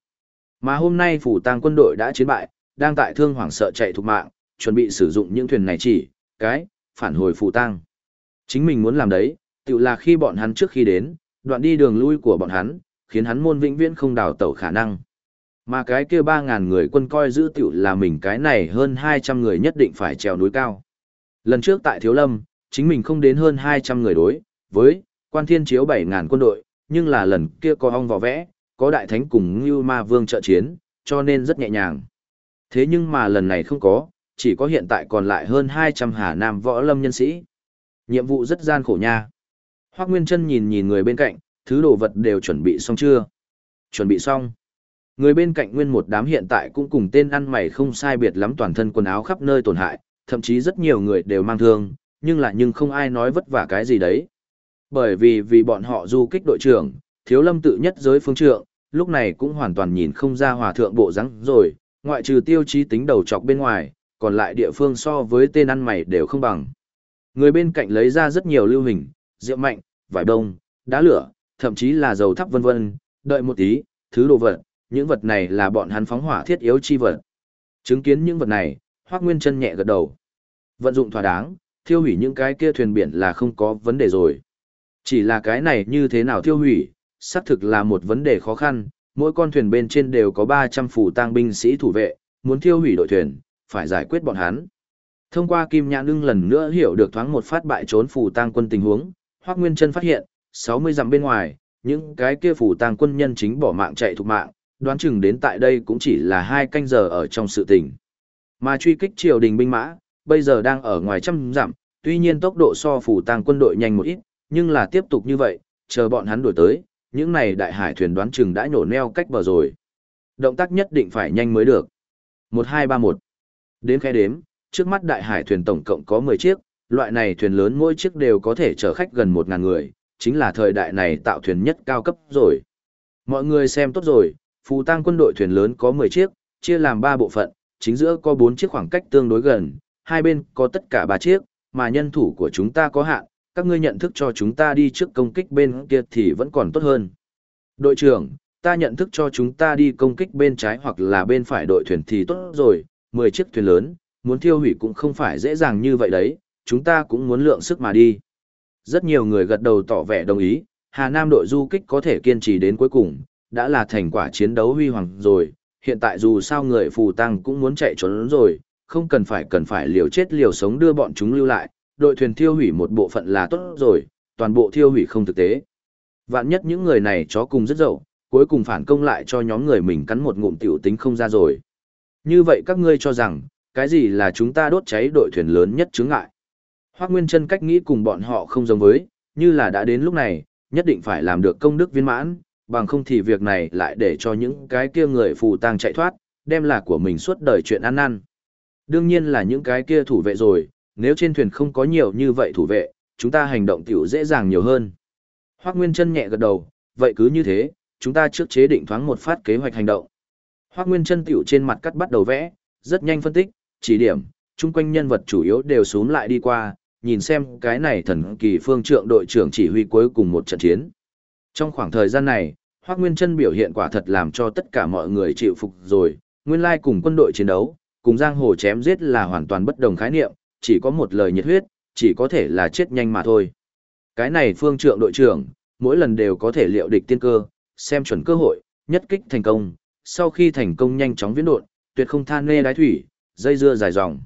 Mà hôm nay phù tang quân đội đã chiến bại, đang tại thương hoảng sợ chạy thục mạng, chuẩn bị sử dụng những thuyền này chỉ, cái, phản hồi phù tang. Chính mình muốn làm đấy, tự là khi bọn hắn trước khi đến, đoạn đi đường lui của bọn hắn, khiến hắn môn vĩnh viễn không đào tẩu khả năng. Mà cái kia 3.000 người quân coi giữ tiểu là mình cái này hơn 200 người nhất định phải trèo núi cao. Lần trước tại Thiếu Lâm, chính mình không đến hơn 200 người đối, với, quan thiên chiếu 7.000 quân đội, nhưng là lần kia có ong vò vẽ, có đại thánh cùng như ma vương trợ chiến, cho nên rất nhẹ nhàng. Thế nhưng mà lần này không có, chỉ có hiện tại còn lại hơn 200 Hà Nam võ lâm nhân sĩ. Nhiệm vụ rất gian khổ nha. Hoác Nguyên Trân nhìn nhìn người bên cạnh, thứ đồ vật đều chuẩn bị xong chưa? Chuẩn bị xong. Người bên cạnh nguyên một đám hiện tại cũng cùng tên ăn mày không sai biệt lắm toàn thân quần áo khắp nơi tổn hại, thậm chí rất nhiều người đều mang thương, nhưng lại nhưng không ai nói vất vả cái gì đấy. Bởi vì vì bọn họ du kích đội trưởng, thiếu lâm tự nhất giới phương trượng, lúc này cũng hoàn toàn nhìn không ra hòa thượng bộ rắn rồi, ngoại trừ tiêu chí tính đầu chọc bên ngoài, còn lại địa phương so với tên ăn mày đều không bằng. Người bên cạnh lấy ra rất nhiều lưu hình, rượu mạnh, vải đông, đá lửa, thậm chí là dầu thắp vân vân, đợi một tí, thứ đồ vật, những vật này là bọn hắn phóng hỏa thiết yếu chi vật. Chứng kiến những vật này, Hoắc Nguyên Chân nhẹ gật đầu. Vận dụng thỏa đáng, thiêu hủy những cái kia thuyền biển là không có vấn đề rồi. Chỉ là cái này như thế nào thiêu hủy, xác thực là một vấn đề khó khăn, mỗi con thuyền bên trên đều có 300 phủ tang binh sĩ thủ vệ, muốn thiêu hủy đội thuyền, phải giải quyết bọn hắn. Thông qua Kim Nhãn Ưng lần nữa hiểu được thoáng một phát bại trốn phủ tang quân tình huống, Hoắc Nguyên Chân phát hiện, 60 dặm bên ngoài, những cái kia phủ tang quân nhân chính bỏ mạng chạy thục mạng, đoán chừng đến tại đây cũng chỉ là hai canh giờ ở trong sự tình. Mà truy kích triều đình binh mã, bây giờ đang ở ngoài trăm dặm, tuy nhiên tốc độ so phủ tang quân đội nhanh một ít, nhưng là tiếp tục như vậy, chờ bọn hắn đuổi tới, những này đại hải thuyền đoán chừng đã nổ neo cách bờ rồi. Động tác nhất định phải nhanh mới được. 1231. Đến khe đếm, trước mắt đại hải thuyền tổng cộng có 10 chiếc, loại này thuyền lớn mỗi chiếc đều có thể chở khách gần 1.000 người, chính là thời đại này tạo thuyền nhất cao cấp rồi. Mọi người xem tốt rồi, phù tăng quân đội thuyền lớn có 10 chiếc, chia làm 3 bộ phận, chính giữa có 4 chiếc khoảng cách tương đối gần, hai bên có tất cả 3 chiếc, mà nhân thủ của chúng ta có hạn, các ngươi nhận thức cho chúng ta đi trước công kích bên kia thì vẫn còn tốt hơn. Đội trưởng, ta nhận thức cho chúng ta đi công kích bên trái hoặc là bên phải đội thuyền thì tốt rồi, 10 chiếc thuyền lớn, muốn thiêu hủy cũng không phải dễ dàng như vậy đấy, chúng ta cũng muốn lượng sức mà đi. Rất nhiều người gật đầu tỏ vẻ đồng ý, Hà Nam đội du kích có thể kiên trì đến cuối cùng, đã là thành quả chiến đấu huy hoàng rồi, hiện tại dù sao người phù tăng cũng muốn chạy trốn rồi, không cần phải cần phải liều chết liều sống đưa bọn chúng lưu lại, đội thuyền thiêu hủy một bộ phận là tốt rồi, toàn bộ thiêu hủy không thực tế. Vạn nhất những người này chó cùng rất dậu, cuối cùng phản công lại cho nhóm người mình cắn một ngụm tiểu tính không ra rồi. Như vậy các ngươi cho rằng, cái gì là chúng ta đốt cháy đội thuyền lớn nhất chướng ngại? Hoác Nguyên chân cách nghĩ cùng bọn họ không giống với, như là đã đến lúc này, nhất định phải làm được công đức viên mãn, bằng không thì việc này lại để cho những cái kia người phù tang chạy thoát, đem là của mình suốt đời chuyện ăn năn. Đương nhiên là những cái kia thủ vệ rồi, nếu trên thuyền không có nhiều như vậy thủ vệ, chúng ta hành động tiểu dễ dàng nhiều hơn. Hoác Nguyên chân nhẹ gật đầu, vậy cứ như thế, chúng ta trước chế định thoáng một phát kế hoạch hành động. Hoác Nguyên chân tiểu trên mặt cắt bắt đầu vẽ, rất nhanh phân tích, chỉ điểm, chung quanh nhân vật chủ yếu đều xuống lại đi qua, nhìn xem cái này thần kỳ phương trượng đội trưởng chỉ huy cuối cùng một trận chiến. Trong khoảng thời gian này, Hoác Nguyên chân biểu hiện quả thật làm cho tất cả mọi người chịu phục rồi, nguyên lai cùng quân đội chiến đấu, cùng giang hồ chém giết là hoàn toàn bất đồng khái niệm, chỉ có một lời nhiệt huyết, chỉ có thể là chết nhanh mà thôi. Cái này phương trượng đội trưởng, mỗi lần đều có thể liệu địch tiên cơ, xem chuẩn cơ hội, nhất kích thành công, sau khi thành công nhanh chóng viễn đột, tuyệt không than nê đái thủy, dây dưa dài dòng.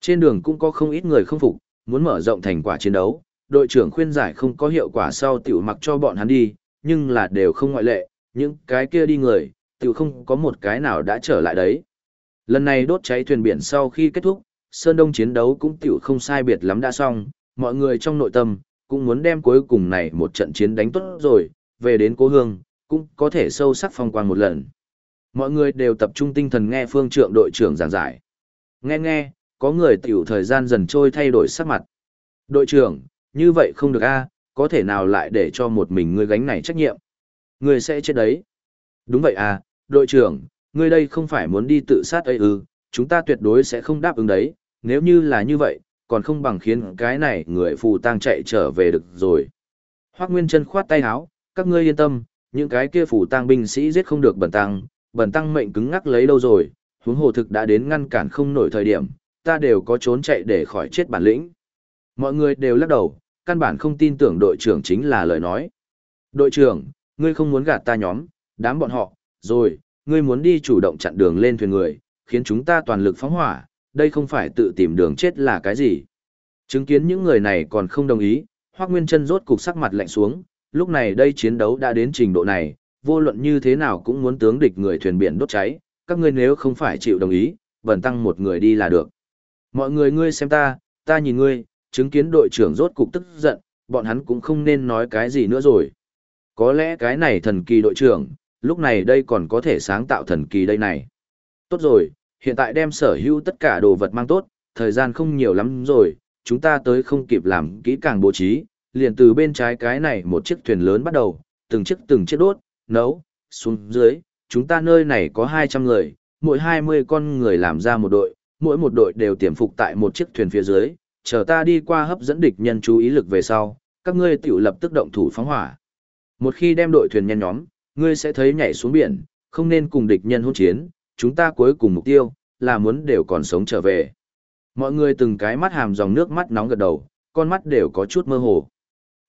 Trên đường cũng có không ít người không phục, muốn mở rộng thành quả chiến đấu, đội trưởng khuyên giải không có hiệu quả sau tiểu mặc cho bọn hắn đi, nhưng là đều không ngoại lệ, những cái kia đi người, tiểu không có một cái nào đã trở lại đấy. Lần này đốt cháy thuyền biển sau khi kết thúc, Sơn Đông chiến đấu cũng tiểu không sai biệt lắm đã xong, mọi người trong nội tâm, cũng muốn đem cuối cùng này một trận chiến đánh tốt rồi, về đến cố hương, cũng có thể sâu sắc phong quan một lần. Mọi người đều tập trung tinh thần nghe phương trượng đội trưởng giảng giải. Nghe nghe, có người tiểu thời gian dần trôi thay đổi sắc mặt. Đội trưởng, như vậy không được a, có thể nào lại để cho một mình ngươi gánh này trách nhiệm. Ngươi sẽ chết đấy. Đúng vậy à, đội trưởng, ngươi đây không phải muốn đi tự sát ấy ư, chúng ta tuyệt đối sẽ không đáp ứng đấy, nếu như là như vậy, còn không bằng khiến cái này người phù tang chạy trở về được rồi. Hoác Nguyên chân khoát tay áo, các ngươi yên tâm, những cái kia phù tang binh sĩ giết không được bẩn tăng, bẩn tăng mệnh cứng ngắc lấy đâu rồi, huống hồ thực đã đến ngăn cản không nổi thời điểm, ta đều có trốn chạy để khỏi chết bản lĩnh. Mọi người đều lắc đầu, căn bản không tin tưởng đội trưởng chính là lời nói. Đội trưởng, ngươi không muốn gạt ta nhóm, đám bọn họ, rồi, ngươi muốn đi chủ động chặn đường lên thuyền người, khiến chúng ta toàn lực phóng hỏa, đây không phải tự tìm đường chết là cái gì. Chứng kiến những người này còn không đồng ý, Hoác Nguyên chân rốt cục sắc mặt lạnh xuống, lúc này đây chiến đấu đã đến trình độ này, vô luận như thế nào cũng muốn tướng địch người thuyền biển đốt cháy, các ngươi nếu không phải chịu đồng ý, bẩn tăng một người đi là được. Mọi người ngươi xem ta, ta nhìn ngươi, chứng kiến đội trưởng rốt cục tức giận, bọn hắn cũng không nên nói cái gì nữa rồi. Có lẽ cái này thần kỳ đội trưởng, lúc này đây còn có thể sáng tạo thần kỳ đây này. Tốt rồi, hiện tại đem sở hữu tất cả đồ vật mang tốt, thời gian không nhiều lắm rồi, chúng ta tới không kịp làm kỹ càng bố trí, liền từ bên trái cái này một chiếc thuyền lớn bắt đầu, từng chiếc từng chiếc đốt, nấu, xuống dưới, chúng ta nơi này có 200 người, mỗi 20 con người làm ra một đội, mỗi một đội đều tiềm phục tại một chiếc thuyền phía dưới, chờ ta đi qua hấp dẫn địch nhân chú ý lực về sau, các ngươi tiểu lập tức động thủ phóng hỏa. Một khi đem đội thuyền nhân nhóm, ngươi sẽ thấy nhảy xuống biển, không nên cùng địch nhân hỗn chiến, chúng ta cuối cùng mục tiêu là muốn đều còn sống trở về. Mọi người từng cái mắt hàm dòng nước mắt nóng gật đầu, con mắt đều có chút mơ hồ.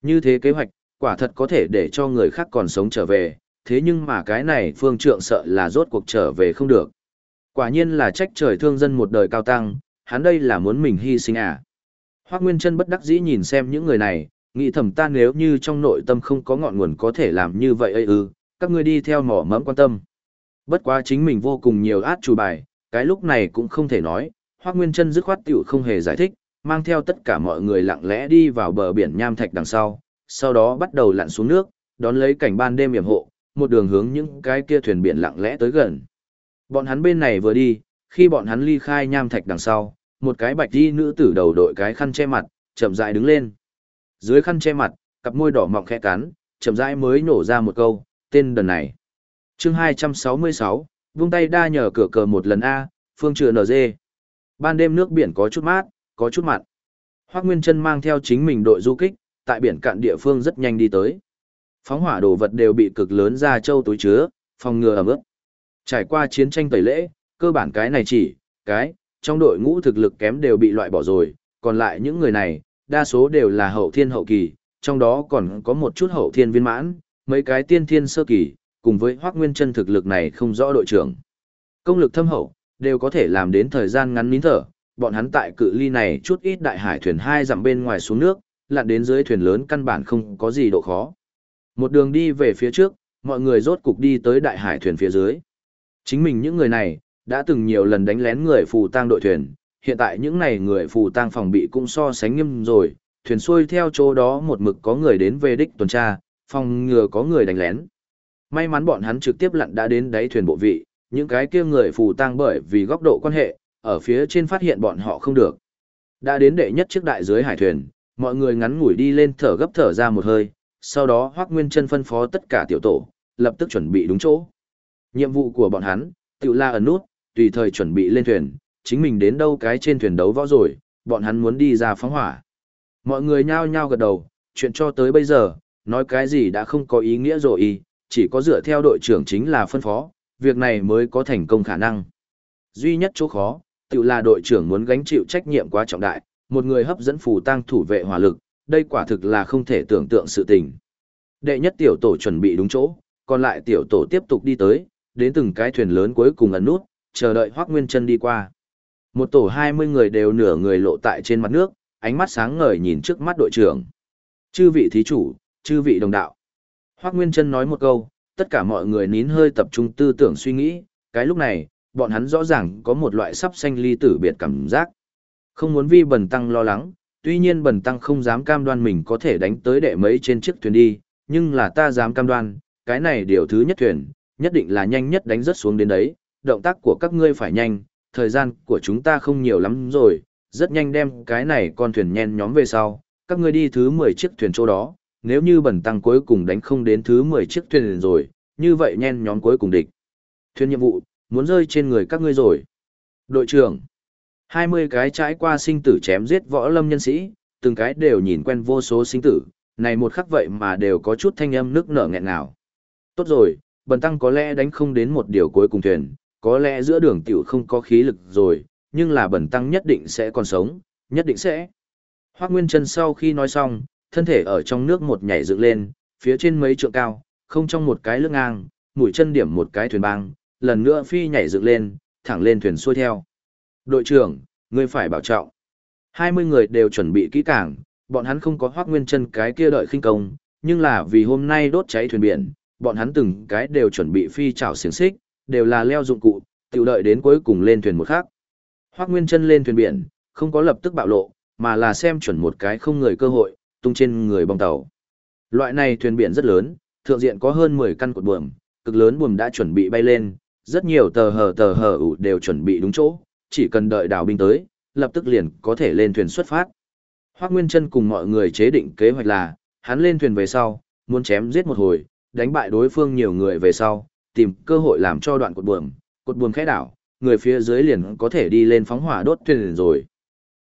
Như thế kế hoạch, quả thật có thể để cho người khác còn sống trở về, thế nhưng mà cái này phương trượng sợ là rốt cuộc trở về không được. Quả nhiên là trách trời thương dân một đời cao tăng, hắn đây là muốn mình hy sinh à. Hoác Nguyên chân bất đắc dĩ nhìn xem những người này, nghĩ thầm ta nếu như trong nội tâm không có ngọn nguồn có thể làm như vậy ấy ư, ừ, các ngươi đi theo mỏ mẫm quan tâm. Bất quá chính mình vô cùng nhiều át chủ bài, cái lúc này cũng không thể nói, Hoác Nguyên chân dứt khoát tiểu không hề giải thích, mang theo tất cả mọi người lặng lẽ đi vào bờ biển nham thạch đằng sau, sau đó bắt đầu lặn xuống nước, đón lấy cảnh ban đêm yểm hộ, một đường hướng những cái kia thuyền biển lặng lẽ tới gần. Bọn hắn bên này vừa đi, khi bọn hắn ly khai nham thạch đằng sau, một cái bạch y nữ tử đầu đội cái khăn che mặt, chậm rãi đứng lên. Dưới khăn che mặt, cặp môi đỏ mọng khẽ cắn, chậm rãi mới nổ ra một câu, tên đần này. chương 266, vung tay đa nhờ cửa cờ một lần A, phương trừ NG. Ban đêm nước biển có chút mát, có chút mặn. Hoác Nguyên Trân mang theo chính mình đội du kích, tại biển cạn địa phương rất nhanh đi tới. Phóng hỏa đồ vật đều bị cực lớn ra châu túi chứa, phòng ngừa ẩm ướt. Trải qua chiến tranh tẩy lễ, cơ bản cái này chỉ, cái, trong đội ngũ thực lực kém đều bị loại bỏ rồi, còn lại những người này, đa số đều là hậu thiên hậu kỳ, trong đó còn có một chút hậu thiên viên mãn, mấy cái tiên thiên sơ kỳ, cùng với hoác nguyên chân thực lực này không rõ đội trưởng. Công lực thâm hậu, đều có thể làm đến thời gian ngắn nín thở, bọn hắn tại cự ly này chút ít đại hải thuyền hai dặm bên ngoài xuống nước, lặn đến dưới thuyền lớn căn bản không có gì độ khó. Một đường đi về phía trước, mọi người rốt cục đi tới đại hải thuyền phía dưới. Chính mình những người này, đã từng nhiều lần đánh lén người phù tang đội thuyền, hiện tại những này người phù tang phòng bị cũng so sánh nghiêm rồi, thuyền xuôi theo chỗ đó một mực có người đến về đích tuần tra, phòng ngừa có người đánh lén. May mắn bọn hắn trực tiếp lặn đã đến đáy thuyền bộ vị, những cái kia người phù tang bởi vì góc độ quan hệ, ở phía trên phát hiện bọn họ không được. Đã đến đệ nhất chiếc đại dưới hải thuyền, mọi người ngắn ngủi đi lên thở gấp thở ra một hơi, sau đó Hoắc Nguyên Chân phân phó tất cả tiểu tổ, lập tức chuẩn bị đúng chỗ. Nhiệm vụ của bọn hắn, tự la ẩn nút, tùy thời chuẩn bị lên thuyền, chính mình đến đâu cái trên thuyền đấu võ rồi, bọn hắn muốn đi ra phóng hỏa. Mọi người nhao nhao gật đầu, chuyện cho tới bây giờ, nói cái gì đã không có ý nghĩa rồi, chỉ có dựa theo đội trưởng chính là phân phó, việc này mới có thành công khả năng. Duy nhất chỗ khó, tự là đội trưởng muốn gánh chịu trách nhiệm quá trọng đại, một người hấp dẫn phù tăng thủ vệ hỏa lực, đây quả thực là không thể tưởng tượng sự tình. Đệ nhất tiểu tổ chuẩn bị đúng chỗ, còn lại tiểu tổ tiếp tục đi tới, đến từng cái thuyền lớn cuối cùng ẩn nút, chờ đợi Hoắc Nguyên Chân đi qua. Một tổ 20 người đều nửa người lộ tại trên mặt nước, ánh mắt sáng ngời nhìn trước mắt đội trưởng. Chư vị thí chủ, chư vị đồng đạo. Hoắc Nguyên Chân nói một câu, tất cả mọi người nín hơi tập trung tư tưởng suy nghĩ, cái lúc này, bọn hắn rõ ràng có một loại sắp sanh ly tử biệt cảm giác. Không muốn vi bần tăng lo lắng, tuy nhiên bần tăng không dám cam đoan mình có thể đánh tới đệ mấy trên chiếc thuyền đi, nhưng là ta dám cam đoan, cái này điều thứ nhất thuyền, nhất định là nhanh nhất đánh rất xuống đến đấy, động tác của các ngươi phải nhanh, thời gian của chúng ta không nhiều lắm rồi, rất nhanh đem cái này con thuyền nhen nhóm về sau, các ngươi đi thứ 10 chiếc thuyền chỗ đó, nếu như bần tăng cuối cùng đánh không đến thứ 10 chiếc thuyền rồi, như vậy nhen nhóm cuối cùng địch. Thuyền nhiệm vụ, muốn rơi trên người các ngươi rồi. Đội trưởng, 20 cái trái qua sinh tử chém giết võ lâm nhân sĩ, từng cái đều nhìn quen vô số sinh tử, này một khắc vậy mà đều có chút thanh âm nước nở nghẹn ngào. Tốt rồi, bần tăng có lẽ đánh không đến một điều cuối cùng thuyền, có lẽ giữa đường tiểu không có khí lực rồi, nhưng là bần tăng nhất định sẽ còn sống, nhất định sẽ. Hoác Nguyên Trân sau khi nói xong, thân thể ở trong nước một nhảy dựng lên, phía trên mấy trượng cao, không trong một cái lưng ngang, mũi chân điểm một cái thuyền băng, lần nữa phi nhảy dựng lên, thẳng lên thuyền xuôi theo. Đội trưởng, ngươi phải bảo trọng. 20 người đều chuẩn bị kỹ càng, bọn hắn không có hoác nguyên chân cái kia đợi khinh công, nhưng là vì hôm nay đốt cháy thuyền biển, bọn hắn từng cái đều chuẩn bị phi chảo xiềng xích, đều là leo dụng cụ, tiểu đợi đến cuối cùng lên thuyền một khác. Hoác nguyên chân lên thuyền biển, không có lập tức bạo lộ, mà là xem chuẩn một cái không người cơ hội, tung trên người bong tàu. Loại này thuyền biển rất lớn, thượng diện có hơn 10 căn cột buồm, cực lớn buồm đã chuẩn bị bay lên, rất nhiều tờ hờ tờ hờ ủ đều chuẩn bị đúng chỗ, chỉ cần đợi đảo binh tới, lập tức liền có thể lên thuyền xuất phát. Hoác Nguyên Trân cùng mọi người chế định kế hoạch là, hắn lên thuyền về sau, muốn chém giết một hồi, đánh bại đối phương nhiều người về sau, tìm cơ hội làm cho đoạn cột buồm, cột buồm khẽ đảo, người phía dưới liền có thể đi lên phóng hỏa đốt thuyền rồi.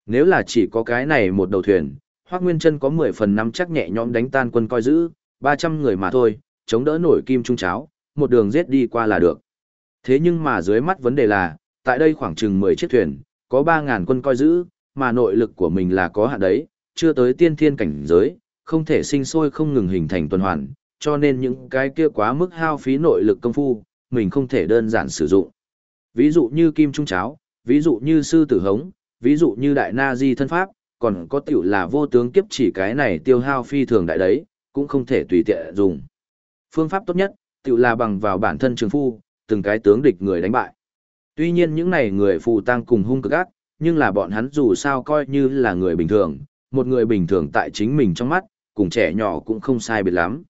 Nếu là chỉ có cái này một đầu thuyền, Hoác Nguyên Trân có 10 phần năm chắc nhẹ nhõm đánh tan quân coi giữ, 300 người mà thôi, chống đỡ nổi kim trung cháo, một đường giết đi qua là được. Thế nhưng mà dưới mắt vấn đề là, tại đây khoảng chừng 10 chiếc thuyền, có 3.000 quân coi giữ, mà nội lực của mình là có hạn đấy, chưa tới tiên thiên cảnh giới, không thể sinh sôi không ngừng hình thành tuần hoàn, cho nên những cái kia quá mức hao phí nội lực công phu, mình không thể đơn giản sử dụng. Ví dụ như kim trung cháo, ví dụ như sư tử hống, ví dụ như đại na di thân pháp, còn có tiểu là vô tướng kiếp chỉ cái này tiêu hao phi thường đại đấy, cũng không thể tùy tiện dùng. Phương pháp tốt nhất, tiểu là bằng vào bản thân trường phu, từng cái tướng địch người đánh bại. Tuy nhiên những này người phù tăng cùng hung cực ác, nhưng là bọn hắn dù sao coi như là người bình thường, một người bình thường tại chính mình trong mắt, cùng trẻ nhỏ cũng không sai biệt lắm.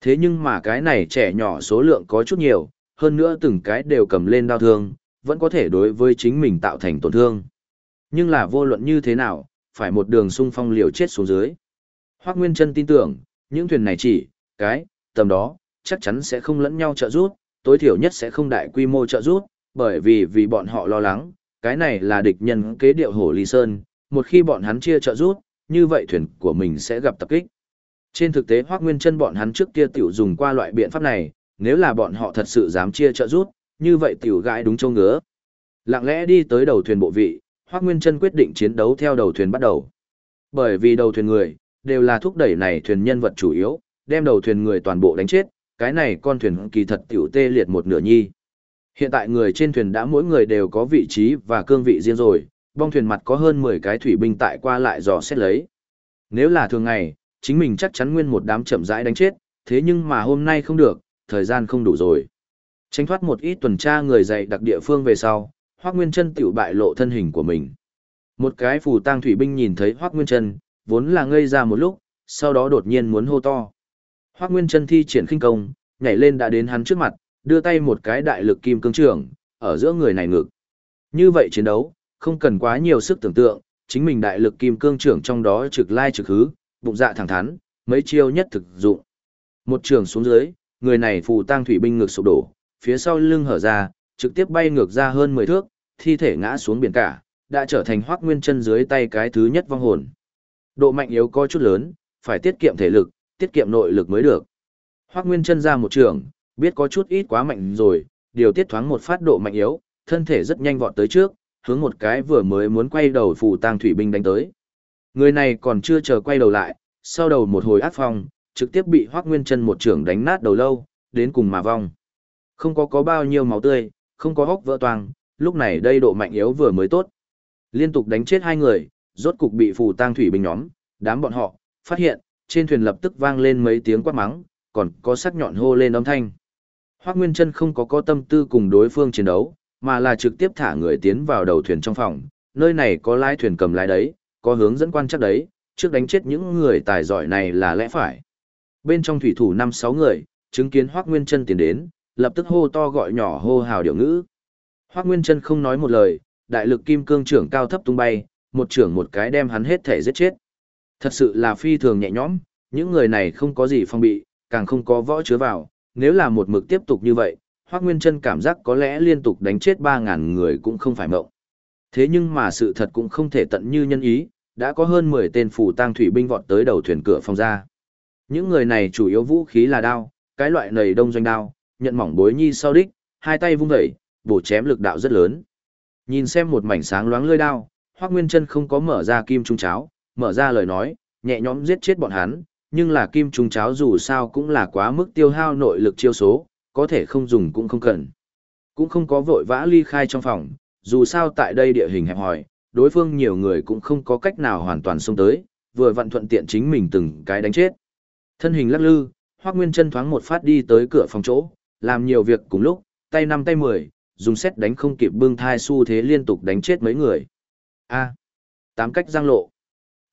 Thế nhưng mà cái này trẻ nhỏ số lượng có chút nhiều, hơn nữa từng cái đều cầm lên đau thương, vẫn có thể đối với chính mình tạo thành tổn thương. Nhưng là vô luận như thế nào, phải một đường xung phong liều chết xuống dưới. Hoắc Nguyên Trân tin tưởng, những thuyền này chỉ, cái, tầm đó, chắc chắn sẽ không lẫn nhau trợ giúp, tối thiểu nhất sẽ không đại quy mô trợ giúp, bởi vì vì bọn họ lo lắng, cái này là địch nhân kế điệu hổ ly sơn, một khi bọn hắn chia trợ rút như vậy thuyền của mình sẽ gặp tập kích. Trên thực tế Hoắc Nguyên Chân bọn hắn trước kia tiểu dùng qua loại biện pháp này, nếu là bọn họ thật sự dám chia trợ rút như vậy tiểu gãi đúng châu ngứa. Lặng lẽ đi tới đầu thuyền bộ vị, Hoắc Nguyên Chân quyết định chiến đấu theo đầu thuyền bắt đầu. Bởi vì đầu thuyền người đều là thúc đẩy này thuyền nhân vật chủ yếu, đem đầu thuyền người toàn bộ đánh chết, cái này con thuyền kỳ thật tiểu tê liệt một nửa nhi. Hiện tại người trên thuyền đã mỗi người đều có vị trí và cương vị riêng rồi, bong thuyền mặt có hơn 10 cái thủy binh tại qua lại dò xét lấy. Nếu là thường ngày, chính mình chắc chắn nguyên một đám chậm rãi đánh chết, thế nhưng mà hôm nay không được, thời gian không đủ rồi. Tránh thoát một ít tuần tra người dạy đặc địa phương về sau, Hoắc Nguyên Chân tiểu bại lộ thân hình của mình. Một cái phù tang thủy binh nhìn thấy Hoắc Nguyên Chân, vốn là ngây ra một lúc, sau đó đột nhiên muốn hô to. Hoắc Nguyên Chân thi triển khinh công, nhảy lên đã đến hắn trước mặt, đưa tay một cái đại lực kim cương trường, ở giữa người này ngực. Như vậy chiến đấu, không cần quá nhiều sức tưởng tượng, chính mình đại lực kim cương trưởng trong đó trực lai trực hứ, bụng dạ thẳng thắn, mấy chiêu nhất thực dụng. Một trường xuống dưới, người này phù tang thủy binh ngực sụp đổ, phía sau lưng hở ra, trực tiếp bay ngược ra hơn 10 thước, thi thể ngã xuống biển cả, đã trở thành hoác nguyên chân dưới tay cái thứ nhất vong hồn. Độ mạnh yếu có chút lớn, phải tiết kiệm thể lực, tiết kiệm nội lực mới được. Hoác nguyên chân ra một trường, biết có chút ít quá mạnh rồi, điều tiết thoáng một phát độ mạnh yếu, thân thể rất nhanh vọt tới trước, hướng một cái vừa mới muốn quay đầu phù tang thủy binh đánh tới. Người này còn chưa chờ quay đầu lại, sau đầu một hồi áp phong, trực tiếp bị Hoắc Nguyên Chân một trưởng đánh nát đầu lâu, đến cùng mà vong. Không có có bao nhiêu máu tươi, không có hốc vỡ toang, lúc này đây độ mạnh yếu vừa mới tốt. Liên tục đánh chết hai người, rốt cục bị phù tang thủy binh nhóm, đám bọn họ, phát hiện, trên thuyền lập tức vang lên mấy tiếng quát mắng, còn có sắc nhọn hô lên âm thanh. Hoắc Nguyên Chân không có có tâm tư cùng đối phương chiến đấu, mà là trực tiếp thả người tiến vào đầu thuyền trong phòng, nơi này có lái thuyền cầm lái đấy, có hướng dẫn quan chắc đấy, trước đánh chết những người tài giỏi này là lẽ phải. Bên trong thủy thủ 5-6 người, chứng kiến Hoác Nguyên Trân tiến đến, lập tức hô to gọi nhỏ hô hào điệu ngữ. Hoác Nguyên Trân không nói một lời, đại lực kim cương trưởng cao thấp tung bay, một trưởng một cái đem hắn hết thể giết chết. Thật sự là phi thường nhẹ nhõm, những người này không có gì phong bị, càng không có võ chứa vào, nếu là một mực tiếp tục như vậy, Hoác Nguyên Trân cảm giác có lẽ liên tục đánh chết 3.000 người cũng không phải mộng. Thế nhưng mà sự thật cũng không thể tận như nhân ý, đã có hơn 10 tên phủ tang thủy binh vọt tới đầu thuyền cửa phòng ra. Những người này chủ yếu vũ khí là đao, cái loại nầy đông doanh đao, nhận mỏng bối nhi sau đích, hai tay vung vẩy, bổ chém lực đạo rất lớn. Nhìn xem một mảnh sáng loáng lơi đao, Hoắc Nguyên Chân không có mở ra kim trung cháo, mở ra lời nói, nhẹ nhõm giết chết bọn hắn, nhưng là kim trùng cháo dù sao cũng là quá mức tiêu hao nội lực chiêu số, có thể không dùng cũng không cần. Cũng không có vội vã ly khai trong phòng, dù sao tại đây địa hình hẹp hòi, đối phương nhiều người cũng không có cách nào hoàn toàn xông tới, vừa vặn thuận tiện chính mình từng cái đánh chết. Thân hình lắc lư, Hoắc Nguyên Chân thoáng một phát đi tới cửa phòng chỗ, làm nhiều việc cùng lúc, tay năm tay mười, dùng xét đánh không kịp bưng thai xu thế liên tục đánh chết mấy người. A. tám cách giang lộ.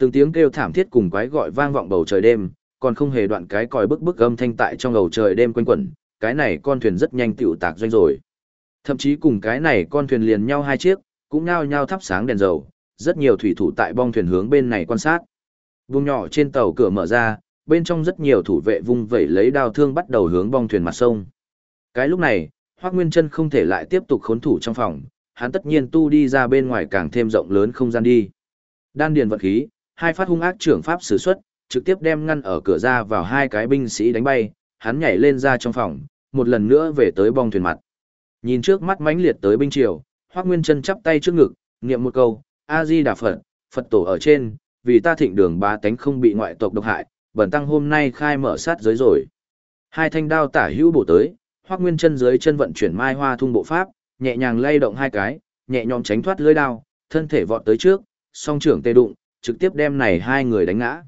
Từng tiếng kêu thảm thiết cùng quái gọi vang vọng bầu trời đêm, còn không hề đoạn cái còi bức bức âm thanh tại trong bầu trời đêm quanh quẩn, cái này con thuyền rất nhanh tiểu tạc doanh rồi. Thậm chí cùng cái này con thuyền liền nhau hai chiếc, cũng nhao nhao thắp sáng đèn dầu, rất nhiều thủy thủ tại bong thuyền hướng bên này quan sát. Vùng nhỏ trên tàu cửa mở ra, bên trong rất nhiều thủ vệ vung vẩy lấy đao thương bắt đầu hướng bong thuyền mặt sông. Cái lúc này, Hoắc Nguyên Chân không thể lại tiếp tục khốn thủ trong phòng, hắn tất nhiên tu đi ra bên ngoài càng thêm rộng lớn không gian đi. Đan điền vật khí, hai phát hung ác trưởng pháp sử xuất, trực tiếp đem ngăn ở cửa ra vào hai cái binh sĩ đánh bay, hắn nhảy lên ra trong phòng, một lần nữa về tới bong thuyền mặt. Nhìn trước mắt mãnh liệt tới binh triều, Hoắc Nguyên Chân chắp tay trước ngực, niệm một câu, A Di Đà Phật, Phật tổ ở trên, vì ta thịnh đường ba tánh không bị ngoại tộc độc hại, bẩn tăng hôm nay khai mở sát giới rồi. Hai thanh đao tả hữu bổ tới, Hoắc Nguyên Chân dưới chân vận chuyển Mai Hoa Thung bộ pháp, nhẹ nhàng lay động hai cái, nhẹ nhõm tránh thoát lưỡi đao, thân thể vọt tới trước, song trưởng tê đụng, trực tiếp đem này hai người đánh ngã.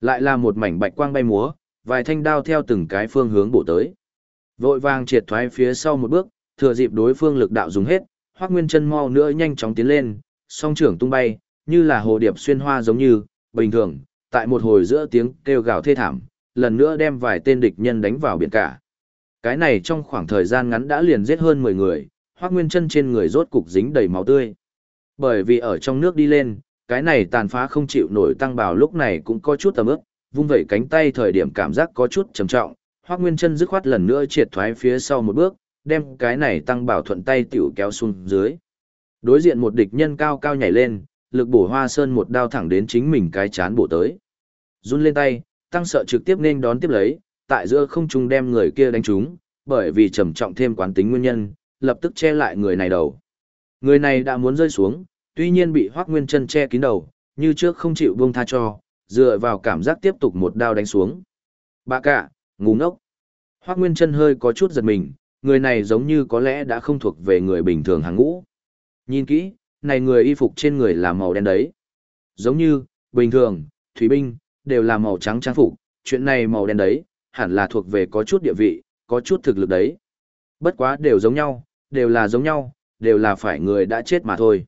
Lại là một mảnh bạch quang bay múa, vài thanh đao theo từng cái phương hướng bổ tới. Vội vàng triệt thoái phía sau một bước, thừa dịp đối phương lực đạo dùng hết, Hoắc Nguyên Chân mau nữa nhanh chóng tiến lên, song trưởng tung bay, như là hồ điệp xuyên hoa giống như, bình thường, tại một hồi giữa tiếng kêu gào thê thảm, lần nữa đem vài tên địch nhân đánh vào biển cả. Cái này trong khoảng thời gian ngắn đã liền giết hơn 10 người, Hoắc Nguyên Chân trên người rốt cục dính đầy máu tươi. Bởi vì ở trong nước đi lên, cái này tàn phá không chịu nổi tăng bảo lúc này cũng có chút tầm ướp, vung vẩy cánh tay thời điểm cảm giác có chút trầm trọng, Hoắc Nguyên Chân dứt khoát lần nữa triệt thoái phía sau một bước, đem cái này tăng bảo thuận tay tiểu kéo xuống dưới. Đối diện một địch nhân cao cao nhảy lên, lực bổ Hoa Sơn một đao thẳng đến chính mình cái chán bổ tới. Run lên tay, tăng sợ trực tiếp nên đón tiếp lấy, tại giữa không trung đem người kia đánh trúng, bởi vì trầm trọng thêm quán tính nguyên nhân, lập tức che lại người này đầu. Người này đã muốn rơi xuống, tuy nhiên bị Hoắc Nguyên Chân che kín đầu, như trước không chịu buông tha cho, dựa vào cảm giác tiếp tục một đao đánh xuống. Bà cả, ngu ngốc. Hoắc Nguyên Chân hơi có chút giật mình, người này giống như có lẽ đã không thuộc về người bình thường hàng ngũ. Nhìn kỹ, này người y phục trên người là màu đen đấy. Giống như, bình thường, thủy binh, đều là màu trắng trang phục, chuyện này màu đen đấy, hẳn là thuộc về có chút địa vị, có chút thực lực đấy. Bất quá đều giống nhau, đều là giống nhau, đều là phải người đã chết mà thôi.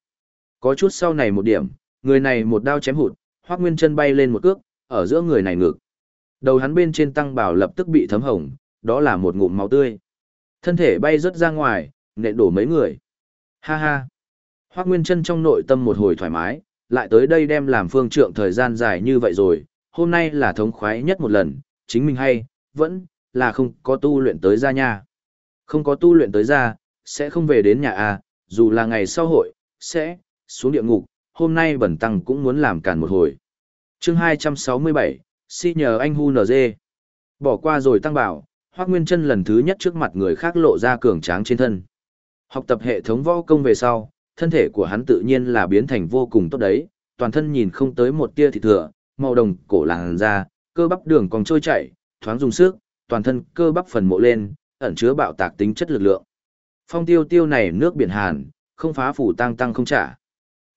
Có chút sau này một điểm, người này một đao chém hụt, Hoắc Nguyên Chân bay lên một cước, ở giữa người này ngực. Đầu hắn bên trên tăng bảo lập tức bị thấm hồng, đó là một ngụm máu tươi. Thân thể bay rất ra ngoài, nện đổ mấy người. Ha ha. Hoắc Nguyên Trân trong nội tâm một hồi thoải mái, lại tới đây đem làm phương trượng thời gian dài như vậy rồi, hôm nay là thống khoái nhất một lần, chính mình hay, vẫn, là không có tu luyện tới ra nha. Không có tu luyện tới ra, sẽ không về đến nhà à, dù là ngày sau hội, sẽ, xuống địa ngục, hôm nay bẩn tăng cũng muốn làm càn một hồi. chương 267, xin nhờ anh Hu NG. Bỏ qua rồi tăng bảo, Hoác Nguyên Trân lần thứ nhất trước mặt người khác lộ ra cường tráng trên thân. Học tập hệ thống võ công về sau, thân thể của hắn tự nhiên là biến thành vô cùng tốt đấy, toàn thân nhìn không tới một tia thịt thừa, màu đồng cổ làn da, cơ bắp đường còn trôi chảy, thoáng dùng sức, toàn thân cơ bắp phần mộ lên, ẩn chứa bạo tạc tính chất lực lượng. Phong tiêu tiêu này nước biển hàn, không phá phủ tăng tăng không trả.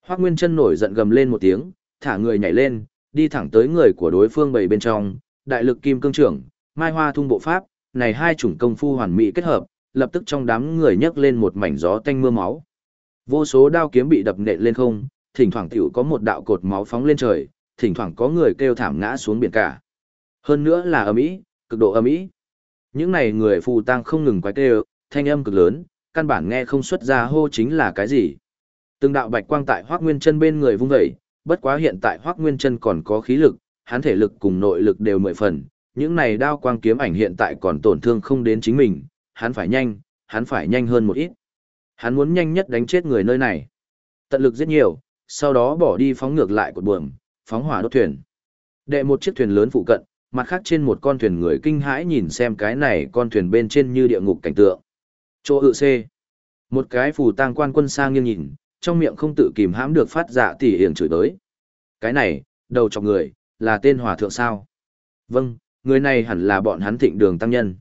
Hoác Nguyên Trân nổi giận gầm lên một tiếng, thả người nhảy lên, đi thẳng tới người của đối phương bảy bên trong, đại lực kim cương trưởng, mai hoa thung bộ pháp, này hai chủng công phu hoàn mỹ kết hợp, lập tức trong đám người nhấc lên một mảnh gió tanh mưa máu. Vô số đao kiếm bị đập nện lên không, thỉnh thoảng tiểu có một đạo cột máu phóng lên trời, thỉnh thoảng có người kêu thảm ngã xuống biển cả. Hơn nữa là ầm ĩ, cực độ ầm ĩ. Những này người phù tang không ngừng quái kêu, thanh âm cực lớn, căn bản nghe không xuất ra hô chính là cái gì. Từng đạo bạch quang tại Hoắc Nguyên Chân bên người vung dậy, bất quá hiện tại Hoắc Nguyên Chân còn có khí lực, hắn thể lực cùng nội lực đều mười phần, những này đao quang kiếm ảnh hiện tại còn tổn thương không đến chính mình, hắn phải nhanh, hắn phải nhanh hơn một ít. Hắn muốn nhanh nhất đánh chết người nơi này. Tận lực giết nhiều, sau đó bỏ đi phóng ngược lại cột buồm, phóng hỏa đốt thuyền. Đệ một chiếc thuyền lớn phụ cận, mặt khác trên một con thuyền người kinh hãi nhìn xem cái này con thuyền bên trên như địa ngục cảnh tượng. Chỗ ự C. Một cái phù tang quan quân sang nghiêng nhìn, trong miệng không tự kìm hãm được phát dạ tỉ hiển chửi tới. Cái này, đầu chọc người, là tên hòa thượng sao? Vâng, người này hẳn là bọn hắn thịnh đường tăng nhân.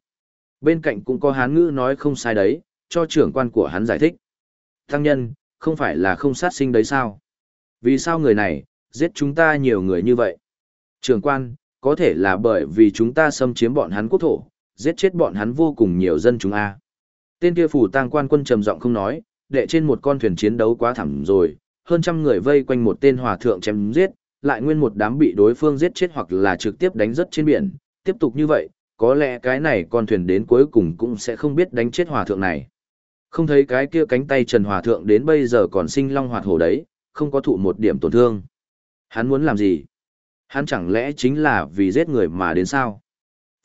Bên cạnh cũng có hán ngữ nói không sai đấy, cho trưởng quan của hắn giải thích. Tăng nhân, không phải là không sát sinh đấy sao? Vì sao người này, giết chúng ta nhiều người như vậy? Trưởng quan, có thể là bởi vì chúng ta xâm chiếm bọn hắn quốc thổ, giết chết bọn hắn vô cùng nhiều dân chúng a. Tên kia phủ tang quan quân trầm giọng không nói, đệ trên một con thuyền chiến đấu quá thẳng rồi, hơn trăm người vây quanh một tên hòa thượng chém giết, lại nguyên một đám bị đối phương giết chết hoặc là trực tiếp đánh rất trên biển, tiếp tục như vậy, có lẽ cái này con thuyền đến cuối cùng cũng sẽ không biết đánh chết hòa thượng này. Không thấy cái kia cánh tay Trần Hòa Thượng đến bây giờ còn sinh long hoạt hổ đấy, không có thụ một điểm tổn thương. Hắn muốn làm gì? Hắn chẳng lẽ chính là vì giết người mà đến sao?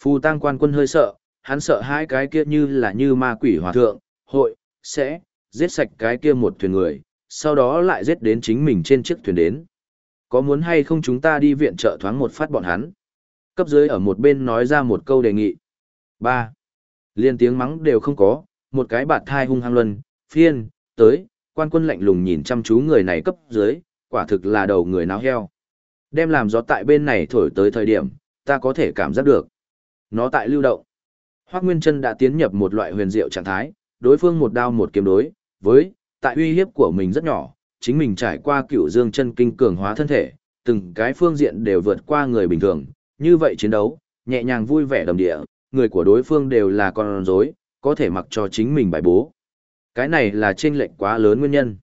Phù tăng quan quân hơi sợ, hắn sợ hai cái kia như là như ma quỷ hòa thượng, hội, sẽ, giết sạch cái kia một thuyền người, sau đó lại giết đến chính mình trên chiếc thuyền đến. Có muốn hay không chúng ta đi viện trợ thoáng một phát bọn hắn? Cấp dưới ở một bên nói ra một câu đề nghị. ba Liên tiếng mắng đều không có, một cái bạt thai hung hăng luân, phiên, tới, quan quân lạnh lùng nhìn chăm chú người này cấp dưới, quả thực là đầu người náo heo. Đem làm gió tại bên này thổi tới thời điểm, ta có thể cảm giác được. Nó tại lưu động. Hoác Nguyên Trân đã tiến nhập một loại huyền diệu trạng thái, đối phương một đao một kiếm đối, với, tại uy hiếp của mình rất nhỏ, chính mình trải qua cựu dương chân kinh cường hóa thân thể, từng cái phương diện đều vượt qua người bình thường, như vậy chiến đấu, nhẹ nhàng vui vẻ đầm địa, người của đối phương đều là con rối, có thể mặc cho chính mình bài bố. Cái này là chênh lệch quá lớn nguyên nhân.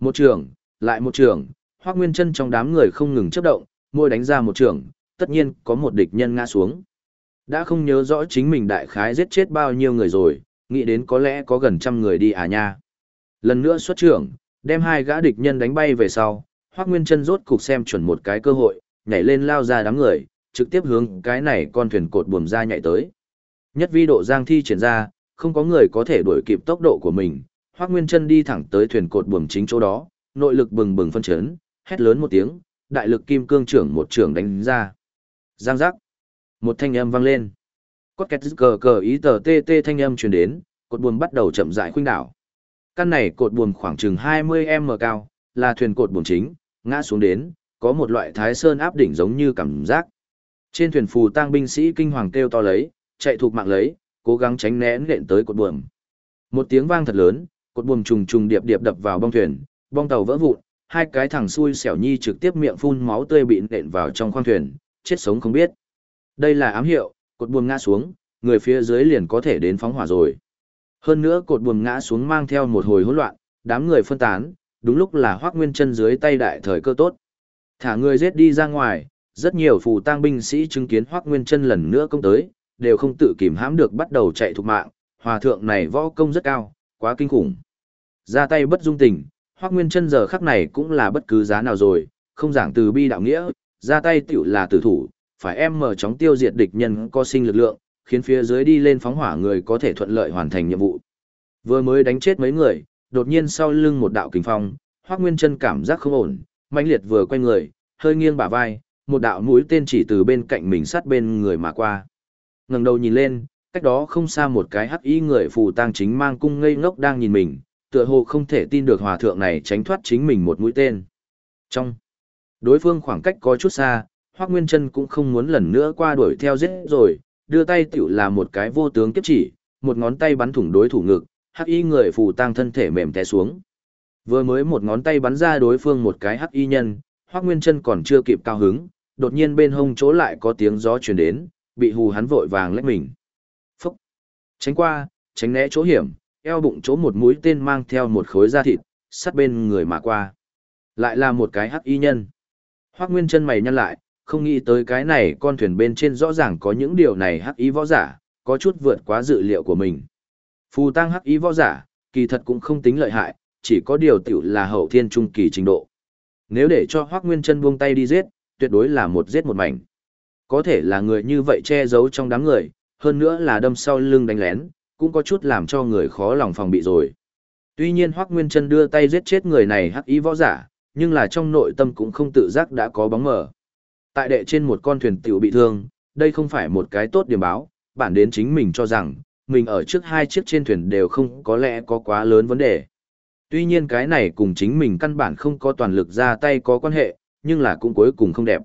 Một trường, lại một trường, Hoắc Nguyên Chân trong đám người không ngừng chấp động, môi đánh ra một trường, tất nhiên có một địch nhân ngã xuống. Đã không nhớ rõ chính mình đại khái giết chết bao nhiêu người rồi, nghĩ đến có lẽ có gần trăm người đi à nha. Lần nữa xuất trưởng, đem hai gã địch nhân đánh bay về sau, Hoắc Nguyên Chân rốt cục xem chuẩn một cái cơ hội, nhảy lên lao ra đám người, trực tiếp hướng cái này con thuyền cột buồm ra nhảy tới. Nhất vi độ giang thi triển ra, không có người có thể đuổi kịp tốc độ của mình, Hoắc Nguyên Chân đi thẳng tới thuyền cột buồm chính chỗ đó, nội lực bừng bừng phân chấn, hét lớn một tiếng, đại lực kim cương trưởng một trưởng đánh ra. Giang giác. Một thanh âm vang lên. Cốt két cờ cờ ý tờ tê tê thanh âm truyền đến, cột buồm bắt đầu chậm rãi khuynh đảo. Căn này cột buồm khoảng chừng 20m cao, là thuyền cột buồm chính, ngã xuống đến, có một loại thái sơn áp đỉnh giống như cảm giác. Trên thuyền phù tang binh sĩ kinh hoàng kêu to lấy, chạy thuộc mạng lấy, cố gắng tránh né nện tới cột buồm. Một tiếng vang thật lớn, cột buồm trùng trùng điệp điệp đập vào bong thuyền, bong tàu vỡ vụn, hai cái thằng xui xẻo nhi trực tiếp miệng phun máu tươi bị nện vào trong khoang thuyền, chết sống không biết. Đây là ám hiệu, cột buồm ngã xuống, người phía dưới liền có thể đến phóng hỏa rồi. Hơn nữa cột buồm ngã xuống mang theo một hồi hỗn loạn, đám người phân tán, đúng lúc là Hoắc Nguyên Chân dưới tay đại thời cơ tốt. Thả người giết đi ra ngoài, rất nhiều phù tang binh sĩ chứng kiến Hoắc Nguyên Chân lần nữa công tới, đều không tự kìm hãm được bắt đầu chạy thục mạng, hòa thượng này võ công rất cao, quá kinh khủng. Ra tay bất dung tình, Hoắc Nguyên Chân giờ khắc này cũng là bất cứ giá nào rồi, không giảng từ bi đạo nghĩa, ra tay tiểu là tử thủ, phải em mở chóng tiêu diệt địch nhân có sinh lực lượng, khiến phía dưới đi lên phóng hỏa người có thể thuận lợi hoàn thành nhiệm vụ. Vừa mới đánh chết mấy người, đột nhiên sau lưng một đạo kình phong, Hoắc Nguyên Chân cảm giác không ổn, mãnh liệt vừa quay người, hơi nghiêng bả vai, một đạo mũi tên chỉ từ bên cạnh mình sát bên người mà qua. Ngẩng đầu nhìn lên, cách đó không xa một cái hắc y người phù tang chính mang cung ngây ngốc đang nhìn mình, tựa hồ không thể tin được hòa thượng này tránh thoát chính mình một mũi tên. Trong đối phương khoảng cách có chút xa, Hoắc Nguyên Chân cũng không muốn lần nữa qua đuổi theo giết rồi, đưa tay tiểu là một cái vô tướng kiếp chỉ, một ngón tay bắn thủng đối thủ ngực, hắc y người phù tang thân thể mềm té xuống. Vừa mới một ngón tay bắn ra đối phương một cái hắc y nhân, Hoắc Nguyên Chân còn chưa kịp cao hứng, đột nhiên bên hông chỗ lại có tiếng gió truyền đến, bị hù hắn vội vàng lách mình. Phốc. Tránh qua, tránh né chỗ hiểm, eo bụng chỗ một mũi tên mang theo một khối da thịt, sát bên người mà qua. Lại là một cái hắc y nhân. Hoắc Nguyên Chân mày nhăn lại, không nghĩ tới cái này con thuyền bên trên rõ ràng có những điều này hắc ý võ giả, có chút vượt quá dự liệu của mình. Phù tăng hắc ý võ giả, kỳ thật cũng không tính lợi hại, chỉ có điều tiểu là hậu thiên trung kỳ trình độ. Nếu để cho Hoắc Nguyên Chân buông tay đi giết, tuyệt đối là một giết một mảnh. Có thể là người như vậy che giấu trong đám người, hơn nữa là đâm sau lưng đánh lén, cũng có chút làm cho người khó lòng phòng bị rồi. Tuy nhiên Hoắc Nguyên Chân đưa tay giết chết người này hắc ý võ giả, nhưng là trong nội tâm cũng không tự giác đã có bóng mờ. Tại đệ trên một con thuyền tiểu bị thương, đây không phải một cái tốt điểm báo, bản đến chính mình cho rằng, mình ở trước hai chiếc trên thuyền đều không có lẽ có quá lớn vấn đề. Tuy nhiên cái này cùng chính mình căn bản không có toàn lực ra tay có quan hệ, nhưng là cũng cuối cùng không đẹp.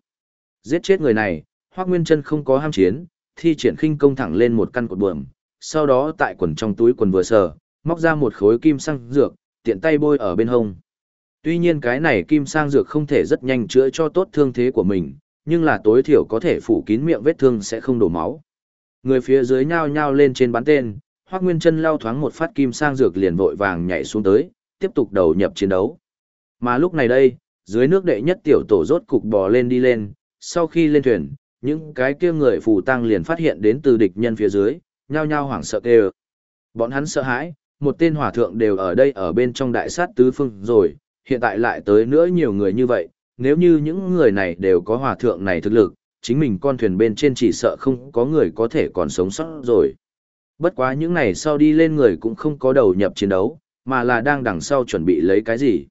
Giết chết người này, Hoắc Nguyên Chân không có ham chiến, thi triển khinh công thẳng lên một căn cột buồm, sau đó tại quần trong túi quần vừa sờ, móc ra một khối kim sang dược, tiện tay bôi ở bên hông. Tuy nhiên cái này kim sang dược không thể rất nhanh chữa cho tốt thương thế của mình, nhưng là tối thiểu có thể phủ kín miệng vết thương sẽ không đổ máu. Người phía dưới nhao nhao lên trên bắn tên, Hoắc Nguyên Chân lao thoáng một phát kim sang dược liền vội vàng nhảy xuống tới, tiếp tục đầu nhập chiến đấu. Mà lúc này đây, dưới nước đệ nhất tiểu tổ rốt cục bò lên đi lên, sau khi lên thuyền, những cái kia người phù tăng liền phát hiện đến từ địch nhân phía dưới, nhao nhao hoảng sợ kêu. Bọn hắn sợ hãi, một tên hỏa thượng đều ở đây ở bên trong đại sát tứ phương rồi, hiện tại lại tới nữa nhiều người như vậy, nếu như những người này đều có hòa thượng này thực lực, chính mình con thuyền bên trên chỉ sợ không có người có thể còn sống sót rồi. Bất quá những này sau đi lên người cũng không có đầu nhập chiến đấu, mà là đang đằng sau chuẩn bị lấy cái gì.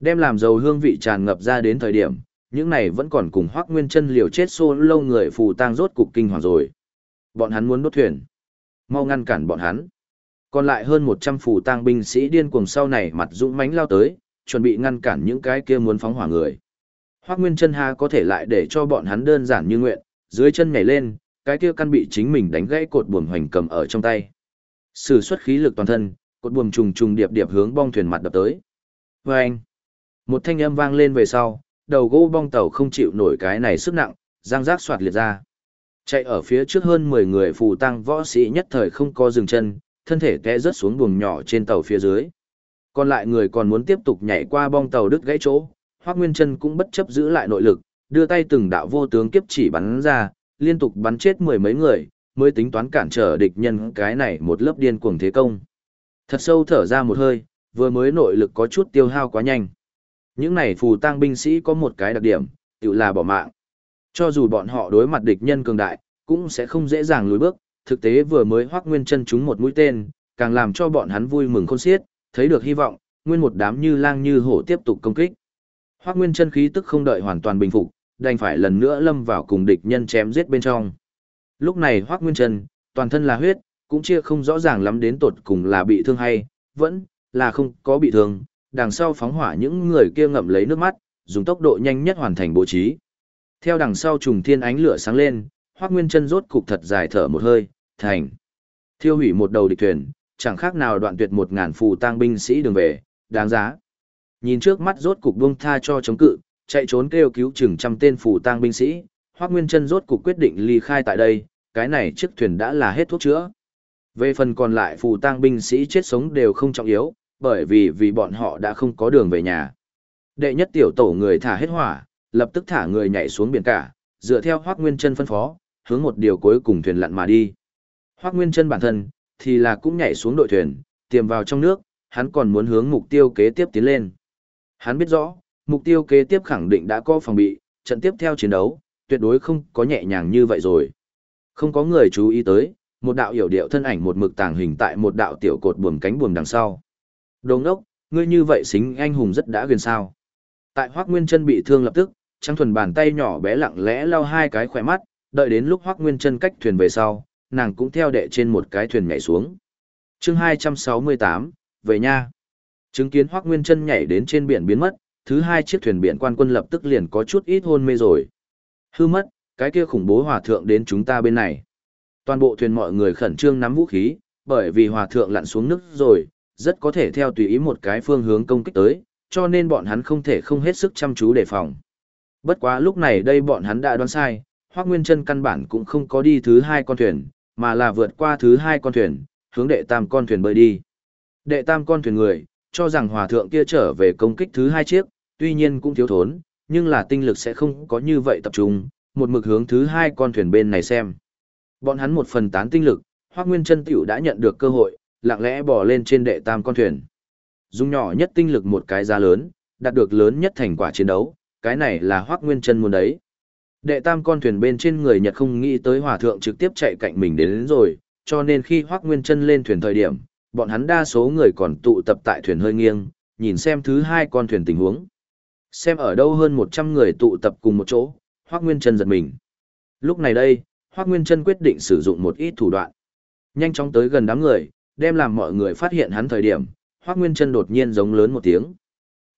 Đem làm dầu hương vị tràn ngập ra đến thời điểm, những này vẫn còn cùng hoác nguyên chân liều chết xô lâu người phù tang rốt cục kinh hoàng rồi. Bọn hắn muốn đốt thuyền. Mau ngăn cản bọn hắn. Còn lại hơn 100 phù tang binh sĩ điên cuồng sau này mặt dũng mãnh lao tới, chuẩn bị ngăn cản những cái kia muốn phóng hỏa người. Hoác Nguyên chân Hà có thể lại để cho bọn hắn đơn giản như nguyện, dưới chân nhảy lên, cái kia căn bị chính mình đánh gãy cột buồm hoành cầm ở trong tay. Sử xuất khí lực toàn thân, cột buồm trùng trùng điệp điệp hướng bong thuyền mặt đập tới. Và anh, một thanh âm vang lên về sau, đầu gỗ bong tàu không chịu nổi cái này sức nặng, giang rác soạt liệt ra. Chạy ở phía trước hơn 10 người phù tăng võ sĩ nhất thời không có dừng chân, thân thể té rớt xuống buồng nhỏ trên tàu phía dưới. Còn lại người còn muốn tiếp tục nhảy qua bong tàu đứt gãy chỗ, Hoắc Nguyên Chân cũng bất chấp giữ lại nội lực, đưa tay từng đạo vô tướng kiếp chỉ bắn ra, liên tục bắn chết mười mấy người, mới tính toán cản trở địch nhân cái này một lớp điên cuồng thế công. Thật sâu thở ra một hơi, vừa mới nội lực có chút tiêu hao quá nhanh. Những này phù tang binh sĩ có một cái đặc điểm, tự là bỏ mạng. Cho dù bọn họ đối mặt địch nhân cường đại, cũng sẽ không dễ dàng lùi bước, thực tế vừa mới hoác nguyên chân trúng một mũi tên, càng làm cho bọn hắn vui mừng khôn xiết, thấy được hy vọng, nguyên một đám như lang như hổ tiếp tục công kích. Hoác nguyên chân khí tức không đợi hoàn toàn bình phục, đành phải lần nữa lâm vào cùng địch nhân chém giết bên trong. Lúc này hoác nguyên chân, toàn thân là huyết, cũng chia không rõ ràng lắm đến tột cùng là bị thương hay, vẫn là không có bị thương, đằng sau phóng hỏa những người kia ngậm lấy nước mắt, dùng tốc độ nhanh nhất hoàn thành bố trí. Theo đằng sau trùng thiên ánh lửa sáng lên, Hoắc Nguyên Chân rốt cục thật dài thở một hơi, thành. Thiêu hủy một đầu địch thuyền, chẳng khác nào đoạn tuyệt một ngàn phù tang binh sĩ đường về, đáng giá. Nhìn trước mắt rốt cục buông tha cho chống cự, chạy trốn kêu cứu chừng trăm tên phù tang binh sĩ, Hoắc Nguyên Chân rốt cục quyết định ly khai tại đây, cái này chiếc thuyền đã là hết thuốc chữa. Về phần còn lại phù tang binh sĩ chết sống đều không trọng yếu, bởi vì vì bọn họ đã không có đường về nhà. Đệ nhất tiểu tổ người thả hết hỏa, lập tức thả người nhảy xuống biển cả, dựa theo Hoắc Nguyên Chân phân phó, hướng một điều cuối cùng thuyền lặn mà đi. Hoắc Nguyên Chân bản thân thì là cũng nhảy xuống đội thuyền, tiềm vào trong nước, hắn còn muốn hướng mục tiêu kế tiếp tiến lên. Hắn biết rõ, mục tiêu kế tiếp khẳng định đã có phòng bị, trận tiếp theo chiến đấu, tuyệt đối không có nhẹ nhàng như vậy rồi. Không có người chú ý tới, một đạo hiểu điệu thân ảnh một mực tàng hình tại một đạo tiểu cột buồm cánh buồm đằng sau. Đồ ngốc, ngươi như vậy xính anh hùng rất đã ghiền sao. Tại Hoắc Nguyên Chân bị thương lập tức, Trang thuần bàn tay nhỏ bé lặng lẽ lau hai cái khỏe mắt, đợi đến lúc Hoắc Nguyên Chân cách thuyền về sau, nàng cũng theo đệ trên một cái thuyền nhảy xuống. Chương 268, về nha. Chứng kiến Hoắc Nguyên Chân nhảy đến trên biển biến mất, thứ hai chiếc thuyền biển quan quân lập tức liền có chút ít hôn mê rồi. Hư mất, cái kia khủng bố hòa thượng đến chúng ta bên này. Toàn bộ thuyền mọi người khẩn trương nắm vũ khí, bởi vì hòa thượng lặn xuống nước rồi, rất có thể theo tùy ý một cái phương hướng công kích tới, cho nên bọn hắn không thể không hết sức chăm chú đề phòng. Bất quá lúc này đây bọn hắn đã đoán sai, Hoắc Nguyên Chân căn bản cũng không có đi thứ hai con thuyền, mà là vượt qua thứ hai con thuyền, hướng đệ tam con thuyền bơi đi. Đệ tam con thuyền người, cho rằng hòa thượng kia trở về công kích thứ hai chiếc, tuy nhiên cũng thiếu thốn, nhưng là tinh lực sẽ không có như vậy tập trung, một mực hướng thứ hai con thuyền bên này xem. Bọn hắn một phần tán tinh lực, Hoắc Nguyên Chân tiểu đã nhận được cơ hội, lặng lẽ bò lên trên đệ tam con thuyền. Dùng nhỏ nhất tinh lực một cái giá lớn, đạt được lớn nhất thành quả chiến đấu, cái này là Hoắc Nguyên Chân muốn đấy. Đệ tam con thuyền bên trên người Nhật không nghĩ tới hòa thượng trực tiếp chạy cạnh mình đến, đến rồi, cho nên khi Hoắc Nguyên Chân lên thuyền thời điểm, bọn hắn đa số người còn tụ tập tại thuyền hơi nghiêng, nhìn xem thứ hai con thuyền tình huống. Xem ở đâu hơn 100 người tụ tập cùng một chỗ, Hoắc Nguyên Trân giật mình. Lúc này đây, Hoắc Nguyên Trân quyết định sử dụng một ít thủ đoạn. Nhanh chóng tới gần đám người, đem làm mọi người phát hiện hắn thời điểm, Hoắc Nguyên Trân đột nhiên giống lớn một tiếng.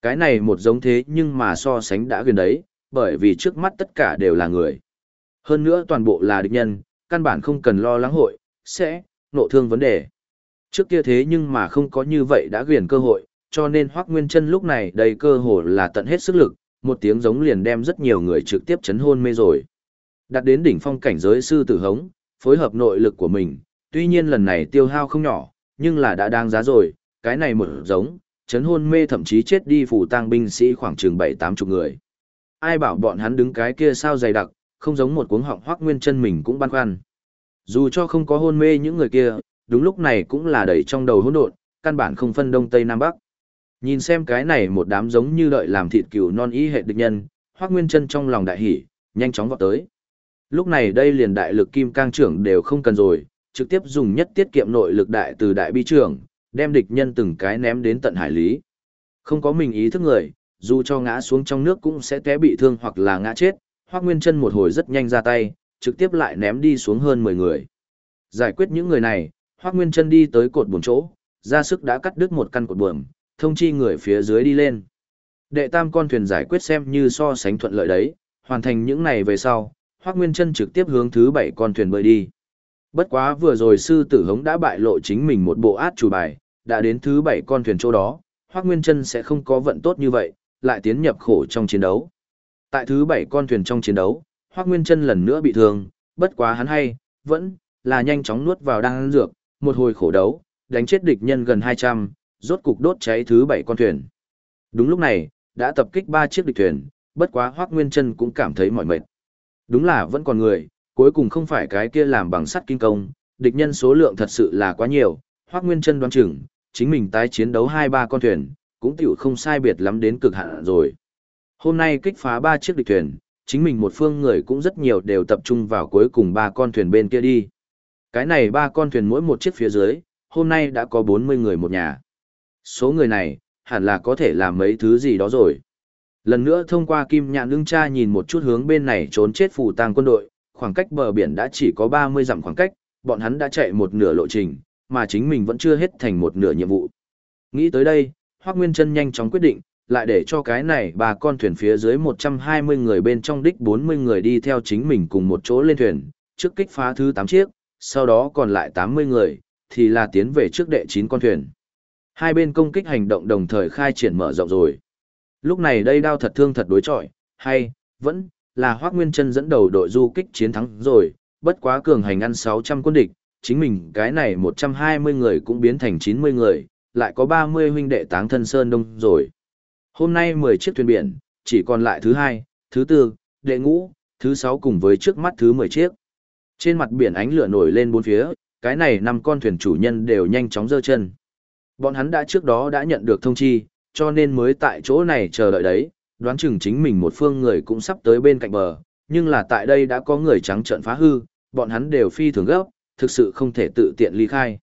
Cái này một giống thế nhưng mà so sánh đã gần đấy, bởi vì trước mắt tất cả đều là người. Hơn nữa toàn bộ là địch nhân, căn bản không cần lo lắng hội, sẽ, nộ thương vấn đề. Trước kia thế nhưng mà không có như vậy đã ghiền cơ hội, cho nên Hoắc Nguyên Chân lúc này đầy cơ hội là tận hết sức lực, một tiếng giống liền đem rất nhiều người trực tiếp chấn hôn mê rồi. Đạt đến đỉnh phong cảnh giới sư tử hống, phối hợp nội lực của mình, tuy nhiên lần này tiêu hao không nhỏ, nhưng là đã đáng giá rồi, cái này một giống, chấn hôn mê thậm chí chết đi phủ tang binh sĩ khoảng chừng bảy tám chục người. Ai bảo bọn hắn đứng cái kia sao dày đặc, không giống một cuống họng hoác nguyên chân mình cũng băn khoăn. Dù cho không có hôn mê những người kia, đúng lúc này cũng là đầy trong đầu hỗn độn, căn bản không phân đông tây nam bắc. Nhìn xem cái này một đám giống như đợi làm thịt cừu non ý hệ địch nhân, Hoắc nguyên chân trong lòng đại hỉ, nhanh chóng vọt tới. Lúc này đây liền đại lực kim cang trưởng đều không cần rồi, trực tiếp dùng nhất tiết kiệm nội lực đại từ đại bi trưởng, đem địch nhân từng cái ném đến tận hải lý. Không có mình ý thức người, dù cho ngã xuống trong nước cũng sẽ té bị thương hoặc là ngã chết, Hoắc Nguyên Chân một hồi rất nhanh ra tay, trực tiếp lại ném đi xuống hơn 10 người. Giải quyết những người này, Hoắc Nguyên Chân đi tới cột buồm chỗ, ra sức đã cắt đứt một căn cột buồm, thông chi người phía dưới đi lên. Đệ tam con thuyền giải quyết xem như so sánh thuận lợi đấy, hoàn thành những này về sau, Hoắc Nguyên Chân trực tiếp hướng thứ bảy con thuyền bơi đi. Bất quá vừa rồi sư tử hống đã bại lộ chính mình một bộ át chủ bài, đã đến thứ bảy con thuyền chỗ đó, Hoắc Nguyên Chân sẽ không có vận tốt như vậy, lại tiến nhập khổ trong chiến đấu. Tại thứ bảy con thuyền trong chiến đấu, Hoắc Nguyên Chân lần nữa bị thương, bất quá hắn hay, vẫn là nhanh chóng nuốt vào đang dược, một hồi khổ đấu, đánh chết địch nhân gần 200, rốt cục đốt cháy thứ bảy con thuyền. Đúng lúc này, đã tập kích ba chiếc địch thuyền, bất quá Hoác Nguyên Trân cũng cảm thấy mỏi mệt. Đúng là vẫn còn người, cuối cùng không phải cái kia làm bằng sắt kinh công, địch nhân số lượng thật sự là quá nhiều, Hoắc Nguyên Chân đoán chừng, chính mình tái chiến đấu hai ba con thuyền, cũng tiểu không sai biệt lắm đến cực hạn rồi. Hôm nay kích phá ba chiếc địch thuyền, chính mình một phương người cũng rất nhiều đều tập trung vào cuối cùng ba con thuyền bên kia đi. Cái này ba con thuyền mỗi một chiếc phía dưới, hôm nay đã có 40 người một nhà. Số người này, hẳn là có thể làm mấy thứ gì đó rồi. Lần nữa thông qua kim nhạn lưng cha nhìn một chút hướng bên này trốn chết phù tang quân đội, khoảng cách bờ biển đã chỉ có 30 dặm khoảng cách, bọn hắn đã chạy một nửa lộ trình, mà chính mình vẫn chưa hết thành một nửa nhiệm vụ. Nghĩ tới đây, Hoác Nguyên Trân nhanh chóng quyết định, lại để cho cái này ba con thuyền phía dưới 120 người bên trong đích 40 người đi theo chính mình cùng một chỗ lên thuyền, trước kích phá thứ 8 chiếc, sau đó còn lại 80 người, thì là tiến về trước đệ 9 con thuyền. Hai bên công kích hành động đồng thời khai triển mở rộng rồi. Lúc này đây đao thật thương thật đối chọi, hay, vẫn, là Hoác Nguyên Trân dẫn đầu đội du kích chiến thắng rồi, bất quá cường hành ăn 600 quân địch, chính mình cái này 120 người cũng biến thành 90 người, lại có 30 huynh đệ táng thân sơn đông rồi. Hôm nay 10 chiếc thuyền biển, chỉ còn lại thứ hai, thứ tư, đệ ngũ, thứ sáu cùng với trước mắt thứ 10 chiếc. Trên mặt biển ánh lửa nổi lên bốn phía, cái này năm con thuyền chủ nhân đều nhanh chóng giơ chân. Bọn hắn đã trước đó đã nhận được thông chi, cho nên mới tại chỗ này chờ đợi đấy, đoán chừng chính mình một phương người cũng sắp tới bên cạnh bờ, nhưng là tại đây đã có người trắng trợn phá hư, bọn hắn đều phi thường gấp, thực sự không thể tự tiện ly khai.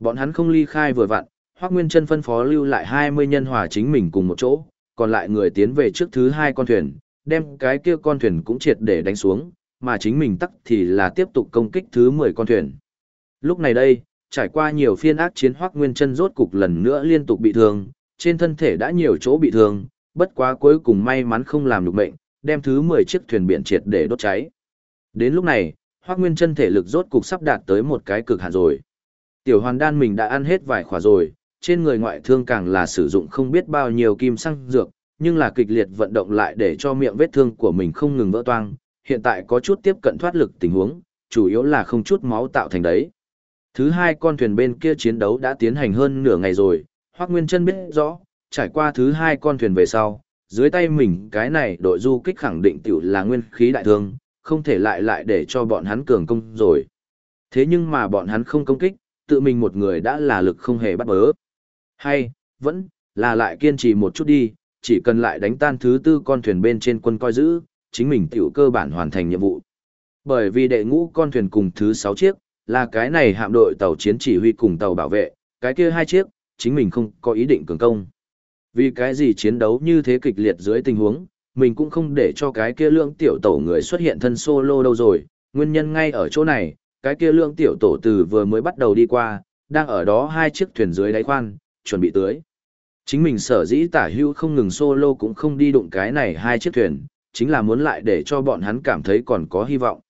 Bọn hắn không ly khai vừa vặn, Hoắc Nguyên Chân phân phó lưu lại 20 nhân hòa chính mình cùng một chỗ, còn lại người tiến về trước thứ hai con thuyền, đem cái kia con thuyền cũng triệt để đánh xuống, mà chính mình tắc thì là tiếp tục công kích thứ 10 con thuyền. Lúc này đây, trải qua nhiều phiên ác chiến Hoắc Nguyên Chân rốt cục lần nữa liên tục bị thương, trên thân thể đã nhiều chỗ bị thương, bất quá cuối cùng may mắn không làm được mệnh, đem thứ 10 chiếc thuyền biển triệt để đốt cháy. Đến lúc này, Hoắc Nguyên Chân thể lực rốt cục sắp đạt tới một cái cực hạn rồi. Tiểu Hoàn Đan mình đã ăn hết vài khỏa rồi, trên người ngoại thương càng là sử dụng không biết bao nhiêu kim xăng dược, nhưng là kịch liệt vận động lại để cho miệng vết thương của mình không ngừng vỡ toang, hiện tại có chút tiếp cận thoát lực tình huống, chủ yếu là không chút máu tạo thành đấy. Thứ hai con thuyền bên kia chiến đấu đã tiến hành hơn nửa ngày rồi, Hoắc Nguyên Chân biết rõ, trải qua thứ hai con thuyền về sau, dưới tay mình cái này đội du kích khẳng định tiểu là nguyên khí đại thương, không thể lại lại để cho bọn hắn cường công rồi. Thế nhưng mà bọn hắn không công kích, tự mình một người đã là lực không hề bắt bớ. Hay, vẫn, là lại kiên trì một chút đi, chỉ cần lại đánh tan thứ tư con thuyền bên trên quân coi giữ, chính mình tiểu cơ bản hoàn thành nhiệm vụ. Bởi vì đệ ngũ con thuyền cùng thứ sáu chiếc, là cái này hạm đội tàu chiến chỉ huy cùng tàu bảo vệ, cái kia hai chiếc, chính mình không có ý định cường công. Vì cái gì chiến đấu như thế kịch liệt dưới tình huống, mình cũng không để cho cái kia lượng tiểu tổ người xuất hiện thân solo đâu rồi, nguyên nhân ngay ở chỗ này, cái kia lượng tiểu tổ từ vừa mới bắt đầu đi qua, đang ở đó hai chiếc thuyền dưới đáy khoan, chuẩn bị tưới. Chính mình sở dĩ tả hưu không ngừng solo cũng không đi đụng cái này hai chiếc thuyền, chính là muốn lại để cho bọn hắn cảm thấy còn có hy vọng.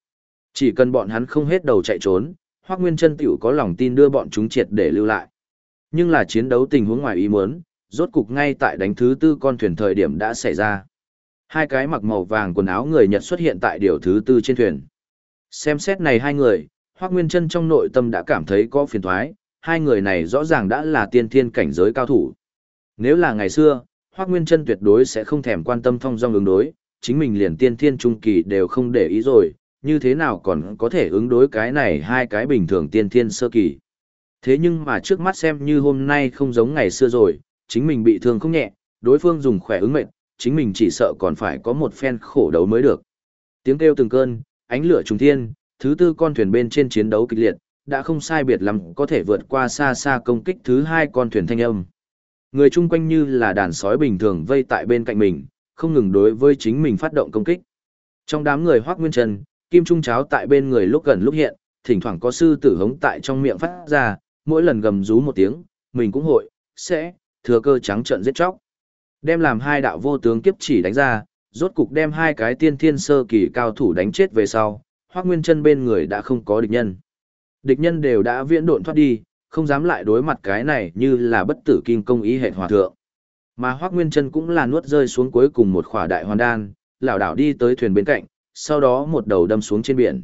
Chỉ cần bọn hắn không hết đầu chạy trốn, Hoắc Nguyên Chân tiểu có lòng tin đưa bọn chúng triệt để lưu lại. Nhưng là chiến đấu tình huống ngoài ý muốn, rốt cục ngay tại đánh thứ tư con thuyền thời điểm đã xảy ra. Hai cái mặc màu vàng quần áo người Nhật xuất hiện tại điều thứ tư trên thuyền. Xem xét này hai người, Hoắc Nguyên Trân trong nội tâm đã cảm thấy có phiền toái, hai người này rõ ràng đã là tiên thiên cảnh giới cao thủ. Nếu là ngày xưa, Hoắc Nguyên Trân tuyệt đối sẽ không thèm quan tâm thông dong ứng đối, chính mình liền tiên thiên trung kỳ đều không để ý rồi, như thế nào còn có thể ứng đối cái này hai cái bình thường tiên thiên sơ kỳ. Thế nhưng mà trước mắt xem như hôm nay không giống ngày xưa rồi, chính mình bị thương không nhẹ, đối phương dùng khỏe ứng mệnh, chính mình chỉ sợ còn phải có một phen khổ đấu mới được. Tiếng kêu từng cơn, ánh lửa trùng thiên, thứ tư con thuyền bên trên chiến đấu kịch liệt, đã không sai biệt lắm có thể vượt qua xa xa công kích thứ hai con thuyền thanh âm. Người chung quanh như là đàn sói bình thường vây tại bên cạnh mình, không ngừng đối với chính mình phát động công kích. Trong đám người Hoắc Nguyên Trần, kim trung cháo tại bên người lúc gần lúc hiện, thỉnh thoảng có sư tử hống tại trong miệng phát ra, mỗi lần gầm rú một tiếng, mình cũng hội, sẽ, thừa cơ trắng trận giết chóc. Đem làm hai đạo vô tướng kiếp chỉ đánh ra, rốt cục đem hai cái tiên thiên sơ kỳ cao thủ đánh chết về sau, Hoắc Nguyên Chân bên người đã không có địch nhân. Địch nhân đều đã viễn độn thoát đi, không dám lại đối mặt cái này như là bất tử kim công ý hệ hòa thượng. Mà Hoắc Nguyên Chân cũng là nuốt rơi xuống cuối cùng một khỏa đại hoàn đan, lảo đảo đi tới thuyền bên cạnh, sau đó một đầu đâm xuống trên biển.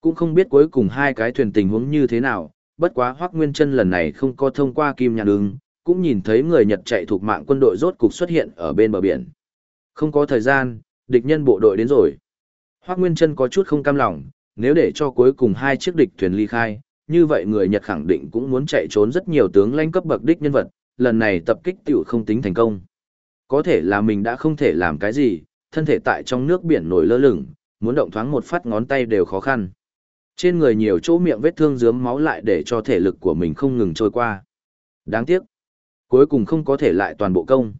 Cũng không biết cuối cùng hai cái thuyền tình huống như thế nào, bất quá Hoắc Nguyên Chân lần này không có thông qua kim nhạn đường, cũng nhìn thấy người Nhật chạy thuộc mạng quân đội rốt cục xuất hiện ở bên bờ biển. Không có thời gian, địch nhân bộ đội đến rồi. Hoác Nguyên Trân có chút không cam lòng, nếu để cho cuối cùng hai chiếc địch thuyền ly khai, như vậy người Nhật khẳng định cũng muốn chạy trốn rất nhiều tướng lãnh cấp bậc đích nhân vật, lần này tập kích tiểu không tính thành công. Có thể là mình đã không thể làm cái gì, thân thể tại trong nước biển nổi lơ lửng, muốn động thoáng một phát ngón tay đều khó khăn. Trên người nhiều chỗ miệng vết thương dướm máu lại để cho thể lực của mình không ngừng trôi qua. Đáng tiếc, cuối cùng không có thể lại toàn bộ công.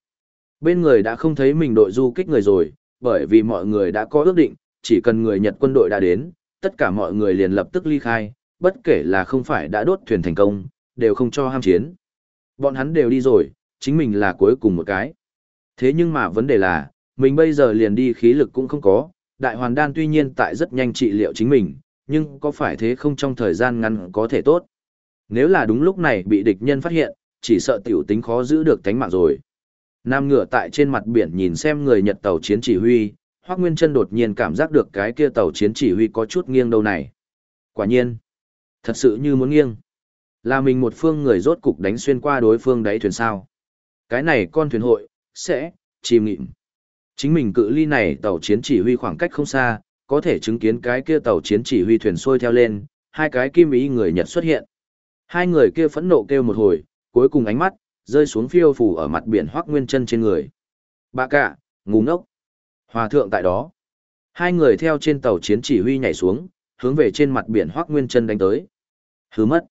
Bên người đã không thấy mình đội du kích người rồi, bởi vì mọi người đã có ước định, chỉ cần người Nhật quân đội đã đến, tất cả mọi người liền lập tức ly khai, bất kể là không phải đã đốt thuyền thành công, đều không cho ham chiến. Bọn hắn đều đi rồi, chính mình là cuối cùng một cái. Thế nhưng mà vấn đề là, mình bây giờ liền đi khí lực cũng không có, đại hoàn đan tuy nhiên tại rất nhanh trị liệu chính mình, nhưng có phải thế không trong thời gian ngắn có thể tốt. Nếu là đúng lúc này bị địch nhân phát hiện, chỉ sợ tiểu tính khó giữ được tánh mạng rồi. Nam ngựa tại trên mặt biển nhìn xem người Nhật tàu chiến chỉ huy, Hoắc Nguyên Chân đột nhiên cảm giác được cái kia tàu chiến chỉ huy có chút nghiêng đâu này. Quả nhiên, thật sự như muốn nghiêng. Là mình một phương người rốt cục đánh xuyên qua đối phương đáy thuyền sao. Cái này con thuyền hội, sẽ, chìm nghịm. Chính mình cự ly này tàu chiến chỉ huy khoảng cách không xa, có thể chứng kiến cái kia tàu chiến chỉ huy thuyền sôi theo lên, hai cái kim ý người Nhật xuất hiện. Hai người kia phẫn nộ kêu một hồi, cuối cùng ánh mắt, rơi xuống phiêu phủ ở mặt biển hoác nguyên chân trên người. Bà cả, ngu ngốc. Hòa thượng tại đó. Hai người theo trên tàu chiến chỉ huy nhảy xuống, hướng về trên mặt biển hoác nguyên chân đánh tới. Hứ mất.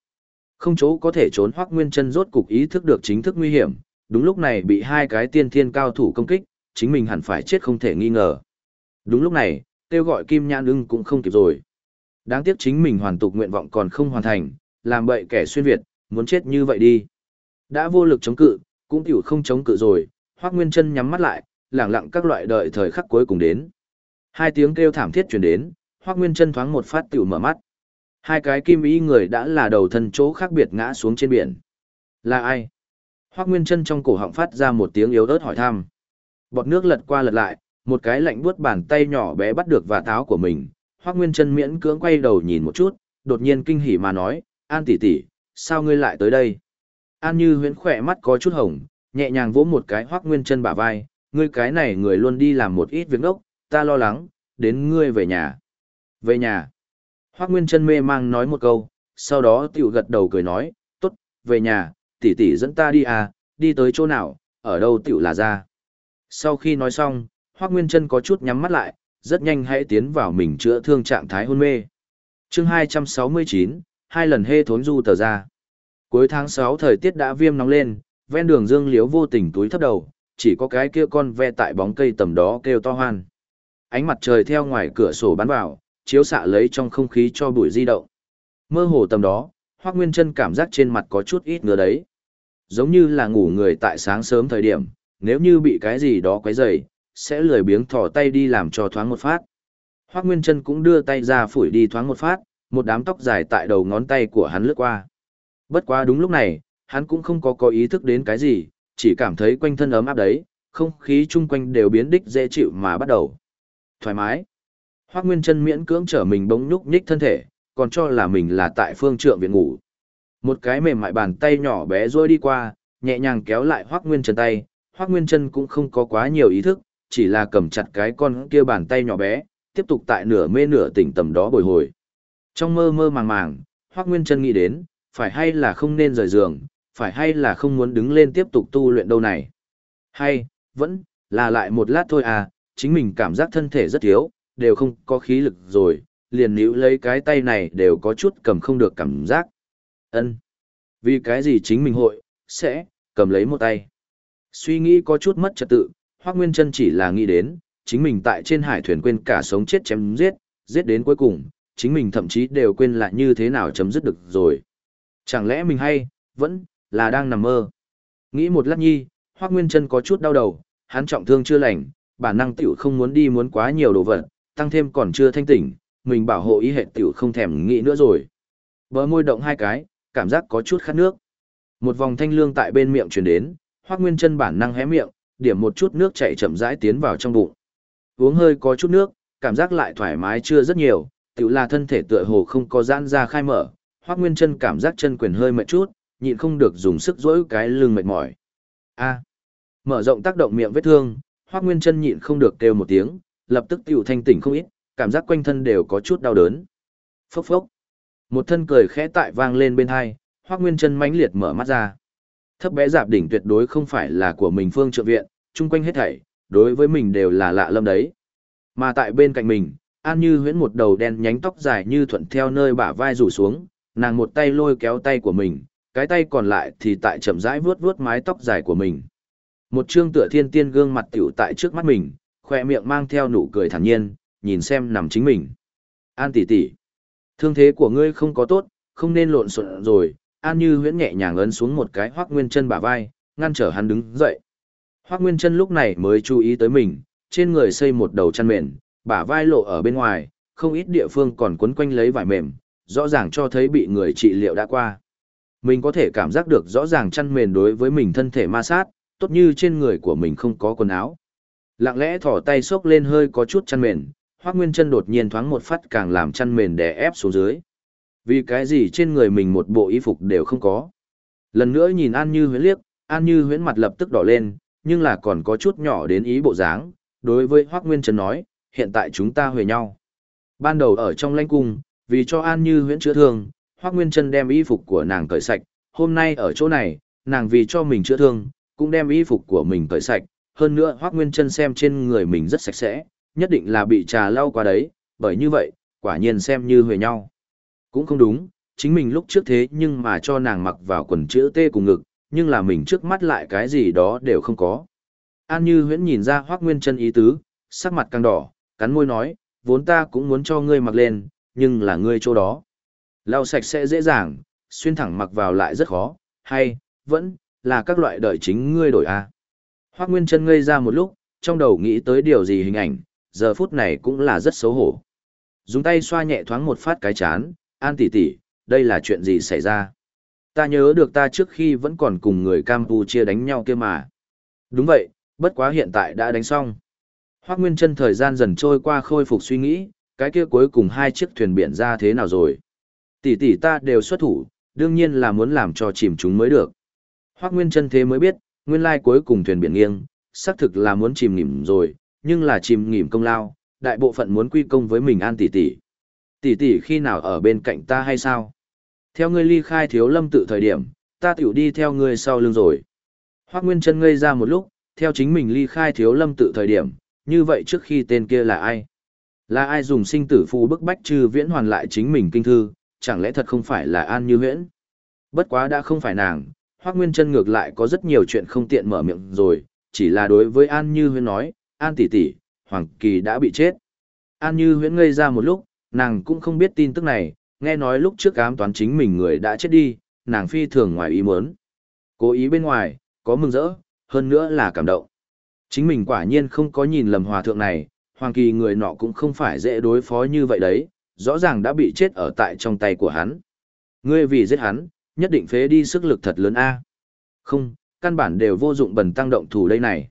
Không chỗ có thể trốn Hoắc nguyên chân rốt cục ý thức được chính thức nguy hiểm, đúng lúc này bị hai cái tiên thiên cao thủ công kích, chính mình hẳn phải chết không thể nghi ngờ. Đúng lúc này, kêu gọi kim nhãn ưng cũng không kịp rồi. Đáng tiếc chính mình hoàn tục nguyện vọng còn không hoàn thành, làm bậy kẻ xuyên Việt, muốn chết như vậy đi. Đã vô lực chống cự, cũng tiểu không chống cự rồi, Hoắc Nguyên Chân nhắm mắt lại, lẳng lặng các loại đợi thời khắc cuối cùng đến. Hai tiếng kêu thảm thiết truyền đến, Hoắc Nguyên Chân thoáng một phát tiểu mở mắt. Hai cái kim y người đã là đầu thân chỗ khác biệt ngã xuống trên biển. Là ai? Hoắc Nguyên Chân trong cổ họng phát ra một tiếng yếu ớt hỏi thăm. Bọt nước lật qua lật lại, một cái lạnh buốt bàn tay nhỏ bé bắt được và táo của mình. Hoắc Nguyên Chân miễn cưỡng quay đầu nhìn một chút, đột nhiên kinh hỉ mà nói, "An tỷ tỷ, sao ngươi lại tới đây?" An Như huyễn khỏe mắt có chút hồng, nhẹ nhàng vỗ một cái hoác nguyên chân bả vai, ngươi cái này người luôn đi làm một ít việc đốc, ta lo lắng, đến ngươi về nhà. Về nhà. Hoác nguyên Trân mê mang nói một câu, sau đó tiểu gật đầu cười nói, tốt, về nhà, tỷ tỷ dẫn ta đi à, đi tới chỗ nào, ở đâu tiểu là ra. Sau khi nói xong, Hoác Nguyên Trân có chút nhắm mắt lại, rất nhanh hãy tiến vào mình chữa thương trạng thái hôn mê. Chương 269, hai lần hê thốn du tờ ra. Cuối tháng 6 thời tiết đã viêm nóng lên, ven đường Dương Liếu vô tình túi thấp đầu, chỉ có cái kia con ve tại bóng cây tầm đó kêu to hoan. Ánh mặt trời theo ngoài cửa sổ bắn vào, chiếu xạ lấy trong không khí cho bụi di động. Mơ hồ tầm đó, Hoắc Nguyên Chân cảm giác trên mặt có chút ít ngứa đấy. Giống như là ngủ người tại sáng sớm thời điểm, nếu như bị cái gì đó quấy rầy, sẽ lười biếng thò tay đi làm cho thoáng một phát. Hoắc Nguyên Chân cũng đưa tay ra phủi đi thoáng một phát, một đám tóc dài tại đầu ngón tay của hắn lướt qua. Bất quá đúng lúc này, hắn cũng không có có ý thức đến cái gì, chỉ cảm thấy quanh thân ấm áp đấy, không khí chung quanh đều biến đích dễ chịu mà bắt đầu. Thoải mái. Hoác Nguyên chân miễn cưỡng trở mình bỗng nhúc nhích thân thể, còn cho là mình là tại phương trượng viện ngủ. Một cái mềm mại bàn tay nhỏ bé rôi đi qua, nhẹ nhàng kéo lại Hoác Nguyên chân tay, Hoác Nguyên chân cũng không có quá nhiều ý thức, chỉ là cầm chặt cái con kia bàn tay nhỏ bé, tiếp tục tại nửa mê nửa tỉnh tầm đó bồi hồi. Trong mơ mơ màng màng, Hoác Nguyên chân nghĩ đến, phải hay là không nên rời giường, phải hay là không muốn đứng lên tiếp tục tu luyện đâu này. Hay, vẫn, là lại một lát thôi à, chính mình cảm giác thân thể rất thiếu, đều không có khí lực rồi, liền níu lấy cái tay này đều có chút cầm không được cảm giác. ân Vì cái gì chính mình hội, sẽ, cầm lấy một tay. Suy nghĩ có chút mất trật tự, Hoác Nguyên chân chỉ là nghĩ đến, chính mình tại trên hải thuyền quên cả sống chết chém giết, giết đến cuối cùng, chính mình thậm chí đều quên lại như thế nào chấm dứt được rồi. Chẳng lẽ mình hay, vẫn, là đang nằm mơ. Nghĩ một lát nhi, Hoác Nguyên Trân có chút đau đầu, hắn trọng thương chưa lành, bản năng tiểu không muốn đi muốn quá nhiều đồ vật, tăng thêm còn chưa thanh tỉnh, mình bảo hộ ý hệ tiểu không thèm nghĩ nữa rồi. Bờ môi động hai cái, cảm giác có chút khát nước. Một vòng thanh lương tại bên miệng truyền đến, hoắc Nguyên chân bản năng hé miệng, điểm một chút nước chảy chậm rãi tiến vào trong bụng. Uống hơi có chút nước, cảm giác lại thoải mái chưa rất nhiều, tiểu là thân thể tựa hồ không có giãn ra khai mở, Hoắc Nguyên Chân cảm giác chân quyền hơi mệt chút, nhịn không được dùng sức duỗi cái lưng mệt mỏi. A. Mở rộng tác động miệng vết thương, Hoắc Nguyên Chân nhịn không được kêu một tiếng, lập tức tiểu thanh tỉnh không ít, cảm giác quanh thân đều có chút đau đớn. Phốc phốc. Một thân cười khẽ tại vang lên bên hai, Hoắc Nguyên Chân mãnh liệt mở mắt ra. Thấp bé dạp đỉnh tuyệt đối không phải là của mình phương trợ viện, chung quanh hết thảy, đối với mình đều là lạ lâm đấy. Mà tại bên cạnh mình, An Như huyễn một đầu đen nhánh tóc dài như thuận theo nơi bả vai rủ xuống, nàng một tay lôi kéo tay của mình, cái tay còn lại thì tại chậm rãi vuốt vuốt mái tóc dài của mình. Một trương tựa thiên tiên gương mặt tiểu tại trước mắt mình, khoe miệng mang theo nụ cười thản nhiên, nhìn xem nằm chính mình. An tỷ tỷ, thương thế của ngươi không có tốt, không nên lộn xộn rồi. An Như huyễn nhẹ nhàng ấn xuống một cái Hoắc nguyên chân bả vai, ngăn trở hắn đứng dậy. Hoắc nguyên chân lúc này mới chú ý tới mình, trên người xây một đầu chăn mền, bả vai lộ ở bên ngoài, không ít địa phương còn quấn quanh lấy vải mềm, rõ ràng cho thấy bị người trị liệu đã qua. Mình có thể cảm giác được rõ ràng chăn mền đối với mình thân thể ma sát, tốt như trên người của mình không có quần áo. Lặng lẽ thỏ tay xốc lên hơi có chút chăn mền, Hoắc Nguyên Chân đột nhiên thoáng một phát càng làm chăn mền đè ép xuống dưới. Vì cái gì trên người mình một bộ y phục đều không có. Lần nữa nhìn An Như huyễn liếc, An Như huyễn mặt lập tức đỏ lên, nhưng là còn có chút nhỏ đến ý bộ dáng, đối với Hoắc Nguyên Chân nói, hiện tại chúng ta huề nhau. Ban đầu ở trong lãnh cung, vì cho An Như huyễn chữa thương, Hoắc Nguyên Chân đem y phục của nàng cởi sạch, hôm nay ở chỗ này, nàng vì cho mình chữa thương, cũng đem y phục của mình cởi sạch, hơn nữa Hoắc Nguyên Chân xem trên người mình rất sạch sẽ, nhất định là bị trà lau qua đấy, bởi như vậy, quả nhiên xem như huề nhau. Cũng không đúng, chính mình lúc trước thế nhưng mà cho nàng mặc vào quần chữ T cùng ngực, nhưng là mình trước mắt lại cái gì đó đều không có. An Như huyễn nhìn ra Hoắc Nguyên Chân ý tứ, sắc mặt càng đỏ, cắn môi nói, vốn ta cũng muốn cho ngươi mặc lên, nhưng là ngươi chỗ đó. Lau sạch sẽ dễ dàng, xuyên thẳng mặc vào lại rất khó, hay, vẫn, là các loại đợi chính ngươi đổi a. À. Hoác Nguyên Trân ngây ra một lúc, trong đầu nghĩ tới điều gì hình ảnh, giờ phút này cũng là rất xấu hổ. Dùng tay xoa nhẹ thoáng một phát cái chán, an tỷ tỷ, đây là chuyện gì xảy ra? Ta nhớ được ta trước khi vẫn còn cùng người Campuchia đánh nhau kia mà. Đúng vậy, bất quá hiện tại đã đánh xong. Hoác Nguyên Trân thời gian dần trôi qua khôi phục suy nghĩ, cái kia cuối cùng hai chiếc thuyền biển ra thế nào rồi? Tỷ tỷ ta đều xuất thủ, đương nhiên là muốn làm cho chìm chúng mới được. Hoác Nguyên Trân thế mới biết, nguyên lai cuối cùng thuyền biển nghiêng, xác thực là muốn chìm nghỉm rồi, nhưng là chìm nghỉm công lao, đại bộ phận muốn quy công với mình an tỷ tỷ. Tỷ tỷ khi nào ở bên cạnh ta hay sao? Theo ngươi ly khai thiếu lâm tự thời điểm, ta tiểu đi theo ngươi sau lưng rồi. Hoác Nguyên chân ngây ra một lúc, theo chính mình ly khai thiếu lâm tự thời điểm, như vậy trước khi tên kia là ai? Là ai dùng sinh tử phù bức bách trừ viễn hoàn lại chính mình kinh thư, chẳng lẽ thật không phải là An Như Huyễn? Bất quá đã không phải nàng, Hoác Nguyên Trân ngược lại có rất nhiều chuyện không tiện mở miệng rồi, chỉ là đối với An Như Huyễn nói, An tỷ tỷ, Hoàng Kỳ đã bị chết. An Như Huyễn ngây ra một lúc, nàng cũng không biết tin tức này, nghe nói lúc trước ám toán chính mình người đã chết đi, nàng phi thường ngoài ý muốn. Cố ý bên ngoài, có mừng rỡ, hơn nữa là cảm động. Chính mình quả nhiên không có nhìn lầm hòa thượng này, Hoàng Kỳ người nọ cũng không phải dễ đối phó như vậy đấy, rõ ràng đã bị chết ở tại trong tay của hắn. Ngươi vì giết hắn, nhất định phế đi sức lực thật lớn a. Không, căn bản đều vô dụng bần tăng động thủ đây này.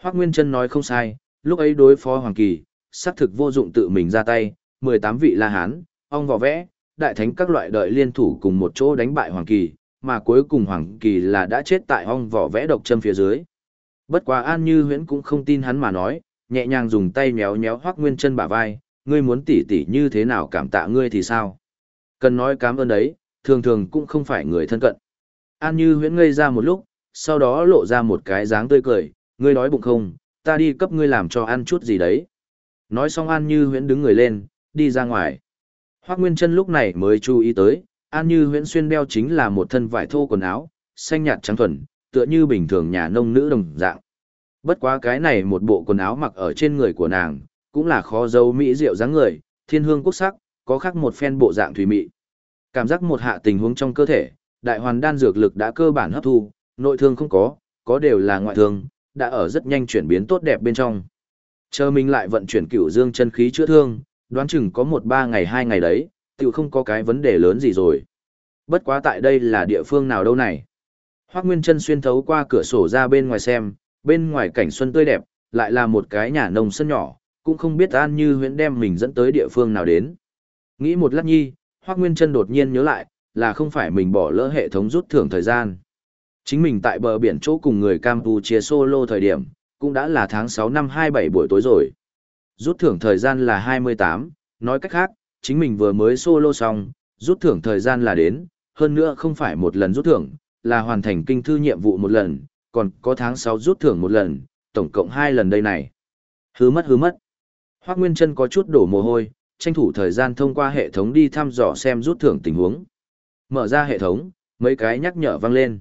Hoắc Nguyên Chân nói không sai, lúc ấy đối phó Hoàng Kỳ, xác thực vô dụng tự mình ra tay, 18 vị La Hán, ong vỏ vẽ, đại thánh các loại đợi liên thủ cùng một chỗ đánh bại Hoàng Kỳ, mà cuối cùng Hoàng Kỳ là đã chết tại ong vỏ vẽ độc châm phía dưới. Bất quá An Như Huyễn cũng không tin hắn mà nói, nhẹ nhàng dùng tay méo méo Hoắc Nguyên Chân bả vai, ngươi muốn tỉ tỉ như thế nào cảm tạ ngươi thì sao? Cần nói cảm ơn đấy, thường thường cũng không phải người thân cận. An Như huyễn ngây ra một lúc, sau đó lộ ra một cái dáng tươi cười, ngươi nói bụng không, ta đi cấp ngươi làm cho ăn chút gì đấy. Nói xong An Như huyễn đứng người lên, đi ra ngoài. Hoác Nguyên Trân lúc này mới chú ý tới, An Như huyễn xuyên đeo chính là một thân vải thô quần áo, xanh nhạt trắng thuần, tựa như bình thường nhà nông nữ đồng dạng. Bất quá cái này một bộ quần áo mặc ở trên người của nàng, cũng là khó dấu mỹ diệu dáng người, thiên hương quốc sắc, có khác một phen bộ dạng thủy mị. Cảm giác một hạ tình huống trong cơ thể, đại hoàn đan dược lực đã cơ bản hấp thu, nội thương không có, có đều là ngoại thương, đã ở rất nhanh chuyển biến tốt đẹp bên trong. Chờ mình lại vận chuyển cửu dương chân khí chữa thương, đoán chừng có một ba ngày hai ngày đấy, tiểu không có cái vấn đề lớn gì rồi. Bất quá tại đây là địa phương nào đâu này. Hoác Nguyên chân xuyên thấu qua cửa sổ ra bên ngoài xem, bên ngoài cảnh xuân tươi đẹp, lại là một cái nhà nông sân nhỏ, cũng không biết An Như huyễn đem mình dẫn tới địa phương nào đến. Nghĩ một lát nhi, Hoác Nguyên Trân đột nhiên nhớ lại, là không phải mình bỏ lỡ hệ thống rút thưởng thời gian. Chính mình tại bờ biển chỗ cùng người Campuchia solo thời điểm, cũng đã là tháng 6 năm 27 buổi tối rồi. Rút thưởng thời gian là 28, nói cách khác, chính mình vừa mới solo xong, rút thưởng thời gian là đến, hơn nữa không phải một lần rút thưởng, là hoàn thành kinh thư nhiệm vụ một lần, còn có tháng 6 rút thưởng một lần, tổng cộng hai lần đây này. Hứ mất hứ mất. Hoác Nguyên Trân có chút đổ mồ hôi, tranh thủ thời gian thông qua hệ thống đi thăm dò xem rút thưởng tình huống. Mở ra hệ thống, mấy cái nhắc nhở vang lên.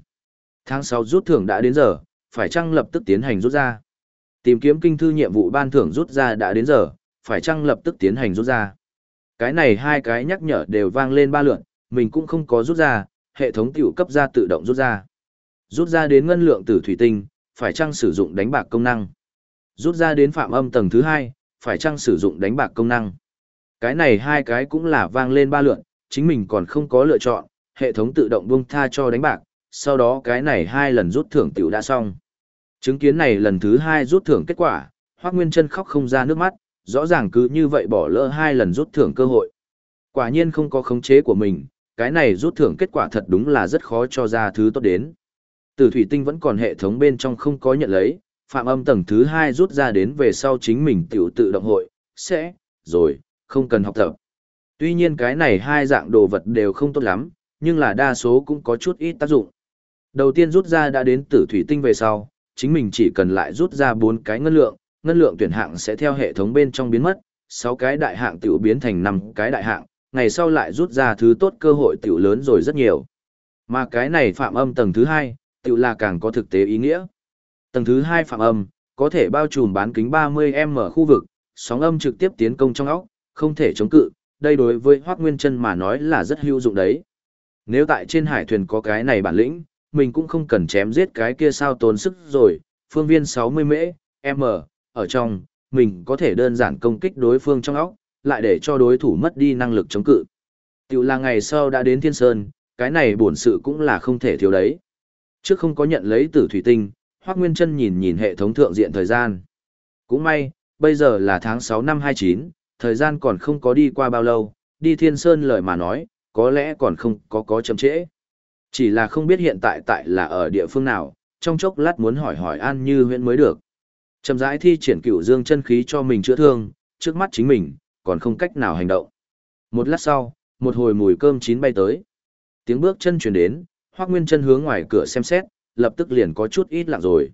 Tháng 6 rút thưởng đã đến giờ, phải chăng lập tức tiến hành rút ra. Tìm kiếm kinh thư nhiệm vụ ban thưởng rút ra đã đến giờ, phải chăng lập tức tiến hành rút ra. Cái này hai cái nhắc nhở đều vang lên ba lượn, mình cũng không có rút ra, hệ thống tiểu cấp ra tự động rút ra. Rút ra đến ngân lượng tử thủy tinh, phải chăng sử dụng đánh bạc công năng. Rút ra đến phạm âm tầng thứ hai, phải chăng sử dụng đánh bạc công năng. Cái này hai cái cũng là vang lên ba lượn, chính mình còn không có lựa chọn, hệ thống tự động buông tha cho đánh bạc, sau đó cái này hai lần rút thưởng tiểu đã xong. Chứng kiến này lần thứ hai rút thưởng kết quả, Hoác Nguyên Trân khóc không ra nước mắt, rõ ràng cứ như vậy bỏ lỡ hai lần rút thưởng cơ hội. Quả nhiên không có khống chế của mình, cái này rút thưởng kết quả thật đúng là rất khó cho ra thứ tốt đến. Tử thủy tinh vẫn còn hệ thống bên trong không có nhận lấy, phạm âm tầng thứ hai rút ra đến về sau chính mình tiểu tự động hội, sẽ, rồi, không cần học tập. Tuy nhiên cái này hai dạng đồ vật đều không tốt lắm, nhưng là đa số cũng có chút ít tác dụng. Đầu tiên rút ra đã đến tử thủy tinh về sau, chính mình chỉ cần lại rút ra bốn cái ngân lượng, ngân lượng tuyển hạng sẽ theo hệ thống bên trong biến mất, sáu cái đại hạng tiểu biến thành năm cái đại hạng, ngày sau lại rút ra thứ tốt cơ hội tiểu lớn rồi rất nhiều. Mà cái này phạm âm tầng thứ hai, tiểu là càng có thực tế ý nghĩa. Tầng thứ hai phạm âm, có thể bao trùm bán kính 30m khu vực, sóng âm trực tiếp tiến công trong óc, không thể chống cự, đây đối với Hoác Nguyên Trân mà nói là rất hữu dụng đấy. Nếu tại trên hải thuyền có cái này bản lĩnh, mình cũng không cần chém giết cái kia sao tốn sức rồi, phương viên 60 mễ, m, ở trong, mình có thể đơn giản công kích đối phương trong óc, lại để cho đối thủ mất đi năng lực chống cự. Tiểu là ngày sau đã đến Thiên Sơn, cái này bổn sự cũng là không thể thiếu đấy. Trước không có nhận lấy tử thủy tinh, Hoác Nguyên Trân nhìn nhìn hệ thống thượng diện thời gian. Cũng may, bây giờ là tháng 6 năm 29, thời gian còn không có đi qua bao lâu, đi Thiên Sơn lời mà nói, có lẽ còn không có có chậm trễ. Chỉ là không biết hiện tại tại là ở địa phương nào, trong chốc lát muốn hỏi hỏi An Như huyện mới được. Chậm rãi thi triển cửu dương chân khí cho mình chữa thương, trước mắt chính mình, còn không cách nào hành động. Một lát sau, một hồi mùi cơm chín bay tới. Tiếng bước chân chuyển đến, Hoắc Nguyên chân hướng ngoài cửa xem xét, lập tức liền có chút ít lặng rồi.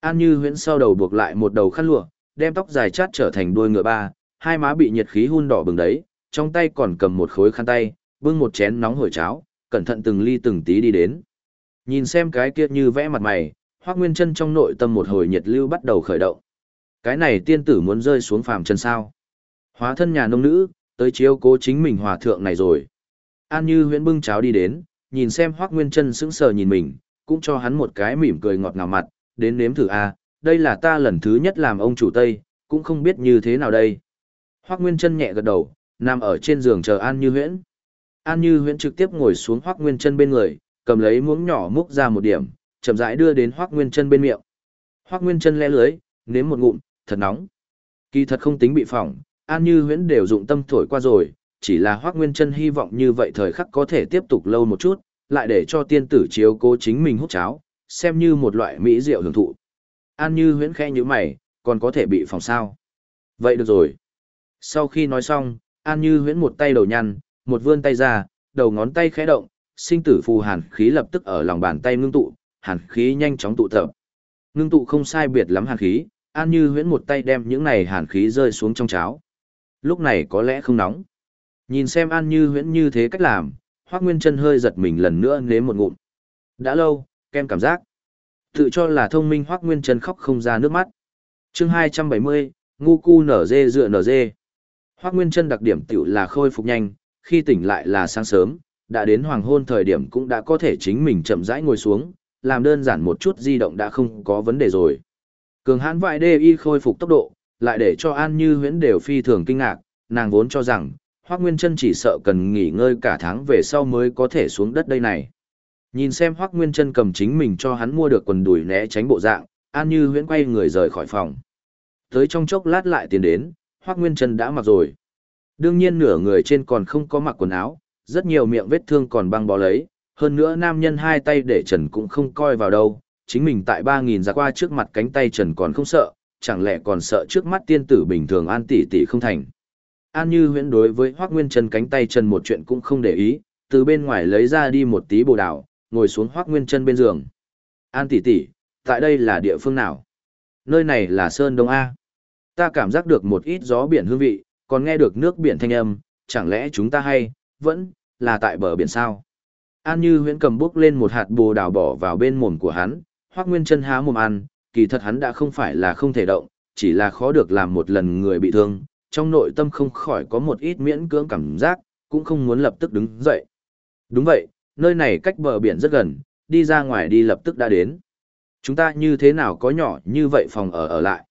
An Như huyễn sau đầu buộc lại một đầu khăn lụa, đem tóc dài chát trở thành đuôi ngựa ba, hai má bị nhiệt khí hun đỏ bừng đấy, trong tay còn cầm một khối khăn tay, bưng một chén nóng hổi cháo, cẩn thận từng ly từng tí đi đến. Nhìn xem cái kia như vẽ mặt mày, Hoắc Nguyên Chân trong nội tâm một hồi nhiệt lưu bắt đầu khởi động. Cái này tiên tử muốn rơi xuống phàm chân sao? Hóa thân nhà nông nữ, tới chiếu cố chính mình hòa thượng này rồi. An Như huyễn bưng cháo đi đến, nhìn xem Hoắc Nguyên Chân sững sờ nhìn mình, cũng cho hắn một cái mỉm cười ngọt ngào mặt, đến nếm thử a, đây là ta lần thứ nhất làm ông chủ Tây, cũng không biết như thế nào đây. Hoắc Nguyên Chân nhẹ gật đầu, nằm ở trên giường chờ An Như huyễn. An Như huyễn trực tiếp ngồi xuống Hoắc Nguyên Chân bên người, cầm lấy muỗng nhỏ múc ra một điểm, chậm rãi đưa đến Hoắc Nguyên Chân bên miệng. Hoắc Nguyên Chân lẽ lưới, nếm một ngụm, thật nóng. Kỳ thật không tính bị phỏng, An Như Huyễn đều dụng tâm thổi qua rồi, chỉ là Hoắc Nguyên Chân hy vọng như vậy thời khắc có thể tiếp tục lâu một chút, lại để cho tiên tử chiếu cố chính mình hút cháo, xem như một loại mỹ rượu hưởng thụ. An Như Huyễn khẽ nhíu mày, còn có thể bị phỏng sao? Vậy được rồi. Sau khi nói xong, An Như Huyễn một tay đầu nhăn, một vươn tay ra, đầu ngón tay khẽ động, sinh tử phù hàn khí lập tức ở lòng bàn tay ngưng tụ, hàn khí nhanh chóng tụ tập. Ngưng tụ không sai biệt lắm hàn khí, An Như Huyễn một tay đem những này hàn khí rơi xuống trong cháo. Lúc này có lẽ không nóng. Nhìn xem An Như Huyễn như thế cách làm, Hoắc Nguyên Chân hơi giật mình lần nữa nếm một ngụm. Đã lâu, kem cảm giác. Tự cho là thông minh Hoắc Nguyên Chân khóc không ra nước mắt. Chương 270, ngu cu nở dê dựa nở dê. Hoắc Nguyên Chân đặc điểm tiểu là khôi phục nhanh, khi tỉnh lại là sáng sớm, đã đến hoàng hôn thời điểm cũng đã có thể chính mình chậm rãi ngồi xuống, làm đơn giản một chút di động đã không có vấn đề rồi. Cường hãn vại y khôi phục tốc độ, lại để cho An Như Huyễn đều phi thường kinh ngạc, nàng vốn cho rằng, Hoắc Nguyên Chân chỉ sợ cần nghỉ ngơi cả tháng về sau mới có thể xuống đất đây này. Nhìn xem Hoắc Nguyên Chân cầm chính mình cho hắn mua được quần đùi né tránh bộ dạng, An Như Huyễn quay người rời khỏi phòng. Tới trong chốc lát lại tiến đến, Hoắc Nguyên Chân đã mặc rồi. Đương nhiên nửa người trên còn không có mặc quần áo, rất nhiều miệng vết thương còn băng bó lấy, hơn nữa nam nhân hai tay để trần cũng không coi vào đâu, chính mình tại 3.000 ra qua trước mặt cánh tay trần còn không sợ, chẳng lẽ còn sợ trước mắt tiên tử bình thường an tỷ tỷ không thành. An như huyễn đối với Hoác Nguyên Trần cánh tay trần một chuyện cũng không để ý, từ bên ngoài lấy ra đi một tí bồ đào, ngồi xuống Hoắc Nguyên Chân bên giường. An tỷ tỷ, tại đây là địa phương nào? Nơi này là Sơn Đông A. Ta cảm giác được một ít gió biển hương vị, còn nghe được nước biển thanh âm, chẳng lẽ chúng ta hay, vẫn, là tại bờ biển sao? An Như huyễn cầm bốc lên một hạt bồ đào bỏ vào bên mồm của hắn, Hoắc Nguyên Chân há mồm ăn, kỳ thật hắn đã không phải là không thể động, chỉ là khó được làm một lần người bị thương, trong nội tâm không khỏi có một ít miễn cưỡng cảm giác, cũng không muốn lập tức đứng dậy. Đúng vậy, nơi này cách bờ biển rất gần, đi ra ngoài đi lập tức đã đến. Chúng ta như thế nào có nhỏ như vậy phòng ở ở lại.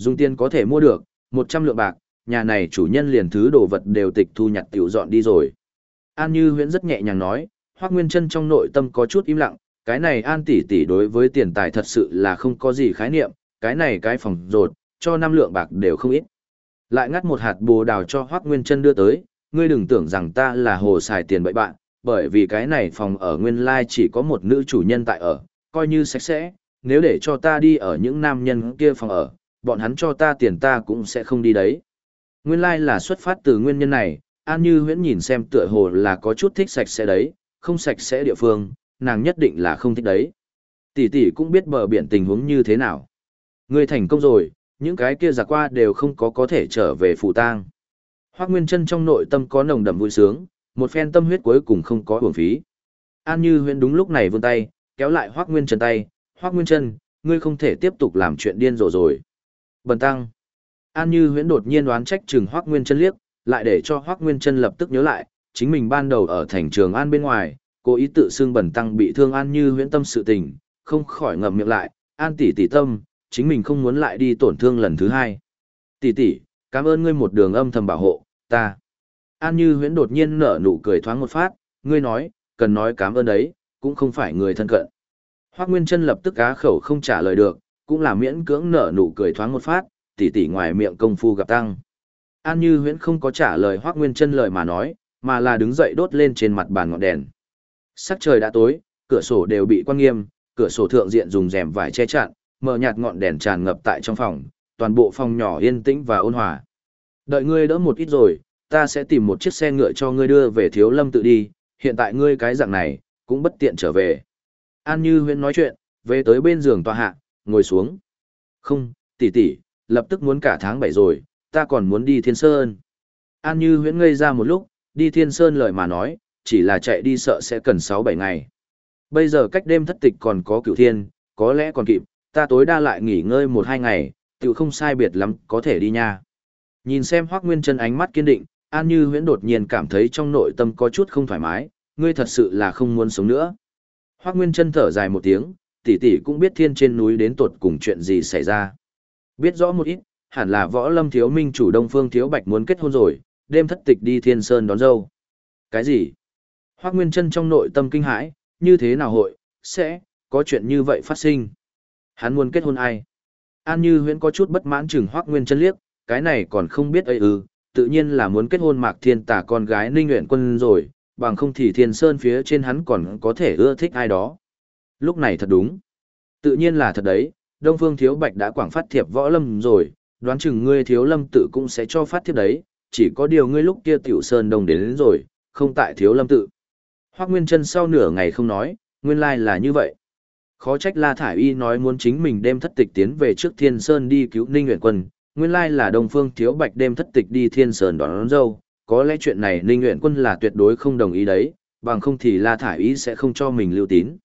Dùng tiền có thể mua được, 100 lượng bạc, nhà này chủ nhân liền thứ đồ vật đều tịch thu nhặt tiểu dọn đi rồi. An Như huyễn rất nhẹ nhàng nói, Hoắc Nguyên chân trong nội tâm có chút im lặng, cái này An tỷ tỷ đối với tiền tài thật sự là không có gì khái niệm, cái này cái phòng rột, cho năm lượng bạc đều không ít. Lại ngắt một hạt bồ đào cho Hoắc Nguyên chân đưa tới, ngươi đừng tưởng rằng ta là hồ xài tiền bậy bạn, bởi vì cái này phòng ở nguyên lai chỉ có một nữ chủ nhân tại ở, coi như sạch sẽ, nếu để cho ta đi ở những nam nhân kia phòng ở, bọn hắn cho ta tiền ta cũng sẽ không đi đấy. Nguyên lai là xuất phát từ nguyên nhân này, An Như huyễn nhìn xem tựa hồ là có chút thích sạch sẽ đấy, không sạch sẽ địa phương, nàng nhất định là không thích đấy. Tỷ tỷ cũng biết bờ biển tình huống như thế nào. Ngươi thành công rồi, những cái kia giả qua đều không có có thể trở về phụ tang. Hoác Nguyên chân trong nội tâm có nồng đậm vui sướng, một phen tâm huyết cuối cùng không có uổng phí. An Như huyễn đúng lúc này vươn tay, kéo lại Hoác Nguyên chân tay, Hoác Nguyên chân, ngươi không thể tiếp tục làm chuyện điên rồ rồi. Bần tăng. An Như huyễn đột nhiên đoán trách chừng Hoác Nguyên Trân liếc, lại để cho Hoác Nguyên Trân lập tức nhớ lại, chính mình ban đầu ở thành trường An bên ngoài, cố ý tự xưng bần tăng bị thương An Như huyễn tâm sự tình, không khỏi ngậm miệng lại, An tỷ tỷ tâm, chính mình không muốn lại đi tổn thương lần thứ hai. Tỷ tỷ, cảm ơn ngươi một đường âm thầm bảo hộ, ta. An Như huyễn đột nhiên nở nụ cười thoáng một phát, ngươi nói, cần nói cảm ơn đấy, cũng không phải người thân cận. Hoác Nguyên Trân lập tức á khẩu không trả lời được, cũng là miễn cưỡng nở nụ cười thoáng một phát, tỉ tỉ ngoài miệng công phu gặp tăng. An Như huyễn không có trả lời Hoắc Nguyên chân lời mà nói, mà là đứng dậy đốt lên trên mặt bàn ngọn đèn. Sắc trời đã tối, cửa sổ đều bị quan nghiêm, cửa sổ thượng diện dùng rèm vải che chặn, mở nhạt ngọn đèn tràn ngập tại trong phòng, toàn bộ phòng nhỏ yên tĩnh và ôn hòa. Đợi ngươi đỡ một ít rồi, ta sẽ tìm một chiếc xe ngựa cho ngươi đưa về thiếu lâm tự đi, hiện tại ngươi cái dạng này, cũng bất tiện trở về. An Như huyễn nói chuyện, về tới bên giường tòa hạ, ngồi xuống. Không, tỷ tỷ, lập tức muốn cả tháng bảy rồi, ta còn muốn đi Thiên Sơn. An Như huyễn ngây ra một lúc, đi Thiên Sơn lời mà nói, chỉ là chạy đi sợ sẽ cần sáu bảy ngày. Bây giờ cách đêm thất tịch còn có cửu thiên, có lẽ còn kịp, ta tối đa lại nghỉ ngơi một hai ngày, tự không sai biệt lắm, có thể đi nha. Nhìn xem Hoác Nguyên chân ánh mắt kiên định, An Như huyễn đột nhiên cảm thấy trong nội tâm có chút không thoải mái, ngươi thật sự là không muốn sống nữa. Hoác Nguyên chân thở dài một tiếng, tỷ tỷ cũng biết thiên trên núi đến tột cùng chuyện gì xảy ra. Biết rõ một ít, hẳn là võ lâm thiếu minh chủ đông phương thiếu bạch muốn kết hôn rồi, đêm thất tịch đi thiên sơn đón dâu. Cái gì? Hoác Nguyên chân trong nội tâm kinh hãi, như thế nào hội, sẽ, có chuyện như vậy phát sinh. Hắn muốn kết hôn ai? An Như huyễn có chút bất mãn chừng Hoác Nguyên chân liếc, cái này còn không biết ấy ư, tự nhiên là muốn kết hôn Mạc Thiên tả con gái Ninh Nguyện Quân rồi, bằng không thì Thiên Sơn phía trên hắn còn có thể ưa thích ai đó. Lúc này thật đúng. Tự nhiên là thật đấy, Đông Phương Thiếu Bạch đã quảng phát thiệp võ lâm rồi, đoán chừng ngươi Thiếu Lâm tự cũng sẽ cho phát thiệp đấy, chỉ có điều ngươi lúc kia Tiểu Sơn Đông đến, đến rồi, không tại Thiếu Lâm tự. Hoác Nguyên Trân sau nửa ngày không nói, nguyên lai like là như vậy. Khó trách La Thải Y nói muốn chính mình đem thất tịch tiến về trước Thiên Sơn đi cứu Ninh Nguyện Quân, nguyên lai là Đông Phương Thiếu Bạch đem thất tịch đi Thiên Sơn đón, đón dâu, có lẽ chuyện này Ninh Nguyện Quân là tuyệt đối không đồng ý đấy, bằng không thì La Thải Y sẽ không cho mình lưu tín.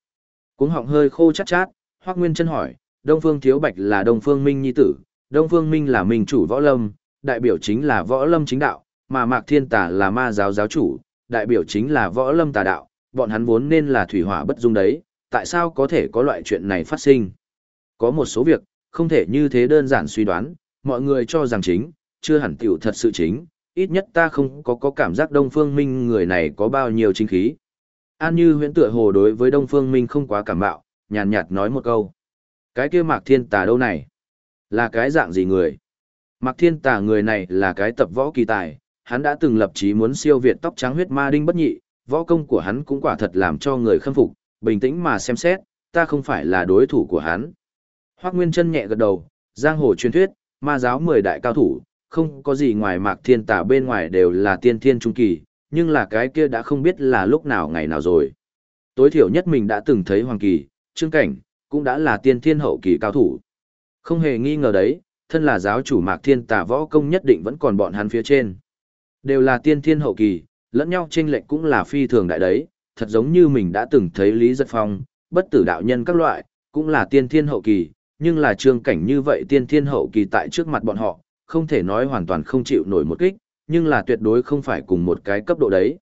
Cuống họng hơi khô chát chát, Hoắc Nguyên Chân hỏi, Đông Phương Thiếu Bạch là Đông Phương Minh nhi tử, Đông Phương Minh là minh chủ võ lâm, đại biểu chính là võ lâm chính đạo, mà Mạc Thiên Tà là ma giáo giáo chủ, đại biểu chính là võ lâm tà đạo, bọn hắn vốn nên là thủy hỏa bất dung đấy, tại sao có thể có loại chuyện này phát sinh? Có một số việc, không thể như thế đơn giản suy đoán, mọi người cho rằng chính, chưa hẳn tiểu thật sự chính, ít nhất ta không có có cảm giác Đông Phương Minh người này có bao nhiêu chính khí. An Như huyễn tựa hồ đối với Đông Phương Minh không quá cảm bạo, nhàn nhạt nói một câu. Cái kia Mạc Thiên Tà đâu này? Là cái dạng gì người? Mạc Thiên Tà người này là cái tập võ kỳ tài, hắn đã từng lập chí muốn siêu việt tóc trắng huyết ma đinh bất nhị, võ công của hắn cũng quả thật làm cho người khâm phục, bình tĩnh mà xem xét, ta không phải là đối thủ của hắn. Hoắc Nguyên Chân nhẹ gật đầu, giang hồ truyền thuyết, ma giáo mười đại cao thủ, không có gì ngoài Mạc Thiên Tà bên ngoài đều là tiên thiên trung kỳ, nhưng là cái kia đã không biết là lúc nào ngày nào rồi. Tối thiểu nhất mình đã từng thấy Hoàng Kỳ, Trương Cảnh, cũng đã là tiên thiên hậu kỳ cao thủ. Không hề nghi ngờ đấy, thân là giáo chủ Mạc Thiên Tà võ công nhất định vẫn còn bọn hắn phía trên. Đều là tiên thiên hậu kỳ, lẫn nhau chênh lệch cũng là phi thường đại đấy, thật giống như mình đã từng thấy Lý Giật Phong, bất tử đạo nhân các loại, cũng là tiên thiên hậu kỳ, nhưng là trương cảnh như vậy tiên thiên hậu kỳ tại trước mặt bọn họ, không thể nói hoàn toàn không chịu nổi một kích, nhưng là tuyệt đối không phải cùng một cái cấp độ đấy.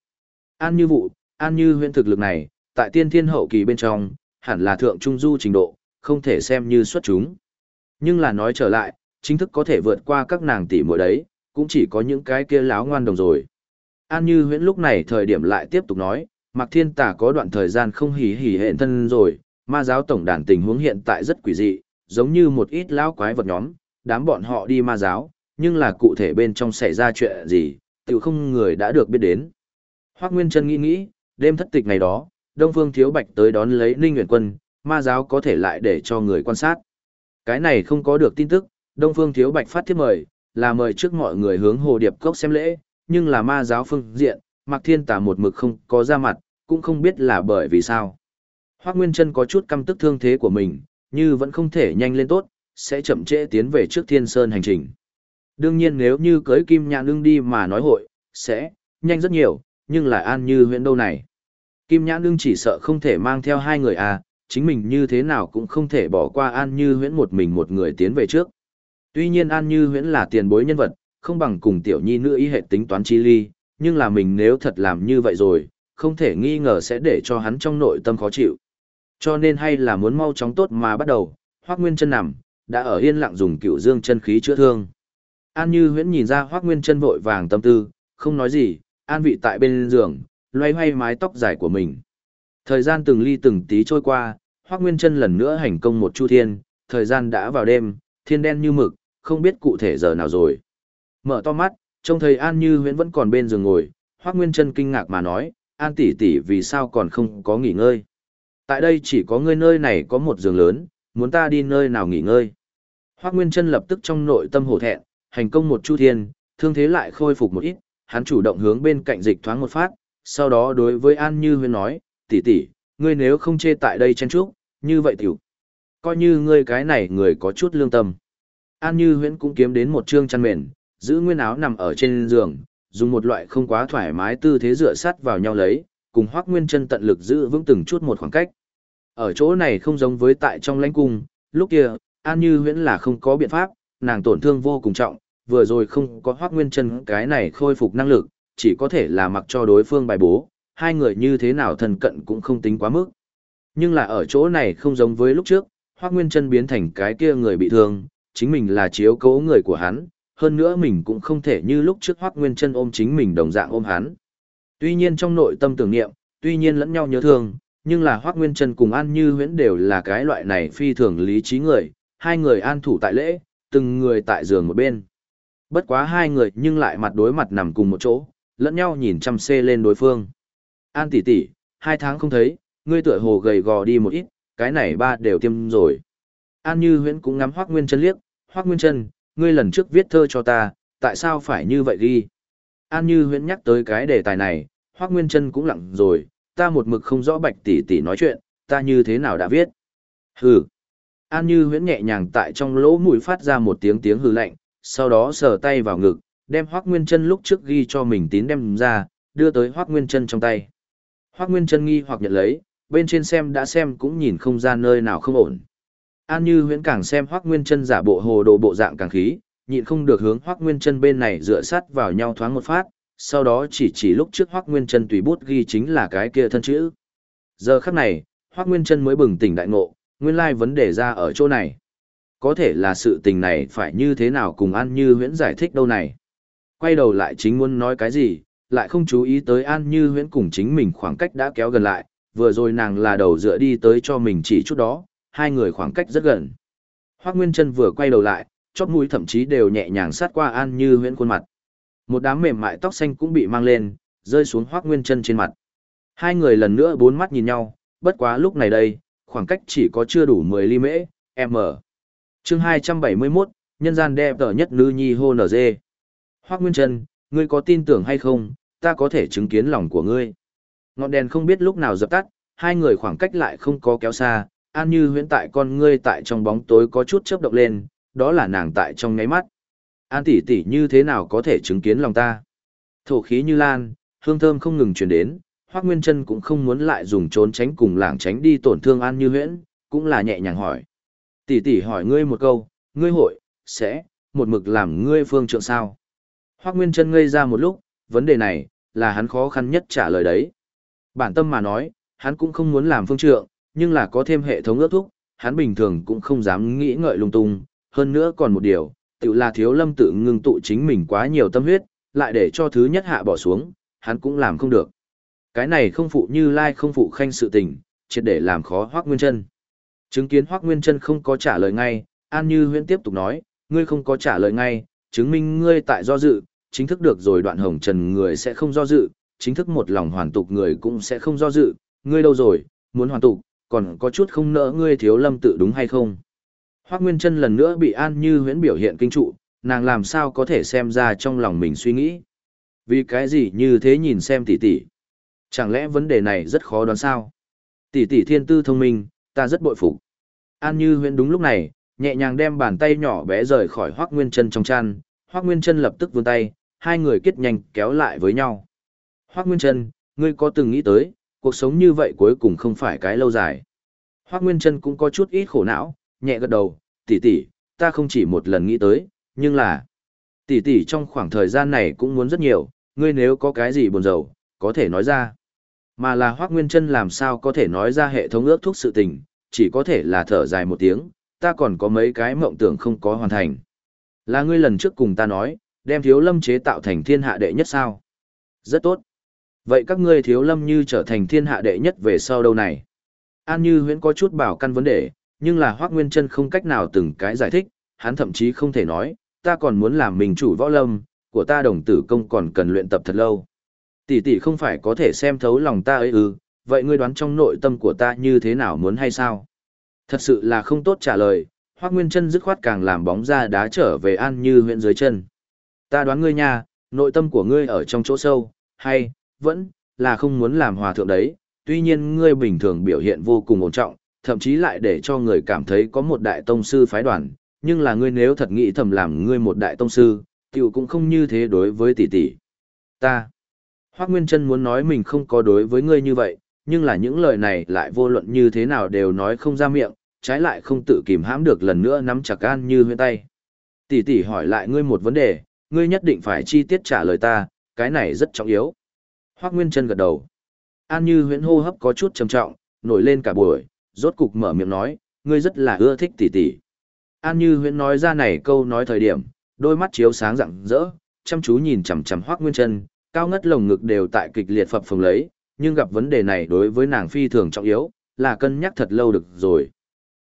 An như vụ, an như huyện thực lực này, tại tiên thiên hậu kỳ bên trong, hẳn là thượng trung du trình độ, không thể xem như xuất chúng. Nhưng là nói trở lại, chính thức có thể vượt qua các nàng tỷ muội đấy, cũng chỉ có những cái kia láo ngoan đồng rồi. An Như huyện lúc này thời điểm lại tiếp tục nói, Mạc Thiên Tả có đoạn thời gian không hỉ hỉ hẹn thân rồi, ma giáo tổng đàn tình huống hiện tại rất quỷ dị, giống như một ít lão quái vật nhóm, đám bọn họ đi ma giáo, nhưng là cụ thể bên trong xảy ra chuyện gì, tự không người đã được biết đến. Hoác Nguyên Trân nghĩ nghĩ, đêm thất tịch ngày đó, Đông Phương Thiếu Bạch tới đón lấy Ninh Nguyễn Quân, ma giáo có thể lại để cho người quan sát. Cái này không có được tin tức, Đông Phương Thiếu Bạch phát thiết mời, là mời trước mọi người hướng Hồ Điệp Cốc xem lễ, nhưng là ma giáo phương diện, Mạc Thiên Tà một mực không có ra mặt, cũng không biết là bởi vì sao. Hoác Nguyên Trân có chút căm tức thương thế của mình, như vẫn không thể nhanh lên tốt, sẽ chậm trễ tiến về trước Thiên Sơn hành trình. Đương nhiên nếu như cưới Kim Nhãn Nương đi mà nói hội, sẽ nhanh rất nhiều, nhưng lại an như huyện đâu này. Kim Nhãn Nương chỉ sợ không thể mang theo hai người à, chính mình như thế nào cũng không thể bỏ qua an như huyễn một mình một người tiến về trước. Tuy nhiên an như huyễn là tiền bối nhân vật, không bằng cùng tiểu nhi nữ ý hệ tính toán chi ly, nhưng là mình nếu thật làm như vậy rồi, không thể nghi ngờ sẽ để cho hắn trong nội tâm khó chịu. Cho nên hay là muốn mau chóng tốt mà bắt đầu, Hoắc Nguyên Chân nằm, đã ở yên lặng dùng cựu dương chân khí chữa thương. An Như Huyễn nhìn ra Hoắc Nguyên Chân vội vàng tâm tư, không nói gì, an vị tại bên giường, loay hoay mái tóc dài của mình. Thời gian từng ly từng tí trôi qua, Hoắc Nguyên Chân lần nữa hành công một chu thiên, thời gian đã vào đêm, thiên đen như mực, không biết cụ thể giờ nào rồi. Mở to mắt, trông thấy An Như Huyễn vẫn còn bên giường ngồi, Hoắc Nguyên Chân kinh ngạc mà nói, An tỷ tỷ vì sao còn không có nghỉ ngơi? Tại đây chỉ có ngươi nơi này có một giường lớn, muốn ta đi nơi nào nghỉ ngơi? Hoắc Nguyên Chân lập tức trong nội tâm hổ thẹn, hành công một chu thiên, thương thế lại khôi phục một ít, hắn chủ động hướng bên cạnh dịch thoáng một phát, sau đó đối với An Như Huyên nói, tỷ tỷ, ngươi nếu không chê tại đây chen chúc, như vậy tiểu. Coi như ngươi cái này người có chút lương tâm. An Như Huyễn cũng kiếm đến một trương chăn mền, giữ nguyên áo nằm ở trên giường, dùng một loại không quá thoải mái tư thế dựa sát vào nhau lấy, cùng Hoắc Nguyên Chân tận lực giữ vững từng chút một khoảng cách. Ở chỗ này không giống với tại trong lãnh cung, lúc kia, An Như Huyễn là không có biện pháp, nàng tổn thương vô cùng trọng, vừa rồi không có Hoắc Nguyên Chân cái này khôi phục năng lực, chỉ có thể là mặc cho đối phương bài bố, hai người như thế nào thần cận cũng không tính quá mức. Nhưng là ở chỗ này không giống với lúc trước, Hoắc Nguyên Chân biến thành cái kia người bị thương, chính mình là chiếu cố người của hắn, hơn nữa mình cũng không thể như lúc trước Hoắc Nguyên Chân ôm chính mình đồng dạng ôm hắn. Tuy nhiên trong nội tâm tưởng niệm, tuy nhiên lẫn nhau nhớ thương, nhưng là Hoắc Nguyên Chân cùng An Như Huyễn đều là cái loại này phi thường lý trí người, hai người an thủ tại lễ, từng người tại giường một bên. Bất quá hai người nhưng lại mặt đối mặt nằm cùng một chỗ, lẫn nhau nhìn chăm xê lên đối phương. An tỷ tỷ, hai tháng không thấy, ngươi tựa hồ gầy gò đi một ít, cái này ba đều tiêm rồi. An Như Huyễn cũng ngắm Hoắc Nguyên Chân liếc, Hoắc Nguyên Chân, ngươi lần trước viết thơ cho ta, tại sao phải như vậy ghi? An Như huyễn nhắc tới cái đề tài này, Hoác Nguyên chân cũng lặng rồi, ta một mực không rõ bạch tỷ tỷ nói chuyện, ta như thế nào đã viết? Hừ. An Như huyễn nhẹ nhàng tại trong lỗ mũi phát ra một tiếng tiếng hừ lạnh, sau đó sờ tay vào ngực, đem hoắc Nguyên chân lúc trước ghi cho mình tín đem ra, đưa tới hoắc Nguyên chân trong tay. hoắc Nguyên chân nghi hoặc nhận lấy, bên trên xem đã xem cũng nhìn không ra nơi nào không ổn. An Như huyễn càng xem Hoắc Nguyên Chân giả bộ hồ đồ bộ dạng càng khí, nhịn không được hướng Hoắc Nguyên Chân bên này dựa sát vào nhau thoáng một phát, sau đó chỉ chỉ lúc trước Hoắc Nguyên Chân tùy bút ghi chính là cái kia thân chữ. Giờ khắc này, Hoắc Nguyên Chân mới bừng tỉnh đại ngộ, nguyên lai vấn đề ra ở chỗ này. Có thể là sự tình này phải như thế nào cùng An Như huyễn giải thích đâu này. Quay đầu lại chính muốn nói cái gì, lại không chú ý tới An Như huyễn cùng chính mình khoảng cách đã kéo gần lại, vừa rồi nàng là đầu dựa đi tới cho mình chỉ chút đó, hai người khoảng cách rất gần. Hoác Nguyên Trân vừa quay đầu lại, chóp mũi thậm chí đều nhẹ nhàng sát qua An Như Huyễn khuôn mặt. Một đám mềm mại tóc xanh cũng bị mang lên, rơi xuống Hoác Nguyên Trân trên mặt. Hai người lần nữa bốn mắt nhìn nhau, bất quá lúc này đây, khoảng cách chỉ có chưa đủ 10 ly mễ, m. Chương 271, nhân gian đẹp tở nhất nữ nhi hô nở dê. Hoác Nguyên Trân, ngươi có tin tưởng hay không, ta có thể chứng kiến lòng của ngươi. Ngọn đèn không biết lúc nào dập tắt, hai người khoảng cách lại không có kéo xa, An Như huyễn tại con ngươi tại trong bóng tối có chút chớp động lên, đó là nàng tại trong ngáy mắt. An tỷ tỷ như thế nào có thể chứng kiến lòng ta? Thổ khí như lan, hương thơm không ngừng truyền đến, Hoắc Nguyên Chân cũng không muốn lại dùng trốn tránh cùng lảng tránh đi tổn thương An Như Huyễn, cũng là nhẹ nhàng hỏi. Tỷ tỷ hỏi ngươi một câu, ngươi hội sẽ một mực làm ngươi phương trượng sao? Hoắc Nguyên Trân ngây ra một lúc, vấn đề này là hắn khó khăn nhất trả lời đấy. Bản tâm mà nói, hắn cũng không muốn làm phương trượng, nhưng là có thêm hệ thống ước thúc, hắn bình thường cũng không dám nghĩ ngợi lung tung, hơn nữa còn một điều, tự là thiếu lâm tự ngưng tụ chính mình quá nhiều tâm huyết, lại để cho thứ nhất hạ bỏ xuống, hắn cũng làm không được. Cái này không phụ như lai không phụ khanh sự tình, triệt để làm khó Hoác Nguyên Trân. Chứng kiến Hoác Nguyên Trân không có trả lời ngay, An Như Huyễn tiếp tục nói, ngươi không có trả lời ngay, chứng minh ngươi tại do dự, chính thức được rồi đoạn hồng trần người sẽ không do dự, chính thức một lòng hoàn tục người cũng sẽ không do dự, ngươi đâu rồi, muốn hoàn tục, còn có chút không nỡ ngươi thiếu lâm tự đúng hay không. Hoác Nguyên Trân lần nữa bị An Như huyễn biểu hiện kinh trụ, nàng làm sao có thể xem ra trong lòng mình suy nghĩ. Vì cái gì như thế nhìn xem tỷ tỷ. Chẳng lẽ vấn đề này rất khó đoán sao? Tỷ tỷ thiên tư thông minh, ta rất bội phục. An Như huyễn đúng lúc này, nhẹ nhàng đem bàn tay nhỏ bé rời khỏi Hoác Nguyên Chân trong chăn, Hoác Nguyên Chân lập tức vươn tay, hai người kết nhanh kéo lại với nhau. Hoác Nguyên Chân, ngươi có từng nghĩ tới, cuộc sống như vậy cuối cùng không phải cái lâu dài. Hoác Nguyên Chân cũng có chút ít khổ não, nhẹ gật đầu, tỷ tỷ, ta không chỉ một lần nghĩ tới, nhưng là, tỷ tỷ trong khoảng thời gian này cũng muốn rất nhiều, ngươi nếu có cái gì buồn rầu, có thể nói ra. Mà là Hoác Nguyên Trân làm sao có thể nói ra hệ thống ước thúc sự tình, chỉ có thể là thở dài một tiếng, ta còn có mấy cái mộng tưởng không có hoàn thành. Là ngươi lần trước cùng ta nói, đem thiếu lâm chế tạo thành thiên hạ đệ nhất sao. Rất tốt. Vậy các ngươi thiếu lâm như trở thành thiên hạ đệ nhất về sau đâu này? An Như huyễn có chút bảo căn vấn đề, nhưng là Hoác Nguyên Trân không cách nào từng cái giải thích, hắn thậm chí không thể nói, ta còn muốn làm mình chủ võ lâm, của ta đồng tử công còn cần luyện tập thật lâu. Tỷ tỷ không phải có thể xem thấu lòng ta ấy ư, vậy ngươi đoán trong nội tâm của ta như thế nào muốn hay sao? Thật sự là không tốt trả lời, Hoác Nguyên Trân dứt khoát càng làm bóng ra đá trở về An Như huyện dưới chân. Ta đoán ngươi nha, nội tâm của ngươi ở trong chỗ sâu, hay, vẫn, là không muốn làm hòa thượng đấy, tuy nhiên ngươi bình thường biểu hiện vô cùng ổn trọng, thậm chí lại để cho người cảm thấy có một đại tông sư phái đoàn, nhưng là ngươi nếu thật nghĩ thầm làm ngươi một đại tông sư, tiểu cũng không như thế đối với tỷ tỷ. Ta. Hoác Nguyên Trân muốn nói mình không có đối với ngươi như vậy, nhưng là những lời này lại vô luận như thế nào đều nói không ra miệng, trái lại không tự kìm hãm được lần nữa nắm chặt gan như huyên tay. Tỷ tỷ hỏi lại ngươi một vấn đề, ngươi nhất định phải chi tiết trả lời ta, cái này rất trọng yếu. Hoác Nguyên Trân gật đầu. An Như huyễn hô hấp có chút trầm trọng, nổi lên cả buổi, rốt cục mở miệng nói, ngươi rất là ưa thích tỷ tỷ. An Như huyễn nói ra này câu nói thời điểm, đôi mắt chiếu sáng rạng rỡ, chăm chú nhìn chằm chằm Hoắc Nguyên Chân, cao ngất lồng ngực đều tại kịch liệt phập phồng lấy, nhưng gặp vấn đề này đối với nàng phi thường trọng yếu, là cân nhắc thật lâu được rồi.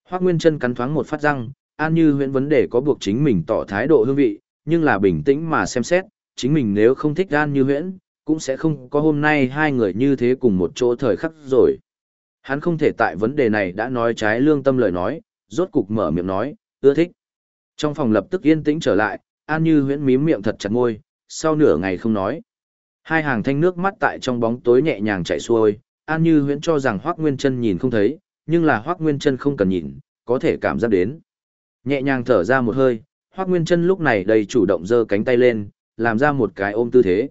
Hoắc Nguyên Chân cắn thoáng một phát răng, An Như huyễn vấn đề có buộc chính mình tỏ thái độ hương vị, nhưng là bình tĩnh mà xem xét, chính mình nếu không thích An Như huyễn, cũng sẽ không có hôm nay hai người như thế cùng một chỗ thời khắc rồi. Hắn không thể tại vấn đề này đã nói trái lương tâm lời nói, rốt cục mở miệng nói, ưa thích. Trong phòng lập tức yên tĩnh trở lại, An Như huyễn mím miệng thật chặt môi, sau nửa ngày không nói. Hai hàng thanh nước mắt tại trong bóng tối nhẹ nhàng chảy xuôi, An Như huyễn cho rằng Hoác Nguyên Trân nhìn không thấy, nhưng là Hoác Nguyên Trân không cần nhìn, có thể cảm giác đến. Nhẹ nhàng thở ra một hơi, Hoác Nguyên Trân lúc này đầy chủ động giơ cánh tay lên, làm ra một cái ôm tư thế.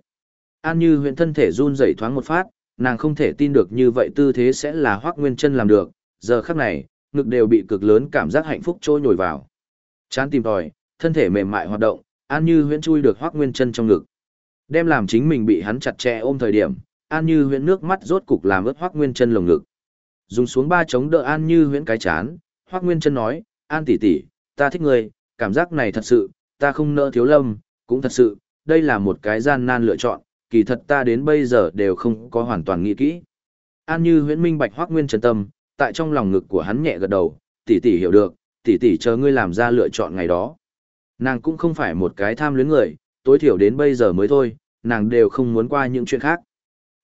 An Như huyễn thân thể run rẩy thoáng một phát, nàng không thể tin được như vậy tư thế sẽ là Hoác Nguyên Trân làm được, giờ khắc này, ngực đều bị cực lớn cảm giác hạnh phúc trôi nhồi vào. Chán tìm tòi, thân thể mềm mại hoạt động, An Như huyễn chui được Hoác Nguyên Trân trong ngực. Đem làm chính mình bị hắn chặt chẽ ôm thời điểm, An Như huyễn nước mắt rốt cục làm ướt Hoác Nguyên chân lồng ngực. Dùng xuống ba chống đỡ An Như huyễn cái chán, Hoác Nguyên chân nói, An tỷ tỷ, ta thích người, cảm giác này thật sự, ta không nỡ thiếu lâm, cũng thật sự, đây là một cái gian nan lựa chọn, kỳ thật ta đến bây giờ đều không có hoàn toàn nghĩ kỹ. An Như huyễn minh bạch Hoắc Nguyên chân tâm, tại trong lòng ngực của hắn nhẹ gật đầu, tỷ tỷ hiểu được, tỷ tỷ chờ ngươi làm ra lựa chọn ngày đó. Nàng cũng không phải một cái tham luyến người, tối thiểu đến bây giờ mới thôi, nàng đều không muốn qua những chuyện khác.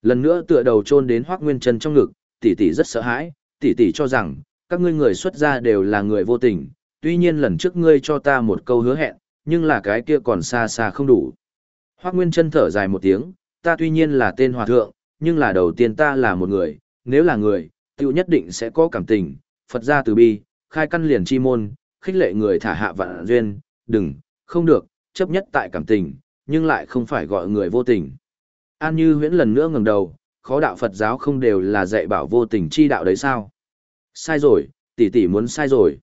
Lần nữa tựa đầu chôn đến Hoắc Nguyên Trần trong ngực, tỷ tỷ rất sợ hãi, tỷ tỷ cho rằng các ngươi người xuất gia đều là người vô tình, tuy nhiên lần trước ngươi cho ta một câu hứa hẹn, nhưng là cái kia còn xa xa không đủ. Hoắc Nguyên Trân thở dài một tiếng, ta tuy nhiên là tên hòa thượng, nhưng là đầu tiên ta là một người, nếu là người, tiêu nhất định sẽ có cảm tình, Phật gia từ bi, khai căn liền chi môn, khích lệ người thả hạ vạn duyên, đừng, không được, chấp nhất tại cảm tình, nhưng lại không phải gọi người vô tình. An Như huyễn lần nữa ngẩng đầu, khó đạo Phật giáo không đều là dạy bảo vô tình chi đạo đấy sao? Sai rồi, tỷ tỷ muốn sai rồi.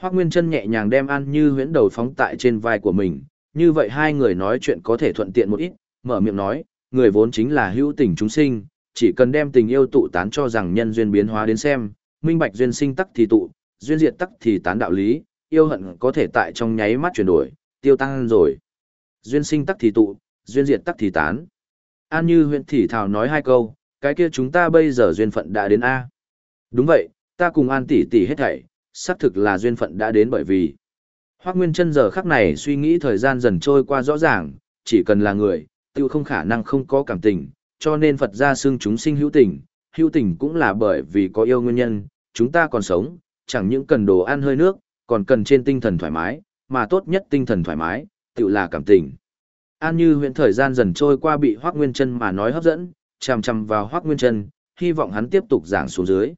Hoắc Nguyên Trân nhẹ nhàng đem An Như huyễn đầu phóng tại trên vai của mình, như vậy hai người nói chuyện có thể thuận tiện một ít, mở miệng nói, người vốn chính là hữu tình chúng sinh, chỉ cần đem tình yêu tụ tán cho rằng nhân duyên biến hóa đến xem, minh bạch duyên sinh tắc thì tụ, duyên diệt tắc thì tán đạo lý, yêu hận có thể tại trong nháy mắt chuyển đổi, tiêu tăng rồi. Duyên sinh tắc thì tụ, duyên diệt tắc thì tán. An Như huyện thị thảo nói hai câu, cái kia chúng ta bây giờ duyên phận đã đến A. Đúng vậy, ta cùng An tỷ tỷ hết thảy, xác thực là duyên phận đã đến bởi vì. Hoác Nguyên chân giờ khắc này suy nghĩ thời gian dần trôi qua rõ ràng, chỉ cần là người, tiêu không khả năng không có cảm tình, cho nên Phật gia xưng chúng sinh hữu tình, hữu tình cũng là bởi vì có yêu nguyên nhân, chúng ta còn sống, chẳng những cần đồ ăn hơi nước, còn cần trên tinh thần thoải mái, mà tốt nhất tinh thần thoải mái, tự là cảm tình. An Như huyện thời gian dần trôi qua bị Hoác Nguyên Trân mà nói hấp dẫn, chằm chằm vào Hoác Nguyên Trân, hy vọng hắn tiếp tục giảng xuống dưới.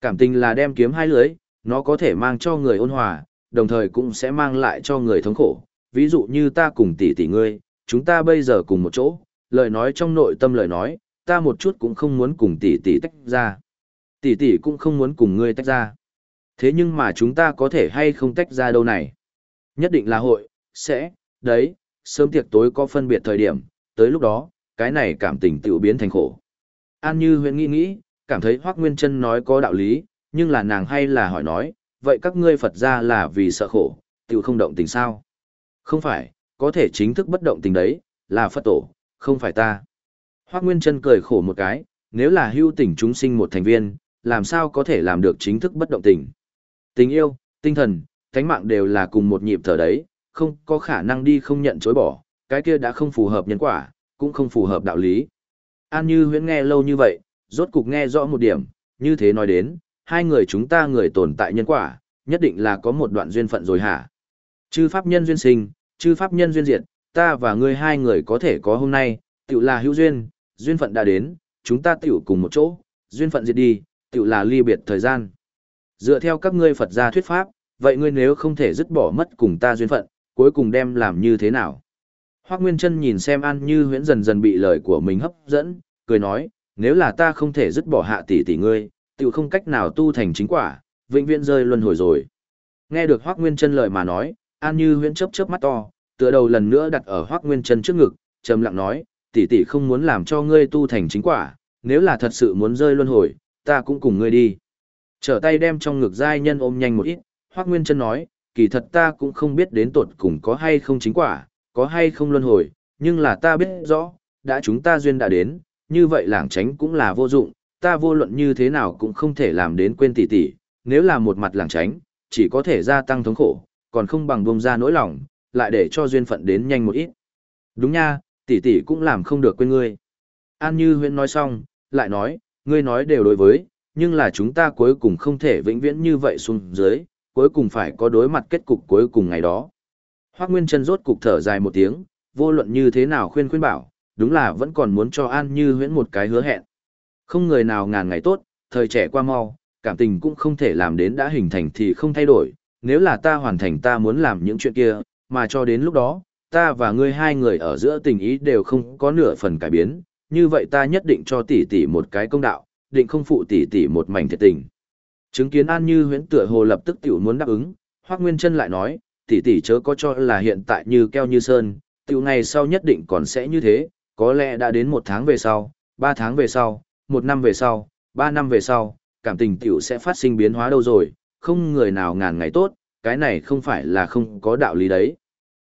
Cảm tình là đem kiếm hai lưới, nó có thể mang cho người ôn hòa, đồng thời cũng sẽ mang lại cho người thống khổ. Ví dụ như ta cùng tỷ tỷ ngươi, chúng ta bây giờ cùng một chỗ, lời nói trong nội tâm lời nói, ta một chút cũng không muốn cùng tỷ tỷ tách ra. Tỷ tỷ cũng không muốn cùng ngươi tách ra. Thế nhưng mà chúng ta có thể hay không tách ra đâu này? Nhất định là hội, sẽ, đấy, sớm tiệc tối có phân biệt thời điểm, tới lúc đó, cái này cảm tình tự biến thành khổ. An Như huyện nghĩ nghĩ, cảm thấy Hoác Nguyên Trân nói có đạo lý, nhưng là nàng hay là hỏi nói, vậy các ngươi Phật ra là vì sợ khổ, tự không động tình sao? Không phải, có thể chính thức bất động tình đấy, là Phật tổ, không phải ta. Hoác Nguyên Trân cười khổ một cái, nếu là hưu tình chúng sinh một thành viên, làm sao có thể làm được chính thức bất động tình. Tình yêu, tinh thần, thánh mạng đều là cùng một nhịp thở đấy, không có khả năng đi không nhận chối bỏ, cái kia đã không phù hợp nhân quả, cũng không phù hợp đạo lý. An Như huyễn nghe lâu như vậy, rốt cục nghe rõ một điểm, như thế nói đến, hai người chúng ta người tồn tại nhân quả, nhất định là có một đoạn duyên phận rồi hả? Chư pháp nhân duyên sinh, chư pháp nhân duyên diệt, ta và ngươi hai người có thể có hôm nay, tiểu là hữu duyên, duyên phận đã đến, chúng ta tiểu cùng một chỗ, duyên phận diệt đi, tiểu là ly biệt thời gian. Dựa theo các ngươi Phật gia thuyết pháp, vậy ngươi nếu không thể dứt bỏ mất cùng ta duyên phận, cuối cùng đem làm như thế nào? Hoác Nguyên Trân nhìn xem An Như huyễn dần dần bị lời của mình hấp dẫn, cười nói, nếu là ta không thể dứt bỏ hạ tỷ tỷ ngươi, tự không cách nào tu thành chính quả, vĩnh viễn rơi luân hồi rồi. Nghe được Hoác Nguyên Trân lời mà nói, An Như huyễn chớp chớp mắt to, tựa đầu lần nữa đặt ở Hoác Nguyên Trân trước ngực, trầm lặng nói, tỷ tỷ không muốn làm cho ngươi tu thành chính quả, nếu là thật sự muốn rơi luân hồi, ta cũng cùng ngươi đi. Trở tay đem trong ngực giai nhân ôm nhanh một ít, Hoác Nguyên Trân nói, kỳ thật ta cũng không biết đến tột cùng có hay không chính quả, có hay không luân hồi, nhưng là ta biết rõ, đã chúng ta duyên đã đến, như vậy lảng tránh cũng là vô dụng, ta vô luận như thế nào cũng không thể làm đến quên tỷ tỷ, nếu là một mặt lảng tránh, chỉ có thể gia tăng thống khổ, còn không bằng bông ra nỗi lòng, lại để cho duyên phận đến nhanh một ít. Đúng nha, tỷ tỷ cũng làm không được quên ngươi. An Như Huyễn nói xong, lại nói, ngươi nói đều đối với, nhưng là chúng ta cuối cùng không thể vĩnh viễn như vậy xuống dưới, cuối cùng phải có đối mặt kết cục cuối cùng ngày đó. Hoác Nguyên Trân rốt cục thở dài một tiếng, vô luận như thế nào khuyên khuyên bảo, đúng là vẫn còn muốn cho An Như huyễn một cái hứa hẹn. Không người nào ngàn ngày tốt, thời trẻ qua mau, cảm tình cũng không thể làm đến đã hình thành thì không thay đổi, nếu là ta hoàn thành ta muốn làm những chuyện kia, mà cho đến lúc đó, ta và ngươi hai người ở giữa tình ý đều không có nửa phần cải biến, như vậy ta nhất định cho tỷ tỷ một cái công đạo, định không phụ tỷ tỷ một mảnh thiệt tình. Chứng kiến An Như huyễn tựa hồ lập tức tiểu muốn đáp ứng, Hoắc Nguyên Chân lại nói, tỷ tỷ chớ có cho là hiện tại như keo như sơn, tiểu ngày sau nhất định còn sẽ như thế, có lẽ đã đến một tháng về sau, ba tháng về sau, một năm về sau, ba năm về sau, cảm tình tiểu sẽ phát sinh biến hóa đâu rồi, không người nào ngàn ngày tốt, cái này không phải là không có đạo lý đấy.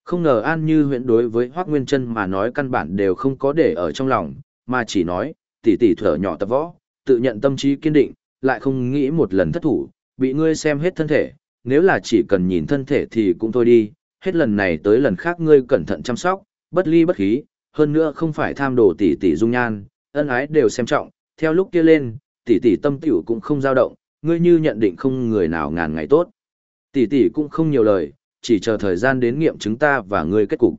Không ngờ An Như huyễn đối với Hoắc Nguyên Chân mà nói căn bản đều không có để ở trong lòng, mà chỉ nói, tỷ tỷ thở nhỏ tập võ, tự nhận tâm trí kiên định, lại không nghĩ một lần thất thủ, bị ngươi xem hết thân thể, nếu là chỉ cần nhìn thân thể thì cũng thôi đi, hết lần này tới lần khác ngươi cẩn thận chăm sóc, bất ly bất khí, hơn nữa không phải tham đồ tỷ tỷ dung nhan, ân ái đều xem trọng, theo lúc kia lên, tỷ tỷ tâm tiểu cũng không dao động, ngươi như nhận định không người nào ngàn ngày tốt. Tỷ tỷ cũng không nhiều lời, chỉ chờ thời gian đến nghiệm chứng ta và ngươi kết cục.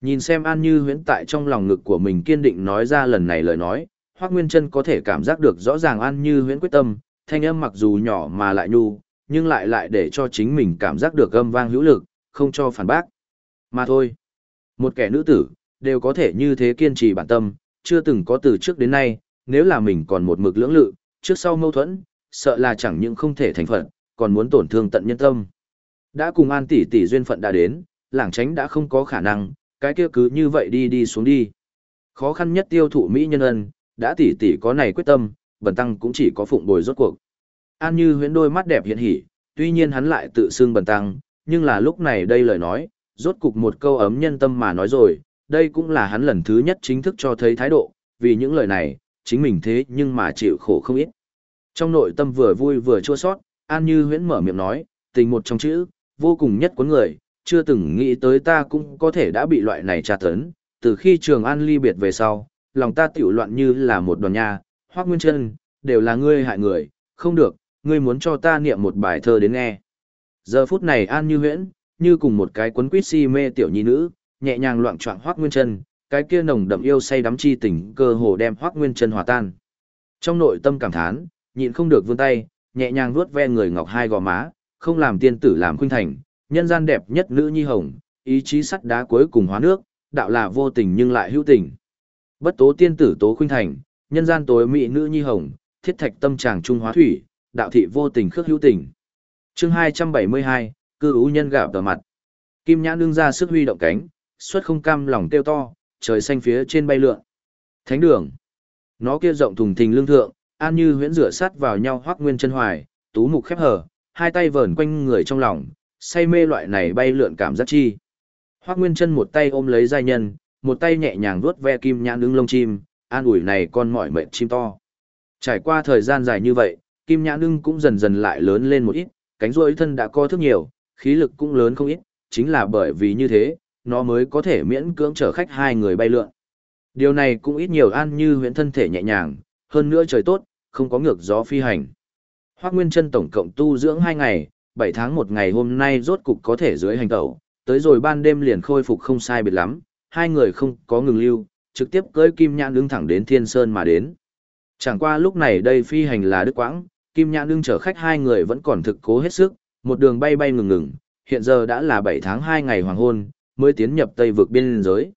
Nhìn xem An Như huyễn tại trong lòng ngực của mình kiên định nói ra lần này lời nói, Hoác Nguyên Trân có thể cảm giác được rõ ràng An Như huyễn quyết tâm, thanh âm mặc dù nhỏ mà lại nhu, nhưng lại lại để cho chính mình cảm giác được âm vang hữu lực, không cho phản bác. Mà thôi, một kẻ nữ tử, đều có thể như thế kiên trì bản tâm, chưa từng có từ trước đến nay, nếu là mình còn một mực lưỡng lự, trước sau mâu thuẫn, sợ là chẳng những không thể thành phận, còn muốn tổn thương tận nhân tâm. Đã cùng an tỷ tỷ duyên phận đã đến, lảng tránh đã không có khả năng, cái kia cứ như vậy đi đi xuống đi. Khó khăn nhất tiêu thụ Mỹ nhân ân, đã tỉ tỉ có này quyết tâm, bần tăng cũng chỉ có phụng bồi rốt cuộc. An như huyễn đôi mắt đẹp hiện hỉ, tuy nhiên hắn lại tự xưng bần tăng, nhưng là lúc này đây lời nói, rốt cục một câu ấm nhân tâm mà nói rồi, đây cũng là hắn lần thứ nhất chính thức cho thấy thái độ, vì những lời này, chính mình thế nhưng mà chịu khổ không ít. Trong nội tâm vừa vui vừa chua sót, An Như huyễn mở miệng nói, tình một trong chữ, vô cùng nhất cuốn người, chưa từng nghĩ tới ta cũng có thể đã bị loại này tra tấn, từ khi trường An ly biệt về sau, lòng ta tiểu loạn như là một đoàn nha, hoác nguyên chân, đều là ngươi hại người, không được, ngươi muốn cho ta niệm một bài thơ đến nghe. Giờ phút này An Như huyễn, như cùng một cái quấn quýt si mê tiểu nhi nữ, nhẹ nhàng loạn choạng hoác nguyên chân, cái kia nồng đậm yêu say đắm chi tình cơ hồ đem hoác nguyên chân hòa tan. Trong nội tâm cảm thán, nhịn không được vươn tay, nhẹ nhàng vuốt ve người ngọc hai gò má, không làm tiên tử làm khuynh thành, nhân gian đẹp nhất nữ nhi hồng, ý chí sắt đá cuối cùng hóa nước, đạo là vô tình nhưng lại hữu tình. Bất tố tiên tử tố khuynh thành, nhân gian tối mỹ nữ nhi hồng, thiết thạch tâm tràng trung hóa thủy, đạo thị vô tình khước hữu tình. Chương 272, cư ú nhân gạo tờ mặt. Kim nhãn đương ra sức huy động cánh, xuất không cam lòng tiêu to, trời xanh phía trên bay lượn. Thánh đường. Nó kia rộng thùng thình lương thượng, an như huyễn rửa sát vào nhau hoác nguyên chân hoài, tú mục khép hở, hai tay vờn quanh người trong lòng, say mê loại này bay lượn cảm giác chi. Hoác nguyên chân một tay ôm lấy giai nhân, một tay nhẹ nhàng vuốt ve kim nhãn ứng lông chim, an ủi này con mỏi mệt chim to. Trải qua thời gian dài như vậy, kim nhãn ưng cũng dần dần lại lớn lên một ít, cánh rỗi thân đã co thức nhiều, khí lực cũng lớn không ít, chính là bởi vì như thế, nó mới có thể miễn cưỡng chở khách hai người bay lượn. Điều này cũng ít nhiều an như huyện thân thể nhẹ nhàng, hơn nữa trời tốt, không có ngược gió phi hành. Hoác Nguyên Trân tổng cộng tu dưỡng 2 ngày, 7 tháng một ngày hôm nay rốt cục có thể dưới hành tẩu, tới rồi ban đêm liền khôi phục không sai biệt lắm, hai người không có ngừng lưu, trực tiếp cưỡi Kim Nhãn đứng thẳng đến Thiên Sơn mà đến. Chẳng qua lúc này đây phi hành là Đức Quãng, Kim Nhãn đứng chở khách hai người vẫn còn thực cố hết sức, một đường bay bay ngừng ngừng, hiện giờ đã là 7 tháng 2 ngày hoàng hôn, mới tiến nhập Tây vực biên giới.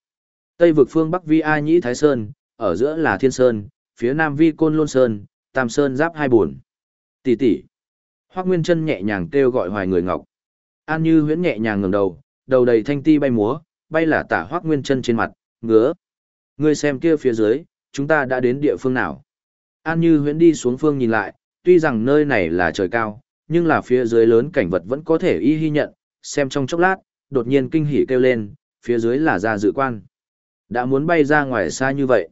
Tây vực phương Bắc vi A Nhĩ Thái Sơn, ở giữa là Thiên Sơn, phía Nam vi Côn Lôn Sơn, Tam Sơn giáp hai buồn. Tỷ tỷ. Hoắc Nguyên Chân nhẹ nhàng kêu gọi Hoài Người Ngọc. An Như Huyễn nhẹ nhàng ngẩng đầu, đầu đầy thanh ti bay múa, bay là tả hoác Nguyên Chân trên mặt, ngứa. Ngươi xem kia phía dưới, chúng ta đã đến địa phương nào? An Như Huyễn đi xuống phương nhìn lại, tuy rằng nơi này là trời cao, nhưng là phía dưới lớn cảnh vật vẫn có thể y hy nhận, xem trong chốc lát, đột nhiên kinh hỉ kêu lên, phía dưới là ra dự quan. Đã muốn bay ra ngoài xa như vậy.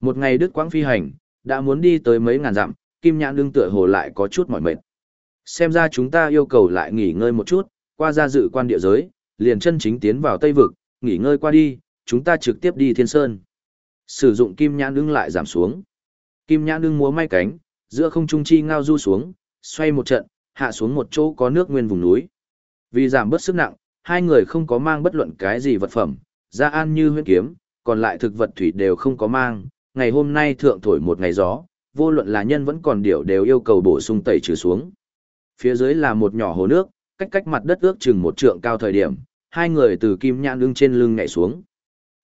Một ngày đứt quãng phi hành, đã muốn đi tới mấy ngàn dặm, kim nhãn đương tựa hồ lại có chút mỏi mệt. Xem ra chúng ta yêu cầu lại nghỉ ngơi một chút, qua ra dự quan địa giới, liền chân chính tiến vào Tây Vực, nghỉ ngơi qua đi, chúng ta trực tiếp đi Thiên Sơn. Sử dụng kim nhãn đứng lại giảm xuống. Kim nhãn đứng múa may cánh, giữa không trung chi ngao du xuống, xoay một trận, hạ xuống một chỗ có nước nguyên vùng núi. Vì giảm bớt sức nặng, hai người không có mang bất luận cái gì vật phẩm, ra an như huyễn kiếm, còn lại thực vật thủy đều không có mang. Ngày hôm nay thượng thổi một ngày gió, vô luận là nhân vẫn còn điểu đều yêu cầu bổ sung tẩy trừ xuống. Phía dưới là một nhỏ hồ nước, cách cách mặt đất ước chừng một trượng cao thời điểm, hai người từ kim nhãn lưng trên lưng nhảy xuống.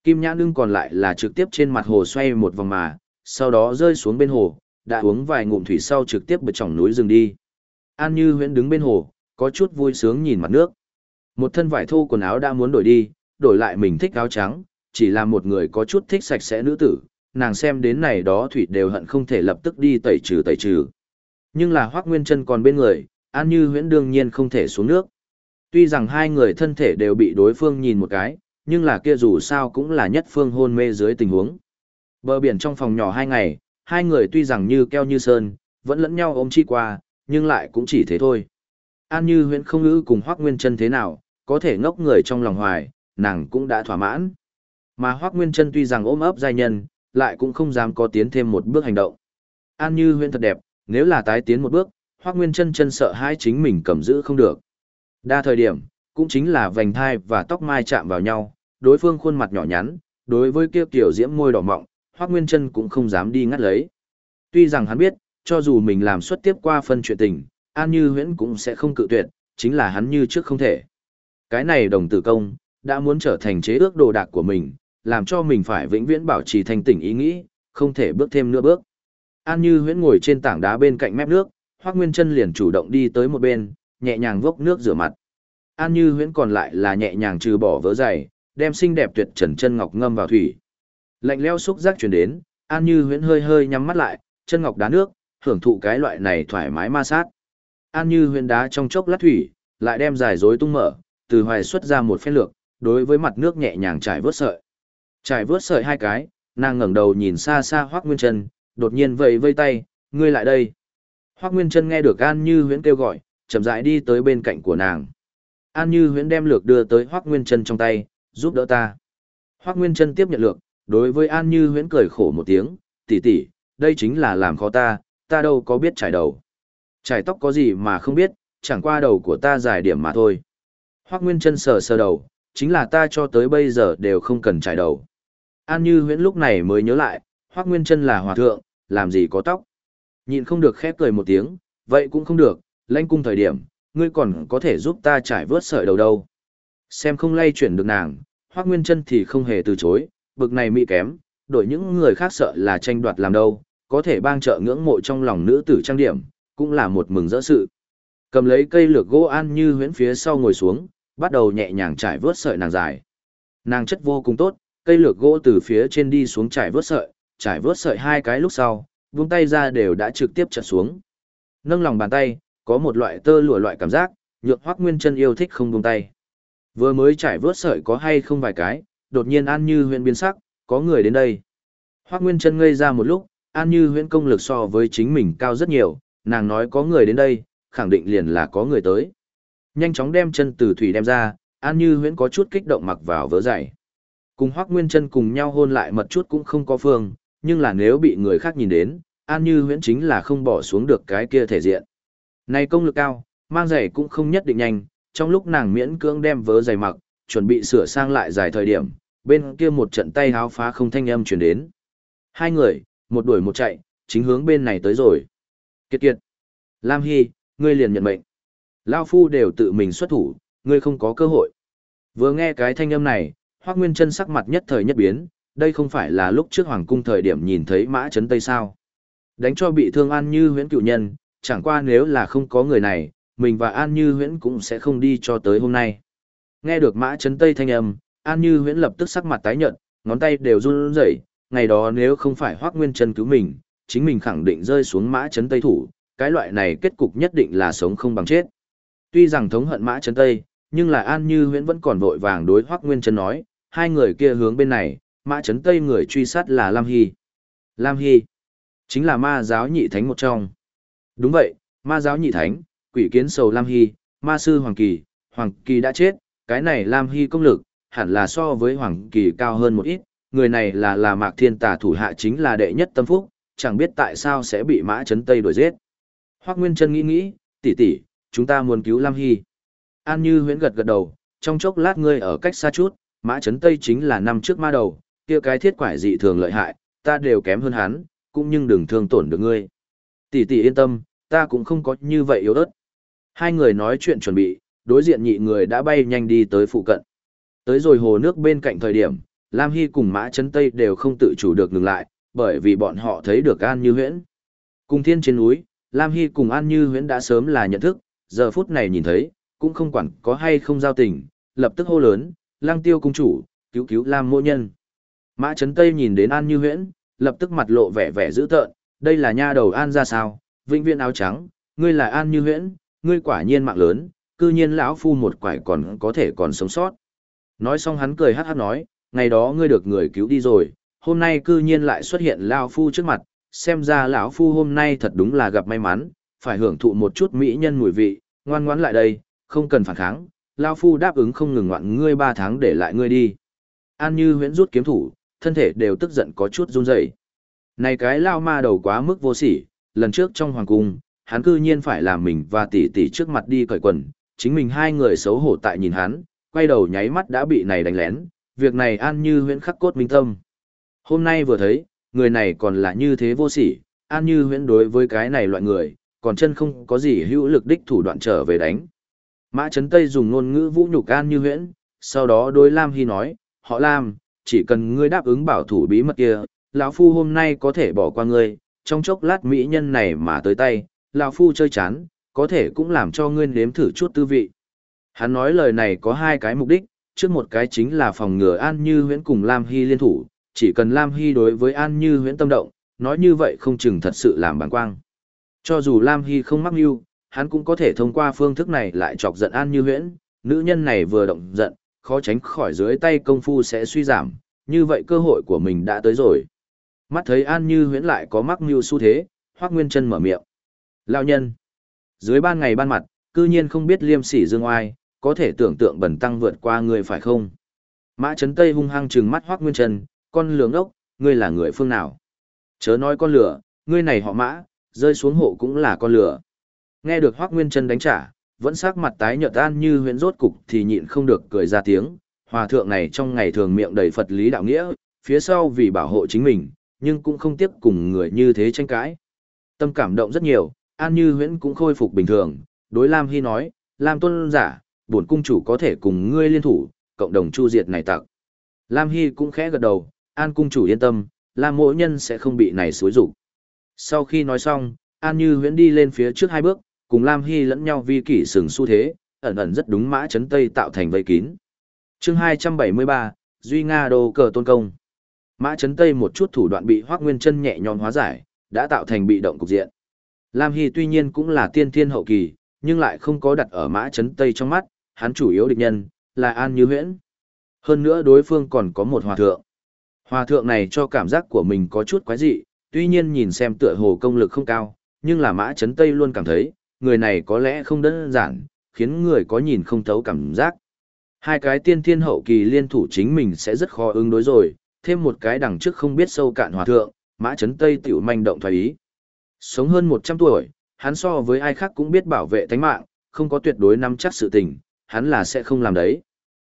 Kim nhãn lưng còn lại là trực tiếp trên mặt hồ xoay một vòng mà, sau đó rơi xuống bên hồ, đã uống vài ngụm thủy sau trực tiếp bật trỏng núi rừng đi. An Như Huyễn đứng bên hồ, có chút vui sướng nhìn mặt nước. Một thân vải thô quần áo đã muốn đổi đi, đổi lại mình thích áo trắng, chỉ là một người có chút thích sạch sẽ nữ tử, nàng xem đến này đó thủy đều hận không thể lập tức đi tẩy trừ tẩy trừ. Nhưng là Hoắc Nguyên Chân còn bên người, An Như Huyễn đương nhiên không thể xuống nước. Tuy rằng hai người thân thể đều bị đối phương nhìn một cái, nhưng là kia dù sao cũng là nhất phương hôn mê dưới tình huống. Bờ biển trong phòng nhỏ hai ngày, hai người tuy rằng như keo như sơn, vẫn lẫn nhau ôm chi qua, nhưng lại cũng chỉ thế thôi. An Như Huyễn không ngữ cùng Hoắc Nguyên Chân thế nào, có thể ngốc người trong lòng hoài, nàng cũng đã thỏa mãn. Mà Hoắc Nguyên Chân tuy rằng ôm ấp giai nhân, lại cũng không dám có tiến thêm một bước hành động. An Như Huyễn thật đẹp, nếu là tái tiến một bước, Hoắc Nguyên Chân chân sợ hai chính mình cầm giữ không được. Đa thời điểm, cũng chính là vành thai và tóc mai chạm vào nhau, đối phương khuôn mặt nhỏ nhắn, đối với kia kiểu diễm môi đỏ mọng, Hoắc Nguyên Chân cũng không dám đi ngắt lấy. Tuy rằng hắn biết, cho dù mình làm suất tiếp qua phân chuyện tình, An Như Huyễn cũng sẽ không cự tuyệt, chính là hắn như trước không thể. Cái này đồng tử công, đã muốn trở thành chế ước đồ đạc của mình, làm cho mình phải vĩnh viễn bảo trì thanh tỉnh ý nghĩ, không thể bước thêm nữa bước. An Như Huyễn ngồi trên tảng đá bên cạnh mép nước, Hoắc Nguyên Chân liền chủ động đi tới một bên, nhẹ nhàng vốc nước rửa mặt. An Như Huyễn còn lại là nhẹ nhàng trừ bỏ vớ giày, đem xinh đẹp tuyệt trần chân ngọc ngâm vào thủy. Lạnh lẽo xúc giác truyền đến, An Như Huyễn hơi hơi nhắm mắt lại, chân ngọc đá nước, hưởng thụ cái loại này thoải mái ma sát. An Như Huyễn đá trong chốc lát thủy, lại đem dài rối tung mở, từ hoài xuất ra một phen lược, đối với mặt nước nhẹ nhàng trải vớt sợi. Trải vớt sợi hai cái, nàng ngẩng đầu nhìn xa xa Hoắc Nguyên Chân, đột nhiên vẫy vây tay, "Ngươi lại đây." Hoắc Nguyên Chân nghe được An Như Huyễn kêu gọi, chậm rãi đi tới bên cạnh của nàng. An Như Huyễn đem lược đưa tới Hoắc Nguyên Chân trong tay, "Giúp đỡ ta." Hoắc Nguyên Chân tiếp nhận lược, đối với An Như Huyễn cười khổ một tiếng, "Tỷ tỷ, đây chính là làm khó ta, ta đâu có biết trải đầu." Trải tóc có gì mà không biết, chẳng qua đầu của ta dài điểm mà thôi. Hoắc Nguyên Chân sờ sờ đầu, chính là ta cho tới bây giờ đều không cần trải đầu. An Như Huyễn lúc này mới nhớ lại, Hoắc Nguyên Chân là hòa thượng, làm gì có tóc. Nhịn không được khép cười một tiếng, vậy cũng không được, lãnh cung thời điểm, ngươi còn có thể giúp ta trải vớt sợi đầu đâu. Xem không lay chuyển được nàng, Hoắc Nguyên Chân thì không hề từ chối, bực này mỹ kém, đổi những người khác sợ là tranh đoạt làm đâu, có thể bang trợ ngưỡng mộ trong lòng nữ tử trang điểm, cũng là một mừng rỡ sự. Cầm lấy cây lược gỗ an như huyễn phía sau ngồi xuống, bắt đầu nhẹ nhàng trải vớt sợi nàng dài. Nàng chất vô cùng tốt, cây lược gỗ từ phía trên đi xuống trải vớt sợi, trải vớt sợi hai cái lúc sau, buông tay ra đều đã trực tiếp chặt xuống. Nâng lòng bàn tay, có một loại tơ lụa loại cảm giác, nhượng Hoắc Nguyên Chân yêu thích không buông tay. Vừa mới trải vớt sợi có hay không vài cái, đột nhiên An Như Huyền biến sắc, có người đến đây. Hoắc Nguyên Chân ngây ra một lúc, An Như Huyền công lực so với chính mình cao rất nhiều, nàng nói có người đến đây, khẳng định liền là có người tới. Nhanh chóng đem chân từ thủy đem ra, An Như Huyền có chút kích động mặc vào vớ giày. Cùng Hoắc Nguyên Chân cùng nhau hôn lại mật chút cũng không có phương, nhưng là nếu bị người khác nhìn đến, An Như Huyền chính là không bỏ xuống được cái kia thể diện. Này công lực cao, mang giày cũng không nhất định nhanh, trong lúc nàng miễn cưỡng đem vớ giày mặc, chuẩn bị sửa sang lại dài thời điểm, bên kia một trận tay háo phá không thanh âm truyền đến. Hai người, một đuổi một chạy, chính hướng bên này tới rồi. Kiệt kiệt. Lam Hy, ngươi liền nhận mệnh. Lao phu đều tự mình xuất thủ, ngươi không có cơ hội. Vừa nghe cái thanh âm này, Hoác Nguyên chân sắc mặt nhất thời nhất biến, đây không phải là lúc trước Hoàng cung thời điểm nhìn thấy mã chấn Tây sao. Đánh cho bị thương An Như huyễn cựu nhân, chẳng qua nếu là không có người này, mình và An Như huyễn cũng sẽ không đi cho tới hôm nay. Nghe được mã chấn Tây thanh âm, An Như huyễn lập tức sắc mặt tái nhợt, ngón tay đều run rẩy. ngày đó nếu không phải Hoác Nguyên chân cứu mình, chính mình khẳng định rơi xuống mã chấn Tây thủ, cái loại này kết cục nhất định là sống không bằng chết. Tuy rằng thống hận mã chấn Tây, nhưng là An Như huyễn vẫn còn vội vàng đối Hoác Nguyên chân nói, hai người kia hướng bên này, mã chấn Tây người truy sát là Lam Hy. Lam Hy, chính là ma giáo nhị thánh một trong. Đúng vậy, ma giáo nhị thánh, quỷ kiến sầu Lam Hy, ma sư Hoàng Kỳ, Hoàng Kỳ đã chết, cái này Lam Hy công lực, hẳn là so với Hoàng Kỳ cao hơn một ít, người này là là mạc thiên tà thủ hạ chính là đệ nhất tâm phúc, chẳng biết tại sao sẽ bị mã chấn Tây đuổi giết. Hoác Nguyên Trân nghĩ nghĩ, tỷ tỷ, chúng ta muốn cứu Lam Hy. An Như huyễn gật gật đầu, trong chốc lát ngươi ở cách xa chút, mã chấn Tây chính là năm trước ma đầu, kia cái thiết quải dị thường lợi hại, ta đều kém hơn hắn, cũng nhưng đừng thương tổn được ngươi. Tỷ tỷ yên tâm, ta cũng không có như vậy yếu ớt. Hai người nói chuyện chuẩn bị, đối diện nhị người đã bay nhanh đi tới phụ cận. Tới rồi hồ nước bên cạnh thời điểm, Lam Hy cùng Mã Trấn Tây đều không tự chủ được ngừng lại, bởi vì bọn họ thấy được An Như Huyễn. Cùng thiên trên núi, Lam Hy cùng An Như Huyễn đã sớm là nhận thức, giờ phút này nhìn thấy, cũng không quản có hay không giao tình, lập tức hô lớn, lang tiêu cung chủ, cứu cứu Lam mô nhân. Mã Trấn Tây nhìn đến An Như Huyễn, lập tức mặt lộ vẻ vẻ dữ tợn, đây là nha đầu An ra sao, vĩnh viên áo trắng, ngươi là An Như Huyễn, ngươi quả nhiên mạng lớn, cư nhiên lão phu một quải còn có thể còn sống sót. Nói xong hắn cười hát hát nói, ngày đó ngươi được người cứu đi rồi, hôm nay cư nhiên lại xuất hiện lão phu trước mặt, xem ra lão phu hôm nay thật đúng là gặp may mắn, phải hưởng thụ một chút mỹ nhân mùi vị, ngoan ngoãn lại đây, không cần phản kháng, lão phu đáp ứng không ngừng ngoạn ngươi ba tháng để lại ngươi đi. An Như Huyễn rút kiếm thủ, thân thể đều tức giận có chút run rẩy. Này cái lao ma đầu quá mức vô sỉ, lần trước trong hoàng cung, hắn cư nhiên phải làm mình và tỷ tỷ trước mặt đi cởi quần, chính mình hai người xấu hổ tại nhìn hắn, quay đầu nháy mắt đã bị này đánh lén, việc này an như huyễn khắc cốt minh tâm. Hôm nay vừa thấy, người này còn là như thế vô sỉ, An Như Huyễn đối với cái này loại người, còn chân không có gì hữu lực đích thủ đoạn trở về đánh. Mã Trấn Tây dùng ngôn ngữ vũ nhục An Như Huyễn, sau đó đối Lam Hy nói, họ Lam, chỉ cần ngươi đáp ứng bảo thủ bí mật kia, lão phu hôm nay có thể bỏ qua ngươi, trong chốc lát mỹ nhân này mà tới tay, lão phu chơi chán, có thể cũng làm cho ngươi nếm thử chút tư vị. Hắn nói lời này có hai cái mục đích, trước một cái chính là phòng ngừa An Như Huyễn cùng Lam Hy liên thủ, chỉ cần Lam Hy đối với An Như Huyễn tâm động, nói như vậy không chừng thật sự làm bằng quang. Cho dù Lam Hy không mắc mưu, hắn cũng có thể thông qua phương thức này lại chọc giận An Như Huyễn, nữ nhân này vừa động giận, khó tránh khỏi dưới tay công phu sẽ suy giảm, như vậy cơ hội của mình đã tới rồi. Mắt thấy An Như Huyễn lại có mắc mưu xu thế, Hoắc Nguyên Chân mở miệng. Lão nhân, dưới ban ngày ban mặt, cư nhiên không biết liêm sỉ dương oai, có thể tưởng tượng bẩn tăng vượt qua người phải không? Mã Trấn Tây hung hăng trừng mắt Hoắc Nguyên Chân, con lường ốc, ngươi là người phương nào? Chớ nói con lửa, ngươi này họ mã, rơi xuống hộ cũng là con lửa. Nghe được Hoắc Nguyên Chân đánh trả, vẫn sắc mặt tái nhợt an như huyễn rốt cục thì nhịn không được cười ra tiếng. Hòa thượng này trong ngày thường miệng đầy Phật lý đạo nghĩa, phía sau vì bảo hộ chính mình, nhưng cũng không tiếp cùng người như thế tranh cãi. Tâm cảm động rất nhiều, An Như Huyễn cũng khôi phục bình thường, đối Lam Hy nói, Lam Tuân giả, bổn cung chủ có thể cùng ngươi liên thủ, cộng đồng chu diệt này tặc. Lam Hy cũng khẽ gật đầu, An cung chủ yên tâm, Lam mỗi nhân sẽ không bị này xối rủ. Sau khi nói xong, An Như Huyễn đi lên phía trước hai bước, cùng Lam Hy lẫn nhau vi kỷ sừng xu thế, ẩn ẩn rất đúng mã chấn tây tạo thành vây kín. chương 273, Duy Nga đồ cờ tôn công. Mã chấn tây một chút thủ đoạn bị Hoác Nguyên chân nhẹ nhõm hóa giải, đã tạo thành bị động cục diện. Lam Hy tuy nhiên cũng là tiên thiên hậu kỳ, nhưng lại không có đặt ở mã chấn tây trong mắt, hắn chủ yếu địch nhân, là An Như Huyễn. Hơn nữa đối phương còn có một hòa thượng. Hòa thượng này cho cảm giác của mình có chút quái dị, tuy nhiên nhìn xem tựa hồ công lực không cao, nhưng là mã chấn tây luôn cảm thấy, người này có lẽ không đơn giản, khiến người có nhìn không thấu cảm giác. Hai cái tiên thiên hậu kỳ liên thủ chính mình sẽ rất khó ứng đối rồi, thêm một cái đằng trước không biết sâu cạn hòa thượng, mã chấn tây tiểu manh động thoái ý. Sống hơn 100 tuổi, hắn so với ai khác cũng biết bảo vệ tánh mạng, không có tuyệt đối nắm chắc sự tình, hắn là sẽ không làm đấy.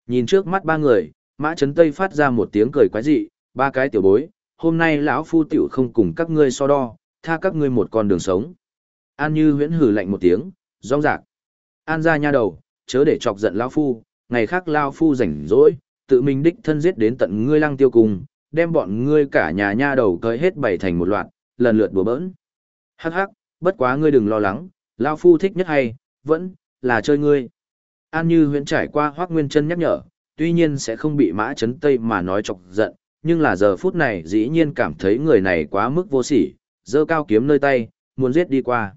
Nhìn trước mắt ba người, mã chấn tây phát ra một tiếng cười quái dị, ba cái tiểu bối, hôm nay lão phu tiểu không cùng các ngươi so đo, tha các ngươi một con đường sống. An Như huyễn hử lạnh một tiếng, rong rạc. An ra nha đầu, chớ để chọc giận lão phu, ngày khác lão phu rảnh rỗi, tự mình đích thân giết đến tận ngươi lăng tiêu cùng, đem bọn ngươi cả nhà nha đầu cơi hết bảy thành một loạt, lần lượt đùa bỡn. Hắc hắc, bất quá ngươi đừng lo lắng, lão phu thích nhất hay, vẫn là chơi ngươi. An Như huyện trải qua Hoắc Nguyên Chân nhắc nhở, tuy nhiên sẽ không bị Mã Chấn Tây mà nói chọc giận, nhưng là giờ phút này dĩ nhiên cảm thấy người này quá mức vô sỉ, giơ cao kiếm nơi tay, muốn giết đi qua.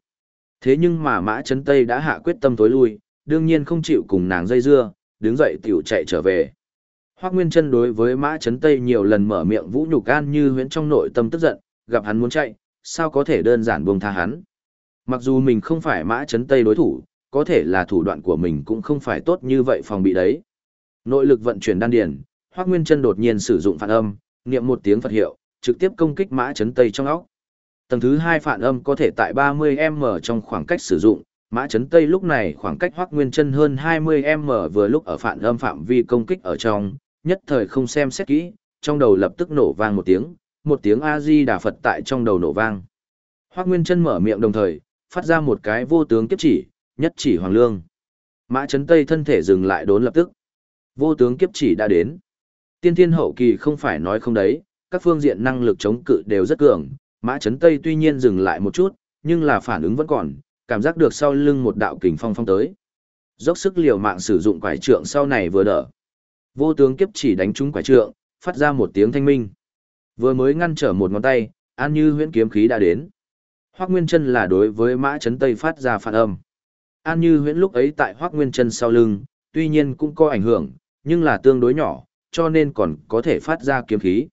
Thế nhưng mà Mã chấn Tây đã hạ quyết tâm tối lui, đương nhiên không chịu cùng nàng dây dưa, đứng dậy tiểu chạy trở về. Hoắc Nguyên Chân đối với Mã Chấn Tây nhiều lần mở miệng vũ nhục an như huyễn trong nội tâm tức giận, gặp hắn muốn chạy, sao có thể đơn giản buông tha hắn. Mặc dù mình không phải Mã Chấn Tây đối thủ, có thể là thủ đoạn của mình cũng không phải tốt như vậy phòng bị đấy. Nội lực vận chuyển đan điền, Hoắc Nguyên Chân đột nhiên sử dụng phản âm, niệm một tiếng Phật hiệu, trực tiếp công kích Mã Chấn Tây trong óc. Tầng thứ hai phản âm có thể tại 30m trong khoảng cách sử dụng, Mã Chấn Tây lúc này khoảng cách Hoắc Nguyên Chân hơn 20m vừa lúc ở phản âm phạm vi công kích ở trong, nhất thời không xem xét kỹ, trong đầu lập tức nổ vang một tiếng, một tiếng A Di Đà Phật tại trong đầu nổ vang. Hoác Nguyên Chân mở miệng đồng thời, phát ra một cái vô tướng kiếp chỉ, nhất chỉ hoàng lương. Mã Chấn Tây thân thể dừng lại đốn lập tức. Vô tướng kiếp chỉ đã đến. Tiên thiên hậu kỳ không phải nói không đấy, các phương diện năng lực chống cự đều rất cường, Mã Chấn Tây tuy nhiên dừng lại một chút, nhưng là phản ứng vẫn còn, cảm giác được sau lưng một đạo kình phong phong tới. Dốc sức liều mạng sử dụng quải trượng sau này vừa đỡ. Vô tướng kiếp chỉ đánh trúng quải trượng, phát ra một tiếng thanh minh. Vừa mới ngăn trở một ngón tay, An Như huyễn kiếm khí đã đến. Hoắc Nguyên Chân là đối với Mã Chấn Tây phát ra phản âm. An Như huyễn lúc ấy tại Hoắc Nguyên Chân sau lưng, tuy nhiên cũng có ảnh hưởng, nhưng là tương đối nhỏ, cho nên còn có thể phát ra kiếm khí.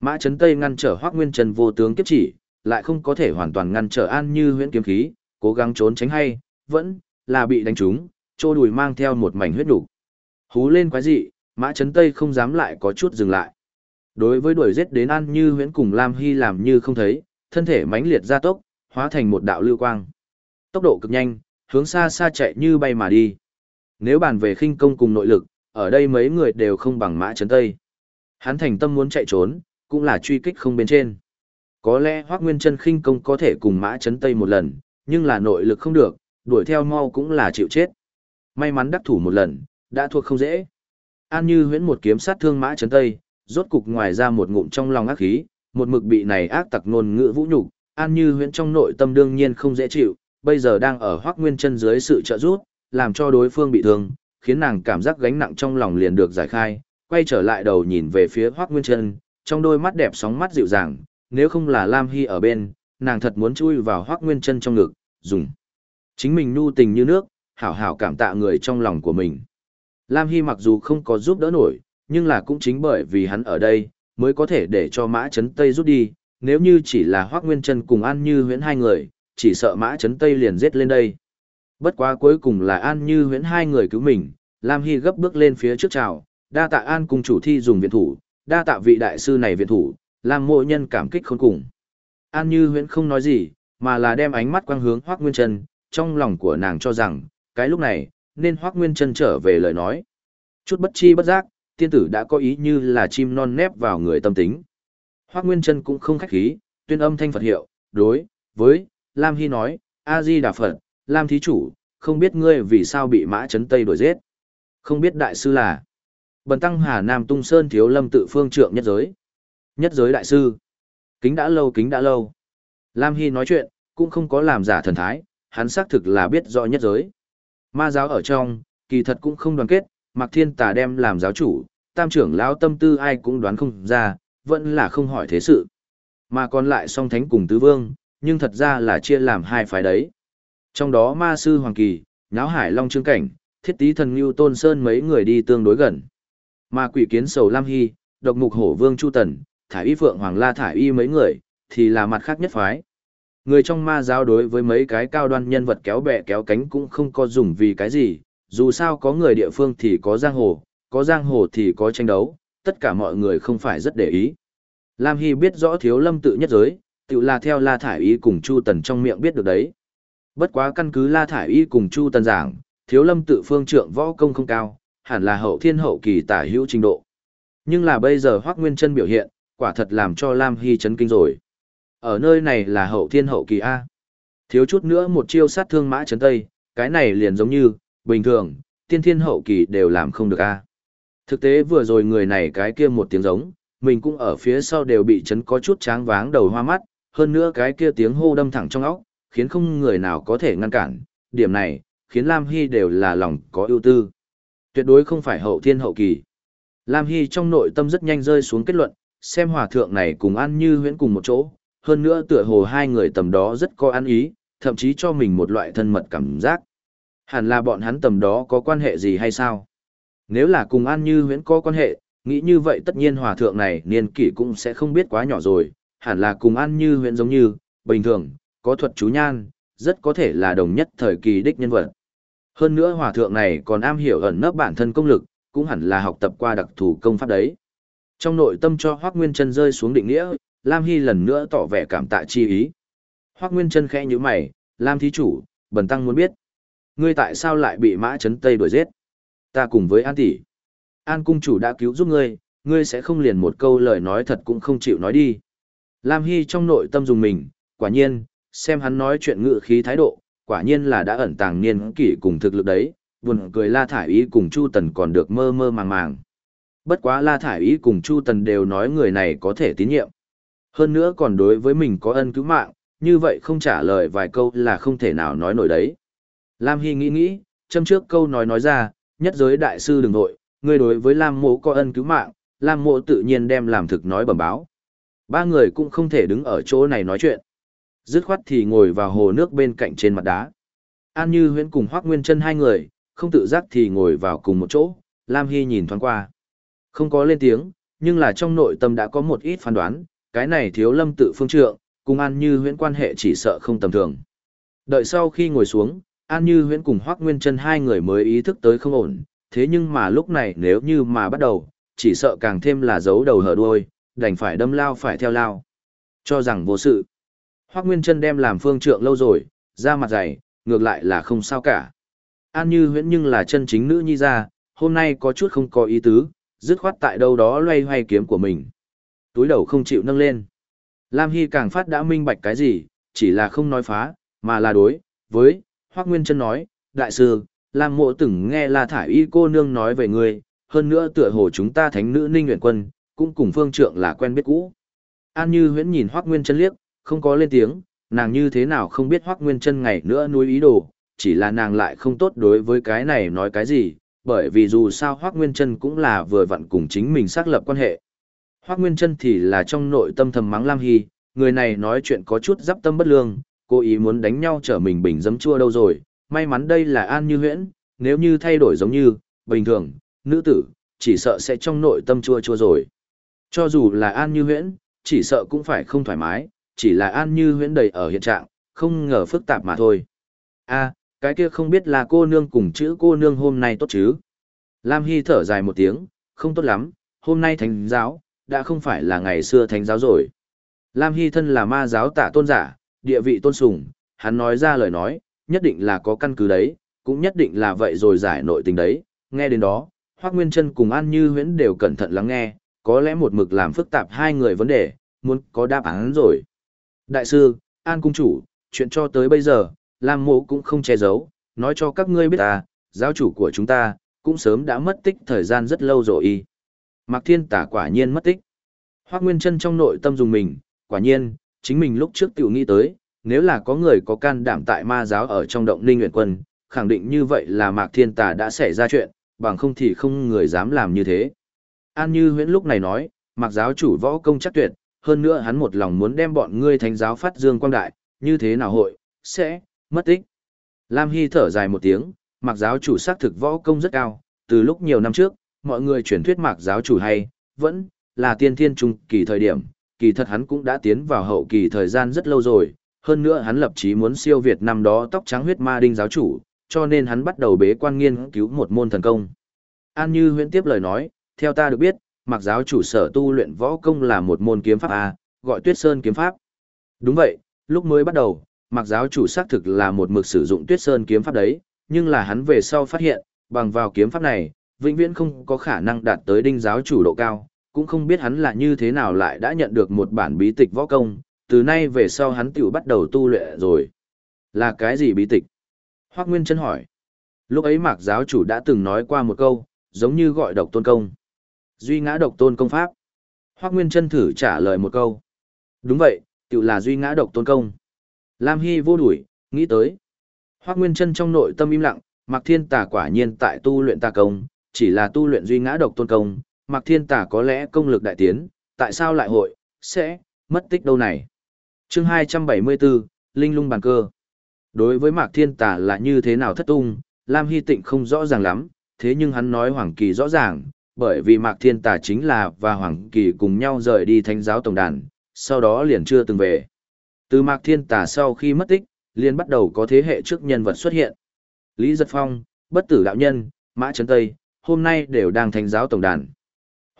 Mã Chấn Tây ngăn trở Hoắc Nguyên Chân vô tướng kiếp chỉ, lại không có thể hoàn toàn ngăn trở An Như huyễn kiếm khí, cố gắng trốn tránh hay, vẫn là bị đánh trúng, trô đùi mang theo một mảnh huyết đủ. Hú lên quái dị, Mã Trấn Tây không dám lại có chút dừng lại. Đối với đuổi giết đến An Như huyễn cùng Lam Hy làm như không thấy, thân thể mãnh liệt gia tốc, hóa thành một đạo lưu quang. Tốc độ cực nhanh, hướng xa xa chạy như bay mà đi. Nếu bàn về khinh công cùng nội lực, ở đây mấy người đều không bằng Mã Trấn Tây. Hắn thành tâm muốn chạy trốn, cũng là truy kích không bên trên. Có lẽ Hoắc Nguyên Chân khinh công có thể cùng Mã Chấn Tây một lần, nhưng là nội lực không được, đuổi theo mau cũng là chịu chết. May mắn đắc thủ một lần, đã thuộc không dễ. An Như huyễn một kiếm sát thương Mã Chấn Tây, rốt cục ngoài ra một ngụm trong lòng ác khí, một mực bị này ác tặc ngôn ngữ vũ nhục, An Như huyễn trong nội tâm đương nhiên không dễ chịu, bây giờ đang ở Hoắc Nguyên Chân dưới sự trợ giúp, làm cho đối phương bị thương, khiến nàng cảm giác gánh nặng trong lòng liền được giải khai, quay trở lại đầu nhìn về phía Hoắc Nguyên Chân, trong đôi mắt đẹp sóng mắt dịu dàng, nếu không là Lam Hy ở bên, nàng thật muốn chui vào Hoắc Nguyên Chân trong ngực, dùng chính mình nhu tình như nước, hảo hảo cảm tạ người trong lòng của mình. Lam Hy mặc dù không có giúp đỡ nổi, nhưng là cũng chính bởi vì hắn ở đây, mới có thể để cho Mã Trấn Tây rút đi, nếu như chỉ là Hoắc Nguyên Trân cùng An Như Huyễn hai người, chỉ sợ Mã Trấn Tây liền giết lên đây. Bất quá cuối cùng là An Như Huyễn hai người cứu mình, Lam Hy gấp bước lên phía trước chào, đa tạ An cùng chủ thi dùng viện thủ, đa tạ vị đại sư này viện thủ, làm mộ nhân cảm kích khôn cùng. An Như Huyễn không nói gì, mà là đem ánh mắt quang hướng Hoắc Nguyên Trân, trong lòng của nàng cho rằng, cái lúc này, nên Hoắc Nguyên Trân trở về lời nói. Chút bất chi bất giác, tiên tử đã có ý như là chim non nép vào người tâm tính. Hoắc Nguyên Trân cũng không khách khí, tuyên âm thanh Phật hiệu, đối với Lam Hy nói, A Di Đà Phật, Lam thí chủ, không biết ngươi vì sao bị Mã Chấn Tây đuổi giết. Không biết đại sư là Bần tăng Hà Nam Tung Sơn thiếu lâm tự phương trượng nhất giới. Nhất giới đại sư. Kính đã lâu kính đã lâu. Lam Hy nói chuyện, cũng không có làm giả thần thái, hắn xác thực là biết rõ nhất giới. Ma giáo ở trong, kỳ thật cũng không đoàn kết, Mạc Thiên Tà đem làm giáo chủ, tam trưởng lão tâm tư ai cũng đoán không ra, vẫn là không hỏi thế sự. Mà còn lại song thánh cùng tứ vương, nhưng thật ra là chia làm hai phái đấy. Trong đó ma sư Hoàng Kỳ, nháo hải long trương cảnh, thiết tí thần Ngưu Tôn Sơn mấy người đi tương đối gần. Mà quỷ kiến sầu Lam Hy, độc mục hổ vương Chu Tần, thải y phượng Hoàng La thải y mấy người, thì là mặt khác nhất phái. Người trong ma giáo đối với mấy cái cao đoan nhân vật kéo bè kéo cánh cũng không có dùng vì cái gì, dù sao có người địa phương thì có giang hồ, có giang hồ thì có tranh đấu, tất cả mọi người không phải rất để ý. Lam Hy biết rõ thiếu lâm tự nhất giới, tự là theo La Thải Y cùng Chu Tần trong miệng biết được đấy. Bất quá căn cứ La Thải Y cùng Chu Tần giảng, thiếu lâm tự phương trượng võ công không cao, hẳn là hậu thiên hậu kỳ tả hữu trình độ. Nhưng là bây giờ Hoác Nguyên chân biểu hiện, quả thật làm cho Lam Hy chấn kinh rồi. Ở nơi này là hậu thiên hậu kỳ A. Thiếu chút nữa một chiêu sát thương mã chấn tây, cái này liền giống như, bình thường, tiên thiên hậu kỳ đều làm không được A. Thực tế vừa rồi người này cái kia một tiếng giống, mình cũng ở phía sau đều bị chấn có chút tráng váng đầu hoa mắt, hơn nữa cái kia tiếng hô đâm thẳng trong óc, khiến không người nào có thể ngăn cản. Điểm này, khiến Lam Hy đều là lòng có ưu tư. Tuyệt đối không phải hậu thiên hậu kỳ. Lam Hy trong nội tâm rất nhanh rơi xuống kết luận, xem hòa thượng này cùng ăn như huyễn cùng một chỗ, hơn nữa tựa hồ hai người tầm đó rất có ăn ý, thậm chí cho mình một loại thân mật cảm giác. Hẳn là bọn hắn tầm đó có quan hệ gì hay sao? Nếu là cùng An Như huyễn có quan hệ, nghĩ như vậy tất nhiên hòa thượng này niên kỷ cũng sẽ không biết quá nhỏ rồi, hẳn là cùng An Như huyễn giống như, bình thường, có thuật chú nhan, rất có thể là đồng nhất thời kỳ đích nhân vật. Hơn nữa hòa thượng này còn am hiểu ẩn nấp bản thân công lực, cũng hẳn là học tập qua đặc thù công pháp đấy. Trong nội tâm cho Hoắc Nguyên Chân rơi xuống định nghĩa, Lam Hy lần nữa tỏ vẻ cảm tạ chi ý. Hoắc Nguyên Chân khẽ như mày, "Lam thí chủ, bần tăng muốn biết, ngươi tại sao lại bị Mã Chấn Tây đuổi giết? Ta cùng với An tỷ, An cung chủ đã cứu giúp ngươi, ngươi sẽ không liền một câu lời nói thật cũng không chịu nói đi." Lam Hy trong nội tâm dùng mình, quả nhiên, xem hắn nói chuyện ngự khí thái độ, quả nhiên là đã ẩn tàng niên kỷ cùng thực lực đấy, buồn cười La Thải Ý cùng Chu Tần còn được mơ mơ màng màng. Bất quá La Thải Ý cùng Chu Tần đều nói người này có thể tín nhiệm. Hơn nữa còn đối với mình có ân cứu mạng, như vậy không trả lời vài câu là không thể nào nói nổi đấy. Lam Hy nghĩ nghĩ, châm trước câu nói nói ra, nhất giới đại sư đừng nội, người đối với Lam mộ có ân cứu mạng, Lam mộ tự nhiên đem làm thực nói bẩm báo. Ba người cũng không thể đứng ở chỗ này nói chuyện. Dứt khoát thì ngồi vào hồ nước bên cạnh trên mặt đá. An Như Huyễn cùng Hoắc Nguyên Chân hai người, không tự giác thì ngồi vào cùng một chỗ, Lam Hy nhìn thoáng qua. Không có lên tiếng, nhưng là trong nội tâm đã có một ít phán đoán, cái này thiếu lâm tự phương trượng, cùng An Như huyễn quan hệ chỉ sợ không tầm thường. Đợi sau khi ngồi xuống, An Như huyễn cùng Hoác Nguyên chân hai người mới ý thức tới không ổn, thế nhưng mà lúc này nếu như mà bắt đầu, chỉ sợ càng thêm là giấu đầu hở đuôi, đành phải đâm lao phải theo lao. Cho rằng vô sự. Hoác Nguyên chân đem làm phương trượng lâu rồi, ra mặt dày, ngược lại là không sao cả. An Như huyễn nhưng là chân chính nữ nhi ra, hôm nay có chút không có ý tứ, dứt khoát tại đâu đó loay hoay kiếm của mình túi đầu không chịu nâng lên. Lam Hy càng phát đã minh bạch cái gì, chỉ là không nói phá, mà là đối, với, Hoác Nguyên Trân nói, Đại sư, Lam mộ từng nghe là Thải Y cô nương nói về người hơn nữa tựa hồ chúng ta thánh nữ ninh nguyện quân, cũng cùng phương trượng là quen biết cũ. An Như huyễn nhìn Hoác Nguyên Trân liếc, không có lên tiếng, nàng như thế nào không biết Hoác Nguyên Trân ngày nữa nuôi ý đồ, chỉ là nàng lại không tốt đối với cái này nói cái gì, bởi vì dù sao Hoác Nguyên Trân cũng là vừa vặn cùng chính mình xác lập quan hệ. Hoác Nguyên Trân thì là trong nội tâm thầm mắng Lam Hy, người này nói chuyện có chút giáp tâm bất lương, cố ý muốn đánh nhau trở mình bình dấm chua đâu rồi, may mắn đây là An Như Huyễn, nếu như thay đổi giống như, bình thường, nữ tử, chỉ sợ sẽ trong nội tâm chua chua rồi. Cho dù là An Như Huyễn, chỉ sợ cũng phải không thoải mái, chỉ là An Như Huyễn đầy ở hiện trạng, không ngờ phức tạp mà thôi. a cái kia không biết là cô nương cùng chữ cô nương hôm nay tốt chứ. Lam Hy thở dài một tiếng, không tốt lắm, hôm nay thánh giáo, đã không phải là ngày xưa thánh giáo rồi. Lam Hy thân là ma giáo tả tôn giả, địa vị tôn sùng, hắn nói ra lời nói, nhất định là có căn cứ đấy, cũng nhất định là vậy rồi giải nội tình đấy, nghe đến đó, Hoác Nguyên Trân cùng An Như Huyễn đều cẩn thận lắng nghe, có lẽ một mực làm phức tạp hai người vấn đề, muốn có đáp án rồi. Đại sư, An Cung Chủ, chuyện cho tới bây giờ, Lam Mộ cũng không che giấu, nói cho các ngươi biết ta, giáo chủ của chúng ta, cũng sớm đã mất tích thời gian rất lâu rồi. y. Mạc Thiên Tả quả nhiên mất tích. Hoắc Nguyên Trân trong nội tâm dùng mình, quả nhiên, chính mình lúc trước tiểu nghĩ tới, nếu là có người có can đảm tại ma giáo ở trong động ninh Nguyệt quân, khẳng định như vậy là Mạc Thiên Tà đã xảy ra chuyện, bằng không thì không người dám làm như thế. An Như huyễn lúc này nói, Mạc giáo chủ võ công chắc tuyệt, hơn nữa hắn một lòng muốn đem bọn ngươi thánh giáo phát dương quang đại, như thế nào hội, sẽ, mất tích. Lam Hy thở dài một tiếng, Mạc giáo chủ xác thực võ công rất cao, từ lúc nhiều năm trước, mọi người truyền thuyết Mạc giáo chủ hay, vẫn là tiên thiên trung kỳ thời điểm, kỳ thật hắn cũng đã tiến vào hậu kỳ thời gian rất lâu rồi, hơn nữa hắn lập chí muốn siêu việt năm đó tóc trắng huyết ma đinh giáo chủ, cho nên hắn bắt đầu bế quan nghiên cứu một môn thần công. An Như huyễn tiếp lời nói, theo ta được biết, mặc giáo chủ sở tu luyện võ công là một môn kiếm pháp A, gọi tuyết sơn kiếm pháp. Đúng vậy, lúc mới bắt đầu, mặc giáo chủ xác thực là một mực sử dụng tuyết sơn kiếm pháp đấy, nhưng là hắn về sau phát hiện, bằng vào kiếm pháp này, vĩnh viễn không có khả năng đạt tới đinh giáo chủ độ cao, cũng không biết hắn là như thế nào lại đã nhận được một bản bí tịch võ công, từ nay về sau hắn tiểu bắt đầu tu luyện rồi. Là cái gì bí tịch? Hoác Nguyên Trân hỏi. Lúc ấy mạc giáo chủ đã từng nói qua một câu, giống như gọi độc tôn công. Duy ngã độc tôn công pháp. Hoác Nguyên Trân thử trả lời một câu. Đúng vậy, tiểu là duy ngã độc tôn công. Lam Hy vô đuổi, nghĩ tới. Hoác Nguyên Trân trong nội tâm im lặng, Mạc Thiên Tà quả nhiên tại tu luyện tà công, chỉ là tu luyện duy ngã độc tôn công, Mạc Thiên Tà có lẽ công lực đại tiến, tại sao lại hội, sẽ, mất tích đâu này. chương 274, Linh lung bàn cơ. Đối với Mạc Thiên Tà là như thế nào thất tung, Lam Hy Tịnh không rõ ràng lắm, thế nhưng hắn nói Hoàng Kỳ rõ ràng, bởi vì Mạc Thiên Tà chính là và Hoàng Kỳ cùng nhau rời đi thánh giáo tổng đàn, sau đó liền chưa từng về. Từ Mạc Thiên Tà sau khi mất tích, liền bắt đầu có thế hệ trước nhân vật xuất hiện. Lý Giật Phong, Bất Tử Đạo Nhân, Mã Trấn Tây, hôm nay đều đang thánh giáo tổng đàn.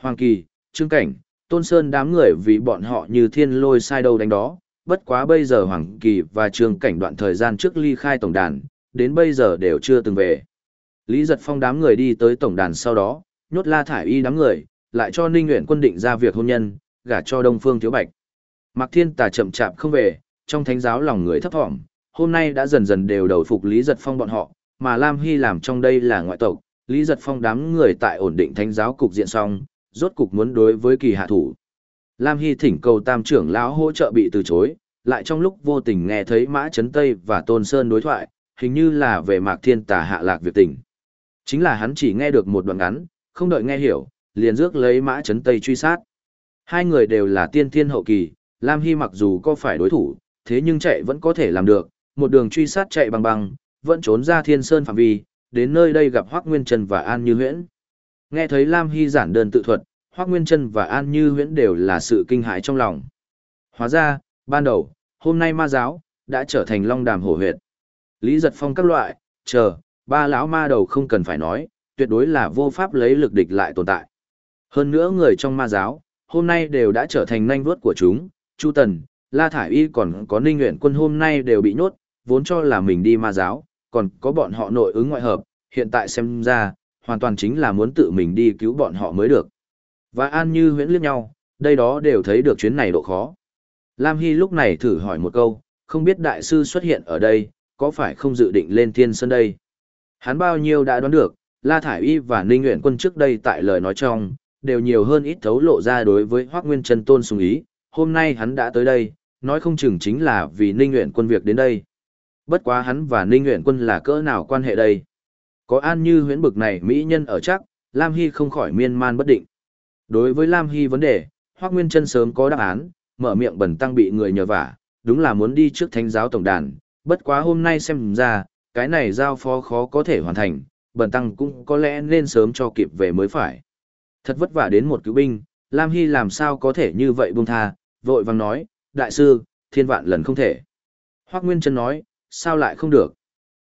Hoàng Kỳ, Trương Cảnh, Tôn Sơn đám người vì bọn họ như thiên lôi sai đâu đánh đó, bất quá bây giờ Hoàng Kỳ và Trương Cảnh đoạn thời gian trước ly khai tổng đàn, đến bây giờ đều chưa từng về. Lý Giật Phong đám người đi tới tổng đàn sau đó, nhốt La Thải Y đám người, lại cho Ninh Nguyễn quân định ra việc hôn nhân, gả cho Đông Phương Thiếu Bạch. Mạc Thiên Tà chậm chạp không về, trong thánh giáo lòng người thấp thỏm, hôm nay đã dần dần đều đầu phục Lý Giật Phong bọn họ, mà Lam Hy làm trong đây là ngoại tộc, Lý Giật Phong đám người tại ổn định thánh giáo cục diện xong, rốt cục muốn đối với kỳ hạ thủ. Lam Hy thỉnh cầu tam trưởng lão hỗ trợ bị từ chối, lại trong lúc vô tình nghe thấy Mã Trấn Tây và Tôn Sơn đối thoại, hình như là về Mạc Thiên Tà hạ lạc việc tình. Chính là hắn chỉ nghe được một đoạn ngắn, không đợi nghe hiểu, liền rước lấy Mã Trấn Tây truy sát. Hai người đều là tiên thiên hậu kỳ, Lam Hy mặc dù có phải đối thủ, thế nhưng chạy vẫn có thể làm được, một đường truy sát chạy bằng bằng, vẫn trốn ra thiên sơn phạm vi, đến nơi đây gặp Hoác Nguyên Trần và An Như Huyễn. Nghe thấy Lam Hy giản đơn tự thuật, Hoác Nguyên Trân và An Như Huyễn đều là sự kinh hãi trong lòng. Hóa ra, ban đầu, hôm nay ma giáo, đã trở thành long đàm hổ huyệt. Lý giật phong các loại, chờ, ba lão ma đầu không cần phải nói, tuyệt đối là vô pháp lấy lực địch lại tồn tại. Hơn nữa người trong ma giáo, hôm nay đều đã trở thành nanh vuốt của chúng, Chu Tần, La Thải Y còn có Ninh Nguyện quân hôm nay đều bị nhốt, vốn cho là mình đi ma giáo, còn có bọn họ nội ứng ngoại hợp, hiện tại xem ra, hoàn toàn chính là muốn tự mình đi cứu bọn họ mới được. Và An Như huyễn liếc nhau, đây đó đều thấy được chuyến này độ khó. Lam Hy lúc này thử hỏi một câu, không biết đại sư xuất hiện ở đây, có phải không dự định lên thiên sơn đây? Hắn bao nhiêu đã đoán được, La Thải Y và Ninh Nguyện Quân trước đây tại lời nói trong, đều nhiều hơn ít thấu lộ ra đối với Hoác Nguyên Trân tôn sùng ý, hôm nay hắn đã tới đây, nói không chừng chính là vì Ninh Nguyện Quân việc đến đây. Bất quá hắn và Ninh Nguyện Quân là cỡ nào quan hệ đây? Có an như huyễn bực này mỹ nhân ở chắc, Lam Hy không khỏi miên man bất định. Đối với Lam Hy vấn đề, Hoác Nguyên Trân sớm có đáp án, mở miệng bẩn tăng bị người nhờ vả, đúng là muốn đi trước thánh giáo tổng đàn, bất quá hôm nay xem ra, cái này giao phó khó có thể hoàn thành, bẩn tăng cũng có lẽ nên sớm cho kịp về mới phải. Thật vất vả đến một cứu binh, Lam Hy làm sao có thể như vậy buông tha, vội vàng nói, đại sư, thiên vạn lần không thể. Hoác Nguyên Trân nói, sao lại không được?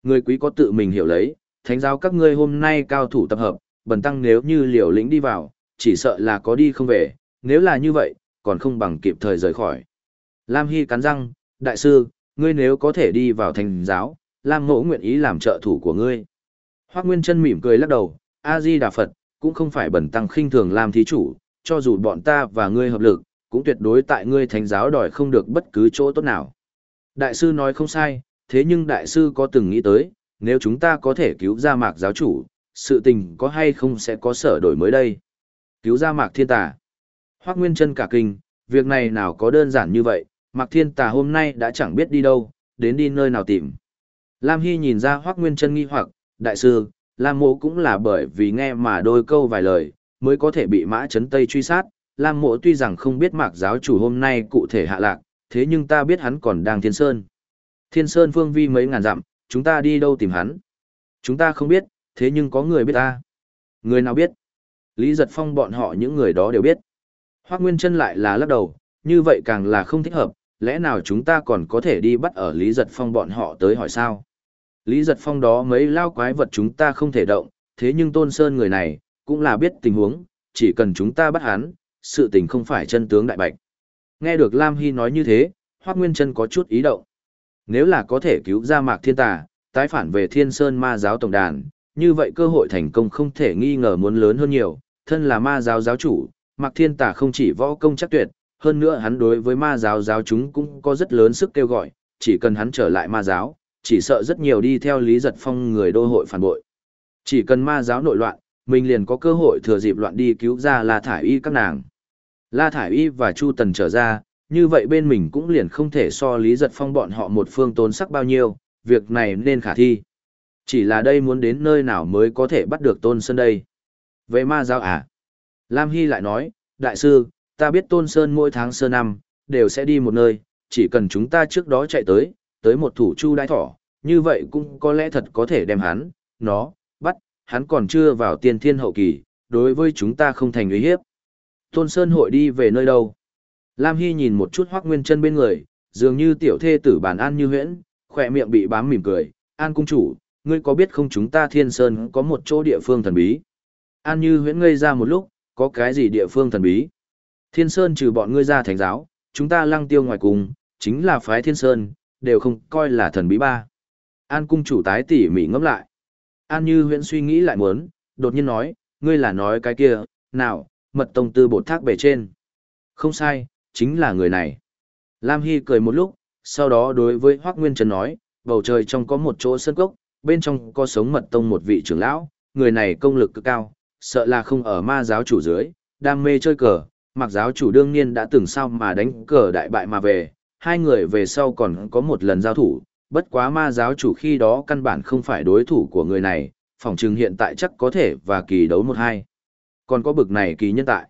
Người quý có tự mình hiểu lấy, thánh giáo các ngươi hôm nay cao thủ tập hợp, bần tăng nếu như liều lĩnh đi vào, chỉ sợ là có đi không về, nếu là như vậy, còn không bằng kịp thời rời khỏi. Lam Hy cắn răng, đại sư, ngươi nếu có thể đi vào thành giáo, Lam Mỗ nguyện ý làm trợ thủ của ngươi. Hoác Nguyên chân mỉm cười lắc đầu, A-di Đà Phật, cũng không phải bẩn tăng khinh thường làm thí chủ, cho dù bọn ta và ngươi hợp lực, cũng tuyệt đối tại ngươi thánh giáo đòi không được bất cứ chỗ tốt nào. Đại sư nói không sai, thế nhưng đại sư có từng nghĩ tới, nếu chúng ta có thể cứu ra mạc giáo chủ, sự tình có hay không sẽ có sở đổi mới đây. Cứu ra mạc thiên tà. Hoác Nguyên chân cả kinh, việc này nào có đơn giản như vậy, mạc thiên tà hôm nay đã chẳng biết đi đâu, đến đi nơi nào tìm. Lam Hy nhìn ra Hoác Nguyên chân nghi hoặc, đại sư, Lam mộ cũng là bởi vì nghe mà đôi câu vài lời, mới có thể bị mã chấn Tây truy sát. Lam mộ tuy rằng không biết mạc giáo chủ hôm nay cụ thể hạ lạc, thế nhưng ta biết hắn còn đang thiên sơn. Thiên sơn phương vi mấy ngàn dặm, chúng ta đi đâu tìm hắn? Chúng ta không biết, thế nhưng có người biết ta. Người nào biết? Lý giật phong bọn họ những người đó đều biết. Hoác Nguyên chân lại là lắc đầu, như vậy càng là không thích hợp, lẽ nào chúng ta còn có thể đi bắt ở Lý giật phong bọn họ tới hỏi sao? Lý giật phong đó mấy lao quái vật chúng ta không thể động, thế nhưng Tôn Sơn người này, cũng là biết tình huống, chỉ cần chúng ta bắt hắn, sự tình không phải chân tướng đại bạch. Nghe được Lam Hy nói như thế, Hoác Nguyên Trân có chút ý động. Nếu là có thể cứu ra Mạc Thiên Tà, tái phản về Thiên Sơn Ma giáo tổng đàn, như vậy cơ hội thành công không thể nghi ngờ muốn lớn hơn nhiều, thân là Ma giáo giáo chủ, Mạc Thiên Tà không chỉ võ công chắc tuyệt, hơn nữa hắn đối với Ma giáo giáo chúng cũng có rất lớn sức kêu gọi, chỉ cần hắn trở lại Ma giáo, chỉ sợ rất nhiều đi theo Lý Giật Phong người đô hội phản bội. Chỉ cần Ma giáo nội loạn, mình liền có cơ hội thừa dịp loạn đi cứu ra La Thải Y các nàng. La Thải Y và Chu Tần trở ra, như vậy bên mình cũng liền không thể so lý giật phong bọn họ một phương tốn sắc bao nhiêu, việc này nên khả thi. Chỉ là đây muốn đến nơi nào mới có thể bắt được Tôn Sơn đây. Về ma giáo à? Lam Hy lại nói, Đại sư, ta biết Tôn Sơn mỗi tháng sơ năm, đều sẽ đi một nơi, chỉ cần chúng ta trước đó chạy tới, tới một thủ chu đai thỏ, như vậy cũng có lẽ thật có thể đem hắn, nó, bắt, hắn còn chưa vào tiên thiên hậu kỳ, đối với chúng ta không thành uy hiếp. Tôn Sơn hội đi về nơi đâu? Lam Hy nhìn một chút Hoắc Nguyên Chân bên người, dường như tiểu thê tử bản an như huyễn, khỏe miệng bị bám mỉm cười, "An cung chủ, ngươi có biết không chúng ta Thiên Sơn có một chỗ địa phương thần bí?" An Như huyễn ngây ra một lúc, "Có cái gì địa phương thần bí?" Thiên Sơn trừ bọn ngươi ra thành giáo, chúng ta lăng tiêu ngoài cùng, chính là phái Thiên Sơn, đều không coi là thần bí ba. An cung chủ tái tỉ mỉ ngẫm lại. An Như huyễn suy nghĩ lại muốn, đột nhiên nói, "Ngươi là nói cái kia, nào, mật tông tư bột thác bề trên." Không sai, chính là người này. Lam Hy cười một lúc, sau đó đối với Hoác Nguyên Trần nói, bầu trời trong có một chỗ sân cốc, bên trong có sống mật tông một vị trưởng lão, người này công lực cực cao, sợ là không ở ma giáo chủ dưới, đam mê chơi cờ, mặc giáo chủ đương nhiên đã từng sao mà đánh cờ đại bại mà về, hai người về sau còn có một lần giao thủ, bất quá ma giáo chủ khi đó căn bản không phải đối thủ của người này, phòng trừng hiện tại chắc có thể và kỳ đấu một hai. Còn có bực này kỳ nhân tại.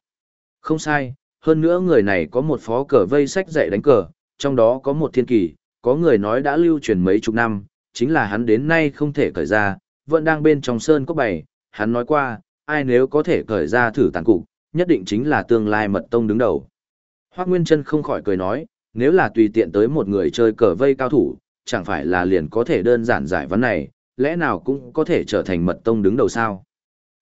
Không sai, hơn nữa người này có một phó cờ vây sách dạy đánh cờ, trong đó có một thiên kỳ, có người nói đã lưu truyền mấy chục năm, chính là hắn đến nay không thể cởi ra, vẫn đang bên trong sơn có bày, hắn nói qua, ai nếu có thể cởi ra thử tàn cục, nhất định chính là tương lai mật tông đứng đầu. Hoác Nguyên Trân không khỏi cười nói, nếu là tùy tiện tới một người chơi cờ vây cao thủ, chẳng phải là liền có thể đơn giản giải vấn này, lẽ nào cũng có thể trở thành mật tông đứng đầu sao.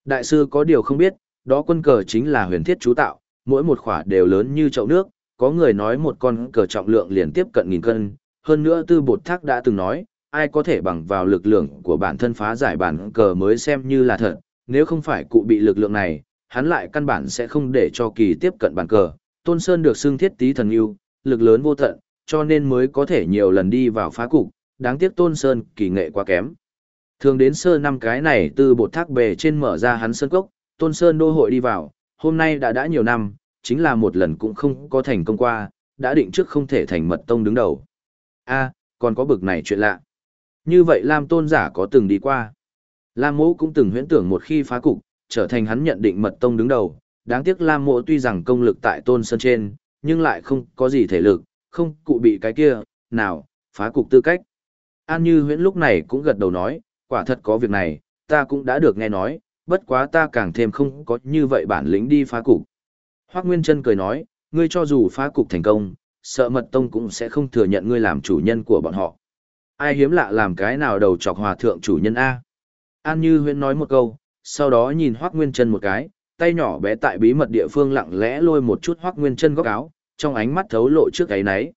Đại sư có điều không biết, đó quân cờ chính là huyền thiết chú tạo, mỗi một khỏa đều lớn như chậu nước, có người nói một con cờ trọng lượng liền tiếp cận nghìn cân, hơn nữa tư bột thác đã từng nói, ai có thể bằng vào lực lượng của bản thân phá giải bản cờ mới xem như là thật, nếu không phải cụ bị lực lượng này, hắn lại căn bản sẽ không để cho kỳ tiếp cận bản cờ. Tôn Sơn được xưng thiết tí thần yêu, lực lớn vô tận, cho nên mới có thể nhiều lần đi vào phá cục, đáng tiếc Tôn Sơn kỳ nghệ quá kém. Thường đến sơ năm cái này từ bột thác bề trên mở ra hắn sơn cốc, Tôn Sơn đô hội đi vào, hôm nay đã đã nhiều năm, chính là một lần cũng không có thành công qua, đã định trước không thể thành mật tông đứng đầu. a còn có bực này chuyện lạ. Như vậy Lam Tôn giả có từng đi qua. Lam mỗ cũng từng huyễn tưởng một khi phá cục, trở thành hắn nhận định mật tông đứng đầu. Đáng tiếc Lam mộ tuy rằng công lực tại Tôn Sơn trên, nhưng lại không có gì thể lực, không cụ bị cái kia, nào, phá cục tư cách. An Như huyễn lúc này cũng gật đầu nói, quả thật có việc này, ta cũng đã được nghe nói, bất quá ta càng thêm không có như vậy bản lĩnh đi phá cục. Hoác Nguyên Trân cười nói, ngươi cho dù phá cục thành công, sợ mật tông cũng sẽ không thừa nhận ngươi làm chủ nhân của bọn họ. Ai hiếm lạ làm cái nào đầu chọc hòa thượng chủ nhân A. An Như Huyên nói một câu, sau đó nhìn Hoác Nguyên Trân một cái, tay nhỏ bé tại bí mật địa phương lặng lẽ lôi một chút Hoác Nguyên Trân góc áo, trong ánh mắt thấu lộ trước ấy náy.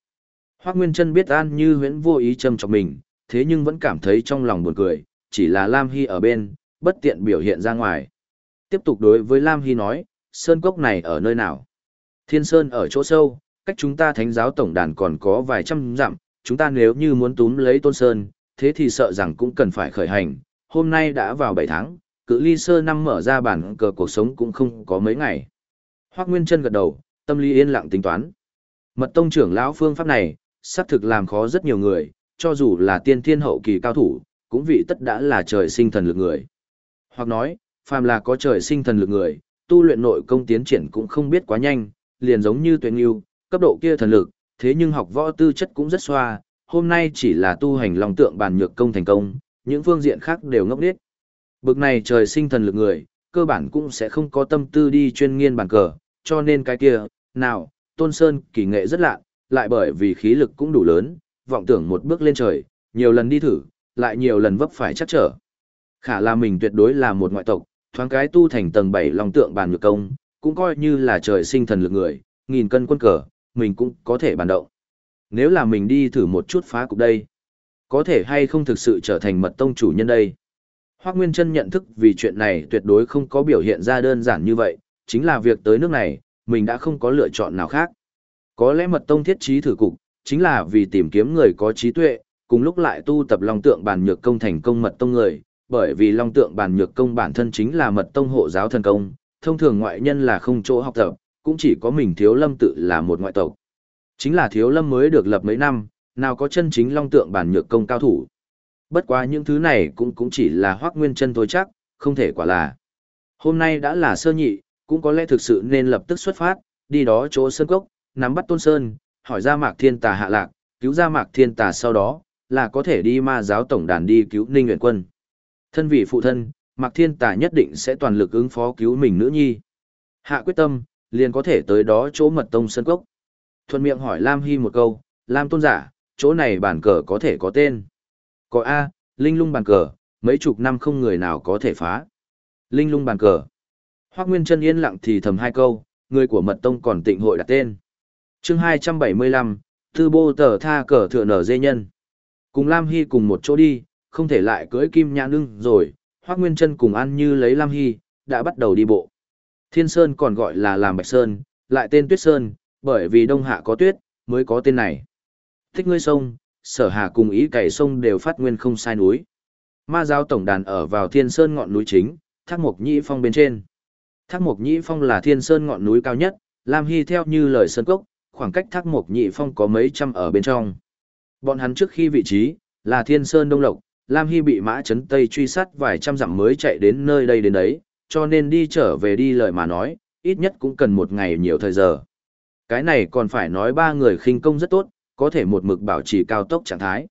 Hoác Nguyên Trân biết An Như huyễn vô ý châm chọc mình, thế nhưng vẫn cảm thấy trong lòng buồn cười, chỉ là Lam Hy ở bên, bất tiện biểu hiện ra ngoài. Tiếp tục đối với Lam Hy nói, Sơn Cốc này ở nơi nào? Thiên Sơn ở chỗ sâu, cách chúng ta thánh giáo tổng đàn còn có vài trăm dặm, chúng ta nếu như muốn túm lấy Tôn Sơn, thế thì sợ rằng cũng cần phải khởi hành. Hôm nay đã vào 7 tháng, cự ly sơ năm mở ra bản cờ cuộc sống cũng không có mấy ngày. Hoác Nguyên Trân gật đầu, tâm lý yên lặng tính toán. Mật tông trưởng lão phương pháp này, xác thực làm khó rất nhiều người, cho dù là tiên thiên hậu kỳ cao thủ, cũng vị tất đã là trời sinh thần lực người. Hoặc nói, phàm là có trời sinh thần lực người, tu luyện nội công tiến triển cũng không biết quá nhanh, liền giống như tuyển yêu, cấp độ kia thần lực, thế nhưng học võ tư chất cũng rất xoa, hôm nay chỉ là tu hành lòng tượng bàn nhược công thành công, những phương diện khác đều ngốc điếc. Bực này trời sinh thần lực người, cơ bản cũng sẽ không có tâm tư đi chuyên nghiên bàn cờ, cho nên cái kia, nào, Tôn Sơn kỳ nghệ rất lạ, lại bởi vì khí lực cũng đủ lớn, vọng tưởng một bước lên trời, nhiều lần đi thử, lại nhiều lần vấp phải chắc trở. Khả là mình tuyệt đối là một ngoại tộc, thoáng cái tu thành tầng 7 lòng tượng bàn nhược công, cũng coi như là trời sinh thần lực người, nghìn cân quân cờ, mình cũng có thể bàn động. Nếu là mình đi thử một chút phá cục đây, có thể hay không thực sự trở thành mật tông chủ nhân đây. Hoác Nguyên Trân nhận thức vì chuyện này tuyệt đối không có biểu hiện ra đơn giản như vậy, chính là việc tới nước này, mình đã không có lựa chọn nào khác. Có lẽ mật tông thiết trí thử cục, chính là vì tìm kiếm người có trí tuệ, cùng lúc lại tu tập long tượng bàn nhược công thành công mật tông người, bởi vì long tượng bàn nhược công bản thân chính là mật tông hộ giáo thần công, thông thường ngoại nhân là không chỗ học tập, cũng chỉ có mình thiếu lâm tự là một ngoại tộc. Chính là thiếu lâm mới được lập mấy năm, nào có chân chính long tượng bản nhược công cao thủ. Bất quá những thứ này cũng cũng chỉ là hoác nguyên chân thôi chắc, không thể quả là. Hôm nay đã là sơ nhị, cũng có lẽ thực sự nên lập tức xuất phát, đi đó chỗ sơn cốc, nắm bắt tôn sơn, hỏi ra mạc thiên tà hạ lạc, cứu ra mạc thiên tà sau đó, là có thể đi ma giáo tổng đàn đi cứu ninh nguyện quân. Thân vị phụ thân, mạc thiên tà nhất định sẽ toàn lực ứng phó cứu mình nữ nhi. Hạ quyết tâm, liền có thể tới đó chỗ mật tông sơn cốc. Thuận miệng hỏi Lam Hy một câu, Lam tôn giả, chỗ này bản cờ có thể có tên. Có A, Linh lung bàn cờ, mấy chục năm không người nào có thể phá. Linh lung bàn cờ. Hoác Nguyên chân yên lặng thì thầm hai câu, người của mật tông còn tịnh hội đặt tên. chương 275, Tư Bô Tờ Tha Cờ Thượng Nở Dê Nhân. Cùng Lam Hy cùng một chỗ đi, không thể lại cưới kim nhãn ưng rồi, Hoác Nguyên chân cùng ăn như lấy Lam Hy, đã bắt đầu đi bộ. Thiên Sơn còn gọi là làm Bạch Sơn, lại tên Tuyết Sơn, bởi vì Đông Hạ có tuyết, mới có tên này. Thích ngươi sông, sở hà cùng ý cày sông đều phát nguyên không sai núi. Ma giáo tổng đàn ở vào Thiên Sơn ngọn núi chính, Thác Mộc Nhĩ Phong bên trên. Thác Mộc Nhĩ Phong là Thiên Sơn ngọn núi cao nhất, Lam Hy theo như lời Sơn Cốc, khoảng cách Thác Mộc Nhĩ Phong có mấy trăm ở bên trong. Bọn hắn trước khi vị trí, là Thiên Sơn Đông Lộc, Lam Hy bị mã chấn Tây truy sát vài trăm dặm mới chạy đến nơi đây đến đấy, cho nên đi trở về đi lời mà nói, ít nhất cũng cần một ngày nhiều thời giờ. Cái này còn phải nói ba người khinh công rất tốt, có thể một mực bảo trì cao tốc trạng thái.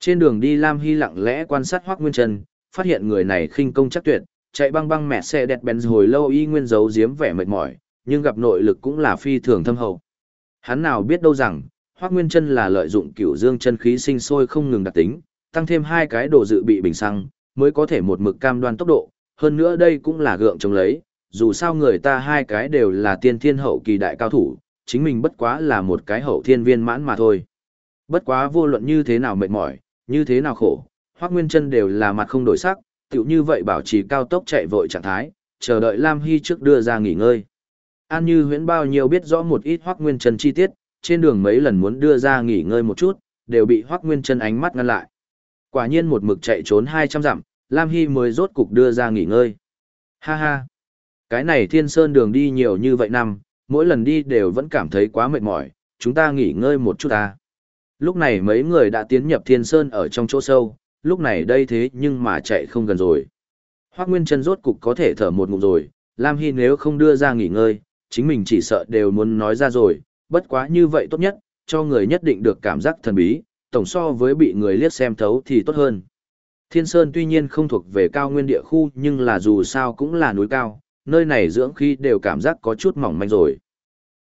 Trên đường đi Lam Hy lặng lẽ quan sát Hoắc Nguyên Trân, phát hiện người này khinh công chắc tuyệt, chạy băng băng mẹ xe đẹp bèn hồi lâu y nguyên giấu giếm vẻ mệt mỏi, nhưng gặp nội lực cũng là phi thường thâm hậu. Hắn nào biết đâu rằng, Hoắc Nguyên Trân là lợi dụng cửu dương chân khí sinh sôi không ngừng đặc tính, tăng thêm hai cái đồ dự bị bình xăng, mới có thể một mực cam đoan tốc độ, hơn nữa đây cũng là gượng chống lấy, dù sao người ta hai cái đều là tiên thiên hậu kỳ đại cao thủ, chính mình bất quá là một cái hậu thiên viên mãn mà thôi. Bất quá vô luận như thế nào mệt mỏi, như thế nào khổ, Hoắc Nguyên Chân đều là mặt không đổi sắc, tựu như vậy bảo trì cao tốc chạy vội trạng thái, chờ đợi Lam Hy trước đưa ra nghỉ ngơi. An Như huyễn bao nhiêu biết rõ một ít Hoắc Nguyên Chân chi tiết, trên đường mấy lần muốn đưa ra nghỉ ngơi một chút, đều bị Hoắc Nguyên Chân ánh mắt ngăn lại. Quả nhiên một mực chạy trốn 200 dặm, Lam Hy mới rốt cục đưa ra nghỉ ngơi. Ha ha! Cái này thiên sơn đường đi nhiều như vậy năm, mỗi lần đi đều vẫn cảm thấy quá mệt mỏi, chúng ta nghỉ ngơi một chút ta. Lúc này mấy người đã tiến nhập thiên sơn ở trong chỗ sâu, lúc này đây thế nhưng mà chạy không gần rồi. Hoác Nguyên Trân rốt cục có thể thở một ngụm rồi, Lam Hy nếu không đưa ra nghỉ ngơi, chính mình chỉ sợ đều muốn nói ra rồi, bất quá như vậy tốt nhất, cho người nhất định được cảm giác thần bí, tổng so với bị người liếc xem thấu thì tốt hơn. Thiên Sơn tuy nhiên không thuộc về cao nguyên địa khu nhưng là dù sao cũng là núi cao, nơi này dưỡng khí đều cảm giác có chút mỏng manh rồi.